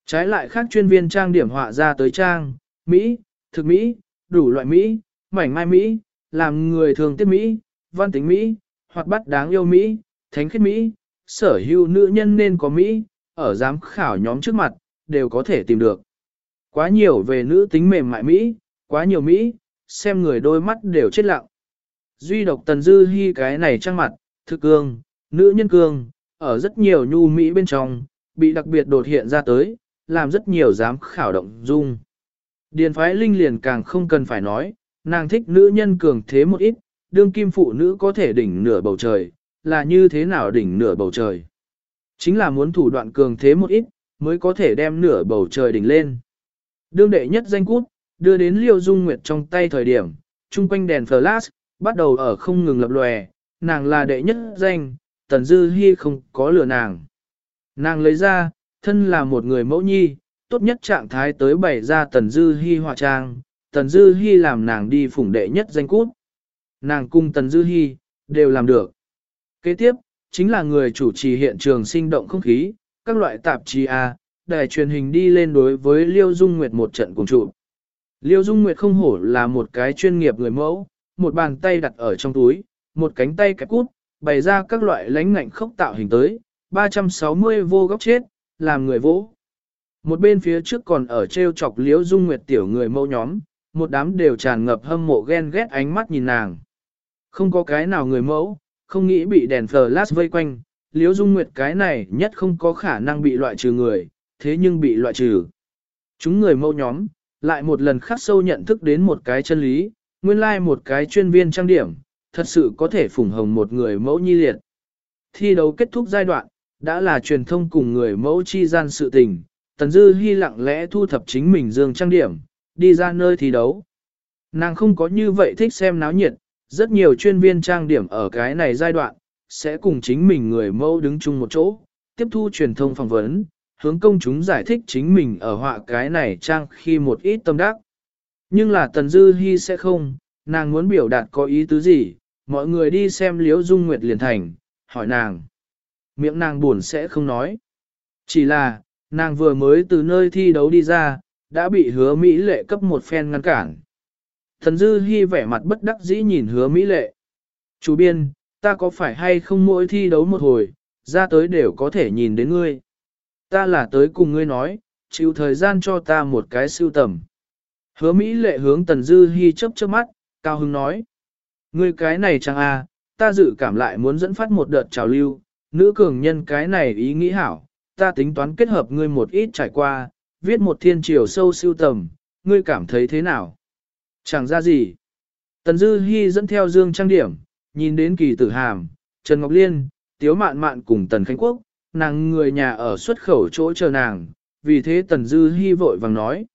Speaker 1: Trái lại khác chuyên viên trang điểm họa ra tới trang, Mỹ, thực Mỹ, đủ loại Mỹ, mảnh mai Mỹ, làm người thường tiết Mỹ, văn tính Mỹ, hoặc bắt đáng yêu Mỹ, thánh khiết Mỹ, sở hữu nữ nhân nên có Mỹ, ở giám khảo nhóm trước mặt, đều có thể tìm được. Quá nhiều về nữ tính mềm mại Mỹ, quá nhiều Mỹ, xem người đôi mắt đều chết lặng. Duy độc tần dư hy cái này trang mặt, thực cương, nữ nhân cương, ở rất nhiều nhu Mỹ bên trong, bị đặc biệt đột hiện ra tới, làm rất nhiều giám khảo động dung. Điền phái linh liền càng không cần phải nói, nàng thích nữ nhân cường thế một ít, đương kim phụ nữ có thể đỉnh nửa bầu trời, là như thế nào đỉnh nửa bầu trời. Chính là muốn thủ đoạn cường thế một ít, mới có thể đem nửa bầu trời đỉnh lên. Đương đệ nhất danh cút, đưa đến liêu dung nguyệt trong tay thời điểm, chung quanh đèn flash, bắt đầu ở không ngừng lập lòe, nàng là đệ nhất danh, tần dư hy không có lừa nàng. Nàng lấy ra, thân là một người mẫu nhi, tốt nhất trạng thái tới bày ra tần dư hy họa trang, tần dư Hi làm nàng đi phủng đệ nhất danh cút. Nàng cung tần dư Hi đều làm được. Kế tiếp, chính là người chủ trì hiện trường sinh động không khí, các loại tạp chí A, đài truyền hình đi lên đối với Liêu Dung Nguyệt một trận cùng trụ. Liêu Dung Nguyệt không hổ là một cái chuyên nghiệp người mẫu, một bàn tay đặt ở trong túi, một cánh tay kẹp cút, bày ra các loại lánh ngạnh khốc tạo hình tới, 360 vô góc chết, làm người vỗ. Một bên phía trước còn ở treo chọc Liêu Dung Nguyệt tiểu người mẫu nhóm, một đám đều tràn ngập hâm mộ ghen ghét ánh mắt nhìn nàng. Không có cái nào người mẫu, không nghĩ bị đèn flash vây quanh, Liễu Dung Nguyệt cái này nhất không có khả năng bị loại trừ người, thế nhưng bị loại trừ. Chúng người mẫu nhóm, lại một lần khắc sâu nhận thức đến một cái chân lý, nguyên lai like một cái chuyên viên trang điểm, thật sự có thể phủng hồng một người mẫu nhi liệt. Thi đấu kết thúc giai đoạn, đã là truyền thông cùng người mẫu chi gian sự tình, Tần Dư Hi lặng lẽ thu thập chính mình dương trang điểm, đi ra nơi thi đấu. Nàng không có như vậy thích xem náo nhiệt, rất nhiều chuyên viên trang điểm ở cái này giai đoạn, sẽ cùng chính mình người mẫu đứng chung một chỗ, tiếp thu truyền thông phỏng vấn, hướng công chúng giải thích chính mình ở họa cái này trang khi một ít tâm đắc. Nhưng là Tần Dư Hi sẽ không, nàng muốn biểu đạt có ý tứ gì, mọi người đi xem Liễu Dung Nguyệt liền thành, hỏi nàng. Miệng nàng buồn sẽ không nói. Chỉ là, nàng vừa mới từ nơi thi đấu đi ra, đã bị hứa Mỹ lệ cấp một phen ngăn cản. Thần Dư Hi vẻ mặt bất đắc dĩ nhìn hứa Mỹ lệ. Chủ biên, ta có phải hay không mỗi thi đấu một hồi, ra tới đều có thể nhìn đến ngươi. Ta là tới cùng ngươi nói, chịu thời gian cho ta một cái siêu tầm. Hứa Mỹ lệ hướng Tần Dư Hi chớp chớp mắt, cao hứng nói. Ngươi cái này chẳng à, ta dự cảm lại muốn dẫn phát một đợt trào lưu, nữ cường nhân cái này ý nghĩ hảo, ta tính toán kết hợp ngươi một ít trải qua, viết một thiên triều sâu siêu tầm, ngươi cảm thấy thế nào? Chẳng ra gì. Tần Dư Hi dẫn theo Dương Trang Điểm, nhìn đến kỳ tử hàm, Trần Ngọc Liên, Tiếu Mạn Mạn cùng Tần Khánh Quốc, nàng người nhà ở xuất khẩu chỗ chờ nàng, vì thế Tần Dư Hi vội vàng nói.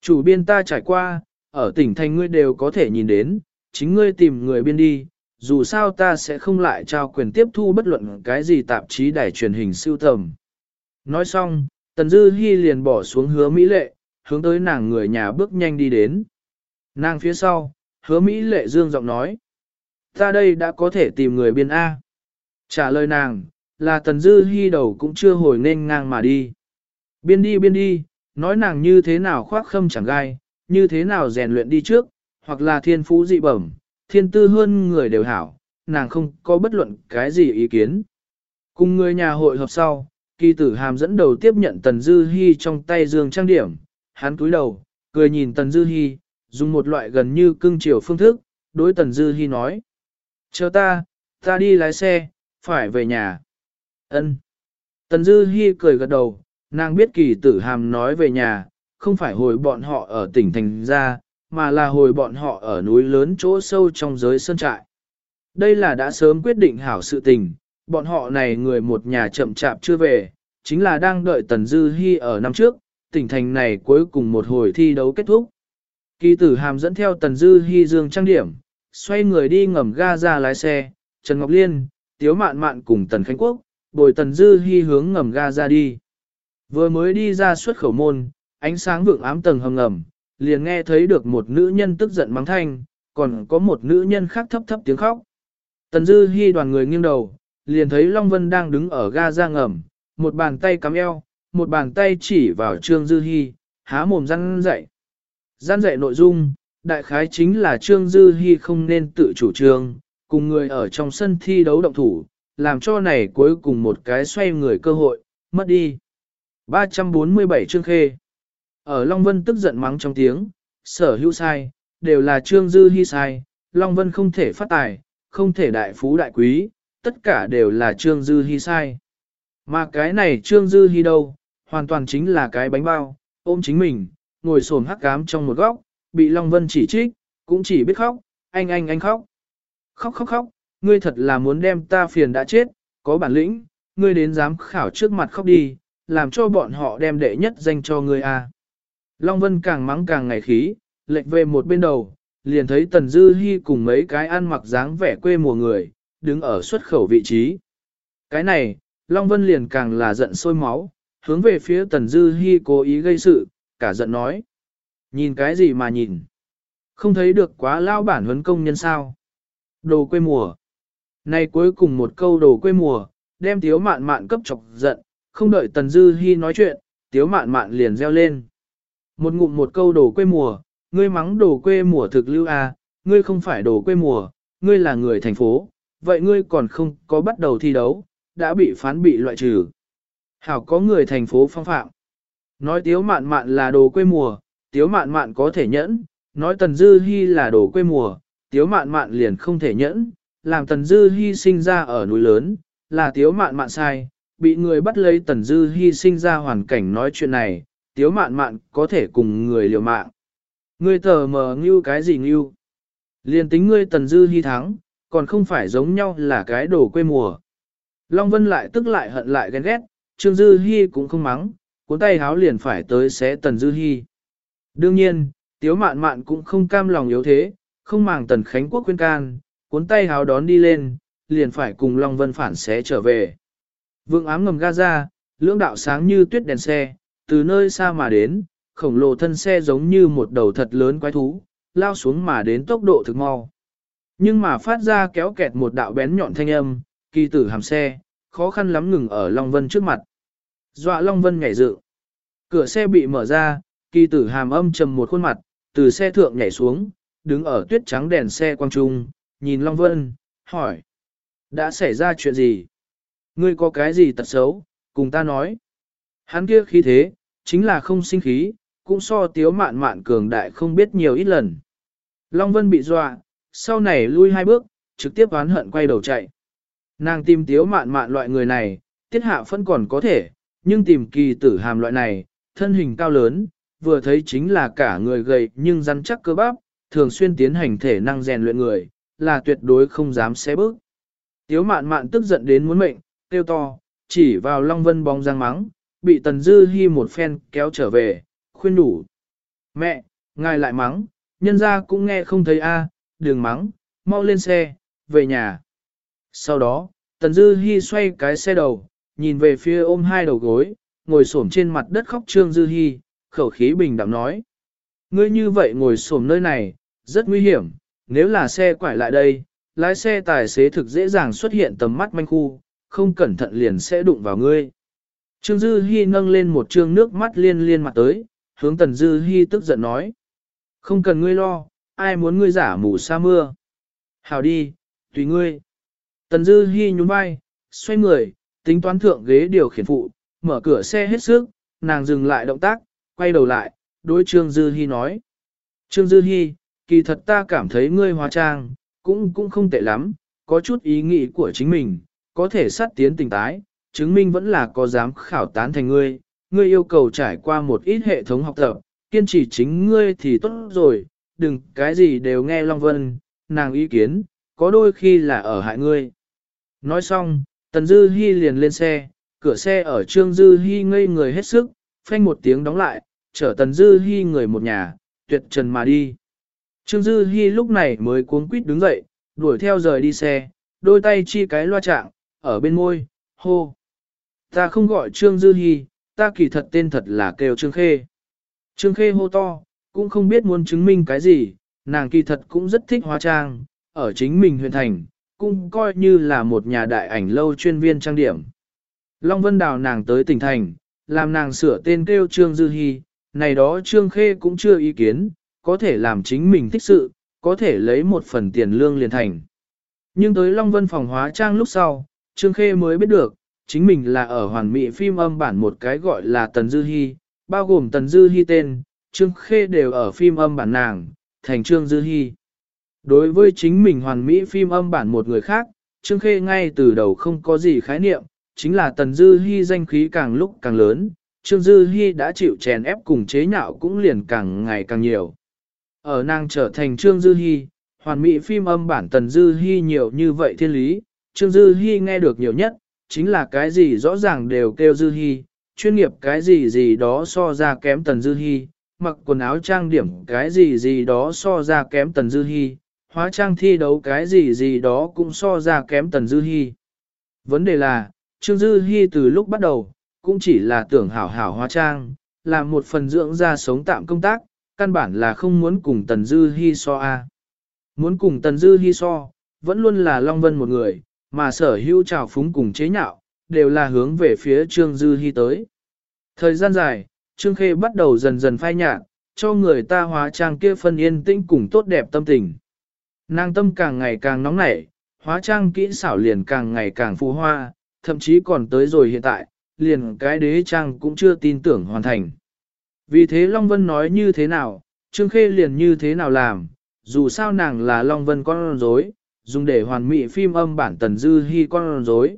Speaker 1: Chủ biên ta trải qua, ở tỉnh thành ngươi đều có thể nhìn đến, chính ngươi tìm người biên đi, dù sao ta sẽ không lại trao quyền tiếp thu bất luận cái gì tạp chí đài truyền hình siêu tầm. Nói xong, Tần Dư Hi liền bỏ xuống hứa Mỹ lệ, hướng tới nàng người nhà bước nhanh đi đến. Nàng phía sau, hứa Mỹ lệ dương giọng nói. Ta đây đã có thể tìm người biên A. Trả lời nàng, là Tần Dư Hi đầu cũng chưa hồi nên ngang mà đi. Biên đi biên đi, nói nàng như thế nào khoác khâm chẳng gai, như thế nào rèn luyện đi trước, hoặc là thiên phú dị bẩm, thiên tư hơn người đều hảo, nàng không có bất luận cái gì ý kiến. Cùng người nhà hội họp sau, kỳ tử hàm dẫn đầu tiếp nhận Tần Dư Hi trong tay dương trang điểm, hắn cúi đầu, cười nhìn Tần Dư Hi, dùng một loại gần như cưng chiều phương thức, đối Tần Dư Hi nói. Chờ ta, ta đi lái xe, phải về nhà. Ân. Tần Dư Hi cười gật đầu, nàng biết kỳ tử hàm nói về nhà, không phải hồi bọn họ ở tỉnh thành ra, mà là hồi bọn họ ở núi lớn chỗ sâu trong giới sơn trại. Đây là đã sớm quyết định hảo sự tình, bọn họ này người một nhà chậm chạp chưa về, chính là đang đợi Tần Dư Hi ở năm trước, tỉnh thành này cuối cùng một hồi thi đấu kết thúc. Kỳ tử hàm dẫn theo Tần Dư Hi dương trang điểm, xoay người đi ngầm ga ra lái xe, Trần Ngọc Liên, Tiếu Mạn Mạn cùng Tần Khánh Quốc, bồi Tần Dư Hi hướng ngầm ga ra đi. Vừa mới đi ra xuất khẩu môn, ánh sáng vượng ám tầng hầm ngầm, liền nghe thấy được một nữ nhân tức giận mắng thanh, còn có một nữ nhân khác thấp thấp tiếng khóc. Tần Dư Hi đoàn người nghiêng đầu, liền thấy Long Vân đang đứng ở ga ra ngầm, một bàn tay cắm eo, một bàn tay chỉ vào Trương Dư Hi, há mồm răn dạy. Răn dạy nội dung, đại khái chính là Trương Dư Hi không nên tự chủ trương, cùng người ở trong sân thi đấu động thủ, làm cho này cuối cùng một cái xoay người cơ hội, mất đi. 347 Trương Khê Ở Long Vân tức giận mắng trong tiếng, sở hữu sai, đều là Trương Dư Hi sai, Long Vân không thể phát tài, không thể đại phú đại quý, tất cả đều là Trương Dư Hi sai. Mà cái này Trương Dư Hi đâu, hoàn toàn chính là cái bánh bao, ôm chính mình, ngồi xổm hắc cám trong một góc, bị Long Vân chỉ trích, cũng chỉ biết khóc, anh anh anh khóc. Khóc khóc khóc, ngươi thật là muốn đem ta phiền đã chết, có bản lĩnh, ngươi đến dám khảo trước mặt khóc đi, làm cho bọn họ đem đệ nhất danh cho ngươi à. Long Vân càng mắng càng ngày khí, lệch về một bên đầu, liền thấy Tần Dư Hi cùng mấy cái ăn mặc dáng vẻ quê mùa người, đứng ở xuất khẩu vị trí. Cái này, Long Vân liền càng là giận sôi máu, hướng về phía Tần Dư Hi cố ý gây sự, cả giận nói. Nhìn cái gì mà nhìn? Không thấy được quá lao bản huấn công nhân sao? Đồ quê mùa. Này cuối cùng một câu đồ quê mùa, đem tiếu mạn mạn cấp chọc giận, không đợi Tần Dư Hi nói chuyện, tiếu mạn mạn liền reo lên. Một ngụm một câu đồ quê mùa, ngươi mắng đồ quê mùa thực lưu à, ngươi không phải đồ quê mùa, ngươi là người thành phố, vậy ngươi còn không có bắt đầu thi đấu, đã bị phán bị loại trừ. Hảo có người thành phố phong phạm. Nói tiếu mạn mạn là đồ quê mùa, tiếu mạn mạn có thể nhẫn, nói tần dư hy là đồ quê mùa, tiếu mạn mạn liền không thể nhẫn, làm Tần Dư Hi sinh ra ở núi lớn, là tiếu mạn mạn sai, bị người bắt lấy Tần Dư Hi sinh ra hoàn cảnh nói chuyện này, tiếu mạn mạn có thể cùng người liều mạng. Ngươi tờ mờ ngưu cái gì ngưu? Liên tính ngươi Tần Dư Hi thắng, còn không phải giống nhau là cái đồ quê mùa. Long Vân lại tức lại hận lại ghen ghét, Trương Dư Hi cũng không mắng, cuốn tay háo liền phải tới xé Tần Dư Hi. Đương nhiên, Tiếu Mạn Mạn cũng không cam lòng yếu thế, không màng Tần Khánh Quốc khuyên can, cuốn tay háo đón đi lên, liền phải cùng Long Vân phản xé trở về. Vương ám ngầm ga ra, lưỡng đạo sáng như tuyết đèn xe, từ nơi xa mà đến, khổng lồ thân xe giống như một đầu thật lớn quái thú, lao xuống mà đến tốc độ thực mau. Nhưng mà phát ra kéo kẹt một đạo bén nhọn thanh âm, kỳ tử hàm xe, khó khăn lắm ngừng ở Long Vân trước mặt. Dọa Long Vân nhảy dựng. Cửa xe bị mở ra, kỳ tử hàm âm trầm một khuôn mặt, từ xe thượng nhảy xuống, đứng ở tuyết trắng đèn xe quang trung, nhìn Long Vân, hỏi. Đã xảy ra chuyện gì? Ngươi có cái gì tật xấu, cùng ta nói. Hắn kia khí thế, chính là không sinh khí, cũng so tiếu mạn mạn cường đại không biết nhiều ít lần. Long Vân bị dọa, sau này lui hai bước, trực tiếp oán hận quay đầu chạy. Nàng tìm tiếu mạn mạn loại người này, tiết hạ phân còn có thể, nhưng tìm kỳ tử hàm loại này, thân hình cao lớn, vừa thấy chính là cả người gầy nhưng rắn chắc cơ bắp, thường xuyên tiến hành thể năng rèn luyện người, là tuyệt đối không dám xé bước. Tiếu mạn mạn tức giận đến muốn mệnh, tiêu to, chỉ vào Long Vân bóng răng mắng, bị Tần Dư Hi một phen kéo trở về, khuyên đủ. Mẹ, ngài lại mắng, nhân gia cũng nghe không thấy a, đừng mắng, mau lên xe, về nhà. Sau đó, Tần Dư Hi xoay cái xe đầu, nhìn về phía ôm hai đầu gối, ngồi xổm trên mặt đất khóc Trương Dư Hi, khẩu khí bình đạm nói. Ngươi như vậy ngồi xổm nơi này, rất nguy hiểm, nếu là xe quải lại đây, lái xe tài xế thực dễ dàng xuất hiện tầm mắt manh khu, không cẩn thận liền sẽ đụng vào ngươi. Trương Dư Hi nâng lên một trương nước mắt liên liên mặt tới, hướng Tần Dư Hi tức giận nói. Không cần ngươi lo, ai muốn ngươi giả mù sa mưa. Hào đi, tùy ngươi. Tần Dư Hi nhún vai, xoay người, tính toán thượng ghế điều khiển phụ, mở cửa xe hết sức, nàng dừng lại động tác, quay đầu lại, đối Trương Dư Hi nói. Trương Dư Hi, kỳ thật ta cảm thấy ngươi hóa trang, cũng cũng không tệ lắm, có chút ý nghĩ của chính mình, có thể sát tiến tình tái, chứng minh vẫn là có dám khảo tán thành ngươi, ngươi yêu cầu trải qua một ít hệ thống học tập, kiên trì chính ngươi thì tốt rồi, đừng cái gì đều nghe Long Vân, nàng ý kiến, có đôi khi là ở hại ngươi. Nói xong, Tần Dư Hi liền lên xe, cửa xe ở Trương Dư Hi ngây người hết sức, phanh một tiếng đóng lại, chở Tần Dư Hi người một nhà, tuyệt trần mà đi. Trương Dư Hi lúc này mới cuống quýt đứng dậy, đuổi theo rời đi xe, đôi tay chi cái loa trạng, ở bên môi, hô. Ta không gọi Trương Dư Hi, ta kỳ thật tên thật là kêu Trương Khê. Trương Khê hô to, cũng không biết muốn chứng minh cái gì, nàng kỳ thật cũng rất thích hóa trang, ở chính mình huyện thành, cũng coi như là một nhà đại ảnh lâu chuyên viên trang điểm. Long Vân đào nàng tới tỉnh thành, làm nàng sửa tên kêu Trương Dư Hi, này đó Trương Khê cũng chưa ý kiến, có thể làm chính mình thích sự, có thể lấy một phần tiền lương liền thành. Nhưng tới Long Vân phòng hóa trang lúc sau, Trương Khê mới biết được, chính mình là ở hoàn mỹ phim âm bản một cái gọi là Tần Dư Hi, bao gồm Tần Dư Hi tên, Trương Khê đều ở phim âm bản nàng, thành Trương Dư Hi. Đối với chính mình hoàn mỹ phim âm bản một người khác, Trương Khê ngay từ đầu không có gì khái niệm, chính là Tần Dư Hi danh khí càng lúc càng lớn, Trương Dư Hi đã chịu chèn ép cùng chế nhạo cũng liền càng ngày càng nhiều. Ở nàng trở thành Trương Dư Hi, hoàn mỹ phim âm bản Tần Dư Hi nhiều như vậy thiên lý, Trương Dư Hi nghe được nhiều nhất, chính là cái gì rõ ràng đều kêu Dư Hi, chuyên nghiệp cái gì gì đó so ra kém Tần Dư Hi, mặc quần áo trang điểm cái gì gì đó so ra kém Tần Dư Hi, hóa trang thi đấu cái gì gì đó cũng so ra kém Tần Dư Hi. Vấn đề là, Trương Dư Hi từ lúc bắt đầu, cũng chỉ là tưởng hảo hảo hóa trang, làm một phần dưỡng ra sống tạm công tác, căn bản là không muốn cùng Tần Dư Hi so a. Muốn cùng Tần Dư Hi so, vẫn luôn là Long Vân một người, mà sở hữu trào phúng cùng chế nhạo, đều là hướng về phía Trương Dư Hi tới. Thời gian dài, Trương Khê bắt đầu dần dần phai nhạt, cho người ta hóa trang kia phân yên tĩnh cùng tốt đẹp tâm tình. Nàng tâm càng ngày càng nóng nảy, hóa trang kỹ xảo liền càng ngày càng phù hoa, thậm chí còn tới rồi hiện tại, liền cái đế trang cũng chưa tin tưởng hoàn thành. Vì thế Long Vân nói như thế nào, Trương Khê liền như thế nào làm, dù sao nàng là Long Vân con rối, dùng để hoàn mỹ phim âm bản tần dư hy con rối.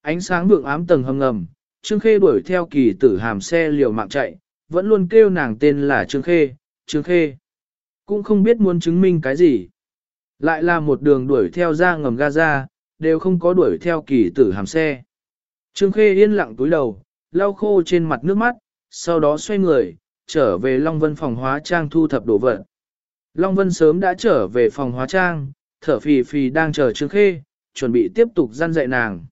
Speaker 1: Ánh sáng vượng ám tầng hầm ngầm, Trương Khê đuổi theo kỳ tử hàm xe liều mạng chạy, vẫn luôn kêu nàng tên là Trương Khê, Trương Khê. Cũng không biết muốn chứng minh cái gì. Lại là một đường đuổi theo ra ngầm Gaza, đều không có đuổi theo kỳ tử hàm xe. Trương Khê yên lặng túi đầu, lau khô trên mặt nước mắt, sau đó xoay người, trở về Long Vân phòng hóa trang thu thập đồ vật. Long Vân sớm đã trở về phòng hóa trang, thở phì phì đang chờ Trương Khê, chuẩn bị tiếp tục gian dạy nàng.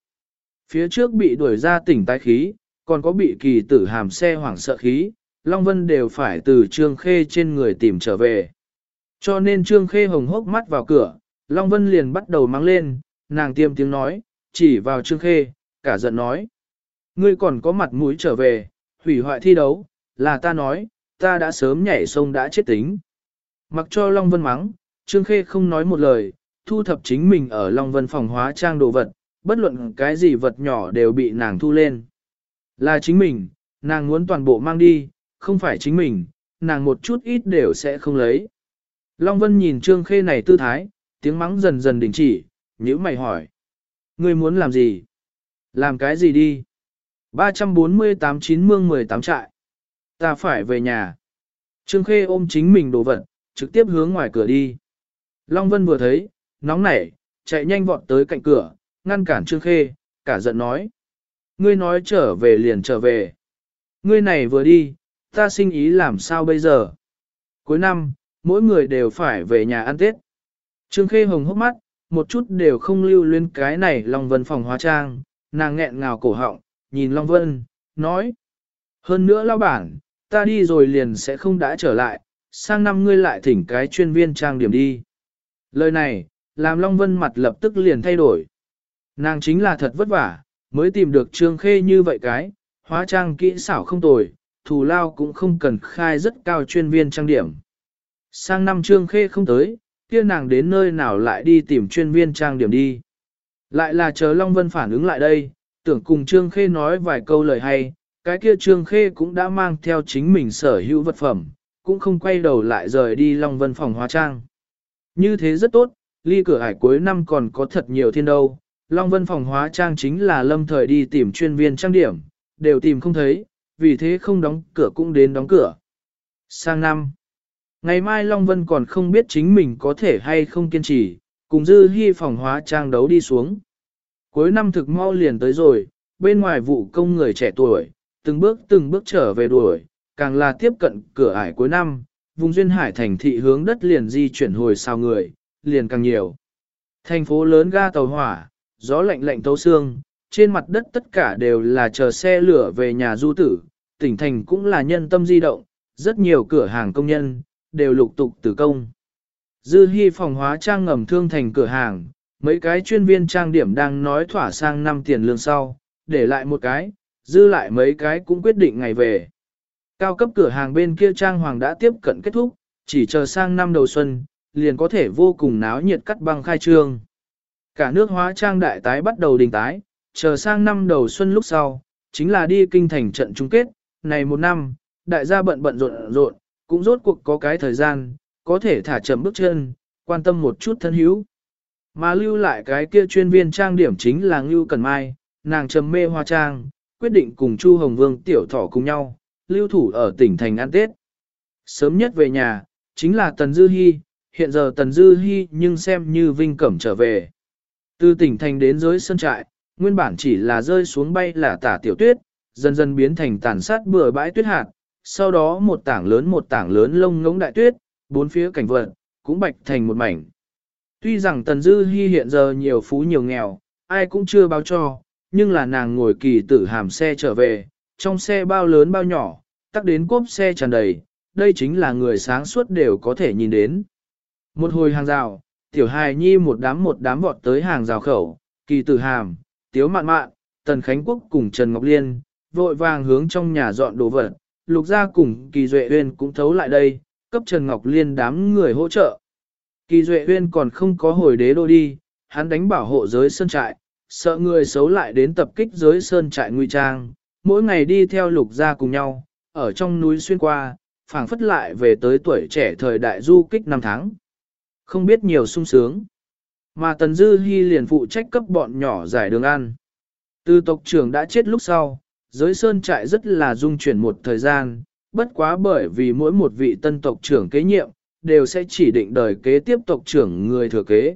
Speaker 1: Phía trước bị đuổi ra tỉnh tái khí, còn có bị kỳ tử hàm xe hoảng sợ khí, Long Vân đều phải từ Trương Khê trên người tìm trở về. Cho nên Trương Khê hồng hốc mắt vào cửa, Long Vân liền bắt đầu mang lên, nàng tiêm tiếng nói, chỉ vào Trương Khê, cả giận nói. Ngươi còn có mặt mũi trở về, hủy hoại thi đấu, là ta nói, ta đã sớm nhảy sông đã chết tính. Mặc cho Long Vân mắng, Trương Khê không nói một lời, thu thập chính mình ở Long Vân phòng hóa trang đồ vật, bất luận cái gì vật nhỏ đều bị nàng thu lên. Là chính mình, nàng muốn toàn bộ mang đi, không phải chính mình, nàng một chút ít đều sẽ không lấy. Long Vân nhìn Trương Khê này tư thái, tiếng mắng dần dần đình chỉ, nhíu mày hỏi. Ngươi muốn làm gì? Làm cái gì đi? 348 chín mương 18 trại. Ta phải về nhà. Trương Khê ôm chính mình đồ vật, trực tiếp hướng ngoài cửa đi. Long Vân vừa thấy, nóng nảy, chạy nhanh vọt tới cạnh cửa, ngăn cản Trương Khê, cả giận nói. Ngươi nói trở về liền trở về. Ngươi này vừa đi, ta sinh ý làm sao bây giờ? Cuối năm, mỗi người đều phải về nhà ăn Tết. Trương Khê hồng hốc mắt, một chút đều không lưu luyến cái này Long Vân phòng hóa trang, nàng nghẹn ngào cổ họng, nhìn Long Vân, nói. Hơn nữa lao bản, ta đi rồi liền sẽ không đã trở lại, sang năm ngươi lại thỉnh cái chuyên viên trang điểm đi. Lời này, làm Long Vân mặt lập tức liền thay đổi. Nàng chính là thật vất vả, mới tìm được Trương Khê như vậy cái, hóa trang kỹ xảo không tồi, thù lao cũng không cần khai rất cao chuyên viên trang điểm. Sang năm Trương Khê không tới, kia nàng đến nơi nào lại đi tìm chuyên viên trang điểm đi. Lại là chờ Long Vân phản ứng lại đây, tưởng cùng Trương Khê nói vài câu lời hay, cái kia Trương Khê cũng đã mang theo chính mình sở hữu vật phẩm, cũng không quay đầu lại rời đi Long Vân phòng hóa trang. Như thế rất tốt, ly cửa hải cuối năm còn có thật nhiều thiên đâu. Long Vân phòng hóa trang chính là lâm thời đi tìm chuyên viên trang điểm, đều tìm không thấy, vì thế không đóng cửa cũng đến đóng cửa. Sang năm, ngày mai Long Vân còn không biết chính mình có thể hay không kiên trì, cùng dư hy phòng hóa trang đấu đi xuống. Cuối năm thực mau liền tới rồi, bên ngoài vụ công người trẻ tuổi, từng bước từng bước trở về đuổi, càng là tiếp cận cửa ải cuối năm, vùng duyên hải thành thị hướng đất liền di chuyển hồi sao người, liền càng nhiều. Thành phố lớn ga tàu hỏa, gió lạnh lạnh tấu xương, trên mặt đất tất cả đều là chờ xe lửa về nhà du tử, tỉnh thành cũng là nhân tâm di động, rất nhiều cửa hàng công nhân, đều lục tục tử công. Dư hy phòng hóa trang ngầm thương thành cửa hàng, mấy cái chuyên viên trang điểm đang nói thỏa sang năm tiền lương sau, để lại một cái, dư lại mấy cái cũng quyết định ngày về. Cao cấp cửa hàng bên kia trang hoàng đã tiếp cận kết thúc, chỉ chờ sang năm đầu xuân, liền có thể vô cùng náo nhiệt cắt băng khai trương. Cả nước hóa trang đại tái bắt đầu đình tái, chờ sang năm đầu xuân lúc sau, chính là đi kinh thành trận chung kết, này một năm, đại gia bận bận rộn rộn, cũng rốt cuộc có cái thời gian, có thể thả chậm bước chân, quan tâm một chút thân hữu. Mà lưu lại cái kia chuyên viên trang điểm chính là Ngưu Cần Mai, nàng trầm mê hoa trang, quyết định cùng Chu Hồng Vương tiểu thỏ cùng nhau, lưu thủ ở tỉnh thành ăn Tết. Sớm nhất về nhà, chính là Tần Dư Hi, hiện giờ Tần Dư Hi nhưng xem như vinh cẩm trở về. Từ tỉnh thành đến dưới sân trại, nguyên bản chỉ là rơi xuống bay là tả tiểu tuyết, dần dần biến thành tàn sát bừa bãi tuyết hạt, sau đó một tảng lớn một tảng lớn lông ngỗng đại tuyết, bốn phía cảnh vật, cũng bạch thành một mảnh. Tuy rằng Tần Dư Hi hiện giờ nhiều phú nhiều nghèo, ai cũng chưa báo cho, nhưng là nàng ngồi kỳ tử hàm xe trở về, trong xe bao lớn bao nhỏ, tắc đến cốp xe tràn đầy, đây chính là người sáng suốt đều có thể nhìn đến. Một hồi hàng rào, tiểu hài nhi một đám một đám vọt tới hàng rào khẩu, kỳ tử hàm, tiếu mạn mạn, tần khánh quốc cùng Trần Ngọc Liên, vội vàng hướng trong nhà dọn đồ vật, lục gia cùng kỳ duệ Huyên cũng thấu lại đây, cấp Trần Ngọc Liên đám người hỗ trợ. Kỳ duệ Huyên còn không có hồi đế đô đi, hắn đánh bảo hộ giới sơn trại, sợ người xấu lại đến tập kích giới sơn trại nguy trang, mỗi ngày đi theo lục gia cùng nhau, ở trong núi xuyên qua, phảng phất lại về tới tuổi trẻ thời đại du kích năm tháng. Không biết nhiều sung sướng. mà Tần Dư Hi liền phụ trách cấp bọn nhỏ giải đường ăn. Từ tộc trưởng đã chết lúc sau, giới sơn trại rất là dung chuyển một thời gian, bất quá bởi vì mỗi một vị tân tộc trưởng kế nhiệm, đều sẽ chỉ định đời kế tiếp tộc trưởng người thừa kế.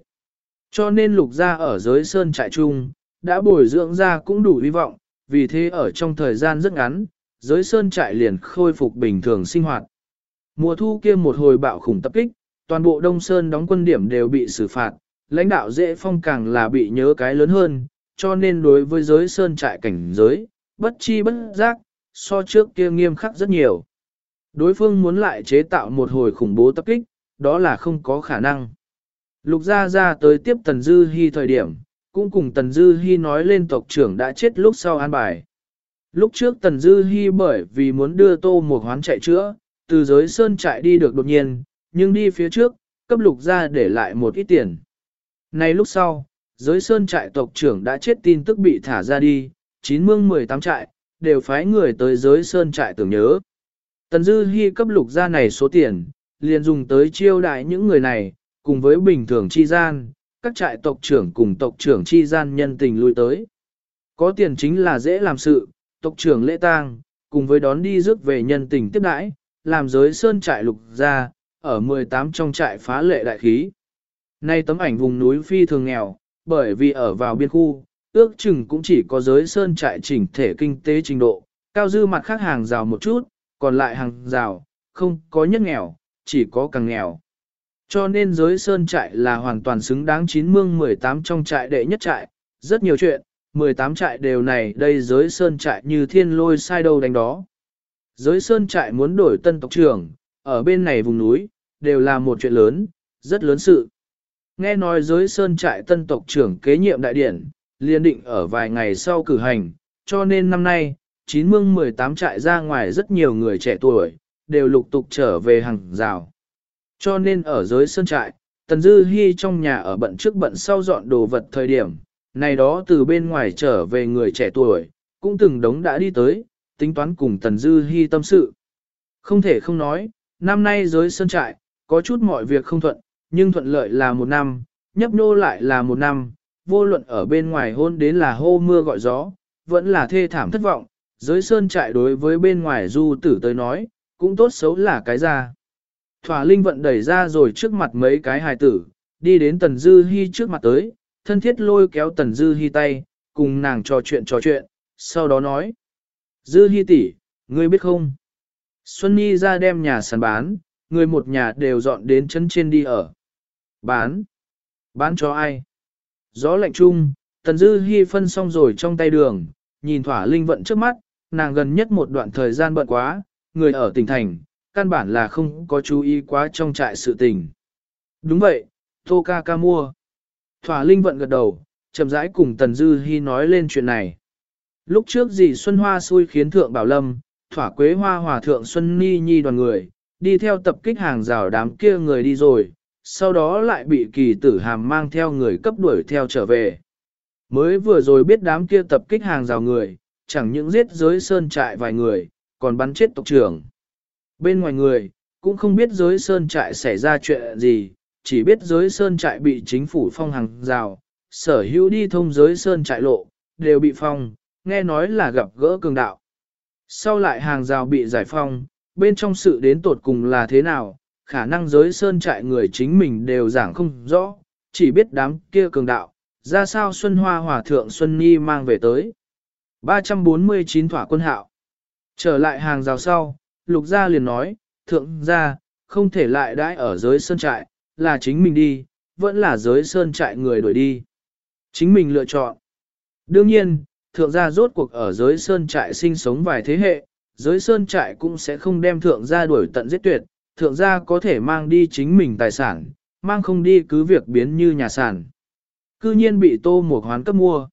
Speaker 1: Cho nên lục gia ở giới sơn trại chung, đã bồi dưỡng ra cũng đủ hy vọng, vì thế ở trong thời gian rất ngắn, giới sơn trại liền khôi phục bình thường sinh hoạt. Mùa thu kia một hồi bạo khủng tập kích, toàn bộ Đông Sơn đóng quân điểm đều bị xử phạt, lãnh đạo dễ phong càng là bị nhớ cái lớn hơn, cho nên đối với giới sơn trại cảnh giới, bất chi bất giác, so trước kia nghiêm khắc rất nhiều. Đối phương muốn lại chế tạo một hồi khủng bố tập kích, đó là không có khả năng. Lục Gia Gia tới tiếp Tần Dư Hi thời điểm, cũng cùng Tần Dư Hi nói lên tộc trưởng đã chết lúc sau an bài. Lúc trước Tần Dư Hi bởi vì muốn đưa Tô một hoán chạy chữa, từ giới sơn chạy đi được đột nhiên, nhưng đi phía trước, cấp lục gia để lại một ít tiền. nay lúc sau, giới sơn trại tộc trưởng đã chết tin tức bị thả ra đi, chín mương 18 trại, đều phái người tới giới sơn trại tưởng nhớ. Tần Dư Hi cấp lục gia này số tiền, liền dùng tới chiêu đại những người này, cùng với bình thường chi gian, các trại tộc trưởng cùng tộc trưởng chi gian nhân tình lui tới. Có tiền chính là dễ làm sự, tộc trưởng lễ tang, cùng với đón đi rước về nhân tình tiếp đãi, làm giới sơn trại lục gia, ở 18 trong trại phá lệ đại khí. Nay tấm ảnh vùng núi phi thường nghèo, bởi vì ở vào biên khu, ước chừng cũng chỉ có giới sơn trại chỉnh thể kinh tế trình độ, cao dư mặt khác hàng rào một chút, còn lại hàng rào, không có nhất nghèo, chỉ có càng nghèo. Cho nên giới sơn trại là hoàn toàn xứng đáng chín mương 18 trong trại đệ nhất trại, rất nhiều chuyện, 18 trại đều này đây giới sơn trại như thiên lôi sai đâu đánh đó. Giới sơn trại muốn đổi tân tộc trưởng, ở bên này vùng núi, đều là một chuyện lớn, rất lớn sự. Nghe nói giới sơn trại tân tộc trưởng kế nhiệm đại điển, liên định ở vài ngày sau cử hành, cho nên năm nay, chín mương 18 trại ra ngoài rất nhiều người trẻ tuổi, đều lục tục trở về hàng rào. Cho nên ở giới sơn trại, Tần Dư Hi trong nhà ở bận trước bận sau dọn đồ vật thời điểm, này đó từ bên ngoài trở về người trẻ tuổi, cũng từng đống đã đi tới, tính toán cùng Tần Dư Hi tâm sự. Không thể không nói, năm nay giới sơn trại, có chút mọi việc không thuận, nhưng thuận lợi là một năm, nhấp nô lại là một năm, vô luận ở bên ngoài hôn đến là hô mưa gọi gió, vẫn là thê thảm thất vọng, giới sơn trại đối với bên ngoài du tử tới nói, cũng tốt xấu là cái ra. Thỏa linh vận đẩy ra rồi trước mặt mấy cái hài tử, đi đến tần dư hy trước mặt tới, thân thiết lôi kéo tần dư hy tay, cùng nàng trò chuyện trò chuyện, sau đó nói. Dư hy tỷ, ngươi biết không? Xuân Nhi ra đem nhà sàn bán, người một nhà đều dọn đến chân trên đi ở. Bán? Bán cho ai? Gió lạnh chung, Tần Dư Hi phân xong rồi trong tay đường, nhìn thỏa linh vận trước mắt, nàng gần nhất một đoạn thời gian bận quá, người ở tỉnh thành, căn bản là không có chú ý quá trong trại sự tình. Đúng vậy, Tô ca ca mua. Thỏa linh vận gật đầu, chậm rãi cùng Tần Dư Hi nói lên chuyện này. Lúc trước dì Xuân Hoa xui khiến Thượng Bảo Lâm, thỏa quế hoa hòa thượng Xuân Ni Nhi đoàn người, đi theo tập kích hàng rào đám kia người đi rồi, sau đó lại bị kỳ tử hàm mang theo người cấp đuổi theo trở về. Mới vừa rồi biết đám kia tập kích hàng rào người, chẳng những giết giới sơn trại vài người, còn bắn chết tộc trưởng. Bên ngoài người, cũng không biết giới sơn trại xảy ra chuyện gì, chỉ biết giới sơn trại bị chính phủ phong hàng rào, sở hữu đi thông giới sơn trại lộ, đều bị phong, nghe nói là gặp gỡ cường đạo. Sau lại hàng rào bị giải phong, bên trong sự đến tột cùng là thế nào, khả năng giới sơn trại người chính mình đều giảng không rõ, chỉ biết đám kia cường đạo, ra sao Xuân Hoa Hòa Thượng Xuân Nhi mang về tới. 349 thỏa quân hạo. Trở lại hàng rào sau, lục gia liền nói, thượng gia, không thể lại đãi ở giới sơn trại, là chính mình đi, vẫn là giới sơn trại người đuổi đi. Chính mình lựa chọn. Đương nhiên, thượng gia rốt cuộc ở giới sơn trại sinh sống vài thế hệ, giới sơn trại cũng sẽ không đem thượng gia đuổi tận giết tuyệt, thượng gia có thể mang đi chính mình tài sản, mang không đi cứ việc biến như nhà sản. Cư nhiên bị tô một hoán cấp mua.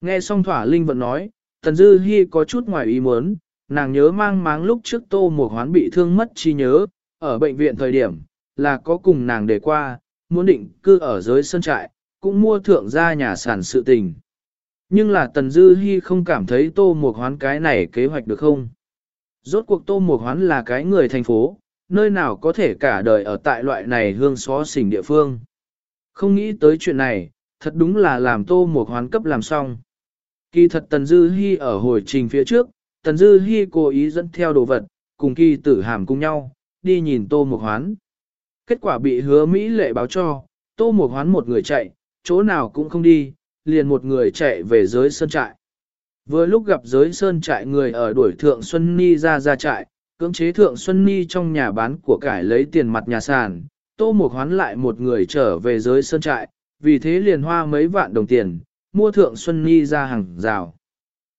Speaker 1: Nghe xong thỏa linh vận nói, tần dư hy có chút ngoài ý muốn, nàng nhớ mang máng lúc trước tô một hoán bị thương mất chi nhớ, ở bệnh viện thời điểm, là có cùng nàng để qua, muốn định cư ở giới sơn trại, cũng mua thượng gia nhà sản sự tình. Nhưng là Tần Dư Hi không cảm thấy Tô mộc Hoán cái này kế hoạch được không? Rốt cuộc Tô Mục Hoán là cái người thành phố, nơi nào có thể cả đời ở tại loại này hương xó xỉnh địa phương. Không nghĩ tới chuyện này, thật đúng là làm tô mộc hoán cấp làm xong. Kỳ thật Tần Dư Hi ở hồi trình phía trước, Tần Dư Hi cố ý dẫn theo đồ vật, cùng kỳ tử hàm cùng nhau, đi nhìn tô mộc hoán. Kết quả bị hứa Mỹ lệ báo cho, tô mộc hoán một người chạy, chỗ nào cũng không đi, liền một người chạy về giới sơn trại. Vừa lúc gặp giới sơn trại người ở đuổi thượng Xuân Ni ra ra trại, cưỡng chế thượng Xuân Ni trong nhà bán của cải lấy tiền mặt nhà sàn, tô một hoán lại một người trở về giới sơn trại, vì thế liền hoa mấy vạn đồng tiền, mua thượng Xuân Ni ra hàng rào.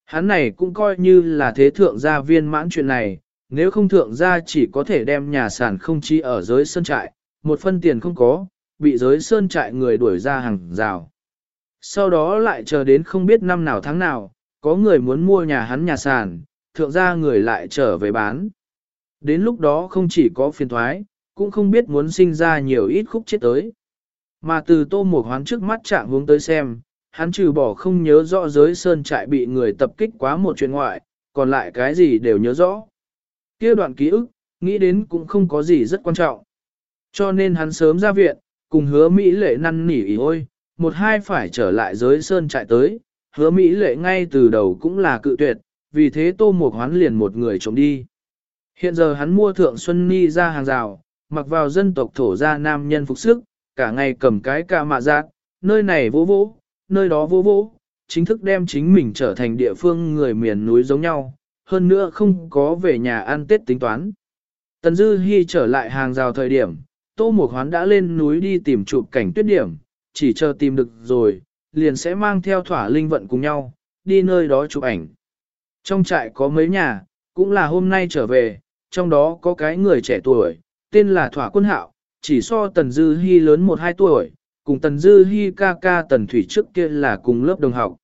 Speaker 1: Hắn này cũng coi như là thế thượng gia viên mãn chuyện này, nếu không thượng gia chỉ có thể đem nhà sản không chi ở giới sơn trại, một phân tiền không có, bị giới sơn trại người đuổi ra hàng rào. Sau đó lại chờ đến không biết năm nào tháng nào, có người muốn mua nhà hắn nhà sàn, thượng gia người lại trở về bán. Đến lúc đó không chỉ có phiền thoái, cũng không biết muốn sinh ra nhiều ít khúc chết tới. Mà từ tô một hoán trước mắt chạm hướng tới xem, hắn trừ bỏ không nhớ rõ giới sơn trại bị người tập kích quá một chuyện ngoại, còn lại cái gì đều nhớ rõ. kia đoạn ký ức, nghĩ đến cũng không có gì rất quan trọng. Cho nên hắn sớm ra viện, cùng hứa Mỹ lệ năn nỉ ý ôi, một hai phải trở lại giới sơn trại tới, hứa Mỹ lệ ngay từ đầu cũng là cự tuyệt, vì thế tô một hoán liền một người trộm đi. Hiện giờ hắn mua thượng Xuân Ni ra hàng rào, mặc vào dân tộc thổ gia nam nhân phục sức, cả ngày cầm cái ca mạ giác, nơi này vô vô, nơi đó vô vô, chính thức đem chính mình trở thành địa phương người miền núi giống nhau, hơn nữa không có về nhà ăn Tết tính toán. Tần Dư Hi trở lại hàng rào thời điểm, Tô Mộc Hoán đã lên núi đi tìm chụp cảnh tuyết điểm, chỉ chờ tìm được rồi, liền sẽ mang theo thỏa linh vận cùng nhau, đi nơi đó chụp ảnh. Trong trại có mấy nhà, cũng là hôm nay trở về, trong đó có cái người trẻ tuổi, tên là Thỏa Quân Hạo, chỉ so Tần Dư Hi lớn 1-2 tuổi, cùng Tần Dư Hi ca ca Tần Thủy trước kia là cùng lớp đồng học.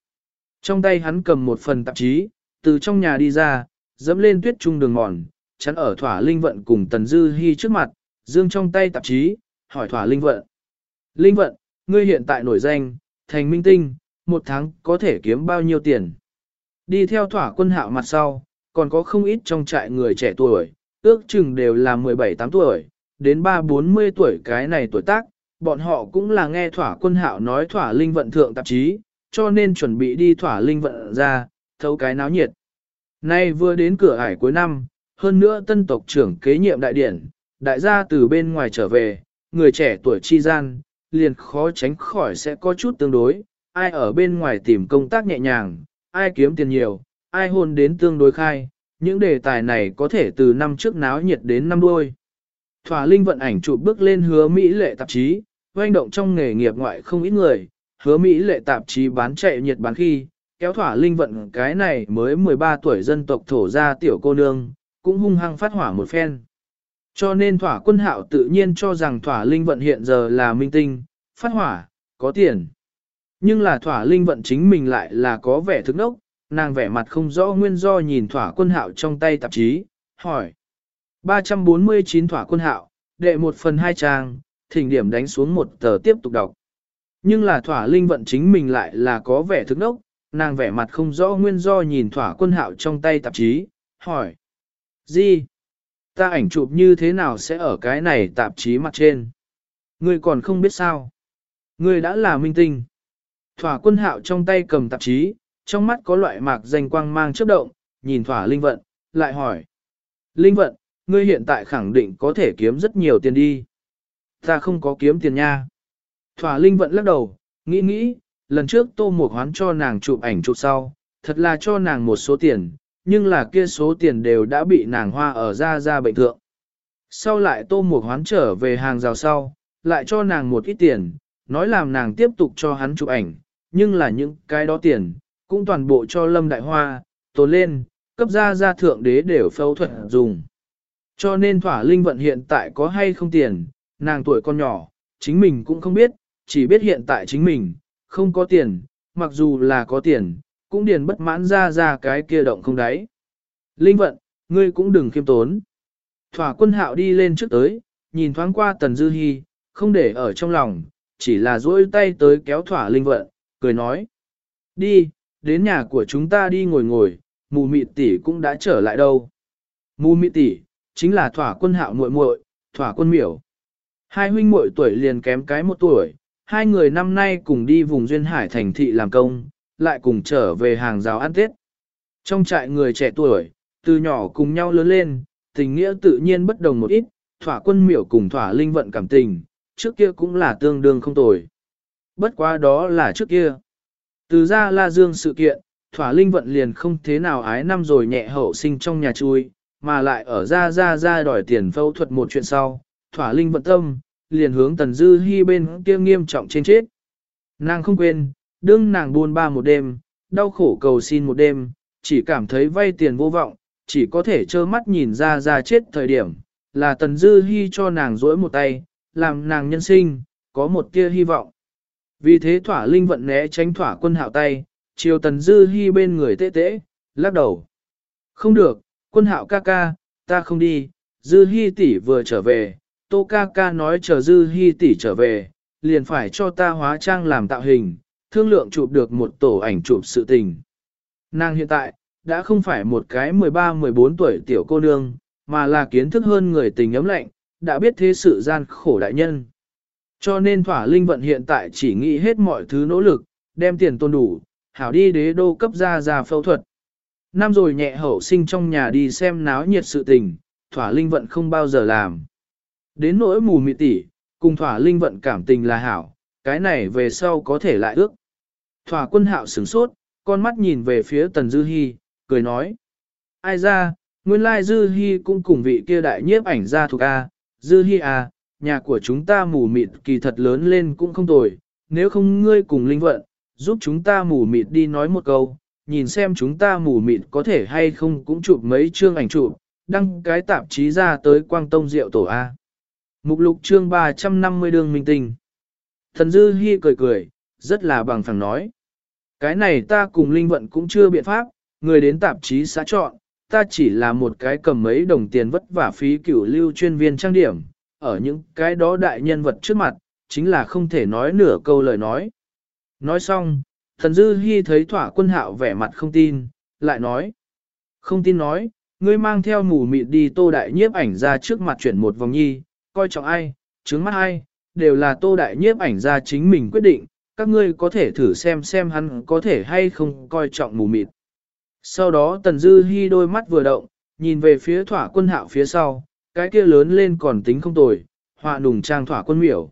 Speaker 1: Trong tay hắn cầm một phần tạp chí, từ trong nhà đi ra, dẫm lên tuyết trung đường mòn, chắn ở Thỏa Linh Vận cùng Tần Dư Hi trước mặt, dương trong tay tạp chí, hỏi Thỏa Linh Vận. Linh Vận, ngươi hiện tại nổi danh, thành minh tinh, một tháng có thể kiếm bao nhiêu tiền? Đi theo Thỏa Quân Hạo mặt sau, còn có không ít trong trại người trẻ tuổi, ước chừng đều là 17-8 tuổi, đến 3-40 tuổi cái này tuổi tác, bọn họ cũng là nghe thỏa quân hạo nói thỏa linh vận thượng tạp chí, cho nên chuẩn bị đi thỏa linh vận ra, thấu cái náo nhiệt. Nay vừa đến cửa ải cuối năm, hơn nữa tân tộc trưởng kế nhiệm đại điển, đại gia từ bên ngoài trở về, người trẻ tuổi chi gian, liền khó tránh khỏi sẽ có chút tương đối, ai ở bên ngoài tìm công tác nhẹ nhàng, ai kiếm tiền nhiều, ai hôn đến tương đối khai, những đề tài này có thể từ năm trước náo nhiệt đến năm đuôi. Thỏa Linh vận ảnh chụp bước lên hứa Mỹ lệ tạp chí, hoành động trong nghề nghiệp ngoại không ít người, hứa Mỹ lệ tạp chí bán chạy nhiệt bán khi, kéo Thỏa Linh vận cái này mới 13 tuổi dân tộc thổ ra tiểu cô nương, cũng hung hăng phát hỏa một phen. Cho nên Thỏa quân hạo tự nhiên cho rằng Thỏa Linh vận hiện giờ là minh tinh, phát hỏa, có tiền. Nhưng là Thỏa Linh vận chính mình lại là có vẻ thức nốc, nàng vẻ mặt không rõ nguyên do nhìn Thỏa quân hạo trong tay tạp chí, hỏi. 349 thỏa quân hạo, đệ một phần hai trang, thỉnh điểm đánh xuống một tờ tiếp tục đọc. Nhưng là thỏa linh vận chính mình lại là có vẻ thức nốc, nàng vẻ mặt không rõ nguyên do nhìn thỏa quân hạo trong tay tạp chí, hỏi. Gì? Ta ảnh chụp như thế nào sẽ ở cái này tạp chí mặt trên? Ngươi còn không biết sao? Ngươi đã là minh tinh. Thỏa quân hạo trong tay cầm tạp chí, trong mắt có loại mạc danh quang mang chớp động, nhìn thỏa linh vận, lại hỏi. Linh vận, ngươi hiện tại khẳng định có thể kiếm rất nhiều tiền đi. Ta không có kiếm tiền nha. Thỏa Linh Vận lắc đầu, nghĩ nghĩ, lần trước Tô Mục Hoán cho nàng chụp ảnh chụp sau, thật là cho nàng một số tiền, nhưng là kia số tiền đều đã bị nàng hoa ở ra ra bệnh thượng. Sau lại Tô Mục Hoán trở về hàng rào sau, lại cho nàng một ít tiền, nói làm nàng tiếp tục cho hắn chụp ảnh, nhưng là những cái đó tiền, cũng toàn bộ cho Lâm Đại Hoa, tồn lên, cấp ra ra thượng đế đều phẫu thuật dùng. Cho nên thỏa linh vận hiện tại có hay không tiền, nàng tuổi con nhỏ, chính mình cũng không biết, chỉ biết hiện tại chính mình, không có tiền, mặc dù là có tiền, cũng điền bất mãn ra ra cái kia động không đáy. Linh vận, ngươi cũng đừng khiêm tốn. Thỏa quân hạo đi lên trước tới, nhìn thoáng qua tần dư hy, không để ở trong lòng, chỉ là duỗi tay tới kéo thỏa linh vận, cười nói. Đi, đến nhà của chúng ta đi ngồi ngồi, mù mịt tỷ cũng đã trở lại đâu. Mù mịt tỷ, chính là thỏa quân hạo muội muội, thỏa quân miểu. Hai huynh muội tuổi liền kém cái một tuổi, hai người năm nay cùng đi vùng Duyên Hải thành thị làm công, lại cùng trở về hàng rào ăn Tết. Trong trại người trẻ tuổi, từ nhỏ cùng nhau lớn lên, tình nghĩa tự nhiên bất đồng một ít, thỏa quân miểu cùng thỏa linh vận cảm tình, trước kia cũng là tương đương không tồi. Bất quá đó là trước kia. Từ ra La Dương sự kiện, thỏa linh vận liền không thế nào ái năm rồi nhẹ hậu sinh trong nhà chui, mà lại ở ra ra ra đòi tiền phẫu thuật một chuyện sau, thỏa linh vận tâm, liền hướng tần dư hy bên kia nghiêm trọng trên chết. Nàng không quên, đương nàng buôn ba một đêm, đau khổ cầu xin một đêm, chỉ cảm thấy vay tiền vô vọng, chỉ có thể trơ mắt nhìn ra ra chết thời điểm, là tần dư hy cho nàng dỗi một tay, làm nàng nhân sinh, có một tia hy vọng. Vì thế thỏa linh vận né tránh thỏa quân hạo tay, chiều tần dư hy bên người tê tê, lắc đầu. Không được, quân hạo ca ca, ta không đi, dư hy tỷ vừa trở về, tô ca ca nói chờ dư hy tỷ trở về, liền phải cho ta hóa trang làm tạo hình, thương lượng chụp được một tổ ảnh chụp sự tình. Nàng hiện tại, đã không phải một cái 13-14 tuổi tiểu cô nương, mà là kiến thức hơn người tình ấm lạnh, đã biết thế sự gian khổ đại nhân. Cho nên thỏa linh vận hiện tại chỉ nghĩ hết mọi thứ nỗ lực, đem tiền tôn đủ, hảo đi đế đô cấp ra ra phẫu thuật. Năm rồi nhẹ hậu sinh trong nhà đi xem náo nhiệt sự tình, thỏa linh vận không bao giờ làm. Đến nỗi mù mị tỷ, cùng thỏa linh vận cảm tình là hảo, cái này về sau có thể lại ước. Thỏa quân hạo sửng sốt, con mắt nhìn về phía tần dư hy, cười nói. Ai ra, nguyên lai dư hy cũng cùng vị kia đại nhiếp ảnh ra thuộc A, dư hy à, nhà của chúng ta mù mịt kỳ thật lớn lên cũng không tồi, nếu không ngươi cùng linh vận, giúp chúng ta mù mịt đi nói một câu, nhìn xem chúng ta mù mịt có thể hay không cũng chụp mấy chương ảnh chụp, đăng cái tạp chí ra tới quang tông rượu tổ A. Mục lục chương 350 đường minh tình. Thần Dư Hi cười cười, rất là bằng phẳng nói. Cái này ta cùng Linh Vận cũng chưa biện pháp, người đến tạp chí xã chọn, ta chỉ là một cái cầm mấy đồng tiền vất vả phí cửu lưu chuyên viên trang điểm, ở những cái đó đại nhân vật trước mặt, chính là không thể nói nửa câu lời nói. Nói xong, thần dư hy thấy thỏa quân hạo vẻ mặt không tin, lại nói. Không tin nói, ngươi mang theo mù mịt đi tô đại nhiếp ảnh ra trước mặt chuyển một vòng nhi, coi trọng ai, trứng mắt ai, đều là tô đại nhiếp ảnh ra chính mình quyết định, các ngươi có thể thử xem xem hắn có thể hay không coi trọng mù mịt. Sau đó tần dư hy đôi mắt vừa động, nhìn về phía thỏa quân hạo phía sau, cái kia lớn lên còn tính không tồi, họa nùng trang thỏa quân miểu.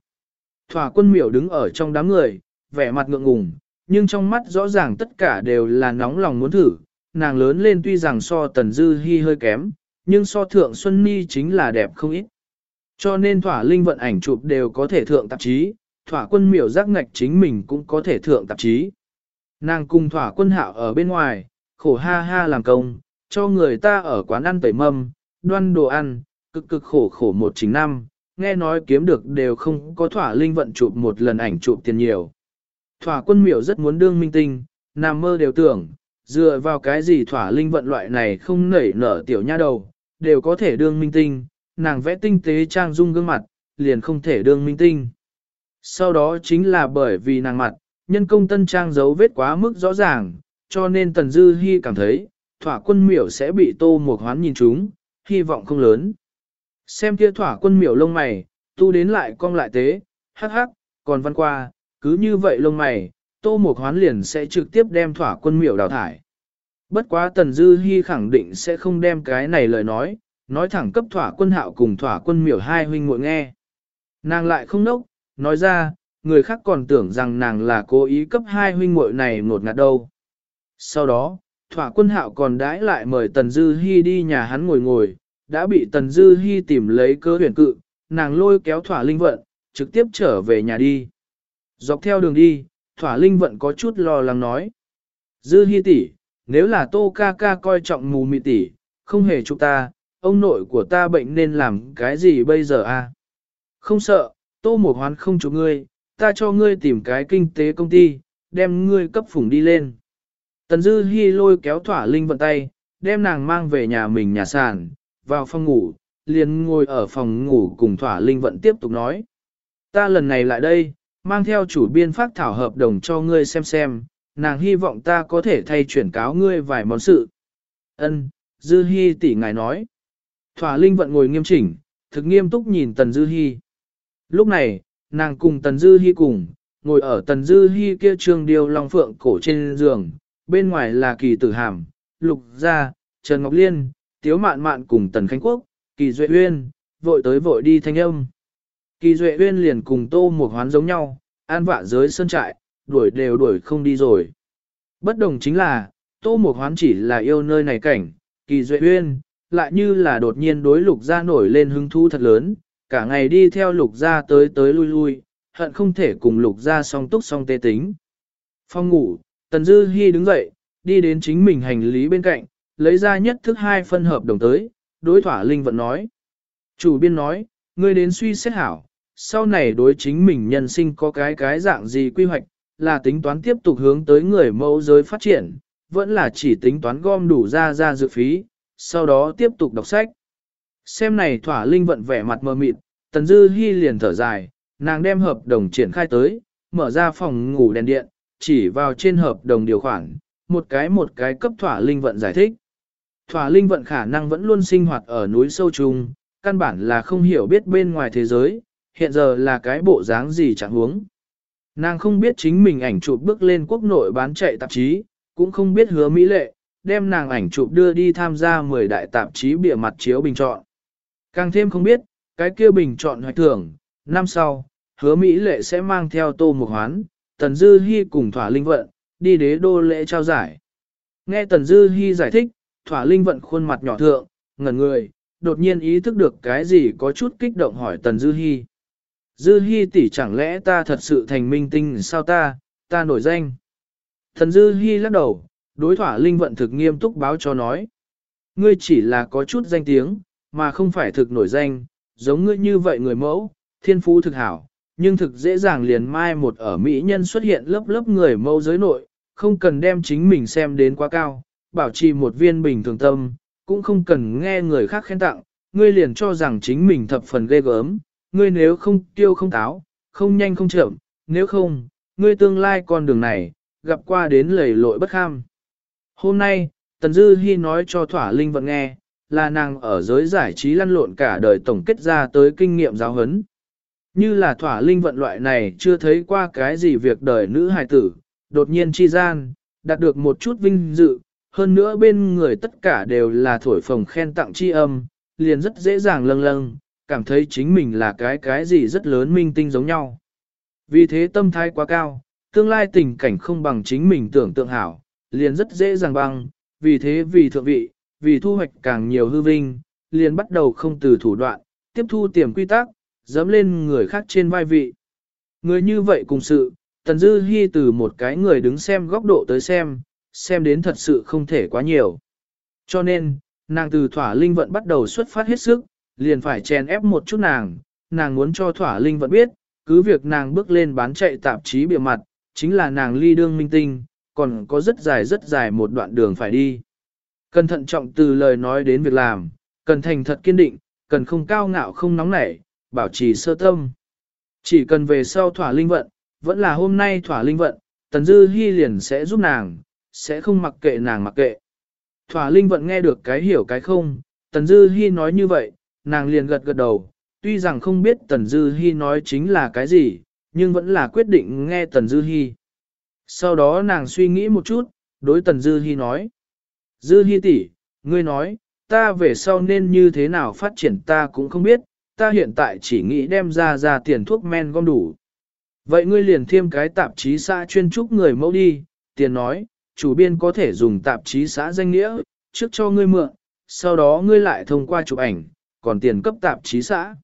Speaker 1: Thỏa quân miểu đứng ở trong đám người, vẻ mặt ngượng ngùng, nhưng trong mắt rõ ràng tất cả đều là nóng lòng muốn thử, nàng lớn lên tuy rằng so tần dư hy hơi kém, nhưng so thượng Xuân Ni chính là đẹp không ít. Cho nên thỏa linh vận ảnh chụp đều có thể thượng tạp chí, thỏa quân miểu giác ngạch chính mình cũng có thể thượng tạp chí. Nàng cùng thỏa quân hạo ở bên ngoài, khổ ha ha làm công, cho người ta ở quán ăn tẩy mâm, đoan đồ ăn, cực cực khổ khổ một chính năm, nghe nói kiếm được đều không có thỏa linh vận chụp một lần ảnh chụp tiền nhiều. Thỏa quân miểu rất muốn đương minh tinh, nằm mơ đều tưởng, dựa vào cái gì thỏa linh vận loại này không nảy nở tiểu nha đầu, đều có thể đương minh tinh, nàng vẽ tinh tế trang dung gương mặt, liền không thể đương minh tinh. Sau đó chính là bởi vì nàng mặt, nhân công tân trang dấu vết quá mức rõ ràng, cho nên Tần Dư Hi cảm thấy, thỏa quân miểu sẽ bị tô một hoán nhìn chúng, hy vọng không lớn. Xem kia thỏa quân miểu lông mày, tu đến lại cong lại tế, hắc hắc, còn văn qua, cứ như vậy lông mày, tô một hoán liền sẽ trực tiếp đem thỏa quân miểu đào thải. Bất quá Tần Dư Hi khẳng định sẽ không đem cái này lời nói, nói thẳng cấp thỏa quân hạo cùng thỏa quân miểu hai huynh muội nghe. Nàng lại không nốc, nói ra, người khác còn tưởng rằng nàng là cố ý cấp hai huynh muội này ngột ngạt đâu. Sau đó, thỏa quân hạo còn đãi lại mời Tần Dư Hi đi nhà hắn ngồi ngồi, đã bị Tần Dư Hi tìm lấy cơ huyền cự, nàng lôi kéo thỏa linh vận, trực tiếp trở về nhà đi. Dọc theo đường đi, thỏa linh vận có chút lo lắng nói. Dư Hi tỷ, nếu là tô ca ca coi trọng mù mị tỷ, không hề chúc ta, ông nội của ta bệnh nên làm cái gì bây giờ a? À? Không sợ, tô Mộc hoán không chụp ngươi, ta cho ngươi tìm cái kinh tế công ty, đem ngươi cấp phủng đi lên. Tần Dư Hi lôi kéo thỏa linh vận tay, đem nàng mang về nhà mình nhà sàn, vào phòng ngủ, liền ngồi ở phòng ngủ cùng thỏa linh vận tiếp tục nói. Ta lần này lại đây, mang theo chủ biên phát thảo hợp đồng cho ngươi xem xem, nàng hy vọng ta có thể thay chuyển cáo ngươi vài món sự. Ân, Dư Hi tỷ ngài nói. Thỏa linh vận ngồi nghiêm chỉnh, thực nghiêm túc nhìn Tần Dư Hi. Lúc này, nàng cùng Tần Dư Hi cùng, ngồi ở tần dư Hi kia trương điêu long phượng cổ trên giường, bên ngoài là kỳ tử hàm, lục gia, Trần Ngọc Liên, Tiếu Mạn Mạn cùng Tần Khánh Quốc, kỳ duệ uyên, vội tới vội đi thanh âm. Kỳ duệ uyên liền cùng tô một hoán giống nhau, an vạ giới sơn trại, đuổi đều đuổi không đi rồi. Bất đồng chính là, tô một hoán chỉ là yêu nơi này cảnh, kỳ duệ uyên, lại như là đột nhiên đối lục gia nổi lên hứng thú thật lớn, cả ngày đi theo lục gia tới tới lui lui, hận không thể cùng lục gia song túc song tê tính. Phong ngủ, Tần Dư Hi đứng dậy, đi đến chính mình hành lý bên cạnh, lấy ra nhất thức hai phân hợp đồng tới, đối thỏa linh vận nói. Chủ biên nói, ngươi đến suy xét hảo, sau này đối chính mình nhân sinh có cái cái dạng gì quy hoạch, là tính toán tiếp tục hướng tới người mẫu giới phát triển, vẫn là chỉ tính toán gom đủ ra ra dự phí, sau đó tiếp tục đọc sách. Xem này thỏa linh vận vẻ mặt mờ mịt, Tần Dư hy liền thở dài, nàng đem hợp đồng triển khai tới, mở ra phòng ngủ đèn điện, chỉ vào trên hợp đồng điều khoản, một cái một cái cấp thỏa linh vận giải thích. Thỏa linh vận khả năng vẫn luôn sinh hoạt ở núi sâu trùng, căn bản là không hiểu biết bên ngoài thế giới, hiện giờ là cái bộ dáng gì chẳng huống. Nàng không biết chính mình ảnh chụp bước lên quốc nội bán chạy tạp chí, cũng không biết hứa Mỹ Lệ, đem nàng ảnh chụp đưa đi tham gia 10 đại tạp chí bìa mặt chiếu bình chọn. Càng thêm không biết, cái kia bình chọn hoạch thưởng, năm sau, hứa Mỹ Lệ sẽ mang theo tô mục hoán, Tần Dư Hi cùng Thỏa Linh Vận, đi đế đô lễ trao giải. Nghe Tần Dư Hi giải thích, Thỏa Linh Vận khuôn mặt nhỏ thượng, ngẩn người, đột nhiên ý thức được cái gì có chút kích động hỏi Tần Dư Hi. Dư Hi tỷ chẳng lẽ ta thật sự thành minh tinh sao ta, ta nổi danh. Tần Dư Hi lắc đầu, đối Thỏa Linh Vận thực nghiêm túc báo cho nói. Ngươi chỉ là có chút danh tiếng, mà không phải thực nổi danh, giống ngươi như vậy người mẫu, thiên phú thực hảo, nhưng thực dễ dàng liền mai một ở Mỹ nhân xuất hiện lớp lớp người mẫu giới nội, không cần đem chính mình xem đến quá cao, bảo trì một viên bình thường tâm, cũng không cần nghe người khác khen tặng, ngươi liền cho rằng chính mình thập phần ghê gớm, ngươi nếu không tiêu không táo, không nhanh không chậm, nếu không, ngươi tương lai con đường này, gặp qua đến lầy lội bất kham. Hôm nay, Tần Dư Hi nói cho Thỏa Linh vận nghe, là nàng ở giới giải trí lăn lộn cả đời tổng kết ra tới kinh nghiệm giáo huấn. Như là thỏa linh vận loại này chưa thấy qua cái gì việc đời nữ hài tử, đột nhiên chi gian, đạt được một chút vinh dự, hơn nữa bên người tất cả đều là thổi phồng khen tặng chi âm, liền rất dễ dàng lâng lâng, cảm thấy chính mình là cái cái gì rất lớn minh tinh giống nhau. Vì thế tâm thái quá cao, tương lai tình cảnh không bằng chính mình tưởng tượng hảo, liền rất dễ dàng băng, vì thế vì thượng vị, vì thu hoạch càng nhiều hư vinh, liền bắt đầu không từ thủ đoạn, tiếp thu tiềm quy tắc, dẫm lên người khác trên vai vị. Người như vậy cùng sự, Tần Dư Hi từ một cái người đứng xem góc độ tới xem, xem đến thật sự không thể quá nhiều. Cho nên, nàng từ thỏa linh vận bắt đầu xuất phát hết sức, liền phải chèn ép một chút nàng, nàng muốn cho thỏa linh vận biết, cứ việc nàng bước lên bán chạy tạp chí bìa mặt, chính là nàng ly đương minh tinh, còn có rất dài rất dài một đoạn đường phải đi. Cần thận trọng từ lời nói đến việc làm, cần thành thật kiên định, cần không cao ngạo không nóng nảy, bảo trì sơ tâm. Chỉ cần về sau thỏa linh vận, vẫn là hôm nay thỏa linh vận, Tần Dư Hi liền sẽ giúp nàng, sẽ không mặc kệ nàng mặc kệ. Thỏa linh vận nghe được cái hiểu cái không, Tần Dư Hi nói như vậy, nàng liền gật gật đầu, tuy rằng không biết Tần Dư Hi nói chính là cái gì, nhưng vẫn là quyết định nghe Tần Dư Hi. Sau đó nàng suy nghĩ một chút, đối Tần Dư Hi nói. Dư Hi tỷ, ngươi nói, ta về sau nên như thế nào phát triển ta cũng không biết, ta hiện tại chỉ nghĩ đem ra ra tiền thuốc men gom đủ. Vậy ngươi liền thêm cái tạp chí xã chuyên trúc người mẫu đi, tiền nói, chủ biên có thể dùng tạp chí xã danh nghĩa, trước cho ngươi mượn, sau đó ngươi lại thông qua chụp ảnh, còn tiền cấp tạp chí xã.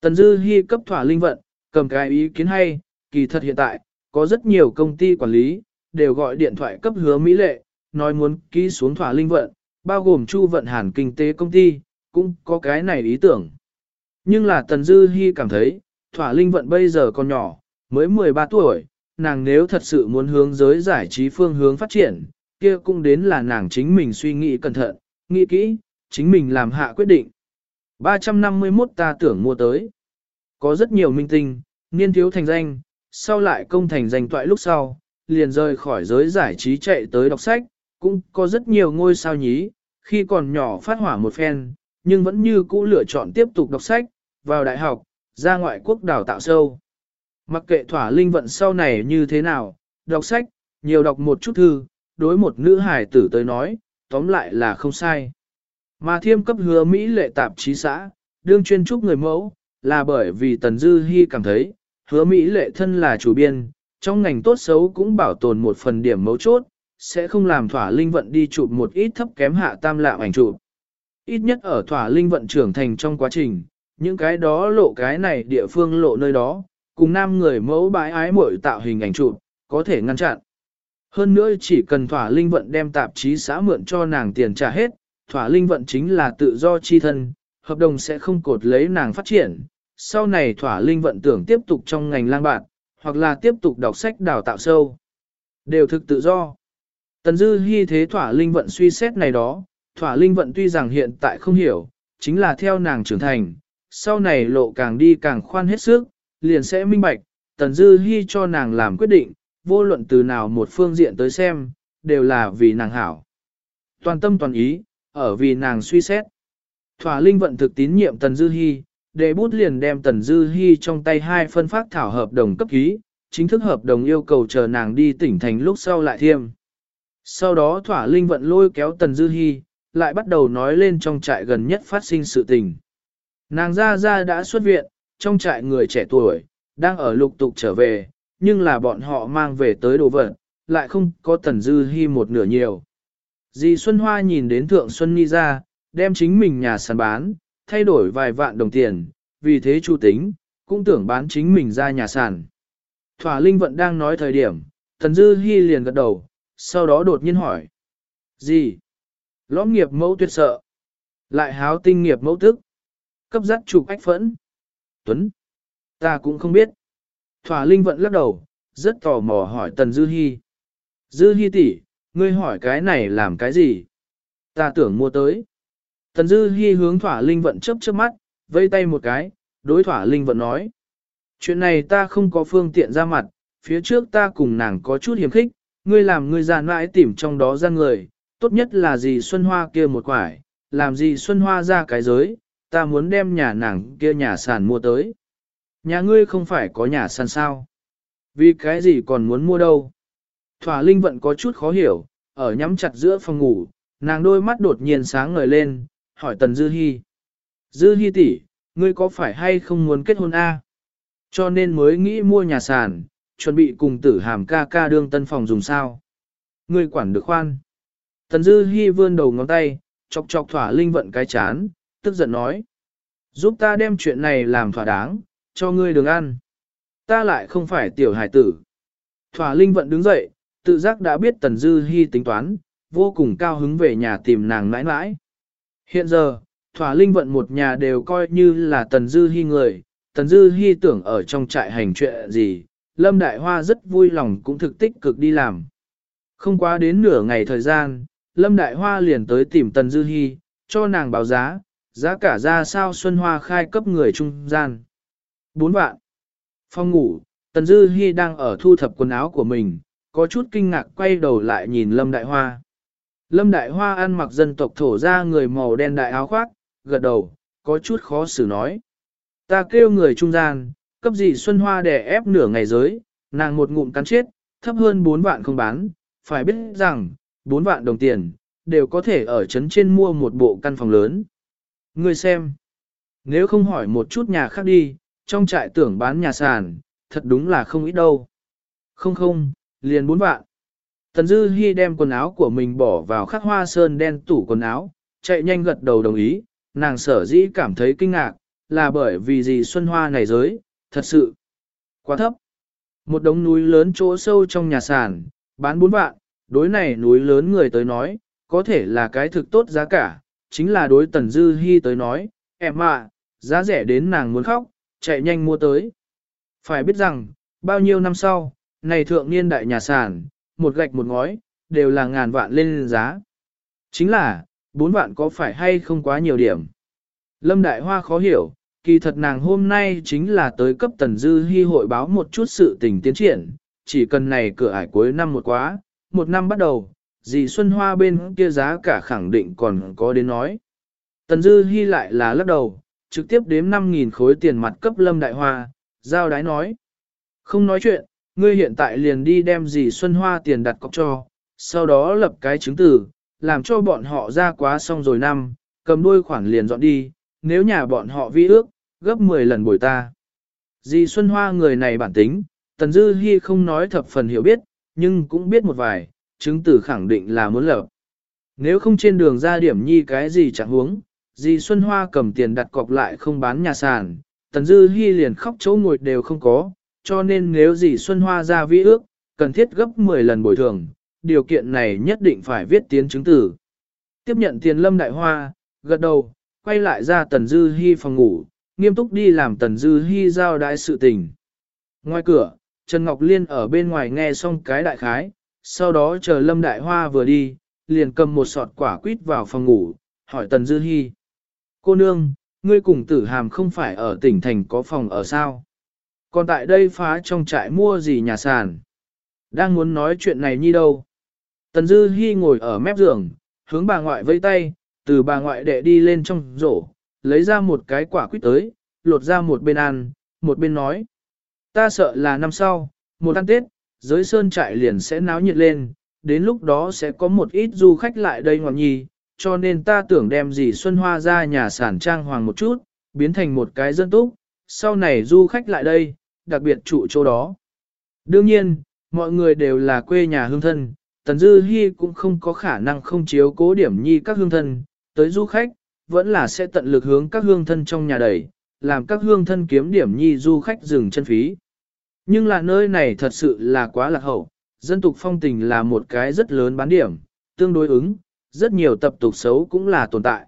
Speaker 1: Tần Dư Hi cấp thỏa linh vận, cầm cái ý kiến hay, kỳ thật hiện tại, có rất nhiều công ty quản lý, đều gọi điện thoại cấp hứa Mỹ Lệ, nói muốn ký xuống thỏa linh vận, bao gồm chu vận hàn kinh tế công ty, cũng có cái này ý tưởng. Nhưng là Tần Dư Hi cảm thấy, thỏa linh vận bây giờ còn nhỏ, mới 13 tuổi, nàng nếu thật sự muốn hướng giới giải trí phương hướng phát triển, kia cũng đến là nàng chính mình suy nghĩ cẩn thận, nghĩ kỹ, chính mình làm hạ quyết định. 351 ta tưởng mua tới. Có rất nhiều minh tinh, niên thiếu thành danh, sau lại công thành danh toại lúc sau, liền rời khỏi giới giải trí chạy tới đọc sách, cũng có rất nhiều ngôi sao nhí, khi còn nhỏ phát hỏa một phen, nhưng vẫn như cũ lựa chọn tiếp tục đọc sách, vào đại học, ra ngoại quốc đào tạo sâu. Mặc kệ thỏa linh vận sau này như thế nào, đọc sách, nhiều đọc một chút thư, đối một nữ hải tử tới nói, tóm lại là không sai. Mà thiêm cấp hứa Mỹ lệ tạp chí xã, đương chuyên trúc người mẫu, là bởi vì Tần Dư Hi cảm thấy, hứa Mỹ lệ thân là chủ biên, trong ngành tốt xấu cũng bảo tồn một phần điểm mấu chốt, sẽ không làm thỏa linh vận đi chụp một ít thấp kém hạ tam lạm ảnh chụp. Ít nhất ở thỏa linh vận trưởng thành trong quá trình, những cái đó lộ cái này địa phương lộ nơi đó, cùng nam người mẫu bãi ái muội tạo hình ảnh chụp, có thể ngăn chặn. Hơn nữa chỉ cần thỏa linh vận đem tạp chí xã mượn cho nàng tiền trả hết, thỏa linh vận chính là tự do chi thân, hợp đồng sẽ không cột lấy nàng phát triển. Sau này thỏa linh vận tưởng tiếp tục trong ngành lang bạn, hoặc là tiếp tục đọc sách đào tạo sâu. Đều thực tự do. Tần dư hy thế thỏa linh vận suy xét này đó, thỏa linh vận tuy rằng hiện tại không hiểu, chính là theo nàng trưởng thành, sau này lộ càng đi càng khoan hết sức, liền sẽ minh bạch, tần dư hy cho nàng làm quyết định, vô luận từ nào một phương diện tới xem, đều là vì nàng hảo. Toàn tâm toàn ý, ở vì nàng suy xét. Thỏa linh vận thực tín nhiệm tần dư hy, để bút liền đem tần dư hy trong tay hai phân phát thảo hợp đồng cấp ký, chính thức hợp đồng yêu cầu chờ nàng đi tỉnh thành lúc sau lại thiêm. Sau đó thỏa linh vận lôi kéo tần dư hy, lại bắt đầu nói lên trong trại gần nhất phát sinh sự tình. Nàng ra ra đã xuất viện, trong trại người trẻ tuổi, đang ở lục tục trở về, nhưng là bọn họ mang về tới đồ vật, lại không có tần dư hy một nửa nhiều. Dì Xuân Hoa nhìn đến Thượng Xuân Ni ra, đem chính mình nhà sàn bán, thay đổi vài vạn đồng tiền, vì thế chu tính, cũng tưởng bán chính mình ra nhà sàn. Thỏa Linh vẫn đang nói thời điểm, Tần Dư Hi liền gật đầu, sau đó đột nhiên hỏi. Gì? Lõm nghiệp mẫu tuyệt sợ. Lại háo tinh nghiệp mẫu tức. Cấp giác chụp ách phẫn. Tuấn. Ta cũng không biết. Thỏa Linh vẫn lắc đầu, rất tò mò hỏi Tần Dư Hi. Dư Hi tỷ, ngươi hỏi cái này làm cái gì? Ta tưởng mua tới. Tần Dư Hi hướng Thỏa Linh vận chớp chớp mắt, vây tay một cái, đối Thỏa Linh vận nói. Chuyện này ta không có phương tiện ra mặt, phía trước ta cùng nàng có chút hiểm khích, ngươi làm ngươi già mãi tìm trong đó ra người, tốt nhất là gì Xuân Hoa kia một quải, làm gì Xuân Hoa ra cái giới, ta muốn đem nhà nàng kia nhà sàn mua tới. Nhà ngươi không phải có nhà sàn sao? Vì cái gì còn muốn mua đâu? Thỏa Linh vẫn có chút khó hiểu, ở nhắm chặt giữa phòng ngủ, nàng đôi mắt đột nhiên sáng ngời lên, hỏi Tần Dư Hi. Dư Hi tỷ, ngươi có phải hay không muốn kết hôn a? Cho nên mới nghĩ mua nhà sàn, chuẩn bị cùng tử hàm ca ca đương tân phòng dùng sao. Ngươi quản được khoan. Tần Dư Hi vươn đầu ngón tay, chọc chọc thỏa linh vận cái chán, tức giận nói. Giúp ta đem chuyện này làm thỏa đáng, cho ngươi đường ăn. Ta lại không phải tiểu hải tử. Thỏa linh vận đứng dậy, tự giác đã biết Tần Dư Hi tính toán, vô cùng cao hứng về nhà tìm nàng mãi mãi. Hiện giờ, thỏa linh vận một nhà đều coi như là Tần Dư Hi người, Tần Dư Hi tưởng ở trong trại hành chuyện gì, Lâm Đại Hoa rất vui lòng cũng thực tích cực đi làm. Không quá đến nửa ngày thời gian, Lâm Đại Hoa liền tới tìm Tần Dư Hi, cho nàng báo giá, giá cả ra sao Xuân Hoa khai cấp người trung gian. 4 vạn. Phòng ngủ, Tần Dư Hi đang ở thu thập quần áo của mình, có chút kinh ngạc quay đầu lại nhìn Lâm Đại Hoa. Lâm Đại Hoa ăn mặc dân tộc thổ ra người màu đen đại áo khoác, gật đầu, có chút khó xử nói. Ta kêu người trung gian, cấp gì Xuân Hoa đè ép nửa ngày giới, nàng một ngụm cắn chết, thấp hơn 4 vạn không bán, phải biết rằng, 4 vạn đồng tiền, đều có thể ở trấn trên mua một bộ căn phòng lớn. người xem, nếu không hỏi một chút nhà khác đi, trong trại tưởng bán nhà sàn, thật đúng là không ít đâu. Không không, liền 4 vạn. Tần Dư Hi đem quần áo của mình bỏ vào khắc hoa sơn đen tủ quần áo, chạy nhanh gật đầu đồng ý, nàng sở dĩ cảm thấy kinh ngạc, là bởi vì gì Xuân Hoa này giới, thật sự quá thấp. Một đống núi lớn chỗ sâu trong nhà sản bán 4 vạn, đối này núi lớn người tới nói, có thể là cái thực tốt giá cả, chính là đối Tần Dư hy tới nói, em ạ, giá rẻ đến nàng muốn khóc, chạy nhanh mua tới. Phải biết rằng, bao nhiêu năm sau, này thượng niên đại nhà sản, một gạch một ngói, đều là ngàn vạn lên giá. Chính là, bốn vạn có phải hay không quá nhiều điểm. Lâm Đại Hoa khó hiểu, kỳ thật nàng hôm nay chính là tới cấp Tần Dư Hi hội báo một chút sự tình tiến triển, chỉ cần này cửa ải cuối năm một quá, một năm bắt đầu, dì Xuân Hoa bên kia giá cả khẳng định còn có đến nói. Tần Dư Hi lại là lắc đầu, trực tiếp đếm 5.000 khối tiền mặt cấp Lâm Đại Hoa, giao đái nói. Không nói chuyện, ngươi hiện tại liền đi đem dì Xuân Hoa tiền đặt cọc cho, sau đó lập cái chứng từ, làm cho bọn họ ra quá xong rồi năm, cầm đuôi khoản liền dọn đi, nếu nhà bọn họ vi ước, gấp 10 lần bồi ta. Dì Xuân Hoa người này bản tính, Tần Dư Hi không nói thập phần hiểu biết, nhưng cũng biết một vài, chứng tử khẳng định là muốn lập. Nếu không trên đường ra điểm nhi cái gì chẳng huống, dì Xuân Hoa cầm tiền đặt cọc lại không bán nhà sàn, Tần Dư Hi liền khóc chỗ ngồi đều không có, cho nên nếu dì Xuân Hoa ra vi ước, cần thiết gấp 10 lần bồi thường, điều kiện này nhất định phải viết tiến chứng tử. Tiếp nhận tiền lâm đại hoa, gật đầu, quay lại ra Tần Dư Hi phòng ngủ, nghiêm túc đi làm Tần Dư Hi giao đại sự tình. Ngoài cửa, Trần Ngọc Liên ở bên ngoài nghe xong cái đại khái, sau đó chờ Lâm Đại Hoa vừa đi, liền cầm một sọt quả quýt vào phòng ngủ, hỏi Tần Dư Hi. Cô nương, ngươi cùng tử hàm không phải ở tỉnh thành có phòng ở sao? Còn tại đây phá trong trại mua gì nhà sàn? Đang muốn nói chuyện này như đâu? Tần Dư Hi ngồi ở mép giường, hướng bà ngoại vẫy tay, từ bà ngoại đệ đi lên trong rổ, lấy ra một cái quả quýt tới, lột ra một bên ăn, một bên nói. Ta sợ là năm sau, một ăn Tết, giới sơn trại liền sẽ náo nhiệt lên, đến lúc đó sẽ có một ít du khách lại đây ngọn nhi, cho nên ta tưởng đem gì Xuân Hoa ra nhà sản trang hoàng một chút, biến thành một cái dân túc, sau này du khách lại đây, đặc biệt trụ chỗ đó. Đương nhiên, mọi người đều là quê nhà hương thân, Tần Dư Hi cũng không có khả năng không chiếu cố điểm nhi các hương thân, tới du khách, vẫn là sẽ tận lực hướng các hương thân trong nhà đẩy, làm các hương thân kiếm điểm nhi du khách dừng chân phí. Nhưng là nơi này thật sự là quá lạc hậu, dân tục phong tình là một cái rất lớn bán điểm, tương đối ứng, rất nhiều tập tục xấu cũng là tồn tại.